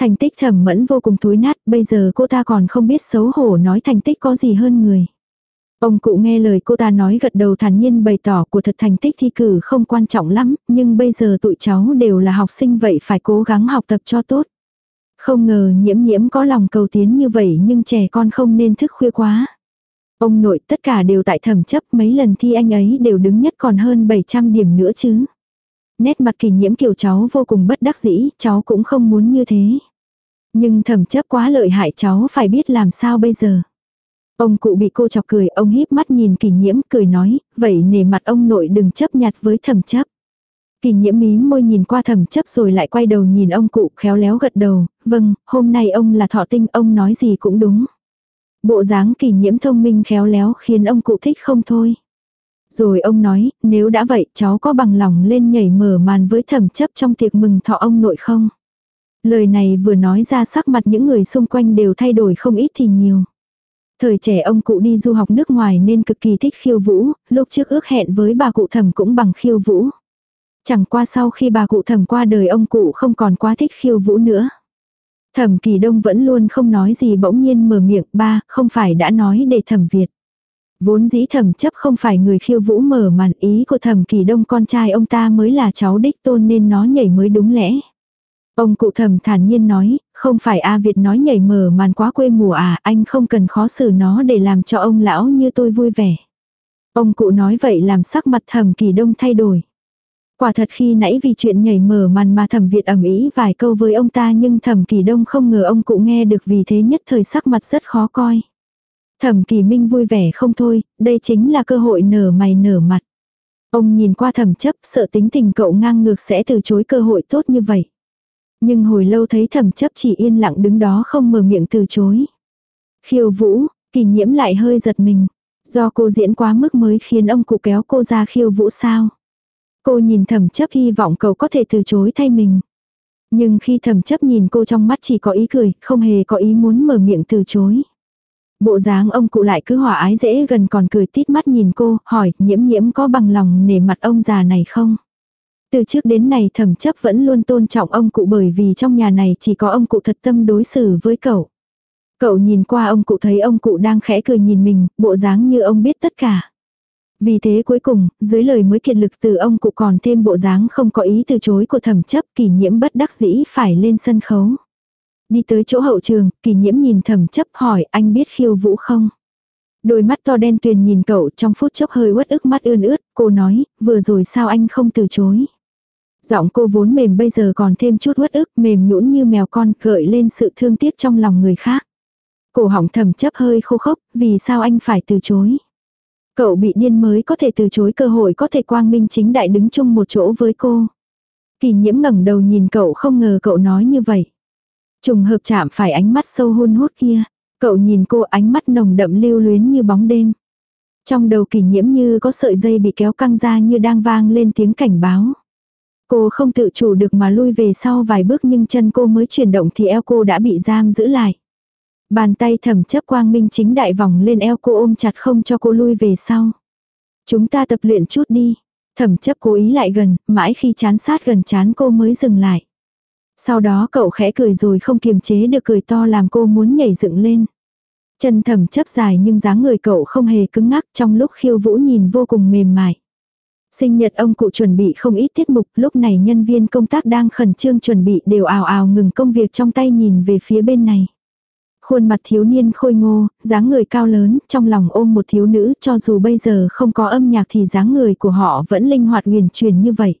[SPEAKER 1] Thành tích thẩm mẫn vô cùng thối nát, bây giờ cô ta còn không biết xấu hổ nói thành tích có gì hơn người. Ông cụ nghe lời cô ta nói gật đầu thản nhiên bày tỏ của thật thành tích thi cử không quan trọng lắm, nhưng bây giờ tụi cháu đều là học sinh vậy phải cố gắng học tập cho tốt. Không ngờ nhiễm nhiễm có lòng cầu tiến như vậy nhưng trẻ con không nên thức khuya quá. Ông nội tất cả đều tại thẩm chấp mấy lần thi anh ấy đều đứng nhất còn hơn 700 điểm nữa chứ. Nét mặt kỳ nhiễm kiểu cháu vô cùng bất đắc dĩ, cháu cũng không muốn như thế. Nhưng thẩm chấp quá lợi hại cháu phải biết làm sao bây giờ. Ông cụ bị cô chọc cười, ông híp mắt nhìn kỳ nhiễm cười nói, vậy nể mặt ông nội đừng chấp nhặt với thẩm chấp. Kỳ nhiễm mí môi nhìn qua thẩm chấp rồi lại quay đầu nhìn ông cụ khéo léo gật đầu, vâng, hôm nay ông là thọ tinh, ông nói gì cũng đúng. Bộ dáng kỳ nhiễm thông minh khéo léo khiến ông cụ thích không thôi. Rồi ông nói, nếu đã vậy cháu có bằng lòng lên nhảy mở màn với thẩm chấp trong tiệc mừng thọ ông nội không? Lời này vừa nói ra sắc mặt những người xung quanh đều thay đổi không ít thì nhiều. Thời trẻ ông cụ đi du học nước ngoài nên cực kỳ thích khiêu vũ, lúc trước ước hẹn với bà cụ thẩm cũng bằng khiêu vũ. Chẳng qua sau khi bà cụ thẩm qua đời ông cụ không còn quá thích khiêu vũ nữa. Thẩm kỳ đông vẫn luôn không nói gì bỗng nhiên mở miệng ba, không phải đã nói để thẩm Việt. Vốn dĩ thẩm chấp không phải người khiêu vũ mở màn ý của thẩm kỳ đông con trai ông ta mới là cháu đích tôn nên nó nhảy mới đúng lẽ. Ông cụ thầm thản nhiên nói, không phải A Việt nói nhảy mở màn quá quê mùa à, anh không cần khó xử nó để làm cho ông lão như tôi vui vẻ. Ông cụ nói vậy làm sắc mặt thầm kỳ đông thay đổi. Quả thật khi nãy vì chuyện nhảy mở màn mà thầm Việt ẩm ý vài câu với ông ta nhưng thầm kỳ đông không ngờ ông cụ nghe được vì thế nhất thời sắc mặt rất khó coi. Thẩm kỳ minh vui vẻ không thôi, đây chính là cơ hội nở mày nở mặt. Ông nhìn qua thẩm chấp sợ tính tình cậu ngang ngược sẽ từ chối cơ hội tốt như vậy. Nhưng hồi lâu thấy thẩm chấp chỉ yên lặng đứng đó không mở miệng từ chối. Khiêu vũ, kỳ nhiễm lại hơi giật mình. Do cô diễn quá mức mới khiến ông cụ kéo cô ra khiêu vũ sao. Cô nhìn thẩm chấp hy vọng cậu có thể từ chối thay mình. Nhưng khi thẩm chấp nhìn cô trong mắt chỉ có ý cười, không hề có ý muốn mở miệng từ chối. Bộ dáng ông cụ lại cứ hòa ái dễ gần còn cười tít mắt nhìn cô, hỏi nhiễm nhiễm có bằng lòng nể mặt ông già này không? Từ trước đến nay thẩm chấp vẫn luôn tôn trọng ông cụ bởi vì trong nhà này chỉ có ông cụ thật tâm đối xử với cậu. Cậu nhìn qua ông cụ thấy ông cụ đang khẽ cười nhìn mình, bộ dáng như ông biết tất cả. Vì thế cuối cùng, dưới lời mới kiệt lực từ ông cụ còn thêm bộ dáng không có ý từ chối của thẩm chấp kỷ nhiễm bất đắc dĩ phải lên sân khấu. Đi tới chỗ hậu trường, kỷ nhiễm nhìn thẩm chấp hỏi anh biết khiêu vũ không? Đôi mắt to đen tuyền nhìn cậu trong phút chốc hơi uất ức mắt ươn ướt, cô nói, vừa rồi sao anh không từ chối? Giọng cô vốn mềm bây giờ còn thêm chút uất ức mềm nhũn như mèo con gợi lên sự thương tiếc trong lòng người khác. Cổ họng thầm chấp hơi khô khốc, vì sao anh phải từ chối? Cậu bị điên mới có thể từ chối cơ hội có thể quang minh chính đại đứng chung một chỗ với cô. Kỳ nhiễm ngẩng đầu nhìn cậu không ngờ cậu nói như vậy. Trùng hợp chạm phải ánh mắt sâu hun hút kia. Cậu nhìn cô ánh mắt nồng đậm lưu luyến như bóng đêm. Trong đầu kỳ nhiễm như có sợi dây bị kéo căng ra như đang vang lên tiếng cảnh báo. Cô không tự chủ được mà lui về sau vài bước nhưng chân cô mới chuyển động thì eo cô đã bị giam giữ lại. Bàn tay thẩm chấp quang minh chính đại vòng lên eo cô ôm chặt không cho cô lui về sau. Chúng ta tập luyện chút đi. Thẩm chấp cố ý lại gần, mãi khi chán sát gần chán cô mới dừng lại. Sau đó cậu khẽ cười rồi không kiềm chế được cười to làm cô muốn nhảy dựng lên. Chân thẩm chấp dài nhưng dáng người cậu không hề cứng ngắc trong lúc khiêu vũ nhìn vô cùng mềm mại. Sinh nhật ông cụ chuẩn bị không ít tiết mục, lúc này nhân viên công tác đang khẩn trương chuẩn bị đều ào ào ngừng công việc trong tay nhìn về phía bên này. Khuôn mặt thiếu niên khôi ngô, dáng người cao lớn, trong lòng ôm một thiếu nữ, cho dù bây giờ không có âm nhạc thì dáng người của họ vẫn linh hoạt huyền truyền như vậy.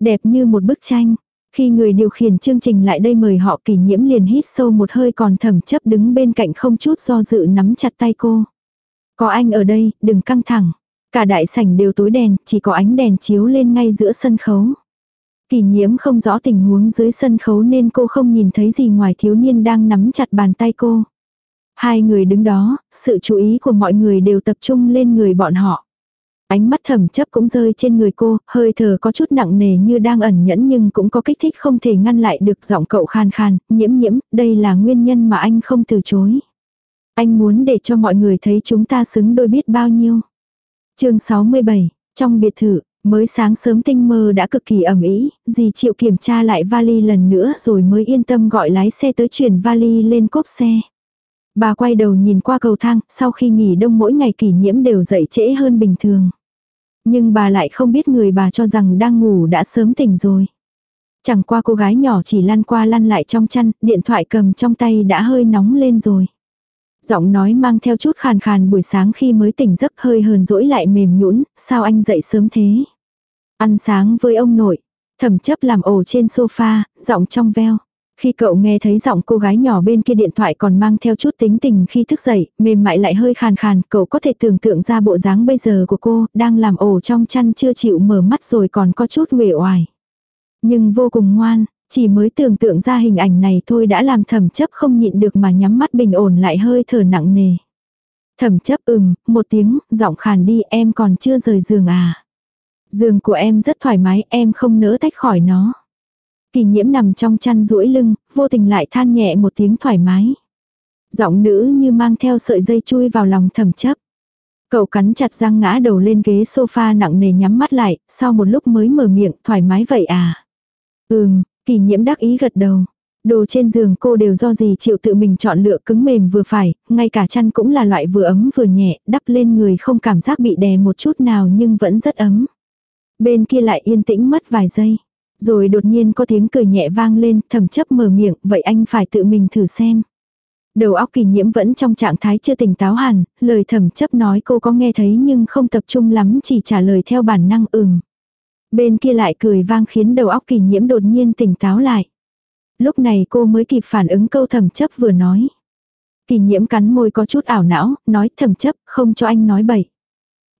[SPEAKER 1] Đẹp như một bức tranh. Khi người điều khiển chương trình lại đây mời họ kỷ nhiễm liền hít sâu một hơi còn thầm chấp đứng bên cạnh không chút do dự nắm chặt tay cô. Có anh ở đây, đừng căng thẳng. Cả đại sảnh đều tối đèn, chỉ có ánh đèn chiếu lên ngay giữa sân khấu. Kỳ nhiễm không rõ tình huống dưới sân khấu nên cô không nhìn thấy gì ngoài thiếu niên đang nắm chặt bàn tay cô. Hai người đứng đó, sự chú ý của mọi người đều tập trung lên người bọn họ. Ánh mắt thầm chấp cũng rơi trên người cô, hơi thở có chút nặng nề như đang ẩn nhẫn nhưng cũng có kích thích không thể ngăn lại được giọng cậu khan khan, nhiễm nhiễm, đây là nguyên nhân mà anh không từ chối. Anh muốn để cho mọi người thấy chúng ta xứng đôi biết bao nhiêu chương 67, trong biệt thự, Mới sáng sớm tinh mơ đã cực kỳ ẩm ý, dì chịu kiểm tra lại vali lần nữa rồi mới yên tâm gọi lái xe tới chuyển vali lên cốp xe. Bà quay đầu nhìn qua cầu thang, sau khi nghỉ đông mỗi ngày kỷ nhiễm đều dậy trễ hơn bình thường. Nhưng bà lại không biết người bà cho rằng đang ngủ đã sớm tỉnh rồi. Chẳng qua cô gái nhỏ chỉ lăn qua lăn lại trong chăn, điện thoại cầm trong tay đã hơi nóng lên rồi. Giọng nói mang theo chút khàn khàn buổi sáng khi mới tỉnh giấc hơi hờn dỗi lại mềm nhũn sao anh dậy sớm thế. Ăn sáng với ông nội. Thẩm chấp làm ổ trên sofa, giọng trong veo. Khi cậu nghe thấy giọng cô gái nhỏ bên kia điện thoại còn mang theo chút tính tình khi thức dậy, mềm mại lại hơi khàn khàn, cậu có thể tưởng tượng ra bộ dáng bây giờ của cô, đang làm ổ trong chăn chưa chịu mở mắt rồi còn có chút uể oải. Nhưng vô cùng ngoan, chỉ mới tưởng tượng ra hình ảnh này thôi đã làm thẩm chấp không nhịn được mà nhắm mắt bình ổn lại hơi thở nặng nề. Thẩm chấp ừm, một tiếng, giọng khàn đi em còn chưa rời giường à. Giường của em rất thoải mái, em không nỡ tách khỏi nó. Kỳ nhiễm nằm trong chăn duỗi lưng, vô tình lại than nhẹ một tiếng thoải mái. Giọng nữ như mang theo sợi dây chui vào lòng thầm chấp. Cậu cắn chặt răng ngã đầu lên ghế sofa nặng nề nhắm mắt lại, sau một lúc mới mở miệng, thoải mái vậy à? Ừm, kỳ nhiễm đắc ý gật đầu. Đồ trên giường cô đều do gì chịu tự mình chọn lựa cứng mềm vừa phải, ngay cả chăn cũng là loại vừa ấm vừa nhẹ, đắp lên người không cảm giác bị đè một chút nào nhưng vẫn rất ấm. Bên kia lại yên tĩnh mất vài giây. Rồi đột nhiên có tiếng cười nhẹ vang lên, thầm chấp mở miệng, vậy anh phải tự mình thử xem. Đầu óc kỳ nhiễm vẫn trong trạng thái chưa tỉnh táo hẳn, lời thầm chấp nói cô có nghe thấy nhưng không tập trung lắm chỉ trả lời theo bản năng ừm. Bên kia lại cười vang khiến đầu óc kỳ nhiễm đột nhiên tỉnh táo lại. Lúc này cô mới kịp phản ứng câu thầm chấp vừa nói. Kỳ nhiễm cắn môi có chút ảo não, nói thầm chấp, không cho anh nói bậy.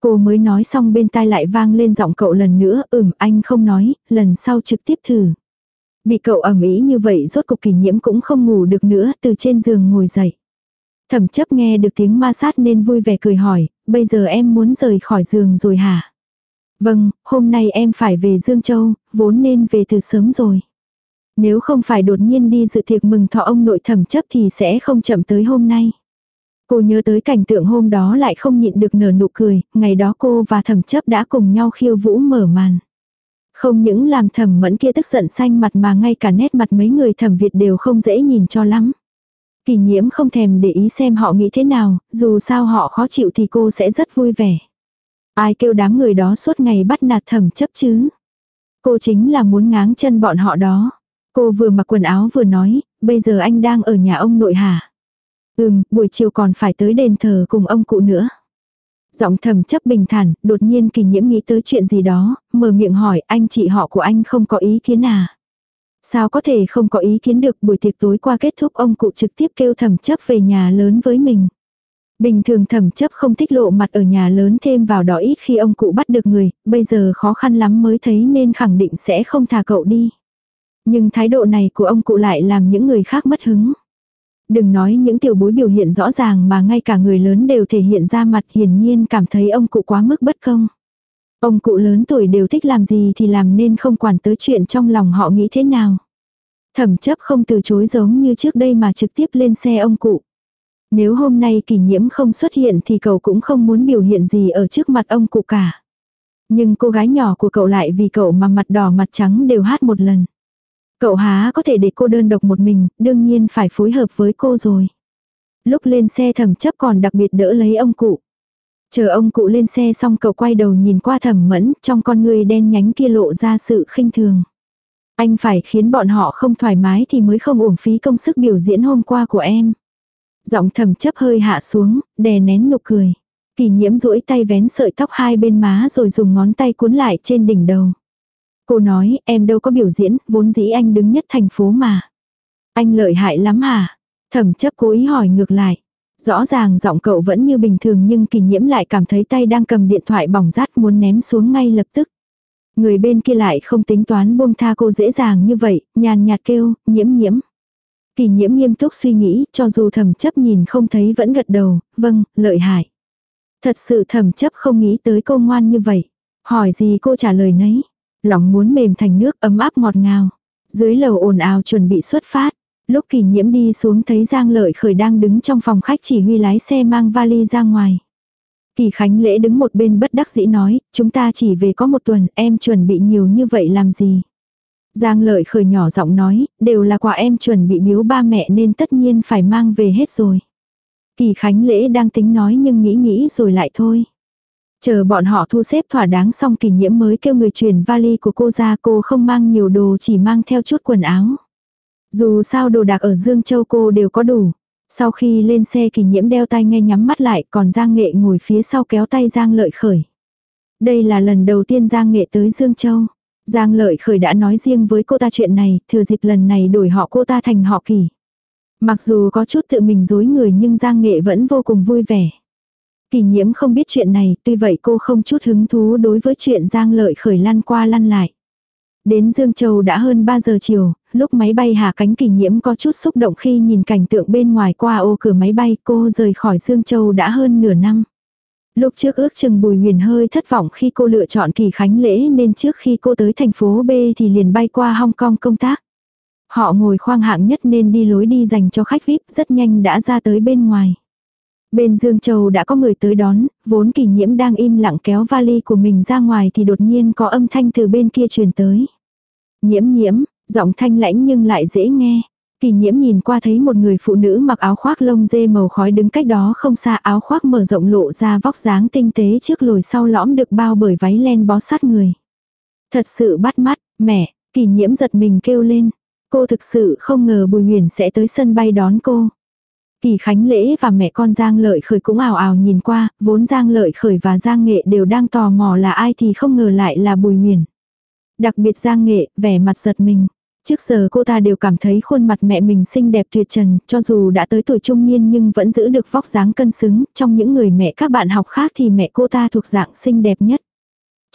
[SPEAKER 1] Cô mới nói xong bên tai lại vang lên giọng cậu lần nữa, ừm anh không nói, lần sau trực tiếp thử. Bị cậu ẩm ý như vậy rốt cục kỷ nhiễm cũng không ngủ được nữa, từ trên giường ngồi dậy. Thẩm chấp nghe được tiếng ma sát nên vui vẻ cười hỏi, bây giờ em muốn rời khỏi giường rồi hả? Vâng, hôm nay em phải về Dương Châu, vốn nên về từ sớm rồi. Nếu không phải đột nhiên đi dự tiệc mừng thọ ông nội thẩm chấp thì sẽ không chậm tới hôm nay. Cô nhớ tới cảnh tượng hôm đó lại không nhịn được nở nụ cười, ngày đó cô và thẩm chấp đã cùng nhau khiêu vũ mở màn. Không những làm thẩm mẫn kia tức giận xanh mặt mà ngay cả nét mặt mấy người thẩm Việt đều không dễ nhìn cho lắm. Kỳ nhiễm không thèm để ý xem họ nghĩ thế nào, dù sao họ khó chịu thì cô sẽ rất vui vẻ. Ai kêu đám người đó suốt ngày bắt nạt thẩm chấp chứ. Cô chính là muốn ngáng chân bọn họ đó. Cô vừa mặc quần áo vừa nói, bây giờ anh đang ở nhà ông nội hả? Ừm, buổi chiều còn phải tới đền thờ cùng ông cụ nữa. Giọng thầm chấp bình thản, đột nhiên kỳ nhiễm nghĩ tới chuyện gì đó, mở miệng hỏi anh chị họ của anh không có ý kiến à. Sao có thể không có ý kiến được buổi tiệc tối qua kết thúc ông cụ trực tiếp kêu thầm chấp về nhà lớn với mình. Bình thường thẩm chấp không thích lộ mặt ở nhà lớn thêm vào đó ít khi ông cụ bắt được người, bây giờ khó khăn lắm mới thấy nên khẳng định sẽ không thả cậu đi. Nhưng thái độ này của ông cụ lại làm những người khác mất hứng. Đừng nói những tiểu bối biểu hiện rõ ràng mà ngay cả người lớn đều thể hiện ra mặt hiển nhiên cảm thấy ông cụ quá mức bất công. Ông cụ lớn tuổi đều thích làm gì thì làm nên không quản tới chuyện trong lòng họ nghĩ thế nào. Thẩm chấp không từ chối giống như trước đây mà trực tiếp lên xe ông cụ. Nếu hôm nay kỷ nhiễm không xuất hiện thì cậu cũng không muốn biểu hiện gì ở trước mặt ông cụ cả. Nhưng cô gái nhỏ của cậu lại vì cậu mà mặt đỏ mặt trắng đều hát một lần. Cậu há có thể để cô đơn độc một mình, đương nhiên phải phối hợp với cô rồi. Lúc lên xe thẩm chấp còn đặc biệt đỡ lấy ông cụ. Chờ ông cụ lên xe xong cậu quay đầu nhìn qua thẩm mẫn, trong con người đen nhánh kia lộ ra sự khinh thường. Anh phải khiến bọn họ không thoải mái thì mới không uổng phí công sức biểu diễn hôm qua của em. Giọng thầm chấp hơi hạ xuống, đè nén nụ cười. Kỳ nhiễm duỗi tay vén sợi tóc hai bên má rồi dùng ngón tay cuốn lại trên đỉnh đầu. Cô nói, em đâu có biểu diễn, vốn dĩ anh đứng nhất thành phố mà. Anh lợi hại lắm hả? Thẩm chấp cố ý hỏi ngược lại. Rõ ràng giọng cậu vẫn như bình thường nhưng kỳ nhiễm lại cảm thấy tay đang cầm điện thoại bỏng rát muốn ném xuống ngay lập tức. Người bên kia lại không tính toán buông tha cô dễ dàng như vậy, nhàn nhạt kêu, nhiễm nhiễm. Kỳ nhiễm nghiêm túc suy nghĩ, cho dù thẩm chấp nhìn không thấy vẫn gật đầu, vâng, lợi hại. Thật sự thẩm chấp không nghĩ tới cô ngoan như vậy. Hỏi gì cô trả lời nấy. Lòng muốn mềm thành nước ấm áp ngọt ngào. Dưới lầu ồn ào chuẩn bị xuất phát. Lúc kỳ nhiễm đi xuống thấy Giang Lợi Khởi đang đứng trong phòng khách chỉ huy lái xe mang vali ra ngoài. Kỳ Khánh Lễ đứng một bên bất đắc dĩ nói, chúng ta chỉ về có một tuần, em chuẩn bị nhiều như vậy làm gì? Giang Lợi Khởi nhỏ giọng nói, đều là quà em chuẩn bị biếu ba mẹ nên tất nhiên phải mang về hết rồi. Kỳ Khánh Lễ đang tính nói nhưng nghĩ nghĩ rồi lại thôi. Chờ bọn họ thu xếp thỏa đáng xong kỳ nhiễm mới kêu người chuyển vali của cô ra cô không mang nhiều đồ chỉ mang theo chút quần áo. Dù sao đồ đạc ở Dương Châu cô đều có đủ. Sau khi lên xe kỳ nhiễm đeo tay nghe nhắm mắt lại còn Giang Nghệ ngồi phía sau kéo tay Giang Lợi Khởi. Đây là lần đầu tiên Giang Nghệ tới Dương Châu. Giang Lợi Khởi đã nói riêng với cô ta chuyện này, thừa dịp lần này đổi họ cô ta thành họ kỳ. Mặc dù có chút tự mình dối người nhưng Giang Nghệ vẫn vô cùng vui vẻ. Kỳ nhiễm không biết chuyện này, tuy vậy cô không chút hứng thú đối với chuyện Giang Lợi Khởi lăn qua lăn lại. Đến Dương Châu đã hơn 3 giờ chiều, lúc máy bay hạ cánh kỳ nhiễm có chút xúc động khi nhìn cảnh tượng bên ngoài qua ô cửa máy bay cô rời khỏi Dương Châu đã hơn nửa năm. Lúc trước ước chừng Bùi Huyền hơi thất vọng khi cô lựa chọn kỳ khánh lễ nên trước khi cô tới thành phố B thì liền bay qua Hong Kong công tác. Họ ngồi khoang hạng nhất nên đi lối đi dành cho khách VIP rất nhanh đã ra tới bên ngoài. Bên Dương Châu đã có người tới đón, vốn kỳ nhiễm đang im lặng kéo vali của mình ra ngoài thì đột nhiên có âm thanh từ bên kia truyền tới. Nhiễm nhiễm, giọng thanh lãnh nhưng lại dễ nghe. Kỳ nhiễm nhìn qua thấy một người phụ nữ mặc áo khoác lông dê màu khói đứng cách đó không xa áo khoác mở rộng lộ ra vóc dáng tinh tế trước lồi sau lõm được bao bởi váy len bó sát người. Thật sự bắt mắt, mẹ, kỳ nhiễm giật mình kêu lên. Cô thực sự không ngờ Bùi Huyền sẽ tới sân bay đón cô. Kỳ Khánh Lễ và mẹ con Giang Lợi Khởi cũng ảo ảo nhìn qua, vốn Giang Lợi Khởi và Giang Nghệ đều đang tò mò là ai thì không ngờ lại là Bùi Huyền. Đặc biệt Giang Nghệ, vẻ mặt giật mình. Trước giờ cô ta đều cảm thấy khuôn mặt mẹ mình xinh đẹp tuyệt trần, cho dù đã tới tuổi trung niên nhưng vẫn giữ được vóc dáng cân xứng, trong những người mẹ các bạn học khác thì mẹ cô ta thuộc dạng xinh đẹp nhất.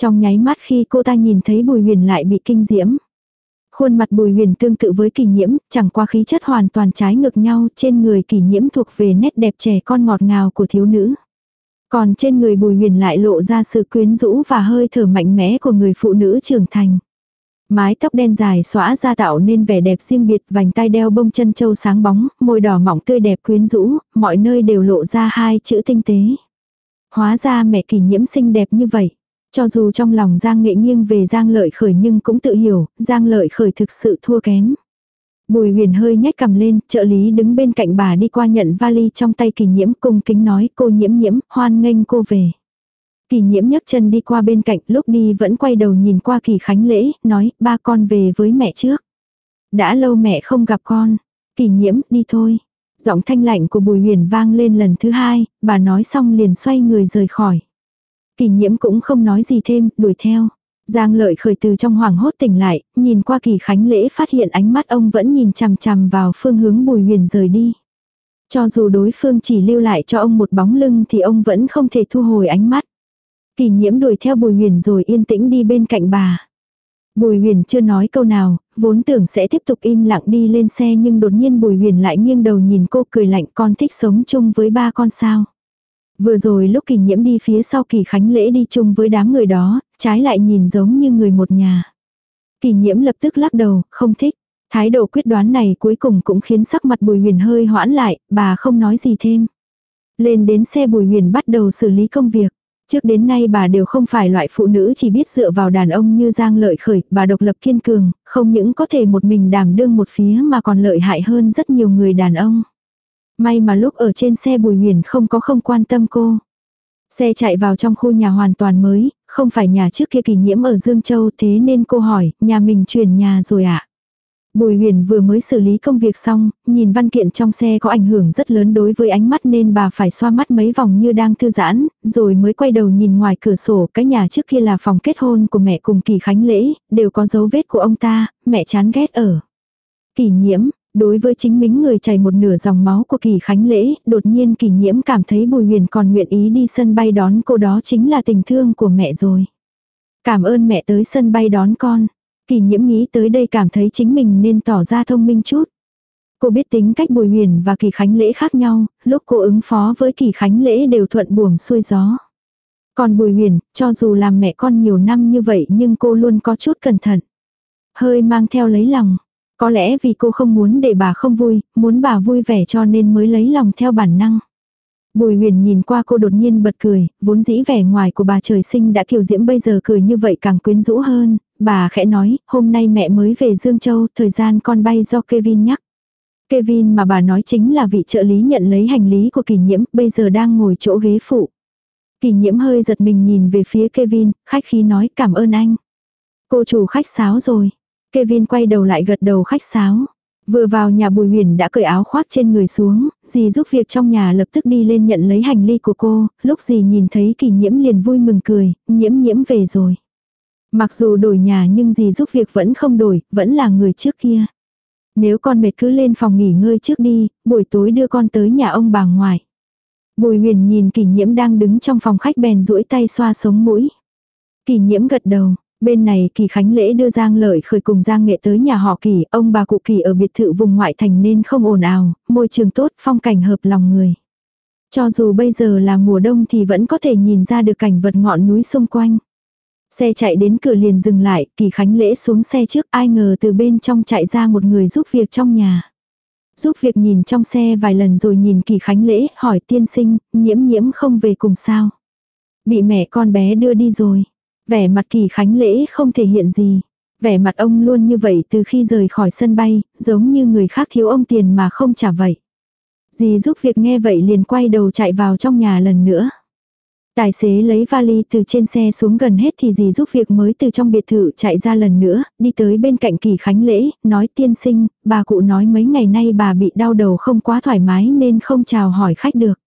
[SPEAKER 1] Trong nháy mắt khi cô ta nhìn thấy Bùi Huyền lại bị kinh diễm. Khuôn mặt Bùi Huyền tương tự với kỳ nhiễm, chẳng qua khí chất hoàn toàn trái ngược nhau, trên người kỳ nhiễm thuộc về nét đẹp trẻ con ngọt ngào của thiếu nữ. Còn trên người Bùi Huyền lại lộ ra sự quyến rũ và hơi thở mạnh mẽ của người phụ nữ trưởng thành. Mái tóc đen dài xõa ra tạo nên vẻ đẹp riêng biệt, vành tai đeo bông chân châu sáng bóng, môi đỏ mỏng tươi đẹp quyến rũ, mọi nơi đều lộ ra hai chữ tinh tế. Hóa ra mẹ kỳ nhiễm xinh đẹp như vậy. Cho dù trong lòng Giang Nghệ nghiêng về Giang Lợi Khởi nhưng cũng tự hiểu, Giang Lợi Khởi thực sự thua kém. Bùi huyền hơi nhếch cầm lên, trợ lý đứng bên cạnh bà đi qua nhận vali trong tay kỳ nhiễm cung kính nói cô nhiễm nhiễm, hoan nghênh cô về. Kỳ nhiễm nhấc chân đi qua bên cạnh, lúc đi vẫn quay đầu nhìn qua kỳ khánh lễ, nói, ba con về với mẹ trước. Đã lâu mẹ không gặp con. Kỳ nhiễm, đi thôi. Giọng thanh lạnh của bùi huyền vang lên lần thứ hai, bà nói xong liền xoay người rời khỏi. Kỳ nhiễm cũng không nói gì thêm, đuổi theo. Giang lợi khởi từ trong hoàng hốt tỉnh lại, nhìn qua kỳ khánh lễ phát hiện ánh mắt ông vẫn nhìn chằm chằm vào phương hướng bùi huyền rời đi. Cho dù đối phương chỉ lưu lại cho ông một bóng lưng thì ông vẫn không thể thu hồi ánh mắt. Kỳ nhiễm đuổi theo bùi huyền rồi yên tĩnh đi bên cạnh bà. Bùi huyền chưa nói câu nào, vốn tưởng sẽ tiếp tục im lặng đi lên xe nhưng đột nhiên bùi huyền lại nghiêng đầu nhìn cô cười lạnh con thích sống chung với ba con sao. Vừa rồi lúc kỳ nhiễm đi phía sau kỳ khánh lễ đi chung với đám người đó, trái lại nhìn giống như người một nhà. Kỳ nhiễm lập tức lắc đầu, không thích. Thái độ quyết đoán này cuối cùng cũng khiến sắc mặt bùi huyền hơi hoãn lại, bà không nói gì thêm. Lên đến xe bùi huyền bắt đầu xử lý công việc. Trước đến nay bà đều không phải loại phụ nữ chỉ biết dựa vào đàn ông như Giang lợi khởi, bà độc lập kiên cường, không những có thể một mình đảm đương một phía mà còn lợi hại hơn rất nhiều người đàn ông. May mà lúc ở trên xe bùi huyền không có không quan tâm cô. Xe chạy vào trong khu nhà hoàn toàn mới, không phải nhà trước kia kỳ nhiễm ở Dương Châu thế nên cô hỏi, nhà mình chuyển nhà rồi ạ. À? Bùi huyền vừa mới xử lý công việc xong, nhìn văn kiện trong xe có ảnh hưởng rất lớn đối với ánh mắt nên bà phải xoa mắt mấy vòng như đang thư giãn, rồi mới quay đầu nhìn ngoài cửa sổ cái nhà trước kia là phòng kết hôn của mẹ cùng kỳ khánh lễ, đều có dấu vết của ông ta, mẹ chán ghét ở. Kỳ nhiễm, đối với chính mình người chảy một nửa dòng máu của kỳ khánh lễ, đột nhiên kỳ nhiễm cảm thấy bùi huyền còn nguyện ý đi sân bay đón cô đó chính là tình thương của mẹ rồi. Cảm ơn mẹ tới sân bay đón con. Kỳ nhiễm nghĩ tới đây cảm thấy chính mình nên tỏ ra thông minh chút. Cô biết tính cách Bùi Huyền và Kỳ Khánh Lễ khác nhau, lúc cô ứng phó với Kỳ Khánh Lễ đều thuận buồm xuôi gió. Còn Bùi Huyền, cho dù làm mẹ con nhiều năm như vậy nhưng cô luôn có chút cẩn thận. Hơi mang theo lấy lòng. Có lẽ vì cô không muốn để bà không vui, muốn bà vui vẻ cho nên mới lấy lòng theo bản năng. Bùi huyền nhìn qua cô đột nhiên bật cười, vốn dĩ vẻ ngoài của bà trời sinh đã kiều diễm bây giờ cười như vậy càng quyến rũ hơn, bà khẽ nói, hôm nay mẹ mới về Dương Châu, thời gian con bay do Kevin nhắc. Kevin mà bà nói chính là vị trợ lý nhận lấy hành lý của kỳ nhiễm, bây giờ đang ngồi chỗ ghế phụ. Kỳ nhiễm hơi giật mình nhìn về phía Kevin, khách khí nói cảm ơn anh. Cô chủ khách sáo rồi. Kevin quay đầu lại gật đầu khách sáo. Vừa vào nhà Bùi Huyền đã cởi áo khoác trên người xuống, dì giúp việc trong nhà lập tức đi lên nhận lấy hành lý của cô, lúc dì nhìn thấy kỳ nhiễm liền vui mừng cười, nhiễm nhiễm về rồi. Mặc dù đổi nhà nhưng dì giúp việc vẫn không đổi, vẫn là người trước kia. Nếu con mệt cứ lên phòng nghỉ ngơi trước đi, buổi tối đưa con tới nhà ông bà ngoại. Bùi huyền nhìn kỳ nhiễm đang đứng trong phòng khách bèn duỗi tay xoa sống mũi. Kỳ nhiễm gật đầu, Bên này kỳ khánh lễ đưa Giang Lợi khởi cùng Giang Nghệ tới nhà họ kỳ, ông bà cụ kỳ ở biệt thự vùng ngoại thành nên không ồn ào, môi trường tốt, phong cảnh hợp lòng người. Cho dù bây giờ là mùa đông thì vẫn có thể nhìn ra được cảnh vật ngọn núi xung quanh. Xe chạy đến cửa liền dừng lại, kỳ khánh lễ xuống xe trước ai ngờ từ bên trong chạy ra một người giúp việc trong nhà. Giúp việc nhìn trong xe vài lần rồi nhìn kỳ khánh lễ, hỏi tiên sinh, nhiễm nhiễm không về cùng sao. Bị mẹ con bé đưa đi rồi. Vẻ mặt kỳ khánh lễ không thể hiện gì. Vẻ mặt ông luôn như vậy từ khi rời khỏi sân bay, giống như người khác thiếu ông tiền mà không trả vậy. Dì giúp việc nghe vậy liền quay đầu chạy vào trong nhà lần nữa. Tài xế lấy vali từ trên xe xuống gần hết thì dì giúp việc mới từ trong biệt thự chạy ra lần nữa, đi tới bên cạnh kỳ khánh lễ, nói tiên sinh, bà cụ nói mấy ngày nay bà bị đau đầu không quá thoải mái nên không chào hỏi khách được.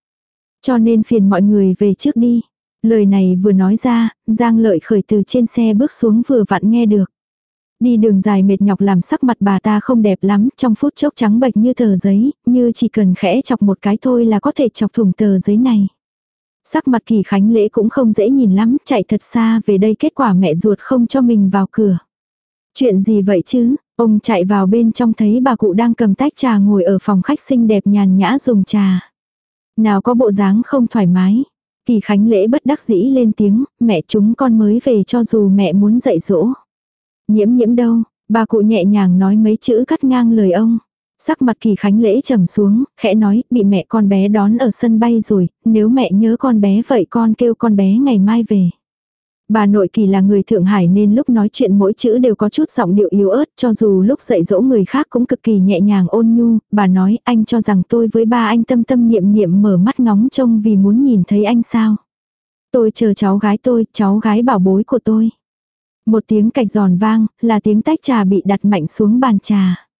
[SPEAKER 1] Cho nên phiền mọi người về trước đi. Lời này vừa nói ra, Giang lợi khởi từ trên xe bước xuống vừa vặn nghe được. Đi đường dài mệt nhọc làm sắc mặt bà ta không đẹp lắm, trong phút chốc trắng bệch như tờ giấy, như chỉ cần khẽ chọc một cái thôi là có thể chọc thủng tờ giấy này. Sắc mặt kỳ khánh lễ cũng không dễ nhìn lắm, chạy thật xa về đây kết quả mẹ ruột không cho mình vào cửa. Chuyện gì vậy chứ, ông chạy vào bên trong thấy bà cụ đang cầm tách trà ngồi ở phòng khách xinh đẹp nhàn nhã dùng trà. Nào có bộ dáng không thoải mái. Kỳ khánh lễ bất đắc dĩ lên tiếng, mẹ chúng con mới về cho dù mẹ muốn dạy dỗ. Nhiễm nhiễm đâu, bà cụ nhẹ nhàng nói mấy chữ cắt ngang lời ông. Sắc mặt kỳ khánh lễ trầm xuống, khẽ nói, bị mẹ con bé đón ở sân bay rồi, nếu mẹ nhớ con bé vậy con kêu con bé ngày mai về. Bà nội kỳ là người Thượng Hải nên lúc nói chuyện mỗi chữ đều có chút giọng điệu yếu ớt cho dù lúc dạy dỗ người khác cũng cực kỳ nhẹ nhàng ôn nhu, bà nói anh cho rằng tôi với ba anh tâm tâm niệm niệm mở mắt ngóng trông vì muốn nhìn thấy anh sao. Tôi chờ cháu gái tôi, cháu gái bảo bối của tôi. Một tiếng cạch giòn vang, là tiếng tách trà bị đặt mạnh xuống bàn trà.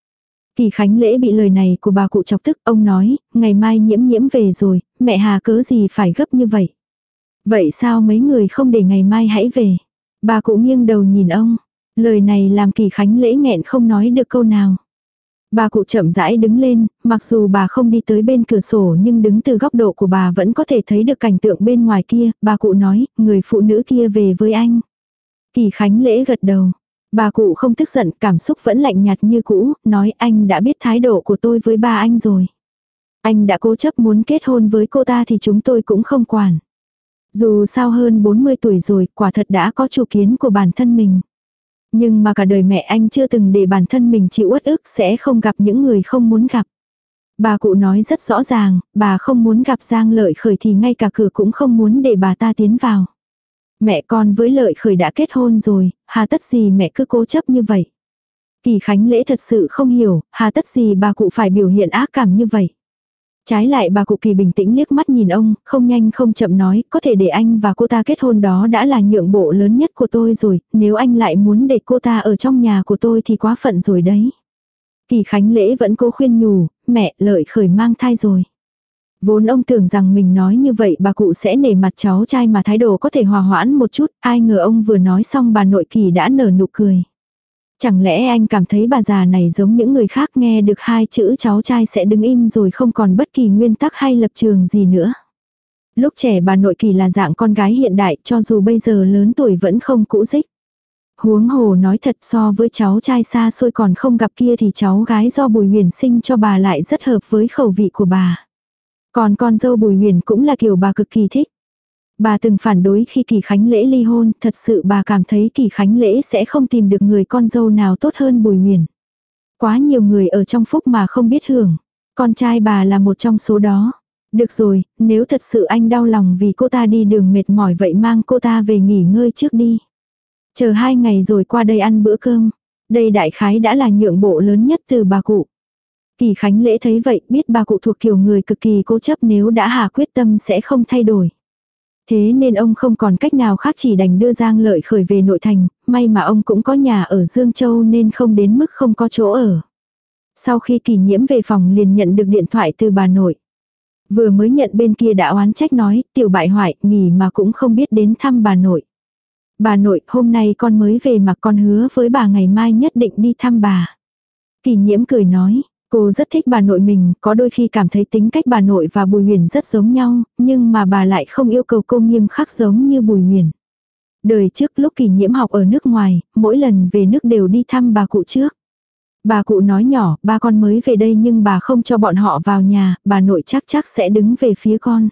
[SPEAKER 1] Kỳ Khánh lễ bị lời này của bà cụ chọc tức, ông nói, ngày mai nhiễm nhiễm về rồi, mẹ hà cớ gì phải gấp như vậy. Vậy sao mấy người không để ngày mai hãy về? Bà cụ nghiêng đầu nhìn ông. Lời này làm kỳ khánh lễ nghẹn không nói được câu nào. Bà cụ chậm rãi đứng lên, mặc dù bà không đi tới bên cửa sổ nhưng đứng từ góc độ của bà vẫn có thể thấy được cảnh tượng bên ngoài kia. Bà cụ nói, người phụ nữ kia về với anh. Kỳ khánh lễ gật đầu. Bà cụ không tức giận, cảm xúc vẫn lạnh nhạt như cũ, nói anh đã biết thái độ của tôi với ba anh rồi. Anh đã cố chấp muốn kết hôn với cô ta thì chúng tôi cũng không quản. Dù sao hơn 40 tuổi rồi, quả thật đã có chủ kiến của bản thân mình. Nhưng mà cả đời mẹ anh chưa từng để bản thân mình chịu uất ức sẽ không gặp những người không muốn gặp. Bà cụ nói rất rõ ràng, bà không muốn gặp Giang Lợi Khởi thì ngay cả cửa cũng không muốn để bà ta tiến vào. Mẹ con với Lợi Khởi đã kết hôn rồi, hà tất gì mẹ cứ cố chấp như vậy. Kỳ Khánh Lễ thật sự không hiểu, hà tất gì bà cụ phải biểu hiện ác cảm như vậy. Trái lại bà cụ kỳ bình tĩnh liếc mắt nhìn ông, không nhanh không chậm nói, có thể để anh và cô ta kết hôn đó đã là nhượng bộ lớn nhất của tôi rồi, nếu anh lại muốn để cô ta ở trong nhà của tôi thì quá phận rồi đấy. Kỳ Khánh Lễ vẫn cố khuyên nhủ, mẹ lợi khởi mang thai rồi. Vốn ông tưởng rằng mình nói như vậy bà cụ sẽ nể mặt cháu trai mà thái độ có thể hòa hoãn một chút, ai ngờ ông vừa nói xong bà nội kỳ đã nở nụ cười. Chẳng lẽ anh cảm thấy bà già này giống những người khác nghe được hai chữ cháu trai sẽ đứng im rồi không còn bất kỳ nguyên tắc hay lập trường gì nữa. Lúc trẻ bà nội kỳ là dạng con gái hiện đại cho dù bây giờ lớn tuổi vẫn không cũ dích. Huống hồ nói thật so với cháu trai xa xôi còn không gặp kia thì cháu gái do Bùi Huyền sinh cho bà lại rất hợp với khẩu vị của bà. Còn con dâu Bùi Huyền cũng là kiểu bà cực kỳ thích. Bà từng phản đối khi Kỳ Khánh Lễ ly hôn, thật sự bà cảm thấy Kỳ Khánh Lễ sẽ không tìm được người con dâu nào tốt hơn Bùi Huyền. Quá nhiều người ở trong phúc mà không biết hưởng. Con trai bà là một trong số đó. Được rồi, nếu thật sự anh đau lòng vì cô ta đi đường mệt mỏi vậy mang cô ta về nghỉ ngơi trước đi. Chờ hai ngày rồi qua đây ăn bữa cơm. Đây đại khái đã là nhượng bộ lớn nhất từ bà cụ. Kỳ Khánh Lễ thấy vậy biết bà cụ thuộc kiểu người cực kỳ cố chấp nếu đã hạ quyết tâm sẽ không thay đổi. Thế nên ông không còn cách nào khác chỉ đành đưa Giang Lợi khởi về nội thành, may mà ông cũng có nhà ở Dương Châu nên không đến mức không có chỗ ở. Sau khi kỳ nhiễm về phòng liền nhận được điện thoại từ bà nội. Vừa mới nhận bên kia đã oán trách nói, tiểu bại hoại, nghỉ mà cũng không biết đến thăm bà nội. Bà nội, hôm nay con mới về mà con hứa với bà ngày mai nhất định đi thăm bà. Kỳ nhiễm cười nói, Cô rất thích bà nội mình, có đôi khi cảm thấy tính cách bà nội và Bùi Huyền rất giống nhau, nhưng mà bà lại không yêu cầu cô nghiêm khắc giống như Bùi Huyền. Đời trước lúc kỳ nhiễm học ở nước ngoài, mỗi lần về nước đều đi thăm bà cụ trước. Bà cụ nói nhỏ, ba con mới về đây nhưng bà không cho bọn họ vào nhà, bà nội chắc chắc sẽ đứng về phía con.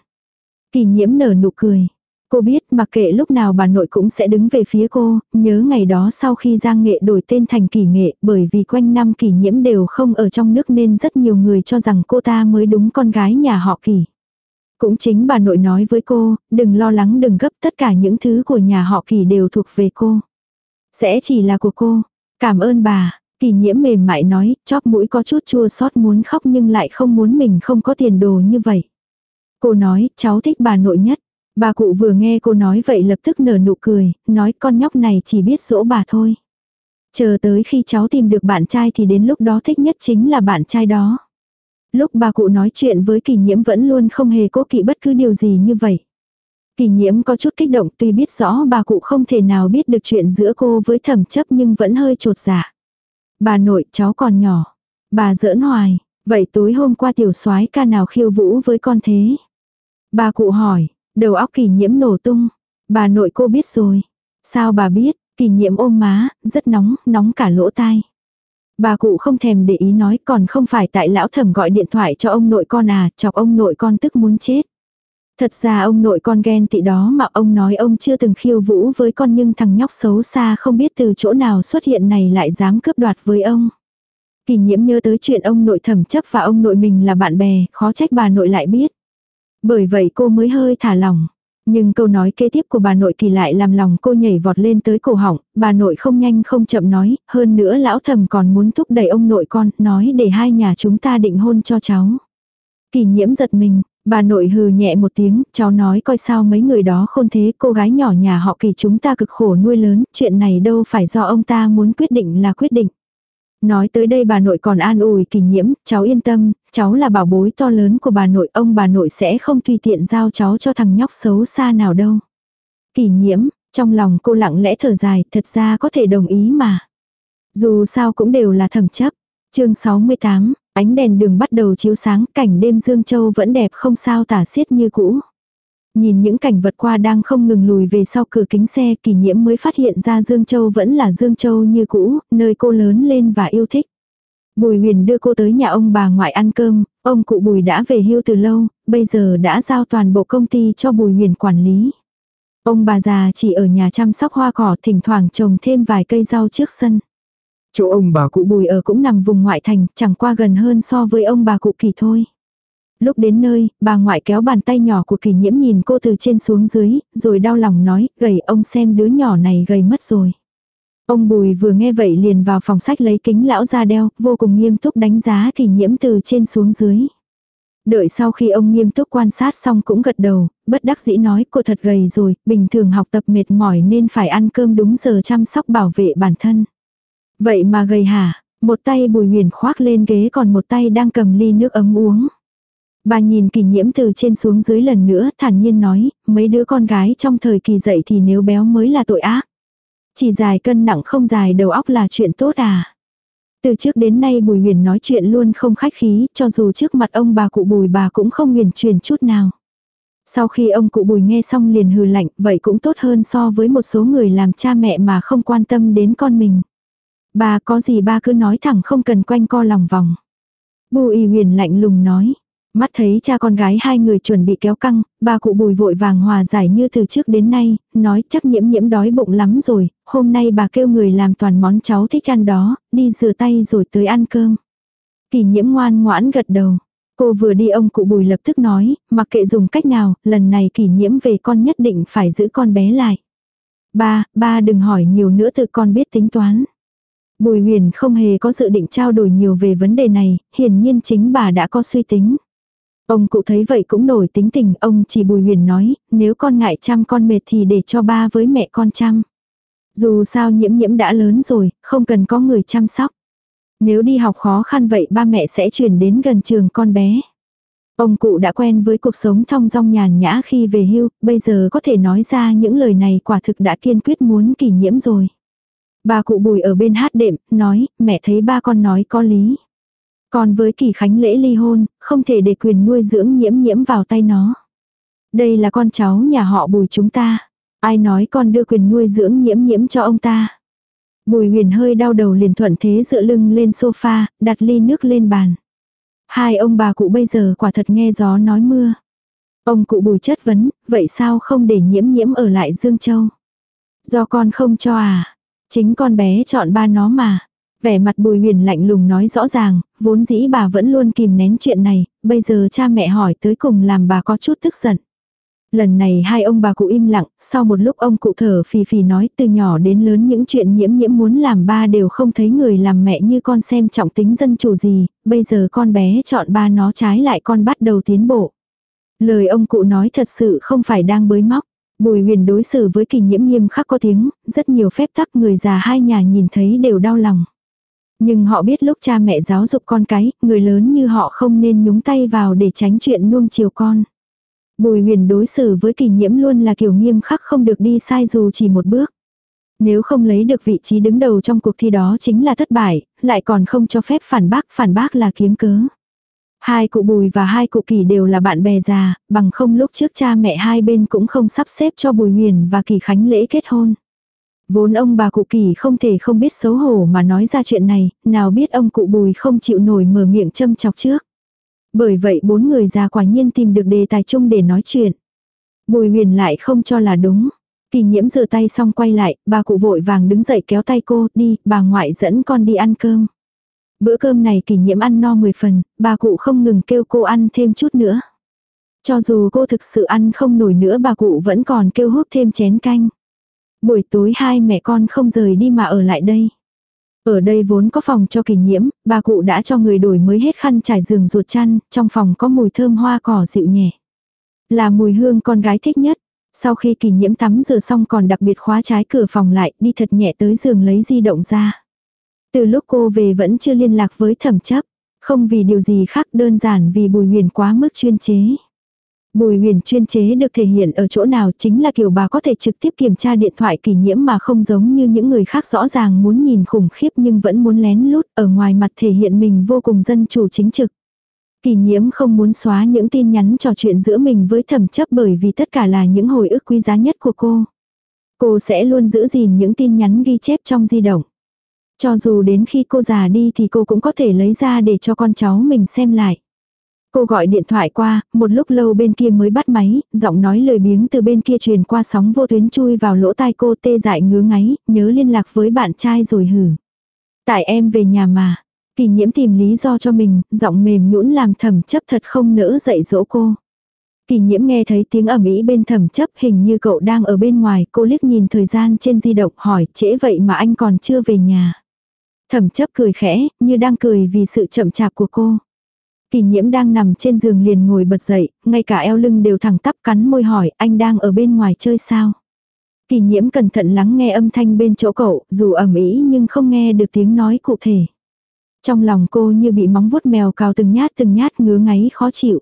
[SPEAKER 1] Kỳ nhiễm nở nụ cười. Cô biết mặc kệ lúc nào bà nội cũng sẽ đứng về phía cô, nhớ ngày đó sau khi Giang Nghệ đổi tên thành kỳ nghệ bởi vì quanh năm kỳ nhiễm đều không ở trong nước nên rất nhiều người cho rằng cô ta mới đúng con gái nhà họ kỳ. Cũng chính bà nội nói với cô, đừng lo lắng đừng gấp tất cả những thứ của nhà họ kỳ đều thuộc về cô. Sẽ chỉ là của cô. Cảm ơn bà. Kỳ nhiễm mềm mại nói, chóp mũi có chút chua xót muốn khóc nhưng lại không muốn mình không có tiền đồ như vậy. Cô nói, cháu thích bà nội nhất. Bà cụ vừa nghe cô nói vậy lập tức nở nụ cười, nói con nhóc này chỉ biết dỗ bà thôi. Chờ tới khi cháu tìm được bạn trai thì đến lúc đó thích nhất chính là bạn trai đó. Lúc bà cụ nói chuyện với kỳ nhiễm vẫn luôn không hề cố kỵ bất cứ điều gì như vậy. Kỳ nhiễm có chút kích động tuy biết rõ bà cụ không thể nào biết được chuyện giữa cô với thẩm chấp nhưng vẫn hơi trột dạ. Bà nội cháu còn nhỏ. Bà giỡn hoài. Vậy tối hôm qua tiểu soái ca nào khiêu vũ với con thế? Bà cụ hỏi. Đầu óc kỳ nhiễm nổ tung. Bà nội cô biết rồi. Sao bà biết? Kỳ nhiễm ôm má, rất nóng, nóng cả lỗ tai. Bà cụ không thèm để ý nói còn không phải tại lão thẩm gọi điện thoại cho ông nội con à, chọc ông nội con tức muốn chết. Thật ra ông nội con ghen tị đó mà ông nói ông chưa từng khiêu vũ với con nhưng thằng nhóc xấu xa không biết từ chỗ nào xuất hiện này lại dám cướp đoạt với ông. Kỳ nhiễm nhớ tới chuyện ông nội thẩm chấp và ông nội mình là bạn bè, khó trách bà nội lại biết. Bởi vậy cô mới hơi thả lòng. Nhưng câu nói kế tiếp của bà nội kỳ lại làm lòng cô nhảy vọt lên tới cổ họng, bà nội không nhanh không chậm nói, hơn nữa lão thầm còn muốn thúc đẩy ông nội con, nói để hai nhà chúng ta định hôn cho cháu. Kỳ nhiễm giật mình, bà nội hừ nhẹ một tiếng, cháu nói coi sao mấy người đó khôn thế, cô gái nhỏ nhà họ kỳ chúng ta cực khổ nuôi lớn, chuyện này đâu phải do ông ta muốn quyết định là quyết định. Nói tới đây bà nội còn an ủi kỳ nhiễm, cháu yên tâm, cháu là bảo bối to lớn của bà nội, ông bà nội sẽ không tùy tiện giao cháu cho thằng nhóc xấu xa nào đâu. kỷ nhiễm, trong lòng cô lặng lẽ thở dài, thật ra có thể đồng ý mà. Dù sao cũng đều là thẩm chấp. chương 68, ánh đèn đường bắt đầu chiếu sáng, cảnh đêm Dương Châu vẫn đẹp không sao tả xiết như cũ. Nhìn những cảnh vật qua đang không ngừng lùi về sau cửa kính xe kỷ nhiễm mới phát hiện ra Dương Châu vẫn là Dương Châu như cũ, nơi cô lớn lên và yêu thích. Bùi huyền đưa cô tới nhà ông bà ngoại ăn cơm, ông cụ bùi đã về hưu từ lâu, bây giờ đã giao toàn bộ công ty cho bùi huyền quản lý. Ông bà già chỉ ở nhà chăm sóc hoa cỏ thỉnh thoảng trồng thêm vài cây rau trước sân. Chỗ ông bà cụ bùi ở cũng nằm vùng ngoại thành, chẳng qua gần hơn so với ông bà cụ kỳ thôi. Lúc đến nơi, bà ngoại kéo bàn tay nhỏ của kỳ nhiễm nhìn cô từ trên xuống dưới, rồi đau lòng nói, gầy ông xem đứa nhỏ này gầy mất rồi. Ông Bùi vừa nghe vậy liền vào phòng sách lấy kính lão ra đeo, vô cùng nghiêm túc đánh giá kỳ nhiễm từ trên xuống dưới. Đợi sau khi ông nghiêm túc quan sát xong cũng gật đầu, bất đắc dĩ nói cô thật gầy rồi, bình thường học tập mệt mỏi nên phải ăn cơm đúng giờ chăm sóc bảo vệ bản thân. Vậy mà gầy hả? Một tay bùi huyền khoác lên ghế còn một tay đang cầm ly nước ấm uống. Bà nhìn kỳ nhiễm từ trên xuống dưới lần nữa thản nhiên nói, mấy đứa con gái trong thời kỳ dậy thì nếu béo mới là tội ác. Chỉ dài cân nặng không dài đầu óc là chuyện tốt à. Từ trước đến nay Bùi Huyền nói chuyện luôn không khách khí, cho dù trước mặt ông bà cụ Bùi bà cũng không huyền truyền chút nào. Sau khi ông cụ Bùi nghe xong liền hừ lạnh, vậy cũng tốt hơn so với một số người làm cha mẹ mà không quan tâm đến con mình. Bà có gì ba cứ nói thẳng không cần quanh co lòng vòng. Bùi huyền lạnh lùng nói, Mắt thấy cha con gái hai người chuẩn bị kéo căng, bà cụ bùi vội vàng hòa giải như từ trước đến nay, nói chắc nhiễm nhiễm đói bụng lắm rồi, hôm nay bà kêu người làm toàn món cháu thích ăn đó, đi rửa tay rồi tới ăn cơm. Kỳ nhiễm ngoan ngoãn gật đầu. Cô vừa đi ông cụ bùi lập tức nói, mặc kệ dùng cách nào, lần này kỳ nhiễm về con nhất định phải giữ con bé lại. Ba, ba đừng hỏi nhiều nữa tự con biết tính toán. Bùi huyền không hề có dự định trao đổi nhiều về vấn đề này, hiển nhiên chính bà đã có suy tính. Ông cụ thấy vậy cũng nổi tính tình, ông chỉ bùi huyền nói, nếu con ngại chăm con mệt thì để cho ba với mẹ con chăm. Dù sao nhiễm nhiễm đã lớn rồi, không cần có người chăm sóc. Nếu đi học khó khăn vậy ba mẹ sẽ chuyển đến gần trường con bé. Ông cụ đã quen với cuộc sống thong dong nhàn nhã khi về hưu, bây giờ có thể nói ra những lời này quả thực đã kiên quyết muốn kỷ nhiễm rồi. Bà cụ bùi ở bên hát đệm, nói, mẹ thấy ba con nói có lý. Còn với kỳ khánh lễ ly hôn, không thể để quyền nuôi dưỡng nhiễm nhiễm vào tay nó. Đây là con cháu nhà họ bùi chúng ta. Ai nói con đưa quyền nuôi dưỡng nhiễm nhiễm cho ông ta. Bùi huyền hơi đau đầu liền thuận thế dựa lưng lên sofa, đặt ly nước lên bàn. Hai ông bà cụ bây giờ quả thật nghe gió nói mưa. Ông cụ bùi chất vấn, vậy sao không để nhiễm nhiễm ở lại Dương Châu? Do con không cho à? Chính con bé chọn ba nó mà. Vẻ mặt bùi huyền lạnh lùng nói rõ ràng, vốn dĩ bà vẫn luôn kìm nén chuyện này, bây giờ cha mẹ hỏi tới cùng làm bà có chút tức giận. Lần này hai ông bà cụ im lặng, sau một lúc ông cụ thở phì phì nói từ nhỏ đến lớn những chuyện nhiễm nhiễm muốn làm ba đều không thấy người làm mẹ như con xem trọng tính dân chủ gì, bây giờ con bé chọn ba nó trái lại con bắt đầu tiến bộ. Lời ông cụ nói thật sự không phải đang bới móc. Bùi huyền đối xử với kỳ nhiễm nghiêm khắc có tiếng, rất nhiều phép tắc người già hai nhà nhìn thấy đều đau lòng. Nhưng họ biết lúc cha mẹ giáo dục con cái, người lớn như họ không nên nhúng tay vào để tránh chuyện nuông chiều con. Bùi huyền đối xử với kỳ nhiễm luôn là kiểu nghiêm khắc không được đi sai dù chỉ một bước. Nếu không lấy được vị trí đứng đầu trong cuộc thi đó chính là thất bại, lại còn không cho phép phản bác, phản bác là kiếm cớ. Hai cụ Bùi và hai cụ Kỳ đều là bạn bè già, bằng không lúc trước cha mẹ hai bên cũng không sắp xếp cho Bùi Huyền và Kỳ Khánh lễ kết hôn. Vốn ông bà cụ Kỳ không thể không biết xấu hổ mà nói ra chuyện này, nào biết ông cụ Bùi không chịu nổi mở miệng châm chọc trước. Bởi vậy bốn người già quả nhiên tìm được đề tài chung để nói chuyện. Bùi Huyền lại không cho là đúng. Kỳ nhiễm rửa tay xong quay lại, bà cụ vội vàng đứng dậy kéo tay cô, đi, bà ngoại dẫn con đi ăn cơm. Bữa cơm này kỳ nhiễm ăn no 10 phần, bà cụ không ngừng kêu cô ăn thêm chút nữa. Cho dù cô thực sự ăn không nổi nữa bà cụ vẫn còn kêu hút thêm chén canh. Buổi tối hai mẹ con không rời đi mà ở lại đây. Ở đây vốn có phòng cho kỳ nhiễm, bà cụ đã cho người đổi mới hết khăn trải giường ruột chăn, trong phòng có mùi thơm hoa cỏ dịu nhẹ. Là mùi hương con gái thích nhất. Sau khi kỳ nhiễm tắm rửa xong còn đặc biệt khóa trái cửa phòng lại, đi thật nhẹ tới giường lấy di động ra. Từ lúc cô về vẫn chưa liên lạc với thẩm chấp. Không vì điều gì khác đơn giản vì bùi huyền quá mức chuyên chế. Bùi huyền chuyên chế được thể hiện ở chỗ nào chính là kiểu bà có thể trực tiếp kiểm tra điện thoại kỳ nhiễm mà không giống như những người khác rõ ràng muốn nhìn khủng khiếp nhưng vẫn muốn lén lút, ở ngoài mặt thể hiện mình vô cùng dân chủ chính trực. Kỳ nhiễm không muốn xóa những tin nhắn trò chuyện giữa mình với thẩm chấp bởi vì tất cả là những hồi ức quý giá nhất của cô. Cô sẽ luôn giữ gìn những tin nhắn ghi chép trong di động. Cho dù đến khi cô già đi thì cô cũng có thể lấy ra để cho con cháu mình xem lại. Cô gọi điện thoại qua, một lúc lâu bên kia mới bắt máy, giọng nói lời biếng từ bên kia truyền qua sóng vô tuyến chui vào lỗ tai cô tê dại ngứa ngáy, nhớ liên lạc với bạn trai rồi hử. Tại em về nhà mà. Kỳ nhiễm tìm lý do cho mình, giọng mềm nhũn làm thầm chấp thật không nỡ dạy dỗ cô. Kỳ nhiễm nghe thấy tiếng ẩm ý bên thầm chấp hình như cậu đang ở bên ngoài, cô liếc nhìn thời gian trên di động hỏi trễ vậy mà anh còn chưa về nhà. Thẩm chấp cười khẽ, như đang cười vì sự chậm chạp của cô. Kỳ nhiễm đang nằm trên giường liền ngồi bật dậy, ngay cả eo lưng đều thẳng tắp cắn môi hỏi anh đang ở bên ngoài chơi sao. Kỳ nhiễm cẩn thận lắng nghe âm thanh bên chỗ cậu, dù ẩm ý nhưng không nghe được tiếng nói cụ thể. Trong lòng cô như bị móng vuốt mèo cào từng nhát từng nhát ngứa ngáy khó chịu.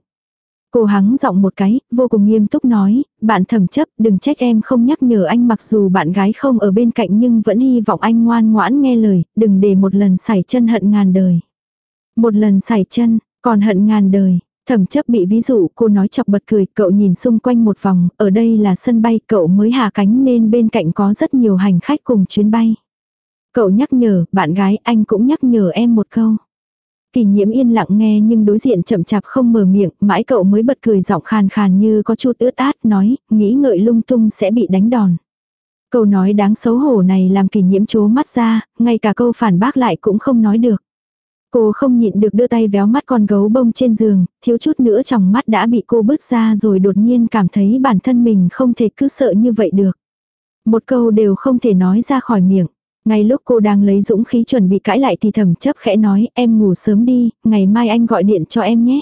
[SPEAKER 1] Cô hắng giọng một cái, vô cùng nghiêm túc nói, bạn thẩm chấp, đừng trách em không nhắc nhở anh mặc dù bạn gái không ở bên cạnh nhưng vẫn hy vọng anh ngoan ngoãn nghe lời, đừng để một lần xảy chân hận ngàn đời. Một lần xảy chân, còn hận ngàn đời. Thẩm chấp bị ví dụ cô nói chọc bật cười, cậu nhìn xung quanh một vòng, ở đây là sân bay, cậu mới hạ cánh nên bên cạnh có rất nhiều hành khách cùng chuyến bay. Cậu nhắc nhở, bạn gái anh cũng nhắc nhở em một câu. Kỳ nhiễm yên lặng nghe nhưng đối diện chậm chạp không mở miệng, mãi cậu mới bật cười giọng khàn khàn như có chút ướt át nói, nghĩ ngợi lung tung sẽ bị đánh đòn. Câu nói đáng xấu hổ này làm kỳ nhiễm chố mắt ra, ngay cả câu phản bác lại cũng không nói được. Cô không nhịn được đưa tay véo mắt con gấu bông trên giường, thiếu chút nữa trong mắt đã bị cô bứt ra rồi đột nhiên cảm thấy bản thân mình không thể cứ sợ như vậy được. Một câu đều không thể nói ra khỏi miệng. Ngay lúc cô đang lấy dũng khí chuẩn bị cãi lại thì thầm chấp khẽ nói em ngủ sớm đi, ngày mai anh gọi điện cho em nhé.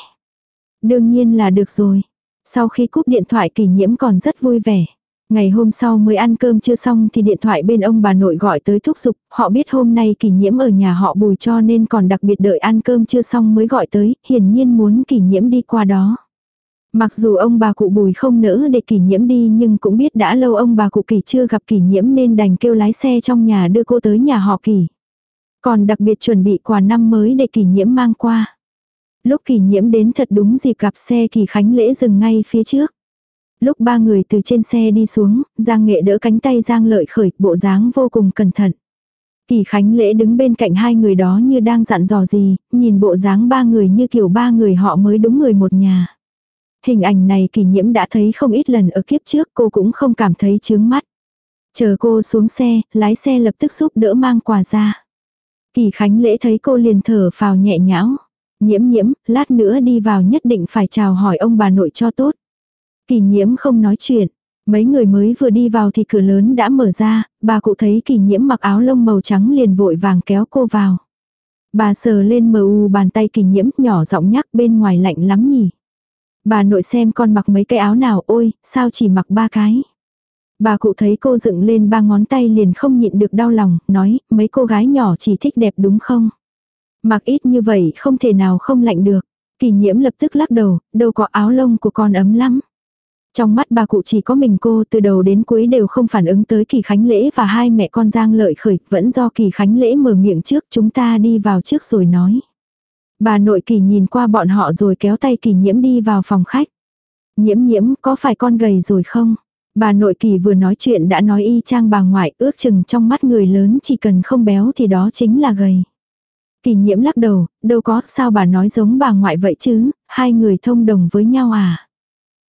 [SPEAKER 1] Đương nhiên là được rồi. Sau khi cúp điện thoại kỷ nhiễm còn rất vui vẻ. Ngày hôm sau mới ăn cơm chưa xong thì điện thoại bên ông bà nội gọi tới thúc giục, họ biết hôm nay kỷ nhiễm ở nhà họ bùi cho nên còn đặc biệt đợi ăn cơm chưa xong mới gọi tới, hiển nhiên muốn kỷ nhiễm đi qua đó. Mặc dù ông bà cụ bùi không nỡ để kỷ nhiễm đi nhưng cũng biết đã lâu ông bà cụ kỷ chưa gặp kỷ nhiễm nên đành kêu lái xe trong nhà đưa cô tới nhà họ kỷ. Còn đặc biệt chuẩn bị quà năm mới để kỷ nhiễm mang qua. Lúc kỷ nhiễm đến thật đúng dịp gặp xe kỷ khánh lễ dừng ngay phía trước. Lúc ba người từ trên xe đi xuống, Giang Nghệ đỡ cánh tay Giang Lợi khởi, bộ dáng vô cùng cẩn thận. Kỳ Khánh Lễ đứng bên cạnh hai người đó như đang dặn dò gì, nhìn bộ dáng ba người như kiểu ba người họ mới đúng người một nhà. Hình ảnh này kỳ nhiễm đã thấy không ít lần ở kiếp trước cô cũng không cảm thấy chướng mắt. Chờ cô xuống xe, lái xe lập tức giúp đỡ mang quà ra. Kỳ Khánh Lễ thấy cô liền thở phào nhẹ nhão. Nhiễm nhiễm, lát nữa đi vào nhất định phải chào hỏi ông bà nội cho tốt. Kỳ nhiễm không nói chuyện. Mấy người mới vừa đi vào thì cửa lớn đã mở ra, bà cụ thấy kỳ nhiễm mặc áo lông màu trắng liền vội vàng kéo cô vào. Bà sờ lên mờ u bàn tay kỳ nhiễm nhỏ giọng nhắc bên ngoài lạnh lắm nhỉ. Bà nội xem con mặc mấy cái áo nào ôi, sao chỉ mặc ba cái. Bà cụ thấy cô dựng lên ba ngón tay liền không nhịn được đau lòng, nói, mấy cô gái nhỏ chỉ thích đẹp đúng không? Mặc ít như vậy không thể nào không lạnh được. Kỳ nhiễm lập tức lắc đầu, đâu có áo lông của con ấm lắm. Trong mắt bà cụ chỉ có mình cô từ đầu đến cuối đều không phản ứng tới kỳ khánh lễ và hai mẹ con Giang lợi khởi, vẫn do kỳ khánh lễ mở miệng trước chúng ta đi vào trước rồi nói. Bà nội kỳ nhìn qua bọn họ rồi kéo tay kỳ nhiễm đi vào phòng khách. Nhiễm nhiễm có phải con gầy rồi không? Bà nội kỳ vừa nói chuyện đã nói y chang bà ngoại ước chừng trong mắt người lớn chỉ cần không béo thì đó chính là gầy. Kỳ nhiễm lắc đầu, đâu có, sao bà nói giống bà ngoại vậy chứ, hai người thông đồng với nhau à.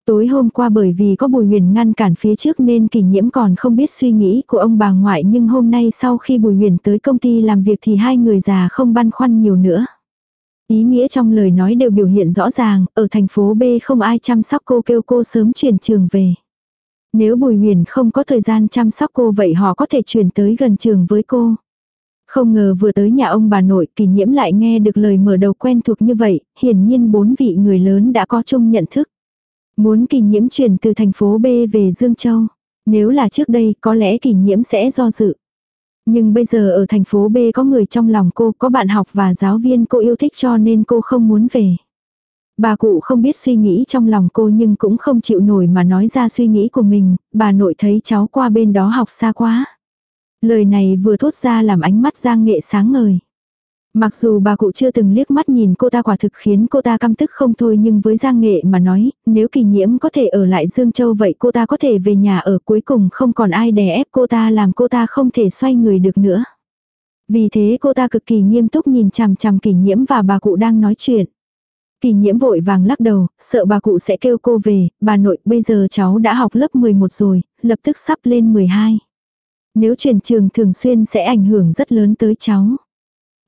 [SPEAKER 1] Tối hôm qua bởi vì có Bùi Huyền ngăn cản phía trước nên kỳ nhiễm còn không biết suy nghĩ của ông bà ngoại nhưng hôm nay sau khi Bùi Huyền tới công ty làm việc thì hai người già không băn khoăn nhiều nữa. Ý nghĩa trong lời nói đều biểu hiện rõ ràng, ở thành phố B không ai chăm sóc cô kêu cô sớm chuyển trường về. Nếu Bùi Huyền không có thời gian chăm sóc cô vậy họ có thể chuyển tới gần trường với cô. Không ngờ vừa tới nhà ông bà nội kỳ nhiễm lại nghe được lời mở đầu quen thuộc như vậy, hiển nhiên bốn vị người lớn đã có chung nhận thức. Muốn kỳ nhiễm chuyển từ thành phố B về Dương Châu. Nếu là trước đây có lẽ kỳ nhiễm sẽ do dự. Nhưng bây giờ ở thành phố B có người trong lòng cô, có bạn học và giáo viên cô yêu thích cho nên cô không muốn về. Bà cụ không biết suy nghĩ trong lòng cô nhưng cũng không chịu nổi mà nói ra suy nghĩ của mình, bà nội thấy cháu qua bên đó học xa quá. Lời này vừa thốt ra làm ánh mắt Giang Nghệ sáng ngời. Mặc dù bà cụ chưa từng liếc mắt nhìn cô ta quả thực khiến cô ta căm tức không thôi nhưng với Giang Nghệ mà nói, nếu kỳ nhiễm có thể ở lại Dương Châu vậy cô ta có thể về nhà ở cuối cùng không còn ai đè ép cô ta làm cô ta không thể xoay người được nữa. Vì thế cô ta cực kỳ nghiêm túc nhìn chằm chằm kỳ nhiễm và bà cụ đang nói chuyện. Kỳ nhiễm vội vàng lắc đầu, sợ bà cụ sẽ kêu cô về, bà nội bây giờ cháu đã học lớp 11 rồi, lập tức sắp lên 12. Nếu chuyển trường thường xuyên sẽ ảnh hưởng rất lớn tới cháu.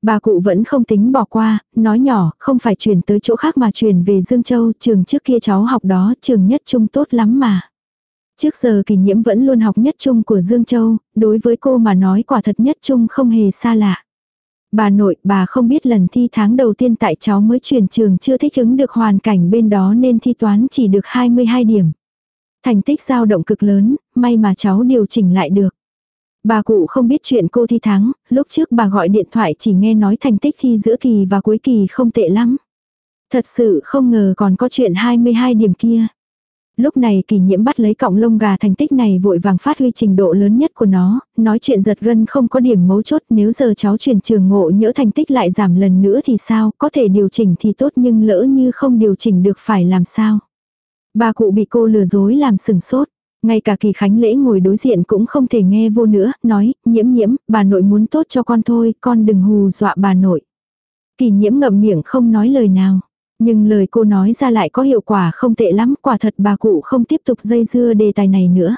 [SPEAKER 1] Bà cụ vẫn không tính bỏ qua, nói nhỏ, không phải chuyển tới chỗ khác mà chuyển về Dương Châu, trường trước kia cháu học đó, trường nhất trung tốt lắm mà. Trước giờ kỳ nhiễm vẫn luôn học nhất trung của Dương Châu, đối với cô mà nói quả thật nhất trung không hề xa lạ. Bà nội, bà không biết lần thi tháng đầu tiên tại cháu mới chuyển trường chưa thích ứng được hoàn cảnh bên đó nên thi toán chỉ được 22 điểm. Thành tích dao động cực lớn, may mà cháu điều chỉnh lại được. Bà cụ không biết chuyện cô thi thắng, lúc trước bà gọi điện thoại chỉ nghe nói thành tích thi giữa kỳ và cuối kỳ không tệ lắm. Thật sự không ngờ còn có chuyện 22 điểm kia. Lúc này kỳ nhiễm bắt lấy cọng lông gà thành tích này vội vàng phát huy trình độ lớn nhất của nó, nói chuyện giật gân không có điểm mấu chốt nếu giờ cháu chuyển trường ngộ nhỡ thành tích lại giảm lần nữa thì sao, có thể điều chỉnh thì tốt nhưng lỡ như không điều chỉnh được phải làm sao. Bà cụ bị cô lừa dối làm sừng sốt. Ngay cả kỳ khánh lễ ngồi đối diện cũng không thể nghe vô nữa, nói, nhiễm nhiễm, bà nội muốn tốt cho con thôi, con đừng hù dọa bà nội. Kỳ nhiễm ngậm miệng không nói lời nào. Nhưng lời cô nói ra lại có hiệu quả không tệ lắm, quả thật bà cụ không tiếp tục dây dưa đề tài này nữa.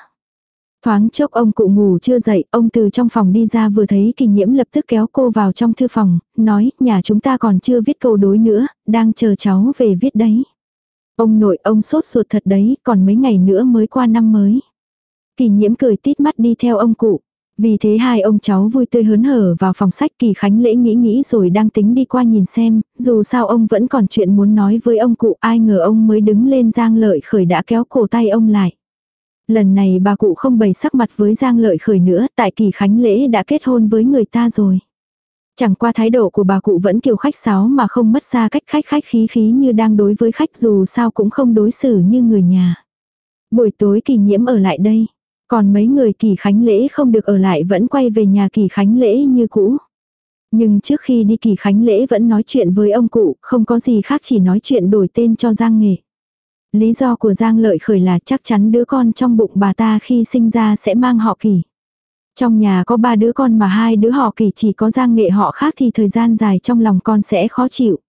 [SPEAKER 1] Thoáng chốc ông cụ ngủ chưa dậy, ông từ trong phòng đi ra vừa thấy kỳ nhiễm lập tức kéo cô vào trong thư phòng, nói, nhà chúng ta còn chưa viết câu đối nữa, đang chờ cháu về viết đấy. Ông nội ông sốt ruột thật đấy, còn mấy ngày nữa mới qua năm mới. Kỳ nhiễm cười tít mắt đi theo ông cụ. Vì thế hai ông cháu vui tươi hớn hở vào phòng sách kỳ khánh lễ nghĩ nghĩ rồi đang tính đi qua nhìn xem, dù sao ông vẫn còn chuyện muốn nói với ông cụ ai ngờ ông mới đứng lên giang lợi khởi đã kéo cổ tay ông lại. Lần này bà cụ không bày sắc mặt với giang lợi khởi nữa tại kỳ khánh lễ đã kết hôn với người ta rồi. Chẳng qua thái độ của bà cụ vẫn kiều khách sáo mà không mất xa cách khách khách khí khí như đang đối với khách dù sao cũng không đối xử như người nhà. Buổi tối kỳ nhiễm ở lại đây. Còn mấy người kỳ khánh lễ không được ở lại vẫn quay về nhà kỳ khánh lễ như cũ. Nhưng trước khi đi kỳ khánh lễ vẫn nói chuyện với ông cụ, không có gì khác chỉ nói chuyện đổi tên cho Giang Nghệ. Lý do của Giang Lợi khởi là chắc chắn đứa con trong bụng bà ta khi sinh ra sẽ mang họ kỳ. Trong nhà có ba đứa con mà hai đứa họ kỳ chỉ có Giang Nghệ họ khác thì thời gian dài trong lòng con sẽ khó chịu.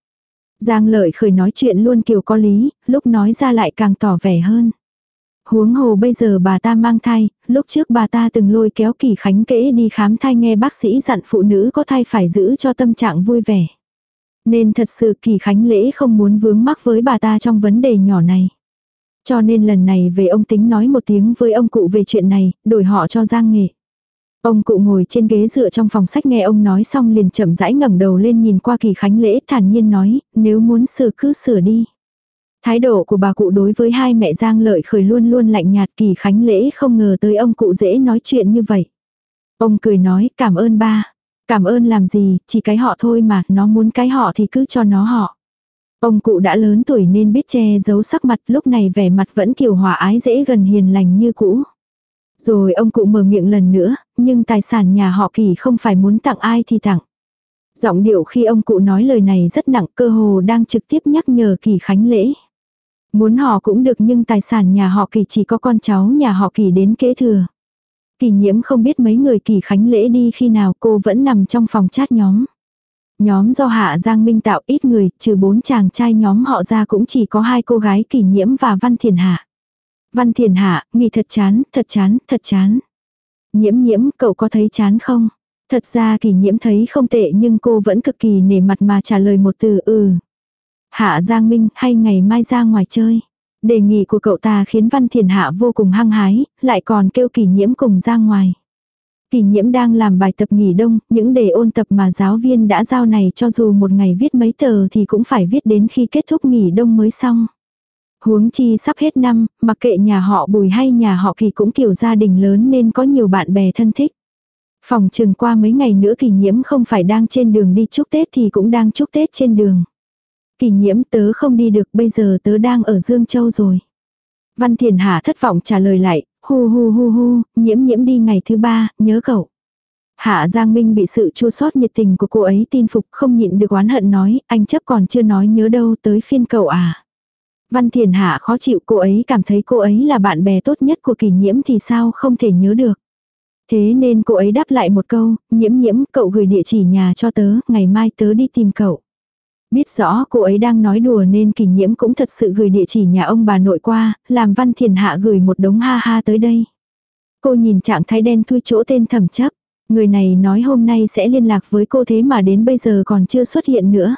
[SPEAKER 1] Giang Lợi khởi nói chuyện luôn kiểu có lý, lúc nói ra lại càng tỏ vẻ hơn. Huống hồ bây giờ bà ta mang thai, lúc trước bà ta từng lôi kéo kỳ khánh kễ đi khám thai nghe bác sĩ dặn phụ nữ có thai phải giữ cho tâm trạng vui vẻ. Nên thật sự kỳ khánh lễ không muốn vướng mắc với bà ta trong vấn đề nhỏ này. Cho nên lần này về ông tính nói một tiếng với ông cụ về chuyện này, đổi họ cho Giang Nghệ. Ông cụ ngồi trên ghế dựa trong phòng sách nghe ông nói xong liền chậm rãi ngẩng đầu lên nhìn qua kỳ khánh lễ thản nhiên nói, nếu muốn sửa cứ sửa đi. Thái độ của bà cụ đối với hai mẹ Giang Lợi khởi luôn luôn lạnh nhạt kỳ khánh lễ không ngờ tới ông cụ dễ nói chuyện như vậy. Ông cười nói cảm ơn ba. Cảm ơn làm gì, chỉ cái họ thôi mà, nó muốn cái họ thì cứ cho nó họ. Ông cụ đã lớn tuổi nên biết che giấu sắc mặt lúc này vẻ mặt vẫn kiều hòa ái dễ gần hiền lành như cũ. Rồi ông cụ mở miệng lần nữa, nhưng tài sản nhà họ kỳ không phải muốn tặng ai thì tặng. Giọng điệu khi ông cụ nói lời này rất nặng cơ hồ đang trực tiếp nhắc nhở kỳ khánh lễ. Muốn họ cũng được nhưng tài sản nhà họ kỳ chỉ có con cháu nhà họ kỳ đến kế thừa. Kỳ nhiễm không biết mấy người kỳ khánh lễ đi khi nào cô vẫn nằm trong phòng chat nhóm. Nhóm do Hạ Giang Minh tạo ít người, trừ bốn chàng trai nhóm họ ra cũng chỉ có hai cô gái kỳ nhiễm và Văn Thiền Hạ. Văn Thiền Hạ, nghỉ thật chán, thật chán, thật chán. Nhiễm nhiễm, cậu có thấy chán không? Thật ra kỳ nhiễm thấy không tệ nhưng cô vẫn cực kỳ nể mặt mà trả lời một từ ừ. Hạ Giang Minh hay ngày mai ra ngoài chơi. Đề nghị của cậu ta khiến Văn Thiền Hạ vô cùng hăng hái, lại còn kêu kỳ nhiễm cùng ra ngoài. Kỳ nhiễm đang làm bài tập nghỉ đông, những đề ôn tập mà giáo viên đã giao này cho dù một ngày viết mấy tờ thì cũng phải viết đến khi kết thúc nghỉ đông mới xong. Huống chi sắp hết năm, mặc kệ nhà họ bùi hay nhà họ kỳ cũng kiểu gia đình lớn nên có nhiều bạn bè thân thích. Phòng trường qua mấy ngày nữa kỳ nhiễm không phải đang trên đường đi chúc Tết thì cũng đang chúc Tết trên đường. Kỳ nhiễm tớ không đi được bây giờ tớ đang ở Dương Châu rồi. Văn Thiền Hà thất vọng trả lời lại, hu hu hu hu, nhiễm nhiễm đi ngày thứ ba, nhớ cậu. Hạ Giang Minh bị sự chua sót nhiệt tình của cô ấy tin phục không nhịn được oán hận nói, anh chấp còn chưa nói nhớ đâu tới phiên cậu à. Văn Thiền Hạ khó chịu cô ấy cảm thấy cô ấy là bạn bè tốt nhất của kỳ nhiễm thì sao không thể nhớ được. Thế nên cô ấy đáp lại một câu, nhiễm nhiễm cậu gửi địa chỉ nhà cho tớ, ngày mai tớ đi tìm cậu. Biết rõ cô ấy đang nói đùa nên kỳ nhiễm cũng thật sự gửi địa chỉ nhà ông bà nội qua, làm văn thiền hạ gửi một đống ha ha tới đây. Cô nhìn trạng thái đen thui chỗ tên thẩm chấp. Người này nói hôm nay sẽ liên lạc với cô thế mà đến bây giờ còn chưa xuất hiện nữa.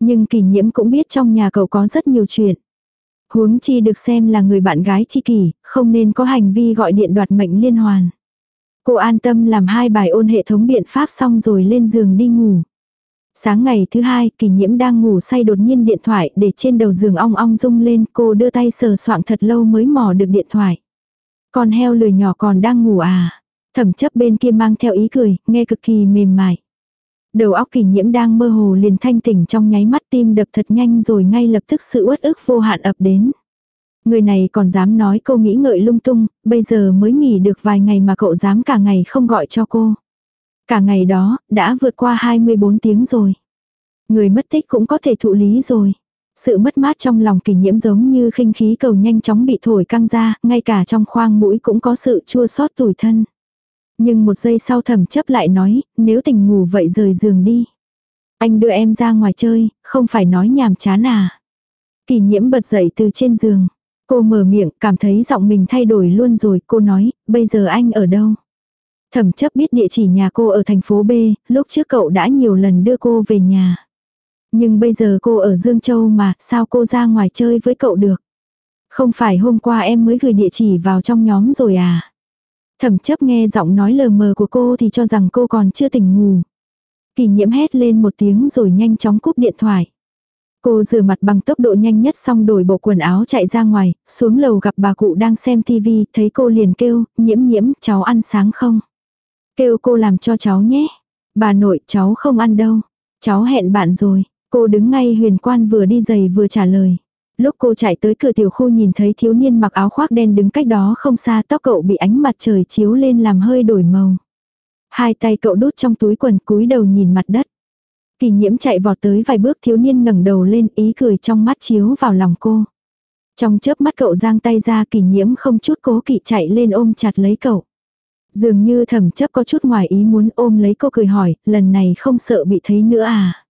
[SPEAKER 1] Nhưng kỳ nhiễm cũng biết trong nhà cậu có rất nhiều chuyện. Huống chi được xem là người bạn gái chi kỷ, không nên có hành vi gọi điện đoạt mệnh liên hoàn. Cô an tâm làm hai bài ôn hệ thống biện pháp xong rồi lên giường đi ngủ. Sáng ngày thứ hai, kỳ nhiễm đang ngủ say đột nhiên điện thoại để trên đầu giường ong ong rung lên, cô đưa tay sờ soạng thật lâu mới mò được điện thoại. Con heo lười nhỏ còn đang ngủ à? Thẩm chấp bên kia mang theo ý cười, nghe cực kỳ mềm mại. Đầu óc kỷ nhiễm đang mơ hồ liền thanh tỉnh trong nháy mắt tim đập thật nhanh rồi ngay lập tức sự uất ức vô hạn ập đến. Người này còn dám nói cô nghĩ ngợi lung tung, bây giờ mới nghỉ được vài ngày mà cậu dám cả ngày không gọi cho cô. Cả ngày đó, đã vượt qua 24 tiếng rồi. Người mất tích cũng có thể thụ lý rồi. Sự mất mát trong lòng kỷ nhiễm giống như khinh khí cầu nhanh chóng bị thổi căng ra, ngay cả trong khoang mũi cũng có sự chua xót tủi thân. Nhưng một giây sau thẩm chấp lại nói, nếu tỉnh ngủ vậy rời giường đi. Anh đưa em ra ngoài chơi, không phải nói nhàm chán à. Kỳ nhiễm bật dậy từ trên giường. Cô mở miệng, cảm thấy giọng mình thay đổi luôn rồi, cô nói, bây giờ anh ở đâu? Thẩm chấp biết địa chỉ nhà cô ở thành phố B, lúc trước cậu đã nhiều lần đưa cô về nhà. Nhưng bây giờ cô ở Dương Châu mà, sao cô ra ngoài chơi với cậu được? Không phải hôm qua em mới gửi địa chỉ vào trong nhóm rồi à? Thẩm chấp nghe giọng nói lờ mờ của cô thì cho rằng cô còn chưa tỉnh ngủ. Kỳ nhiễm hét lên một tiếng rồi nhanh chóng cúp điện thoại. Cô rửa mặt bằng tốc độ nhanh nhất xong đổi bộ quần áo chạy ra ngoài, xuống lầu gặp bà cụ đang xem tivi, thấy cô liền kêu, nhiễm nhiễm, cháu ăn sáng không? Kêu cô làm cho cháu nhé. Bà nội cháu không ăn đâu. Cháu hẹn bạn rồi. Cô đứng ngay huyền quan vừa đi giày vừa trả lời. Lúc cô chạy tới cửa tiểu khu nhìn thấy thiếu niên mặc áo khoác đen đứng cách đó không xa tóc cậu bị ánh mặt trời chiếu lên làm hơi đổi màu. Hai tay cậu đút trong túi quần cúi đầu nhìn mặt đất. Kỳ nhiễm chạy vọt tới vài bước thiếu niên ngẩng đầu lên ý cười trong mắt chiếu vào lòng cô. Trong chớp mắt cậu giang tay ra kỳ nhiễm không chút cố kỵ chạy lên ôm chặt lấy cậu. Dường như thẩm chấp có chút ngoài ý muốn ôm lấy cô cười hỏi, lần này không sợ bị thấy nữa à.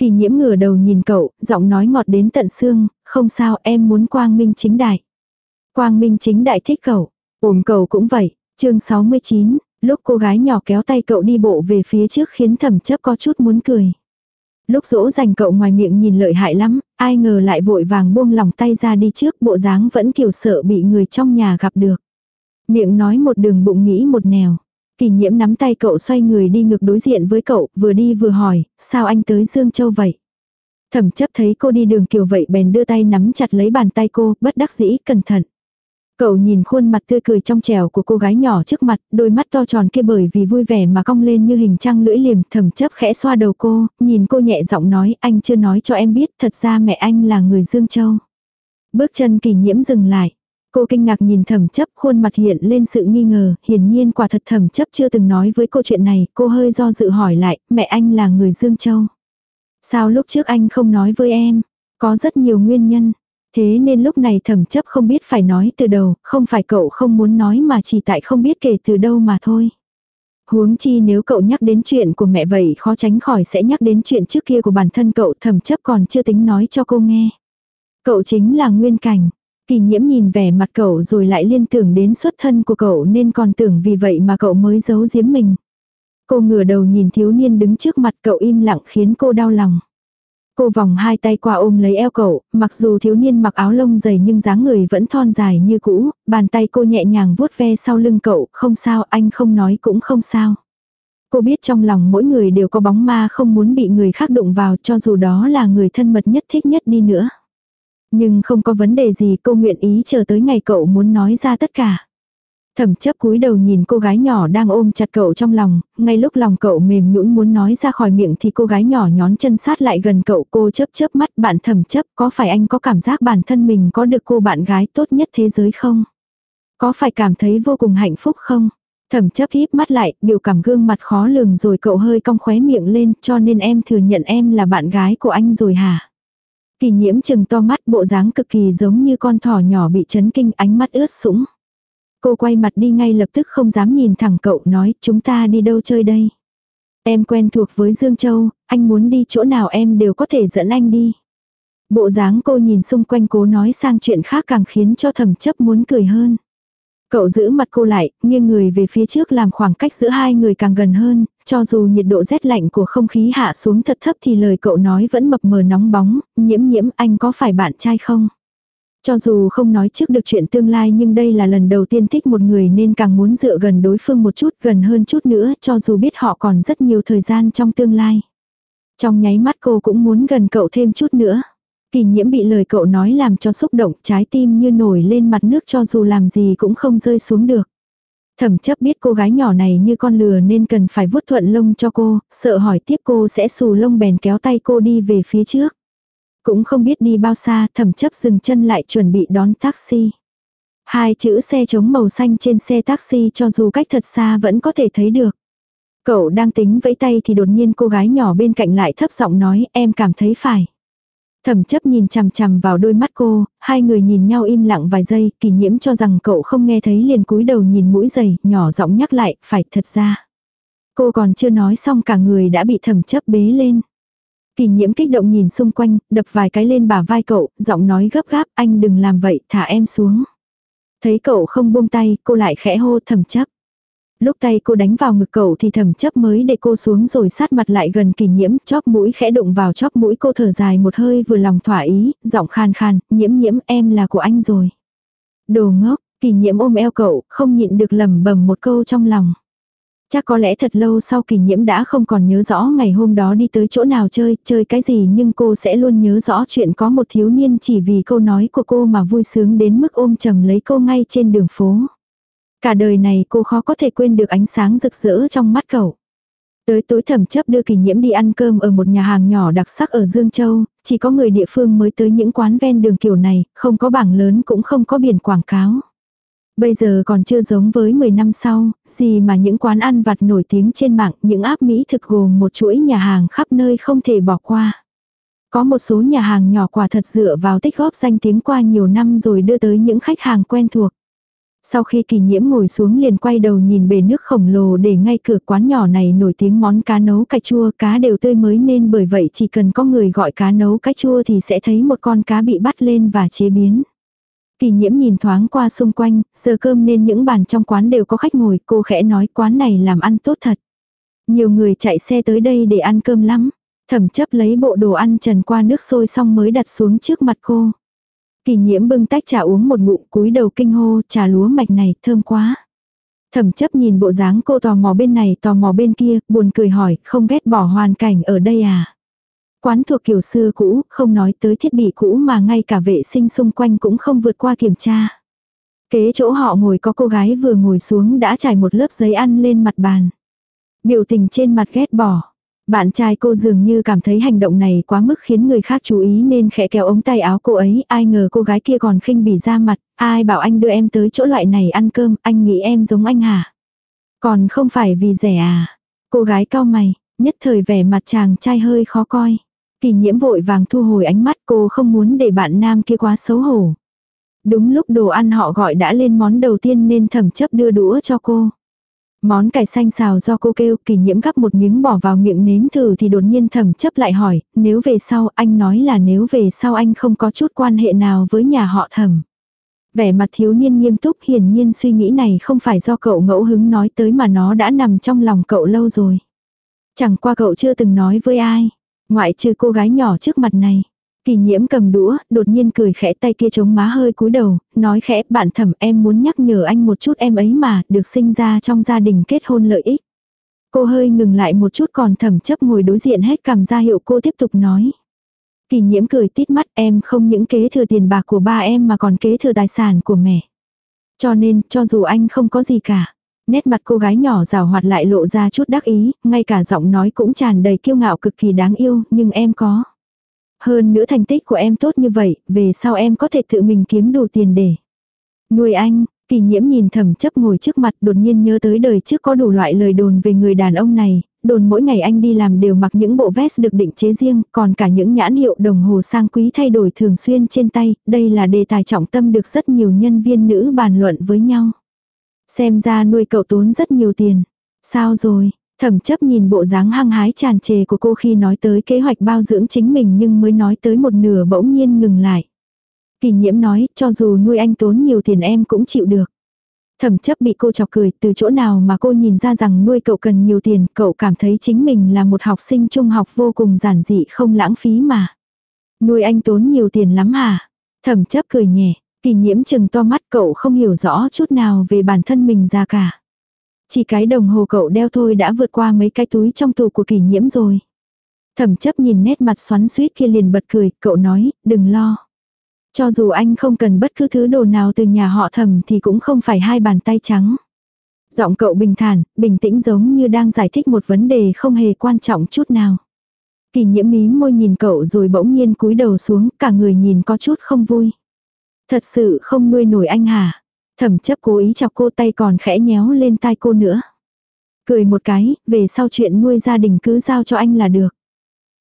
[SPEAKER 1] Kỳ nhiễm ngửa đầu nhìn cậu, giọng nói ngọt đến tận xương, không sao em muốn quang minh chính đại. Quang minh chính đại thích cậu, ôm cậu cũng vậy, chương 69, lúc cô gái nhỏ kéo tay cậu đi bộ về phía trước khiến thẩm chấp có chút muốn cười. Lúc dỗ dành cậu ngoài miệng nhìn lợi hại lắm, ai ngờ lại vội vàng buông lòng tay ra đi trước bộ dáng vẫn kiểu sợ bị người trong nhà gặp được. Miệng nói một đường bụng nghĩ một nẻo. Kỳ nhiễm nắm tay cậu xoay người đi ngược đối diện với cậu, vừa đi vừa hỏi, sao anh tới Dương Châu vậy? Thẩm chấp thấy cô đi đường kiểu vậy bèn đưa tay nắm chặt lấy bàn tay cô, bất đắc dĩ, cẩn thận. Cậu nhìn khuôn mặt tươi cười trong trẻo của cô gái nhỏ trước mặt, đôi mắt to tròn kia bởi vì vui vẻ mà cong lên như hình trăng lưỡi liềm, thầm chấp khẽ xoa đầu cô, nhìn cô nhẹ giọng nói, anh chưa nói cho em biết, thật ra mẹ anh là người Dương Châu. Bước chân kỳ nhiễm dừng lại. Cô kinh ngạc nhìn thẩm chấp khuôn mặt hiện lên sự nghi ngờ, hiển nhiên quả thật thẩm chấp chưa từng nói với cô chuyện này, cô hơi do dự hỏi lại, mẹ anh là người Dương Châu. Sao lúc trước anh không nói với em? Có rất nhiều nguyên nhân. Thế nên lúc này thẩm chấp không biết phải nói từ đầu, không phải cậu không muốn nói mà chỉ tại không biết kể từ đâu mà thôi. Huống chi nếu cậu nhắc đến chuyện của mẹ vậy khó tránh khỏi sẽ nhắc đến chuyện trước kia của bản thân cậu thẩm chấp còn chưa tính nói cho cô nghe. Cậu chính là nguyên cảnh. Kỳ nhiễm nhìn vẻ mặt cậu rồi lại liên tưởng đến xuất thân của cậu nên còn tưởng vì vậy mà cậu mới giấu giếm mình. Cô ngửa đầu nhìn thiếu niên đứng trước mặt cậu im lặng khiến cô đau lòng. Cô vòng hai tay qua ôm lấy eo cậu, mặc dù thiếu niên mặc áo lông dày nhưng dáng người vẫn thon dài như cũ, bàn tay cô nhẹ nhàng vuốt ve sau lưng cậu, không sao anh không nói cũng không sao. Cô biết trong lòng mỗi người đều có bóng ma không muốn bị người khác đụng vào cho dù đó là người thân mật nhất thích nhất đi nữa. Nhưng không có vấn đề gì cô nguyện ý chờ tới ngày cậu muốn nói ra tất cả. Thẩm chấp cúi đầu nhìn cô gái nhỏ đang ôm chặt cậu trong lòng, ngay lúc lòng cậu mềm nhũn muốn nói ra khỏi miệng thì cô gái nhỏ nhón chân sát lại gần cậu cô chớp chớp mắt bạn thẩm chấp có phải anh có cảm giác bản thân mình có được cô bạn gái tốt nhất thế giới không? Có phải cảm thấy vô cùng hạnh phúc không? Thẩm chấp híp mắt lại, biểu cảm gương mặt khó lường rồi cậu hơi cong khóe miệng lên cho nên em thừa nhận em là bạn gái của anh rồi hả? Kỳ nhiễm chừng to mắt bộ dáng cực kỳ giống như con thỏ nhỏ bị chấn kinh ánh mắt ướt sũng. Cô quay mặt đi ngay lập tức không dám nhìn thẳng cậu nói chúng ta đi đâu chơi đây. Em quen thuộc với Dương Châu, anh muốn đi chỗ nào em đều có thể dẫn anh đi. Bộ dáng cô nhìn xung quanh cố nói sang chuyện khác càng khiến cho thầm chấp muốn cười hơn. Cậu giữ mặt cô lại, nghiêng người về phía trước làm khoảng cách giữa hai người càng gần hơn, cho dù nhiệt độ rét lạnh của không khí hạ xuống thật thấp thì lời cậu nói vẫn mập mờ nóng bóng, nhiễm nhiễm anh có phải bạn trai không? Cho dù không nói trước được chuyện tương lai nhưng đây là lần đầu tiên thích một người nên càng muốn dựa gần đối phương một chút gần hơn chút nữa cho dù biết họ còn rất nhiều thời gian trong tương lai. Trong nháy mắt cô cũng muốn gần cậu thêm chút nữa. Kỳ nhiễm bị lời cậu nói làm cho xúc động trái tim như nổi lên mặt nước cho dù làm gì cũng không rơi xuống được. Thẩm chấp biết cô gái nhỏ này như con lừa nên cần phải vuốt thuận lông cho cô, sợ hỏi tiếp cô sẽ xù lông bèn kéo tay cô đi về phía trước. Cũng không biết đi bao xa thẩm chấp dừng chân lại chuẩn bị đón taxi. Hai chữ xe chống màu xanh trên xe taxi cho dù cách thật xa vẫn có thể thấy được. Cậu đang tính vẫy tay thì đột nhiên cô gái nhỏ bên cạnh lại thấp giọng nói em cảm thấy phải. Thẩm chấp nhìn chằm chằm vào đôi mắt cô, hai người nhìn nhau im lặng vài giây, kỳ nhiễm cho rằng cậu không nghe thấy liền cúi đầu nhìn mũi giày, nhỏ giọng nhắc lại, phải thật ra. Cô còn chưa nói xong cả người đã bị thẩm chấp bế lên. Kỳ nhiễm kích động nhìn xung quanh, đập vài cái lên bả vai cậu, giọng nói gấp gáp, anh đừng làm vậy, thả em xuống. Thấy cậu không buông tay, cô lại khẽ hô thẩm chấp. Lúc tay cô đánh vào ngực cậu thì thầm chấp mới để cô xuống rồi sát mặt lại gần kỳ nhiễm, chóp mũi khẽ đụng vào chóp mũi cô thở dài một hơi vừa lòng thỏa ý, giọng khan khan, nhiễm nhiễm em là của anh rồi. Đồ ngốc, kỳ nhiễm ôm eo cậu, không nhịn được lầm bầm một câu trong lòng. Chắc có lẽ thật lâu sau kỳ nhiễm đã không còn nhớ rõ ngày hôm đó đi tới chỗ nào chơi, chơi cái gì nhưng cô sẽ luôn nhớ rõ chuyện có một thiếu niên chỉ vì câu nói của cô mà vui sướng đến mức ôm chầm lấy cô ngay trên đường phố. Cả đời này cô khó có thể quên được ánh sáng rực rỡ trong mắt cậu. Tới tối thẩm chấp đưa kỳ nhiễm đi ăn cơm ở một nhà hàng nhỏ đặc sắc ở Dương Châu, chỉ có người địa phương mới tới những quán ven đường kiểu này, không có bảng lớn cũng không có biển quảng cáo. Bây giờ còn chưa giống với 10 năm sau, gì mà những quán ăn vặt nổi tiếng trên mạng, những áp mỹ thực gồm một chuỗi nhà hàng khắp nơi không thể bỏ qua. Có một số nhà hàng nhỏ quả thật dựa vào tích góp danh tiếng qua nhiều năm rồi đưa tới những khách hàng quen thuộc. Sau khi kỳ nhiễm ngồi xuống liền quay đầu nhìn bể nước khổng lồ để ngay cửa quán nhỏ này nổi tiếng món cá nấu cà chua cá đều tươi mới nên bởi vậy chỉ cần có người gọi cá nấu cà chua thì sẽ thấy một con cá bị bắt lên và chế biến. Kỳ nhiễm nhìn thoáng qua xung quanh, giờ cơm nên những bàn trong quán đều có khách ngồi, cô khẽ nói quán này làm ăn tốt thật. Nhiều người chạy xe tới đây để ăn cơm lắm. Thẩm chấp lấy bộ đồ ăn trần qua nước sôi xong mới đặt xuống trước mặt cô. Kỳ nhiễm bưng tách trà uống một ngụm cúi đầu kinh hô trà lúa mạch này thơm quá. Thẩm chấp nhìn bộ dáng cô tò mò bên này tò mò bên kia, buồn cười hỏi, không ghét bỏ hoàn cảnh ở đây à? Quán thuộc kiểu xưa cũ, không nói tới thiết bị cũ mà ngay cả vệ sinh xung quanh cũng không vượt qua kiểm tra. Kế chỗ họ ngồi có cô gái vừa ngồi xuống đã trải một lớp giấy ăn lên mặt bàn. Biểu tình trên mặt ghét bỏ. Bạn trai cô dường như cảm thấy hành động này quá mức khiến người khác chú ý nên khẽ kéo ống tay áo cô ấy, ai ngờ cô gái kia còn khinh bỉ ra mặt, ai bảo anh đưa em tới chỗ loại này ăn cơm, anh nghĩ em giống anh hả? Còn không phải vì rẻ à? Cô gái cao mày, nhất thời vẻ mặt chàng trai hơi khó coi. Kỳ nhiễm vội vàng thu hồi ánh mắt cô không muốn để bạn nam kia quá xấu hổ. Đúng lúc đồ ăn họ gọi đã lên món đầu tiên nên thẩm chấp đưa đũa cho cô. Món cải xanh xào do cô kêu kỳ nhiễm gắp một miếng bỏ vào miệng nếm thử thì đột nhiên thẩm chấp lại hỏi, nếu về sau anh nói là nếu về sau anh không có chút quan hệ nào với nhà họ thẩm. Vẻ mặt thiếu niên nghiêm túc hiển nhiên suy nghĩ này không phải do cậu ngẫu hứng nói tới mà nó đã nằm trong lòng cậu lâu rồi. Chẳng qua cậu chưa từng nói với ai, ngoại trừ cô gái nhỏ trước mặt này. Kỳ nhiễm cầm đũa, đột nhiên cười khẽ tay kia chống má hơi cúi đầu, nói khẽ bạn thẩm em muốn nhắc nhở anh một chút em ấy mà, được sinh ra trong gia đình kết hôn lợi ích. Cô hơi ngừng lại một chút còn thẩm chấp ngồi đối diện hết cầm ra hiệu cô tiếp tục nói. Kỳ nhiễm cười tít mắt em không những kế thừa tiền bạc của ba em mà còn kế thừa tài sản của mẹ. Cho nên, cho dù anh không có gì cả. Nét mặt cô gái nhỏ rào hoạt lại lộ ra chút đắc ý, ngay cả giọng nói cũng tràn đầy kiêu ngạo cực kỳ đáng yêu, nhưng em có. Hơn nữa thành tích của em tốt như vậy, về sau em có thể tự mình kiếm đủ tiền để nuôi anh. Kỳ nhiễm nhìn thầm chấp ngồi trước mặt đột nhiên nhớ tới đời trước có đủ loại lời đồn về người đàn ông này, đồn mỗi ngày anh đi làm đều mặc những bộ vest được định chế riêng, còn cả những nhãn hiệu đồng hồ sang quý thay đổi thường xuyên trên tay, đây là đề tài trọng tâm được rất nhiều nhân viên nữ bàn luận với nhau. Xem ra nuôi cậu tốn rất nhiều tiền. Sao rồi, Thẩm chấp nhìn bộ dáng hăng hái tràn trề của cô khi nói tới kế hoạch bao dưỡng chính mình nhưng mới nói tới một nửa bỗng nhiên ngừng lại. Kỳ nhiễm nói, cho dù nuôi anh tốn nhiều tiền em cũng chịu được. Thẩm chấp bị cô chọc cười, từ chỗ nào mà cô nhìn ra rằng nuôi cậu cần nhiều tiền, cậu cảm thấy chính mình là một học sinh trung học vô cùng giản dị không lãng phí mà. Nuôi anh tốn nhiều tiền lắm hả? Thẩm chấp cười nhẹ, kỳ nhiễm chừng to mắt cậu không hiểu rõ chút nào về bản thân mình ra cả. Chỉ cái đồng hồ cậu đeo thôi đã vượt qua mấy cái túi trong tủ của kỷ nhiễm rồi. Thẩm chấp nhìn nét mặt xoắn suýt kia liền bật cười, cậu nói, đừng lo. Cho dù anh không cần bất cứ thứ đồ nào từ nhà họ thẩm thì cũng không phải hai bàn tay trắng. Giọng cậu bình thản, bình tĩnh giống như đang giải thích một vấn đề không hề quan trọng chút nào. Kỳ nhiễm mí môi nhìn cậu rồi bỗng nhiên cúi đầu xuống, cả người nhìn có chút không vui. Thật sự không nuôi nổi anh hả? Thẩm chấp cố ý chọc cô tay còn khẽ nhéo lên tai cô nữa. Cười một cái, về sau chuyện nuôi gia đình cứ giao cho anh là được.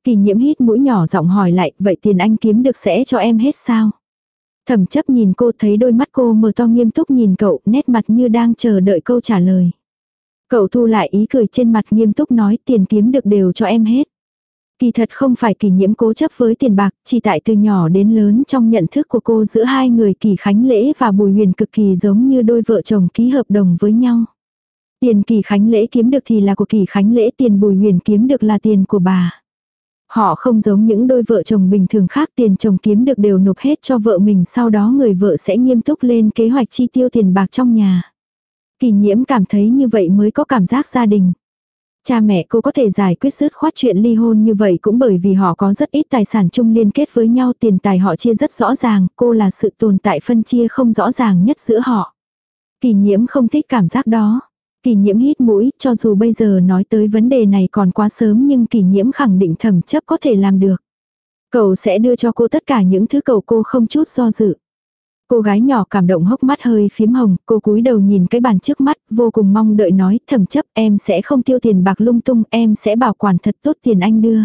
[SPEAKER 1] Kỳ nhiễm hít mũi nhỏ giọng hỏi lại, vậy tiền anh kiếm được sẽ cho em hết sao? Thẩm chấp nhìn cô thấy đôi mắt cô mờ to nghiêm túc nhìn cậu, nét mặt như đang chờ đợi câu trả lời. Cậu thu lại ý cười trên mặt nghiêm túc nói tiền kiếm được đều cho em hết. Kỳ thật không phải kỳ nhiễm cố chấp với tiền bạc, chỉ tại từ nhỏ đến lớn trong nhận thức của cô giữa hai người kỳ khánh lễ và bùi huyền cực kỳ giống như đôi vợ chồng ký hợp đồng với nhau. Tiền kỳ khánh lễ kiếm được thì là của kỳ khánh lễ, tiền bùi huyền kiếm được là tiền của bà. Họ không giống những đôi vợ chồng bình thường khác tiền chồng kiếm được đều nộp hết cho vợ mình sau đó người vợ sẽ nghiêm túc lên kế hoạch chi tiêu tiền bạc trong nhà. Kỳ nhiễm cảm thấy như vậy mới có cảm giác gia đình. Cha mẹ cô có thể giải quyết dứt khoát chuyện ly hôn như vậy cũng bởi vì họ có rất ít tài sản chung liên kết với nhau tiền tài họ chia rất rõ ràng, cô là sự tồn tại phân chia không rõ ràng nhất giữa họ. Kỳ nhiễm không thích cảm giác đó. Kỳ nhiễm hít mũi, cho dù bây giờ nói tới vấn đề này còn quá sớm nhưng kỳ nhiễm khẳng định thẩm chấp có thể làm được. Cậu sẽ đưa cho cô tất cả những thứ cậu cô không chút do dự. Cô gái nhỏ cảm động hốc mắt hơi phím hồng, cô cúi đầu nhìn cái bàn trước mắt, vô cùng mong đợi nói, thẩm chấp em sẽ không tiêu tiền bạc lung tung, em sẽ bảo quản thật tốt tiền anh đưa.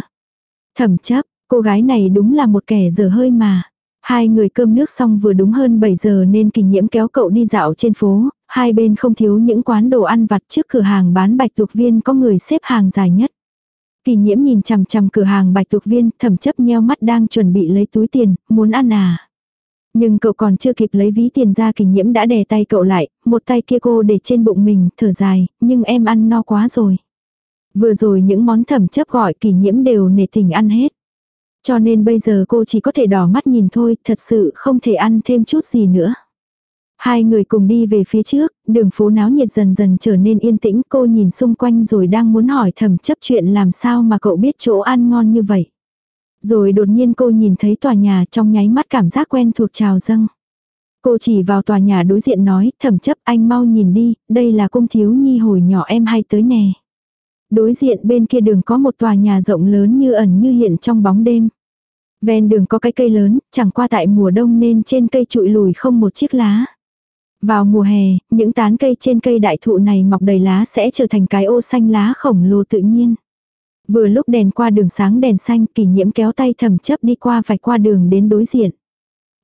[SPEAKER 1] Thẩm chấp, cô gái này đúng là một kẻ dở hơi mà. Hai người cơm nước xong vừa đúng hơn 7 giờ nên kỳ nhiễm kéo cậu đi dạo trên phố, hai bên không thiếu những quán đồ ăn vặt trước cửa hàng bán bạch tuộc viên có người xếp hàng dài nhất. Kỳ nhiễm nhìn chằm chằm cửa hàng bạch tuộc viên, thẩm chấp nheo mắt đang chuẩn bị lấy túi tiền, muốn ăn à. Nhưng cậu còn chưa kịp lấy ví tiền ra kình nhiễm đã đè tay cậu lại, một tay kia cô để trên bụng mình, thở dài, nhưng em ăn no quá rồi. Vừa rồi những món thẩm chấp gọi kỷ nhiễm đều nể tình ăn hết. Cho nên bây giờ cô chỉ có thể đỏ mắt nhìn thôi, thật sự không thể ăn thêm chút gì nữa. Hai người cùng đi về phía trước, đường phố náo nhiệt dần dần trở nên yên tĩnh cô nhìn xung quanh rồi đang muốn hỏi thầm chấp chuyện làm sao mà cậu biết chỗ ăn ngon như vậy. Rồi đột nhiên cô nhìn thấy tòa nhà trong nháy mắt cảm giác quen thuộc trào dâng. Cô chỉ vào tòa nhà đối diện nói, thẩm chấp anh mau nhìn đi, đây là cung thiếu nhi hồi nhỏ em hay tới nè. Đối diện bên kia đường có một tòa nhà rộng lớn như ẩn như hiện trong bóng đêm. Ven đường có cái cây lớn, chẳng qua tại mùa đông nên trên cây trụi lùi không một chiếc lá. Vào mùa hè, những tán cây trên cây đại thụ này mọc đầy lá sẽ trở thành cái ô xanh lá khổng lồ tự nhiên. Vừa lúc đèn qua đường sáng đèn xanh kỷ nhiễm kéo tay thầm chấp đi qua vạch qua đường đến đối diện.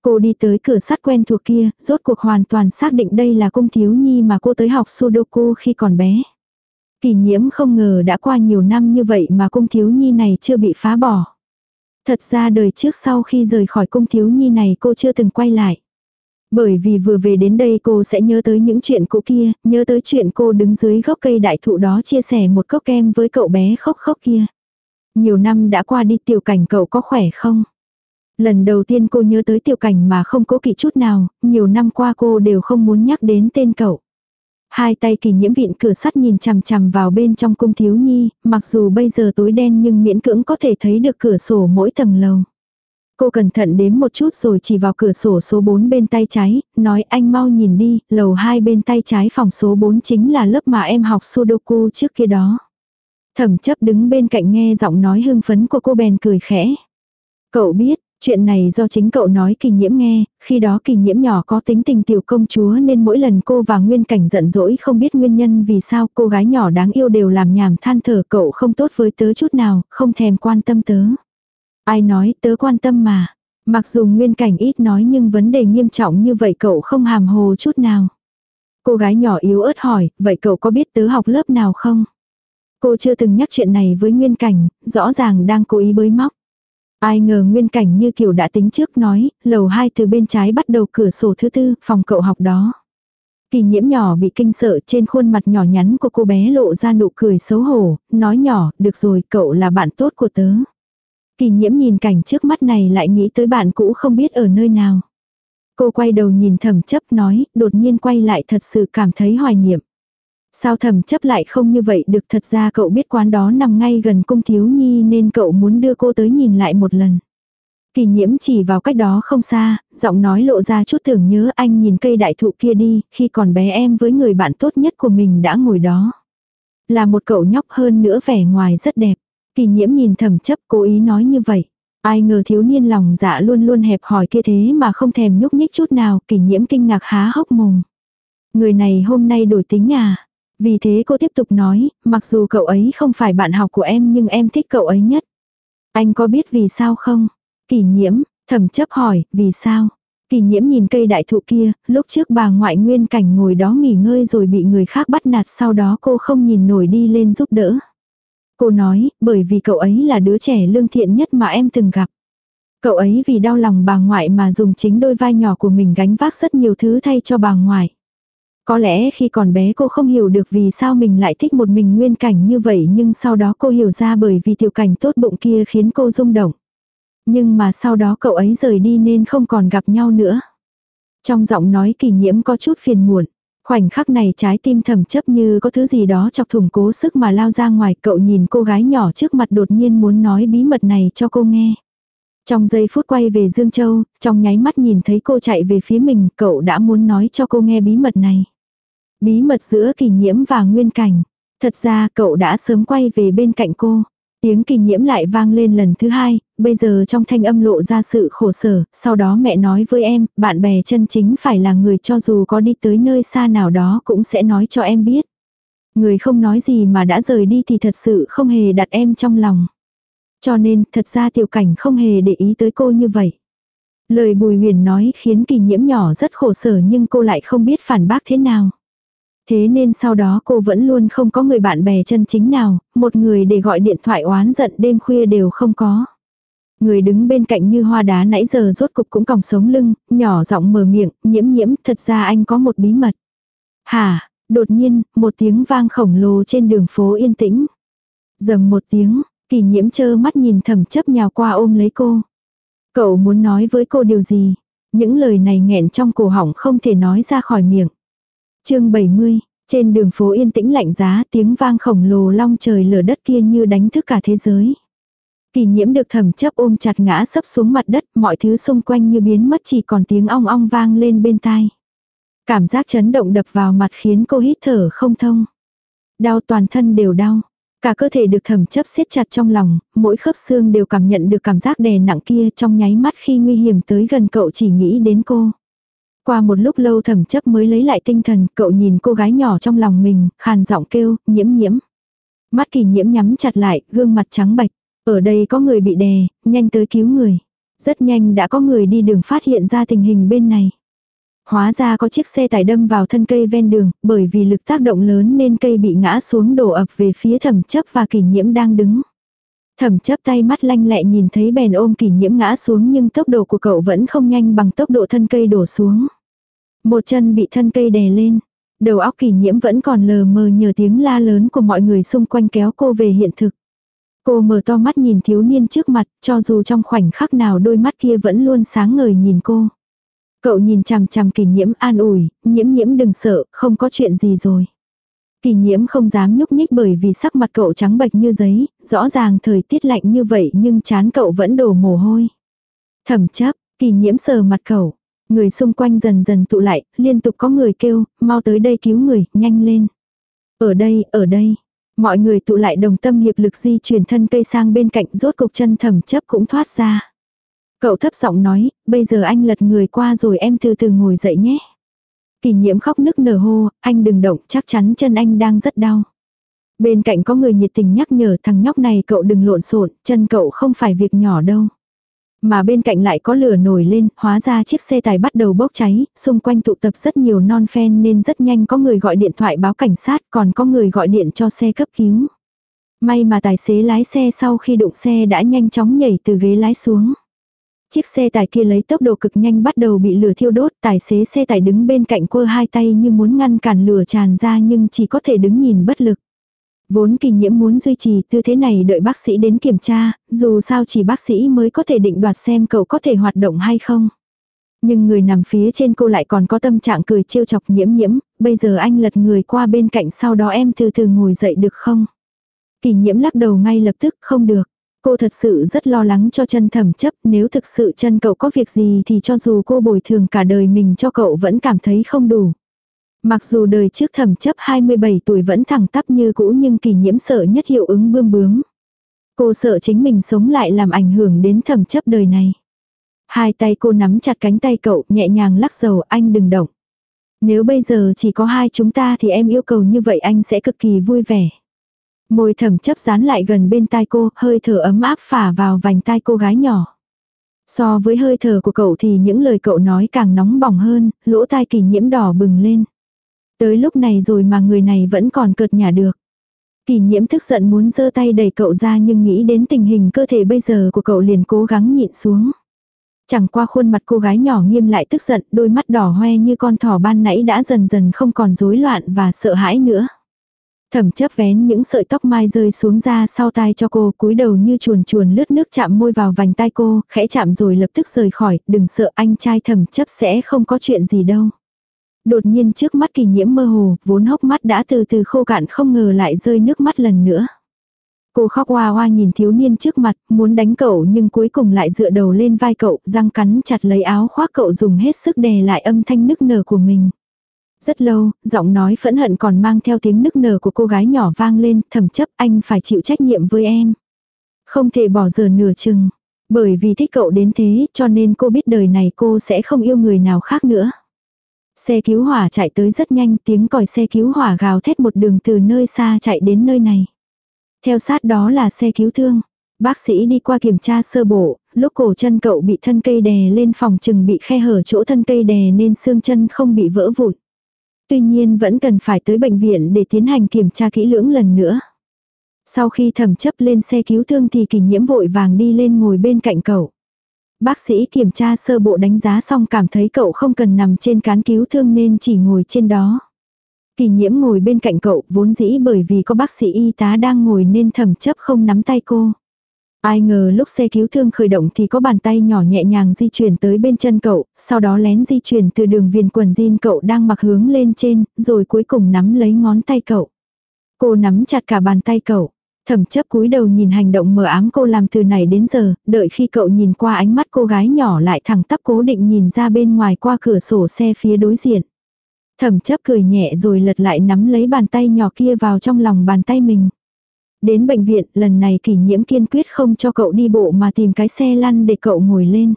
[SPEAKER 1] Cô đi tới cửa sắt quen thuộc kia, rốt cuộc hoàn toàn xác định đây là cung thiếu nhi mà cô tới học Sudoku khi còn bé. Kỷ nhiễm không ngờ đã qua nhiều năm như vậy mà cung thiếu nhi này chưa bị phá bỏ. Thật ra đời trước sau khi rời khỏi cung thiếu nhi này cô chưa từng quay lại. Bởi vì vừa về đến đây cô sẽ nhớ tới những chuyện cũ kia, nhớ tới chuyện cô đứng dưới gốc cây đại thụ đó chia sẻ một cốc kem với cậu bé khóc khóc kia. Nhiều năm đã qua đi tiểu cảnh cậu có khỏe không? Lần đầu tiên cô nhớ tới tiểu cảnh mà không cố kỵ chút nào, nhiều năm qua cô đều không muốn nhắc đến tên cậu. Hai tay kỳ nhiễm vịn cửa sắt nhìn chằm chằm vào bên trong cung thiếu nhi, mặc dù bây giờ tối đen nhưng miễn cưỡng có thể thấy được cửa sổ mỗi tầng lầu. Cô cẩn thận đếm một chút rồi chỉ vào cửa sổ số 4 bên tay trái, nói anh mau nhìn đi, lầu 2 bên tay trái phòng số 4 chính là lớp mà em học Sudoku trước kia đó. Thẩm chấp đứng bên cạnh nghe giọng nói hưng phấn của cô bèn cười khẽ. Cậu biết, Chuyện này do chính cậu nói kỳ nhiễm nghe, khi đó kỳ nhiễm nhỏ có tính tình tiểu công chúa nên mỗi lần cô và Nguyên Cảnh giận dỗi không biết nguyên nhân vì sao cô gái nhỏ đáng yêu đều làm nhảm than thở cậu không tốt với tớ chút nào, không thèm quan tâm tớ. Ai nói tớ quan tâm mà. Mặc dù Nguyên Cảnh ít nói nhưng vấn đề nghiêm trọng như vậy cậu không hàm hồ chút nào. Cô gái nhỏ yếu ớt hỏi, vậy cậu có biết tớ học lớp nào không? Cô chưa từng nhắc chuyện này với Nguyên Cảnh, rõ ràng đang cố ý bới móc. Ai ngờ nguyên cảnh như kiểu đã tính trước nói, lầu hai từ bên trái bắt đầu cửa sổ thứ tư, phòng cậu học đó. Kỳ nhiễm nhỏ bị kinh sợ trên khuôn mặt nhỏ nhắn của cô bé lộ ra nụ cười xấu hổ, nói nhỏ, được rồi, cậu là bạn tốt của tớ. Kỳ nhiễm nhìn cảnh trước mắt này lại nghĩ tới bạn cũ không biết ở nơi nào. Cô quay đầu nhìn thầm chấp nói, đột nhiên quay lại thật sự cảm thấy hoài niệm. Sao thầm chấp lại không như vậy được thật ra cậu biết quán đó nằm ngay gần cung thiếu nhi nên cậu muốn đưa cô tới nhìn lại một lần. Kỳ nhiễm chỉ vào cách đó không xa, giọng nói lộ ra chút tưởng nhớ anh nhìn cây đại thụ kia đi, khi còn bé em với người bạn tốt nhất của mình đã ngồi đó. Là một cậu nhóc hơn nữa vẻ ngoài rất đẹp. Kỳ nhiễm nhìn thầm chấp cố ý nói như vậy. Ai ngờ thiếu niên lòng dạ luôn luôn hẹp hỏi kia thế mà không thèm nhúc nhích chút nào, kỳ nhiễm kinh ngạc há hốc mồm. Người này hôm nay đổi tính à, vì thế cô tiếp tục nói, mặc dù cậu ấy không phải bạn học của em nhưng em thích cậu ấy nhất. Anh có biết vì sao không? Kỷ nhiễm, thẩm chấp hỏi, vì sao? Kỷ nhiễm nhìn cây đại thụ kia, lúc trước bà ngoại nguyên cảnh ngồi đó nghỉ ngơi rồi bị người khác bắt nạt sau đó cô không nhìn nổi đi lên giúp đỡ. Cô nói, bởi vì cậu ấy là đứa trẻ lương thiện nhất mà em từng gặp. Cậu ấy vì đau lòng bà ngoại mà dùng chính đôi vai nhỏ của mình gánh vác rất nhiều thứ thay cho bà ngoại. Có lẽ khi còn bé cô không hiểu được vì sao mình lại thích một mình nguyên cảnh như vậy nhưng sau đó cô hiểu ra bởi vì tiểu cảnh tốt bụng kia khiến cô rung động. Nhưng mà sau đó cậu ấy rời đi nên không còn gặp nhau nữa. Trong giọng nói kỷ nhiễm có chút phiền muộn. Khoảnh khắc này trái tim thầm chấp như có thứ gì đó chọc thủng cố sức mà lao ra ngoài cậu nhìn cô gái nhỏ trước mặt đột nhiên muốn nói bí mật này cho cô nghe. Trong giây phút quay về Dương Châu, trong nháy mắt nhìn thấy cô chạy về phía mình, cậu đã muốn nói cho cô nghe bí mật này. Bí mật giữa kỳ nhiễm và nguyên cảnh. Thật ra cậu đã sớm quay về bên cạnh cô. Tiếng kỳ nhiễm lại vang lên lần thứ hai, bây giờ trong thanh âm lộ ra sự khổ sở, sau đó mẹ nói với em, bạn bè chân chính phải là người cho dù có đi tới nơi xa nào đó cũng sẽ nói cho em biết. Người không nói gì mà đã rời đi thì thật sự không hề đặt em trong lòng. Cho nên, thật ra tiểu cảnh không hề để ý tới cô như vậy. Lời bùi huyền nói khiến kỳ nhiễm nhỏ rất khổ sở nhưng cô lại không biết phản bác thế nào. Thế nên sau đó cô vẫn luôn không có người bạn bè chân chính nào, một người để gọi điện thoại oán giận đêm khuya đều không có. Người đứng bên cạnh như hoa đá nãy giờ rốt cục cũng còng sống lưng, nhỏ giọng mở miệng, nhiễm nhiễm, thật ra anh có một bí mật. Hả, đột nhiên, một tiếng vang khổng lồ trên đường phố yên tĩnh. Dầm một tiếng, kỳ nhiễm chơ mắt nhìn thầm chấp nhào qua ôm lấy cô. Cậu muốn nói với cô điều gì? Những lời này nghẹn trong cổ họng không thể nói ra khỏi miệng chương 70, trên đường phố yên tĩnh lạnh giá tiếng vang khổng lồ long trời lở đất kia như đánh thức cả thế giới. Kỳ nhiễm được thẩm chấp ôm chặt ngã sấp xuống mặt đất, mọi thứ xung quanh như biến mất chỉ còn tiếng ong ong vang lên bên tai. Cảm giác chấn động đập vào mặt khiến cô hít thở không thông. Đau toàn thân đều đau. Cả cơ thể được thẩm chấp siết chặt trong lòng, mỗi khớp xương đều cảm nhận được cảm giác đè nặng kia trong nháy mắt khi nguy hiểm tới gần cậu chỉ nghĩ đến cô. Qua một lúc lâu thẩm chấp mới lấy lại tinh thần, cậu nhìn cô gái nhỏ trong lòng mình, khàn giọng kêu, nhiễm nhiễm. Mắt kỳ nhiễm nhắm chặt lại, gương mặt trắng bạch. Ở đây có người bị đè, nhanh tới cứu người. Rất nhanh đã có người đi đường phát hiện ra tình hình bên này. Hóa ra có chiếc xe tải đâm vào thân cây ven đường, bởi vì lực tác động lớn nên cây bị ngã xuống đổ ập về phía thẩm chấp và kỷ nhiễm đang đứng. Thẩm chấp tay mắt lanh lẹ nhìn thấy bèn ôm kỷ nhiễm ngã xuống nhưng tốc độ của cậu vẫn không nhanh bằng tốc độ thân cây đổ xuống. Một chân bị thân cây đè lên. Đầu óc kỷ nhiễm vẫn còn lờ mờ nhờ tiếng la lớn của mọi người xung quanh kéo cô về hiện thực. Cô mở to mắt nhìn thiếu niên trước mặt, cho dù trong khoảnh khắc nào đôi mắt kia vẫn luôn sáng ngời nhìn cô. Cậu nhìn chằm chằm kỳ nhiễm an ủi, nhiễm nhiễm đừng sợ, không có chuyện gì rồi. Kỳ nhiễm không dám nhúc nhích bởi vì sắc mặt cậu trắng bệch như giấy, rõ ràng thời tiết lạnh như vậy nhưng chán cậu vẫn đổ mồ hôi. Thẩm chấp, kỳ nhiễm sờ mặt cậu. Người xung quanh dần dần tụ lại, liên tục có người kêu, mau tới đây cứu người, nhanh lên. Ở đây, ở đây. Mọi người tụ lại đồng tâm hiệp lực di chuyển thân cây sang bên cạnh rốt cục chân thẩm chấp cũng thoát ra. Cậu thấp giọng nói, bây giờ anh lật người qua rồi em từ từ ngồi dậy nhé. Kỳ nhiễm khóc nức nở hô, anh đừng động, chắc chắn chân anh đang rất đau. Bên cạnh có người nhiệt tình nhắc nhở thằng nhóc này cậu đừng lộn xộn, chân cậu không phải việc nhỏ đâu. Mà bên cạnh lại có lửa nổi lên, hóa ra chiếc xe tải bắt đầu bốc cháy, xung quanh tụ tập rất nhiều non phen nên rất nhanh có người gọi điện thoại báo cảnh sát, còn có người gọi điện cho xe cấp cứu. May mà tài xế lái xe sau khi đụng xe đã nhanh chóng nhảy từ ghế lái xuống. Chiếc xe tải kia lấy tốc độ cực nhanh bắt đầu bị lửa thiêu đốt, tài xế xe tải đứng bên cạnh quơ hai tay như muốn ngăn cản lửa tràn ra nhưng chỉ có thể đứng nhìn bất lực. Vốn kỳ nhiễm muốn duy trì tư thế này đợi bác sĩ đến kiểm tra, dù sao chỉ bác sĩ mới có thể định đoạt xem cậu có thể hoạt động hay không. Nhưng người nằm phía trên cô lại còn có tâm trạng cười trêu chọc nhiễm nhiễm, bây giờ anh lật người qua bên cạnh sau đó em từ từ ngồi dậy được không? Kỳ nhiễm lắc đầu ngay lập tức không được. Cô thật sự rất lo lắng cho chân thẩm chấp nếu thực sự chân cậu có việc gì thì cho dù cô bồi thường cả đời mình cho cậu vẫn cảm thấy không đủ. Mặc dù đời trước thẩm chấp 27 tuổi vẫn thẳng tắp như cũ nhưng kỳ nhiễm sợ nhất hiệu ứng bươm bướm. Cô sợ chính mình sống lại làm ảnh hưởng đến thẩm chấp đời này. Hai tay cô nắm chặt cánh tay cậu nhẹ nhàng lắc dầu anh đừng động. Nếu bây giờ chỉ có hai chúng ta thì em yêu cầu như vậy anh sẽ cực kỳ vui vẻ. Môi thẩm chấp dán lại gần bên tai cô, hơi thở ấm áp phả vào vành tai cô gái nhỏ. So với hơi thở của cậu thì những lời cậu nói càng nóng bỏng hơn, lỗ tai kỳ nhiễm đỏ bừng lên. Tới lúc này rồi mà người này vẫn còn cợt nhả được. Kỳ nhiễm thức giận muốn giơ tay đẩy cậu ra nhưng nghĩ đến tình hình cơ thể bây giờ của cậu liền cố gắng nhịn xuống. Chẳng qua khuôn mặt cô gái nhỏ nghiêm lại tức giận, đôi mắt đỏ hoe như con thỏ ban nãy đã dần dần không còn rối loạn và sợ hãi nữa. Thẩm chấp vén những sợi tóc mai rơi xuống ra sau tai cho cô cúi đầu như chuồn chuồn lướt nước chạm môi vào vành tai cô, khẽ chạm rồi lập tức rời khỏi, đừng sợ anh trai thẩm chấp sẽ không có chuyện gì đâu. Đột nhiên trước mắt kỳ nhiễm mơ hồ, vốn hốc mắt đã từ từ khô cạn không ngờ lại rơi nước mắt lần nữa. Cô khóc hoa hoa nhìn thiếu niên trước mặt, muốn đánh cậu nhưng cuối cùng lại dựa đầu lên vai cậu, răng cắn chặt lấy áo khoác cậu dùng hết sức đè lại âm thanh nức nở của mình. Rất lâu, giọng nói phẫn hận còn mang theo tiếng nức nở của cô gái nhỏ vang lên, thầm chấp anh phải chịu trách nhiệm với em. Không thể bỏ giờ nửa chừng. Bởi vì thích cậu đến thế cho nên cô biết đời này cô sẽ không yêu người nào khác nữa. Xe cứu hỏa chạy tới rất nhanh tiếng còi xe cứu hỏa gào thét một đường từ nơi xa chạy đến nơi này. Theo sát đó là xe cứu thương. Bác sĩ đi qua kiểm tra sơ bộ, lúc cổ chân cậu bị thân cây đè lên phòng chừng bị khe hở chỗ thân cây đè nên xương chân không bị vỡ vụn. Tuy nhiên vẫn cần phải tới bệnh viện để tiến hành kiểm tra kỹ lưỡng lần nữa. Sau khi thẩm chấp lên xe cứu thương thì kỷ nhiễm vội vàng đi lên ngồi bên cạnh cậu. Bác sĩ kiểm tra sơ bộ đánh giá xong cảm thấy cậu không cần nằm trên cán cứu thương nên chỉ ngồi trên đó. Kỳ nhiễm ngồi bên cạnh cậu vốn dĩ bởi vì có bác sĩ y tá đang ngồi nên thẩm chấp không nắm tay cô. Ai ngờ lúc xe cứu thương khởi động thì có bàn tay nhỏ nhẹ nhàng di chuyển tới bên chân cậu, sau đó lén di chuyển từ đường viền quần jean cậu đang mặc hướng lên trên, rồi cuối cùng nắm lấy ngón tay cậu. Cô nắm chặt cả bàn tay cậu. Thẩm chấp cúi đầu nhìn hành động mờ ám cô làm từ này đến giờ, đợi khi cậu nhìn qua ánh mắt cô gái nhỏ lại thẳng tắp cố định nhìn ra bên ngoài qua cửa sổ xe phía đối diện. Thẩm chấp cười nhẹ rồi lật lại nắm lấy bàn tay nhỏ kia vào trong lòng bàn tay mình. Đến bệnh viện, lần này kỷ nhiễm kiên quyết không cho cậu đi bộ mà tìm cái xe lăn để cậu ngồi lên.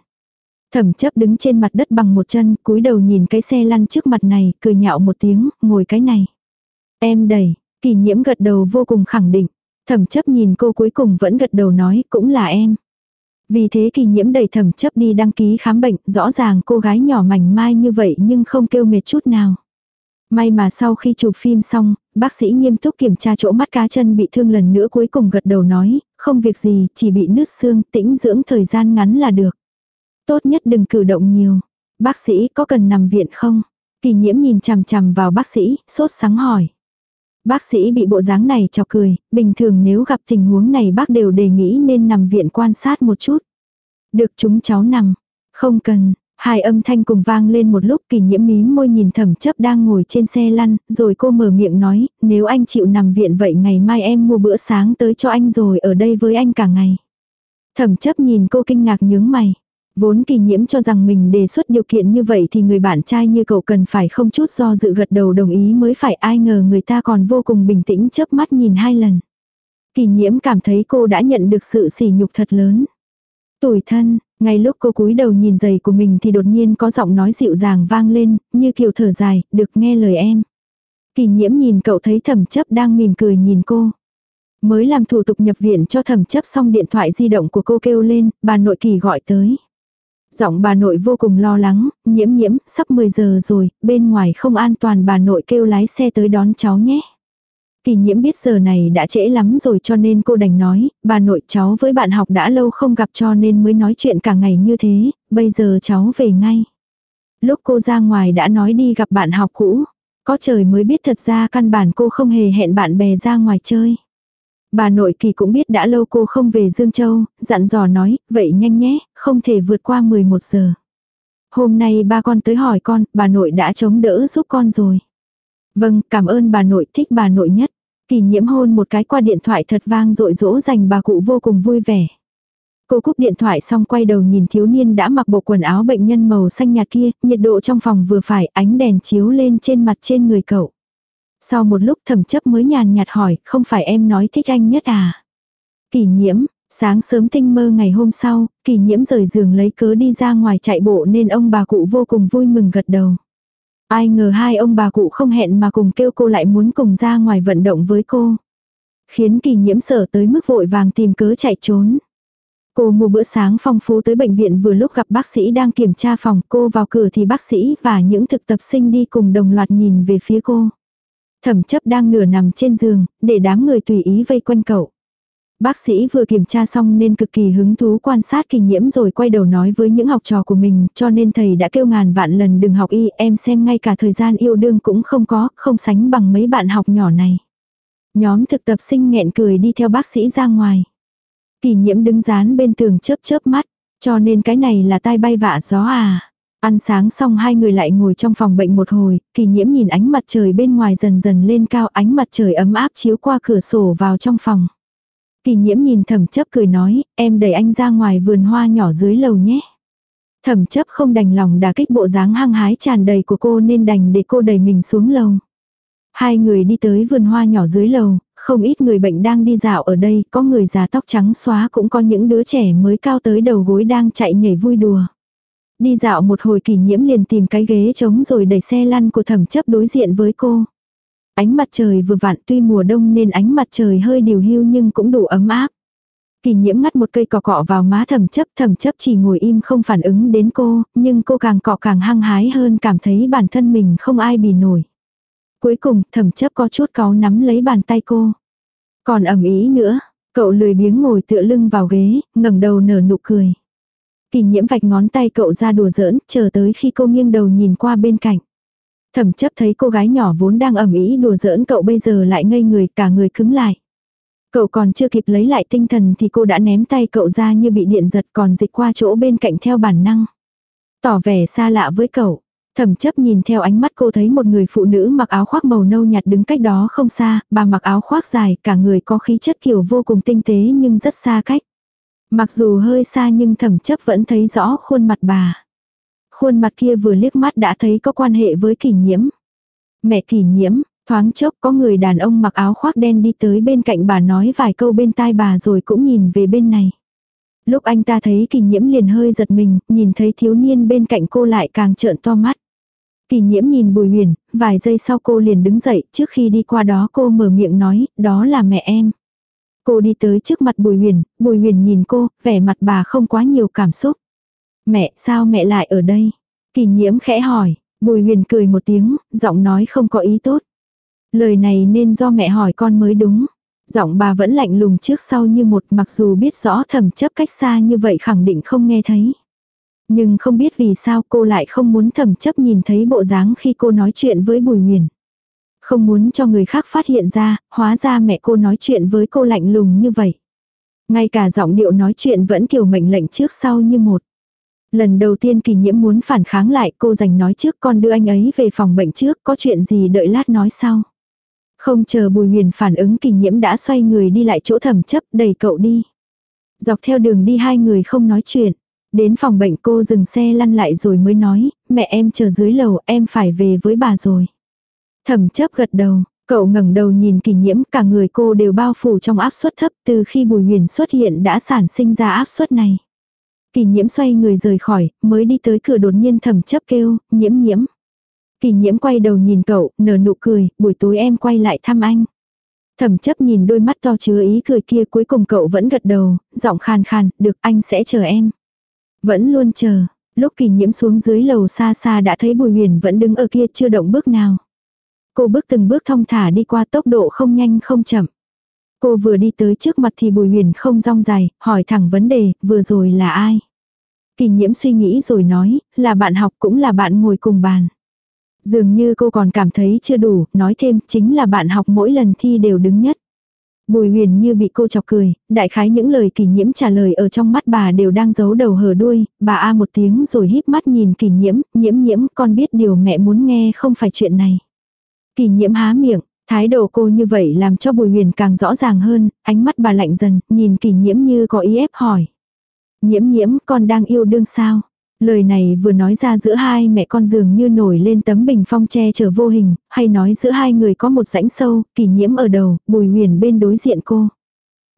[SPEAKER 1] Thẩm chấp đứng trên mặt đất bằng một chân, cúi đầu nhìn cái xe lăn trước mặt này, cười nhạo một tiếng, ngồi cái này. Em đẩy, kỷ nhiễm gật đầu vô cùng khẳng định. Thẩm chấp nhìn cô cuối cùng vẫn gật đầu nói, cũng là em. Vì thế kỳ nhiễm đẩy thẩm chấp đi đăng ký khám bệnh, rõ ràng cô gái nhỏ mảnh mai như vậy nhưng không kêu mệt chút nào. May mà sau khi chụp phim xong, bác sĩ nghiêm túc kiểm tra chỗ mắt cá chân bị thương lần nữa cuối cùng gật đầu nói, không việc gì, chỉ bị nứt xương, tĩnh dưỡng thời gian ngắn là được. Tốt nhất đừng cử động nhiều. Bác sĩ có cần nằm viện không? Kỳ nhiễm nhìn chằm chằm vào bác sĩ, sốt sáng hỏi. Bác sĩ bị bộ dáng này chọc cười, bình thường nếu gặp tình huống này bác đều đề nghị nên nằm viện quan sát một chút. Được chúng cháu nằm. Không cần, Hai âm thanh cùng vang lên một lúc kỳ nhiễm mí môi nhìn thẩm chấp đang ngồi trên xe lăn, rồi cô mở miệng nói, nếu anh chịu nằm viện vậy ngày mai em mua bữa sáng tới cho anh rồi ở đây với anh cả ngày. Thẩm chấp nhìn cô kinh ngạc nhướng mày. Vốn kỳ nhiễm cho rằng mình đề xuất điều kiện như vậy thì người bạn trai như cậu cần phải không chút do dự gật đầu đồng ý mới phải ai ngờ người ta còn vô cùng bình tĩnh chớp mắt nhìn hai lần. Kỳ nhiễm cảm thấy cô đã nhận được sự sỉ nhục thật lớn. Tủi thân, ngay lúc cô cúi đầu nhìn giày của mình thì đột nhiên có giọng nói dịu dàng vang lên, như kiểu thở dài, được nghe lời em. Kỳ nhiễm nhìn cậu thấy thẩm chấp đang mỉm cười nhìn cô. Mới làm thủ tục nhập viện cho thẩm chấp xong điện thoại di động của cô kêu lên, bà nội kỳ gọi tới. Giọng bà nội vô cùng lo lắng, nhiễm nhiễm, sắp 10 giờ rồi, bên ngoài không an toàn bà nội kêu lái xe tới đón cháu nhé. Kỳ nhiễm biết giờ này đã trễ lắm rồi cho nên cô đành nói, bà nội cháu với bạn học đã lâu không gặp cho nên mới nói chuyện cả ngày như thế, bây giờ cháu về ngay. Lúc cô ra ngoài đã nói đi gặp bạn học cũ, có trời mới biết thật ra căn bản cô không hề hẹn bạn bè ra ngoài chơi. Bà nội kỳ cũng biết đã lâu cô không về Dương Châu, dặn dò nói, vậy nhanh nhé, không thể vượt qua 11 giờ. Hôm nay ba con tới hỏi con, bà nội đã chống đỡ giúp con rồi. Vâng, cảm ơn bà nội thích bà nội nhất. Kỳ nhiễm hôn một cái qua điện thoại thật vang rội rỗ dành bà cụ vô cùng vui vẻ. Cô cúp điện thoại xong quay đầu nhìn thiếu niên đã mặc bộ quần áo bệnh nhân màu xanh nhạt kia, nhiệt độ trong phòng vừa phải, ánh đèn chiếu lên trên mặt trên người cậu. Sau một lúc thẩm chấp mới nhàn nhạt hỏi, không phải em nói thích anh nhất à? kỷ nhiễm, sáng sớm tinh mơ ngày hôm sau, kỷ nhiễm rời giường lấy cớ đi ra ngoài chạy bộ nên ông bà cụ vô cùng vui mừng gật đầu. Ai ngờ hai ông bà cụ không hẹn mà cùng kêu cô lại muốn cùng ra ngoài vận động với cô. Khiến kỳ nhiễm sở tới mức vội vàng tìm cớ chạy trốn. Cô mua bữa sáng phong phú tới bệnh viện vừa lúc gặp bác sĩ đang kiểm tra phòng cô vào cửa thì bác sĩ và những thực tập sinh đi cùng đồng loạt nhìn về phía cô. Thẩm chấp đang nửa nằm trên giường, để đám người tùy ý vây quanh cậu. Bác sĩ vừa kiểm tra xong nên cực kỳ hứng thú quan sát kinh nhiễm rồi quay đầu nói với những học trò của mình, cho nên thầy đã kêu ngàn vạn lần đừng học y, em xem ngay cả thời gian yêu đương cũng không có, không sánh bằng mấy bạn học nhỏ này. Nhóm thực tập sinh nghẹn cười đi theo bác sĩ ra ngoài. Kỳ nhiễm đứng dán bên tường chớp chớp mắt, cho nên cái này là tai bay vạ gió à. Ăn sáng xong hai người lại ngồi trong phòng bệnh một hồi, kỳ nhiễm nhìn ánh mặt trời bên ngoài dần dần lên cao ánh mặt trời ấm áp chiếu qua cửa sổ vào trong phòng. Kỳ nhiễm nhìn thẩm chấp cười nói, em đẩy anh ra ngoài vườn hoa nhỏ dưới lầu nhé. Thẩm chấp không đành lòng đà kích bộ dáng hăng hái tràn đầy của cô nên đành để cô đẩy mình xuống lầu. Hai người đi tới vườn hoa nhỏ dưới lầu, không ít người bệnh đang đi dạo ở đây, có người già tóc trắng xóa cũng có những đứa trẻ mới cao tới đầu gối đang chạy nhảy vui đùa. Đi dạo một hồi kỷ nhiễm liền tìm cái ghế trống rồi đẩy xe lăn của thẩm chấp đối diện với cô. Ánh mặt trời vừa vặn tuy mùa đông nên ánh mặt trời hơi điều hưu nhưng cũng đủ ấm áp. Kỳ nhiễm ngắt một cây cỏ cọ vào má thẩm chấp, thẩm chấp chỉ ngồi im không phản ứng đến cô, nhưng cô càng cọ càng hăng hái hơn cảm thấy bản thân mình không ai bì nổi. Cuối cùng thẩm chấp có chút cáu nắm lấy bàn tay cô. Còn ẩm ý nữa, cậu lười biếng ngồi tựa lưng vào ghế, ngẩng đầu nở nụ cười. Kỳ nhiễm vạch ngón tay cậu ra đùa giỡn, chờ tới khi cô nghiêng đầu nhìn qua bên cạnh. Thẩm chấp thấy cô gái nhỏ vốn đang ẩm ý đùa giỡn cậu bây giờ lại ngây người cả người cứng lại. Cậu còn chưa kịp lấy lại tinh thần thì cô đã ném tay cậu ra như bị điện giật còn dịch qua chỗ bên cạnh theo bản năng. Tỏ vẻ xa lạ với cậu. Thẩm chấp nhìn theo ánh mắt cô thấy một người phụ nữ mặc áo khoác màu nâu nhạt đứng cách đó không xa, bà mặc áo khoác dài, cả người có khí chất kiểu vô cùng tinh tế nhưng rất xa cách. Mặc dù hơi xa nhưng thẩm chấp vẫn thấy rõ khuôn mặt bà. Khuôn mặt kia vừa liếc mắt đã thấy có quan hệ với kỷ nhiễm. Mẹ kỷ nhiễm, thoáng chốc có người đàn ông mặc áo khoác đen đi tới bên cạnh bà nói vài câu bên tai bà rồi cũng nhìn về bên này. Lúc anh ta thấy kỷ nhiễm liền hơi giật mình, nhìn thấy thiếu niên bên cạnh cô lại càng trợn to mắt. Kỷ nhiễm nhìn bùi huyền, vài giây sau cô liền đứng dậy, trước khi đi qua đó cô mở miệng nói, đó là mẹ em. Cô đi tới trước mặt bùi huyền, bùi huyền nhìn cô, vẻ mặt bà không quá nhiều cảm xúc. Mẹ, sao mẹ lại ở đây? Kỳ nhiễm khẽ hỏi, bùi huyền cười một tiếng, giọng nói không có ý tốt. Lời này nên do mẹ hỏi con mới đúng. Giọng bà vẫn lạnh lùng trước sau như một mặc dù biết rõ thầm chấp cách xa như vậy khẳng định không nghe thấy. Nhưng không biết vì sao cô lại không muốn thầm chấp nhìn thấy bộ dáng khi cô nói chuyện với Bùi huyền. Không muốn cho người khác phát hiện ra, hóa ra mẹ cô nói chuyện với cô lạnh lùng như vậy. Ngay cả giọng điệu nói chuyện vẫn kiểu mệnh lệnh trước sau như một. Lần đầu tiên kỳ nhiễm muốn phản kháng lại cô dành nói trước con đưa anh ấy về phòng bệnh trước có chuyện gì đợi lát nói sau. Không chờ bùi huyền phản ứng kỳ nhiễm đã xoay người đi lại chỗ thẩm chấp đẩy cậu đi. Dọc theo đường đi hai người không nói chuyện. Đến phòng bệnh cô dừng xe lăn lại rồi mới nói, mẹ em chờ dưới lầu em phải về với bà rồi. Thẩm chấp gật đầu, cậu ngẩng đầu nhìn kỳ nhiễm cả người cô đều bao phủ trong áp suất thấp từ khi bùi huyền xuất hiện đã sản sinh ra áp suất này. Kỳ nhiễm xoay người rời khỏi, mới đi tới cửa đột nhiên thẩm chấp kêu, nhiễm nhiễm. Kỳ nhiễm quay đầu nhìn cậu, nở nụ cười, buổi tối em quay lại thăm anh. Thẩm chấp nhìn đôi mắt to chứa ý cười kia cuối cùng cậu vẫn gật đầu, giọng khàn khàn, được anh sẽ chờ em. Vẫn luôn chờ, lúc kỳ nhiễm xuống dưới lầu xa xa đã thấy bùi huyền vẫn đứng ở kia chưa động bước nào. Cô bước từng bước thong thả đi qua tốc độ không nhanh không chậm. Cô vừa đi tới trước mặt thì bùi huyền không rong dài, hỏi thẳng vấn đề, vừa rồi là ai? Kỳ nhiễm suy nghĩ rồi nói, là bạn học cũng là bạn ngồi cùng bàn. Dường như cô còn cảm thấy chưa đủ, nói thêm chính là bạn học mỗi lần thi đều đứng nhất. Bùi huyền như bị cô chọc cười, đại khái những lời kỳ nhiễm trả lời ở trong mắt bà đều đang giấu đầu hở đuôi, bà a một tiếng rồi híp mắt nhìn kỳ nhiễm, nhiễm nhiễm con biết điều mẹ muốn nghe không phải chuyện này. Kỳ nhiễm há miệng, thái độ cô như vậy làm cho bùi huyền càng rõ ràng hơn, ánh mắt bà lạnh dần, nhìn kỳ nhiễm như có ý ép hỏi. Nhiễm nhiễm con đang yêu đương sao? Lời này vừa nói ra giữa hai mẹ con dường như nổi lên tấm bình phong che chở vô hình, hay nói giữa hai người có một rãnh sâu, kỳ nhiễm ở đầu, bùi huyền bên đối diện cô.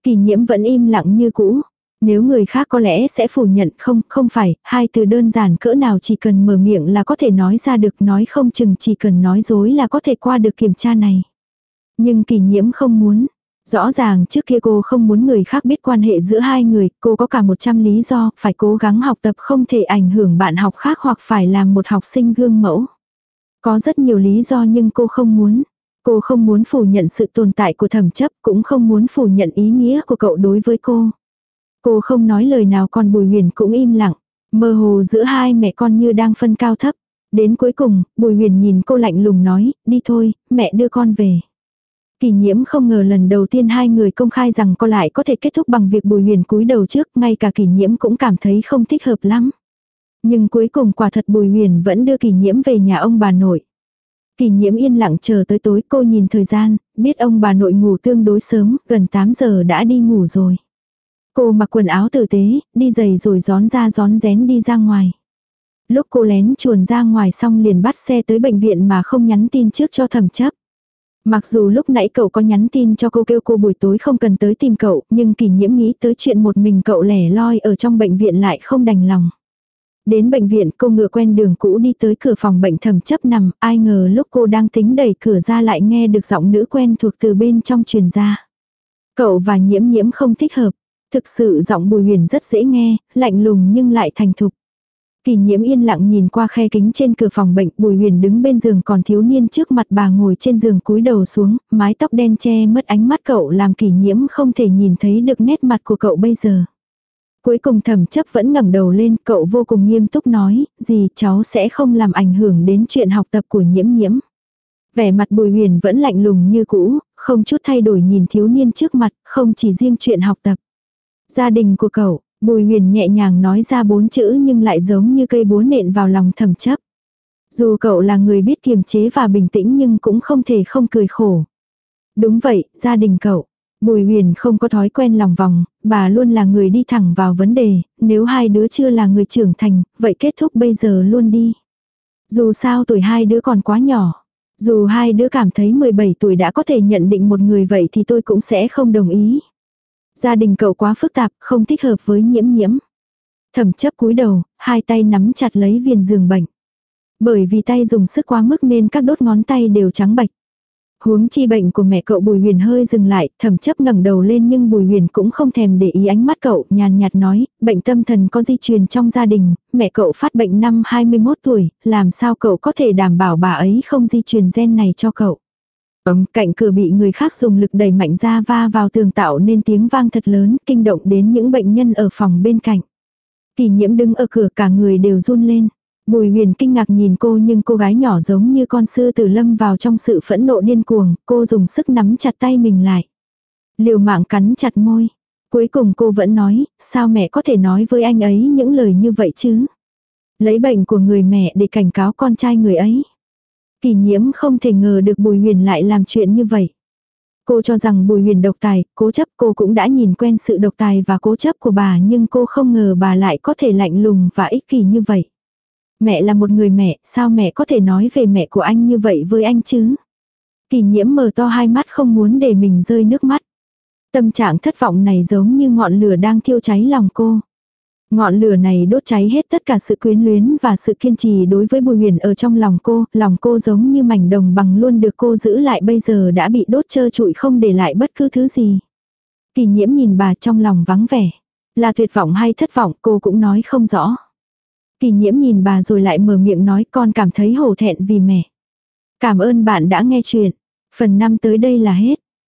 [SPEAKER 1] Kỳ nhiễm vẫn im lặng như cũ. Nếu người khác có lẽ sẽ phủ nhận không, không phải, hai từ đơn giản cỡ nào chỉ cần mở miệng là có thể nói ra được, nói không chừng chỉ cần nói dối là có thể qua được kiểm tra này. Nhưng kỳ nhiễm không muốn, Rõ ràng trước kia cô không muốn người khác biết quan hệ giữa hai người, cô có cả 100 lý do, phải cố gắng học tập không thể ảnh hưởng bạn học khác hoặc phải làm một học sinh gương mẫu. Có rất nhiều lý do nhưng cô không muốn. Cô không muốn phủ nhận sự tồn tại của thẩm chấp, cũng không muốn phủ nhận ý nghĩa của cậu đối với cô. Cô không nói lời nào còn Bùi Huyền cũng im lặng. Mơ hồ giữa hai mẹ con như đang phân cao thấp. Đến cuối cùng, Bùi Huyền nhìn cô lạnh lùng nói, đi thôi, mẹ đưa con về. Kỳ nhiễm không ngờ lần đầu tiên hai người công khai rằng có lại có thể kết thúc bằng việc bùi huyền cúi đầu trước, ngay cả kỳ nhiễm cũng cảm thấy không thích hợp lắm. Nhưng cuối cùng quả thật bùi huyền vẫn đưa kỳ nhiễm về nhà ông bà nội. Kỳ nhiễm yên lặng chờ tới tối cô nhìn thời gian, biết ông bà nội ngủ tương đối sớm, gần 8 giờ đã đi ngủ rồi. Cô mặc quần áo tử tế, đi giày rồi gión ra gión rén đi ra ngoài. Lúc cô lén chuồn ra ngoài xong liền bắt xe tới bệnh viện mà không nhắn tin trước cho thẩm chấp. Mặc dù lúc nãy cậu có nhắn tin cho cô kêu cô buổi tối không cần tới tìm cậu, nhưng kỷ nhiễm nghĩ tới chuyện một mình cậu lẻ loi ở trong bệnh viện lại không đành lòng. Đến bệnh viện cô ngựa quen đường cũ đi tới cửa phòng bệnh thầm chấp nằm, ai ngờ lúc cô đang tính đẩy cửa ra lại nghe được giọng nữ quen thuộc từ bên trong truyền ra. Cậu và nhiễm nhiễm không thích hợp. Thực sự giọng bùi huyền rất dễ nghe, lạnh lùng nhưng lại thành thục. Kỳ nhiễm yên lặng nhìn qua khe kính trên cửa phòng bệnh, Bùi Huyền đứng bên giường còn thiếu niên trước mặt bà ngồi trên giường cúi đầu xuống, mái tóc đen che mất ánh mắt cậu làm kỳ nhiễm không thể nhìn thấy được nét mặt của cậu bây giờ. Cuối cùng thẩm chấp vẫn ngẩng đầu lên, cậu vô cùng nghiêm túc nói, gì cháu sẽ không làm ảnh hưởng đến chuyện học tập của nhiễm nhiễm. Vẻ mặt bùi huyền vẫn lạnh lùng như cũ, không chút thay đổi nhìn thiếu niên trước mặt, không chỉ riêng chuyện học tập. Gia đình của cậu, Bùi huyền nhẹ nhàng nói ra bốn chữ nhưng lại giống như cây búa nện vào lòng thầm chấp. Dù cậu là người biết kiềm chế và bình tĩnh nhưng cũng không thể không cười khổ. Đúng vậy, gia đình cậu. Bùi huyền không có thói quen lòng vòng, bà luôn là người đi thẳng vào vấn đề, nếu hai đứa chưa là người trưởng thành, vậy kết thúc bây giờ luôn đi. Dù sao tuổi hai đứa còn quá nhỏ. Dù hai đứa cảm thấy 17 tuổi đã có thể nhận định một người vậy thì tôi cũng sẽ không đồng ý. Gia đình cậu quá phức tạp, không thích hợp với nhiễm nhiễm. Thẩm chấp cúi đầu, hai tay nắm chặt lấy viền giường bệnh. Bởi vì tay dùng sức quá mức nên các đốt ngón tay đều trắng bạch. Huống chi bệnh của mẹ cậu Bùi Huyền hơi dừng lại, thẩm chấp ngẩng đầu lên nhưng Bùi Huyền cũng không thèm để ý ánh mắt cậu, nhàn nhạt nói, bệnh tâm thần có di truyền trong gia đình, mẹ cậu phát bệnh năm 21 tuổi, làm sao cậu có thể đảm bảo bà ấy không di truyền gen này cho cậu. Ấm cạnh cửa bị người khác dùng lực đẩy mạnh ra va vào tường tạo nên tiếng vang thật lớn, kinh động đến những bệnh nhân ở phòng bên cạnh. Kỳ nhiễm đứng ở cửa cả người đều run lên. Bùi huyền kinh ngạc nhìn cô nhưng cô gái nhỏ giống như con sư tử lâm vào trong sự phẫn nộ điên cuồng, cô dùng sức nắm chặt tay mình lại. Liều mạng cắn chặt môi. Cuối cùng cô vẫn nói, sao mẹ có thể nói với anh ấy những lời như vậy chứ? Lấy bệnh của người mẹ để cảnh cáo con trai người ấy. Kỳ nhiễm không thể ngờ được bùi huyền lại làm chuyện như vậy. Cô cho rằng bùi huyền độc tài, cố chấp cô cũng đã nhìn quen sự độc tài và cố chấp của bà nhưng cô không ngờ bà lại có thể lạnh lùng và ích kỷ như vậy. Mẹ là một người mẹ, sao mẹ có thể nói về mẹ của anh như vậy với anh chứ? Kỳ nhiễm mở to hai mắt không muốn để mình rơi nước mắt. Tâm trạng thất vọng này giống như ngọn lửa đang thiêu cháy lòng cô. Ngọn lửa này đốt cháy hết tất cả sự quyến luyến và sự kiên trì đối với Bùi Huyền ở trong lòng cô, lòng cô giống như mảnh đồng bằng luôn được cô giữ lại bây giờ đã bị đốt trơ trụi không để lại bất cứ thứ gì. Kỳ nhiễm nhìn bà trong lòng vắng vẻ. Là tuyệt vọng hay thất vọng cô cũng nói không rõ. Kỳ nhiễm nhìn bà rồi lại mở miệng nói con cảm thấy hổ thẹn vì mẹ. Cảm ơn bạn đã nghe chuyện. Phần 5 tới đây là hết.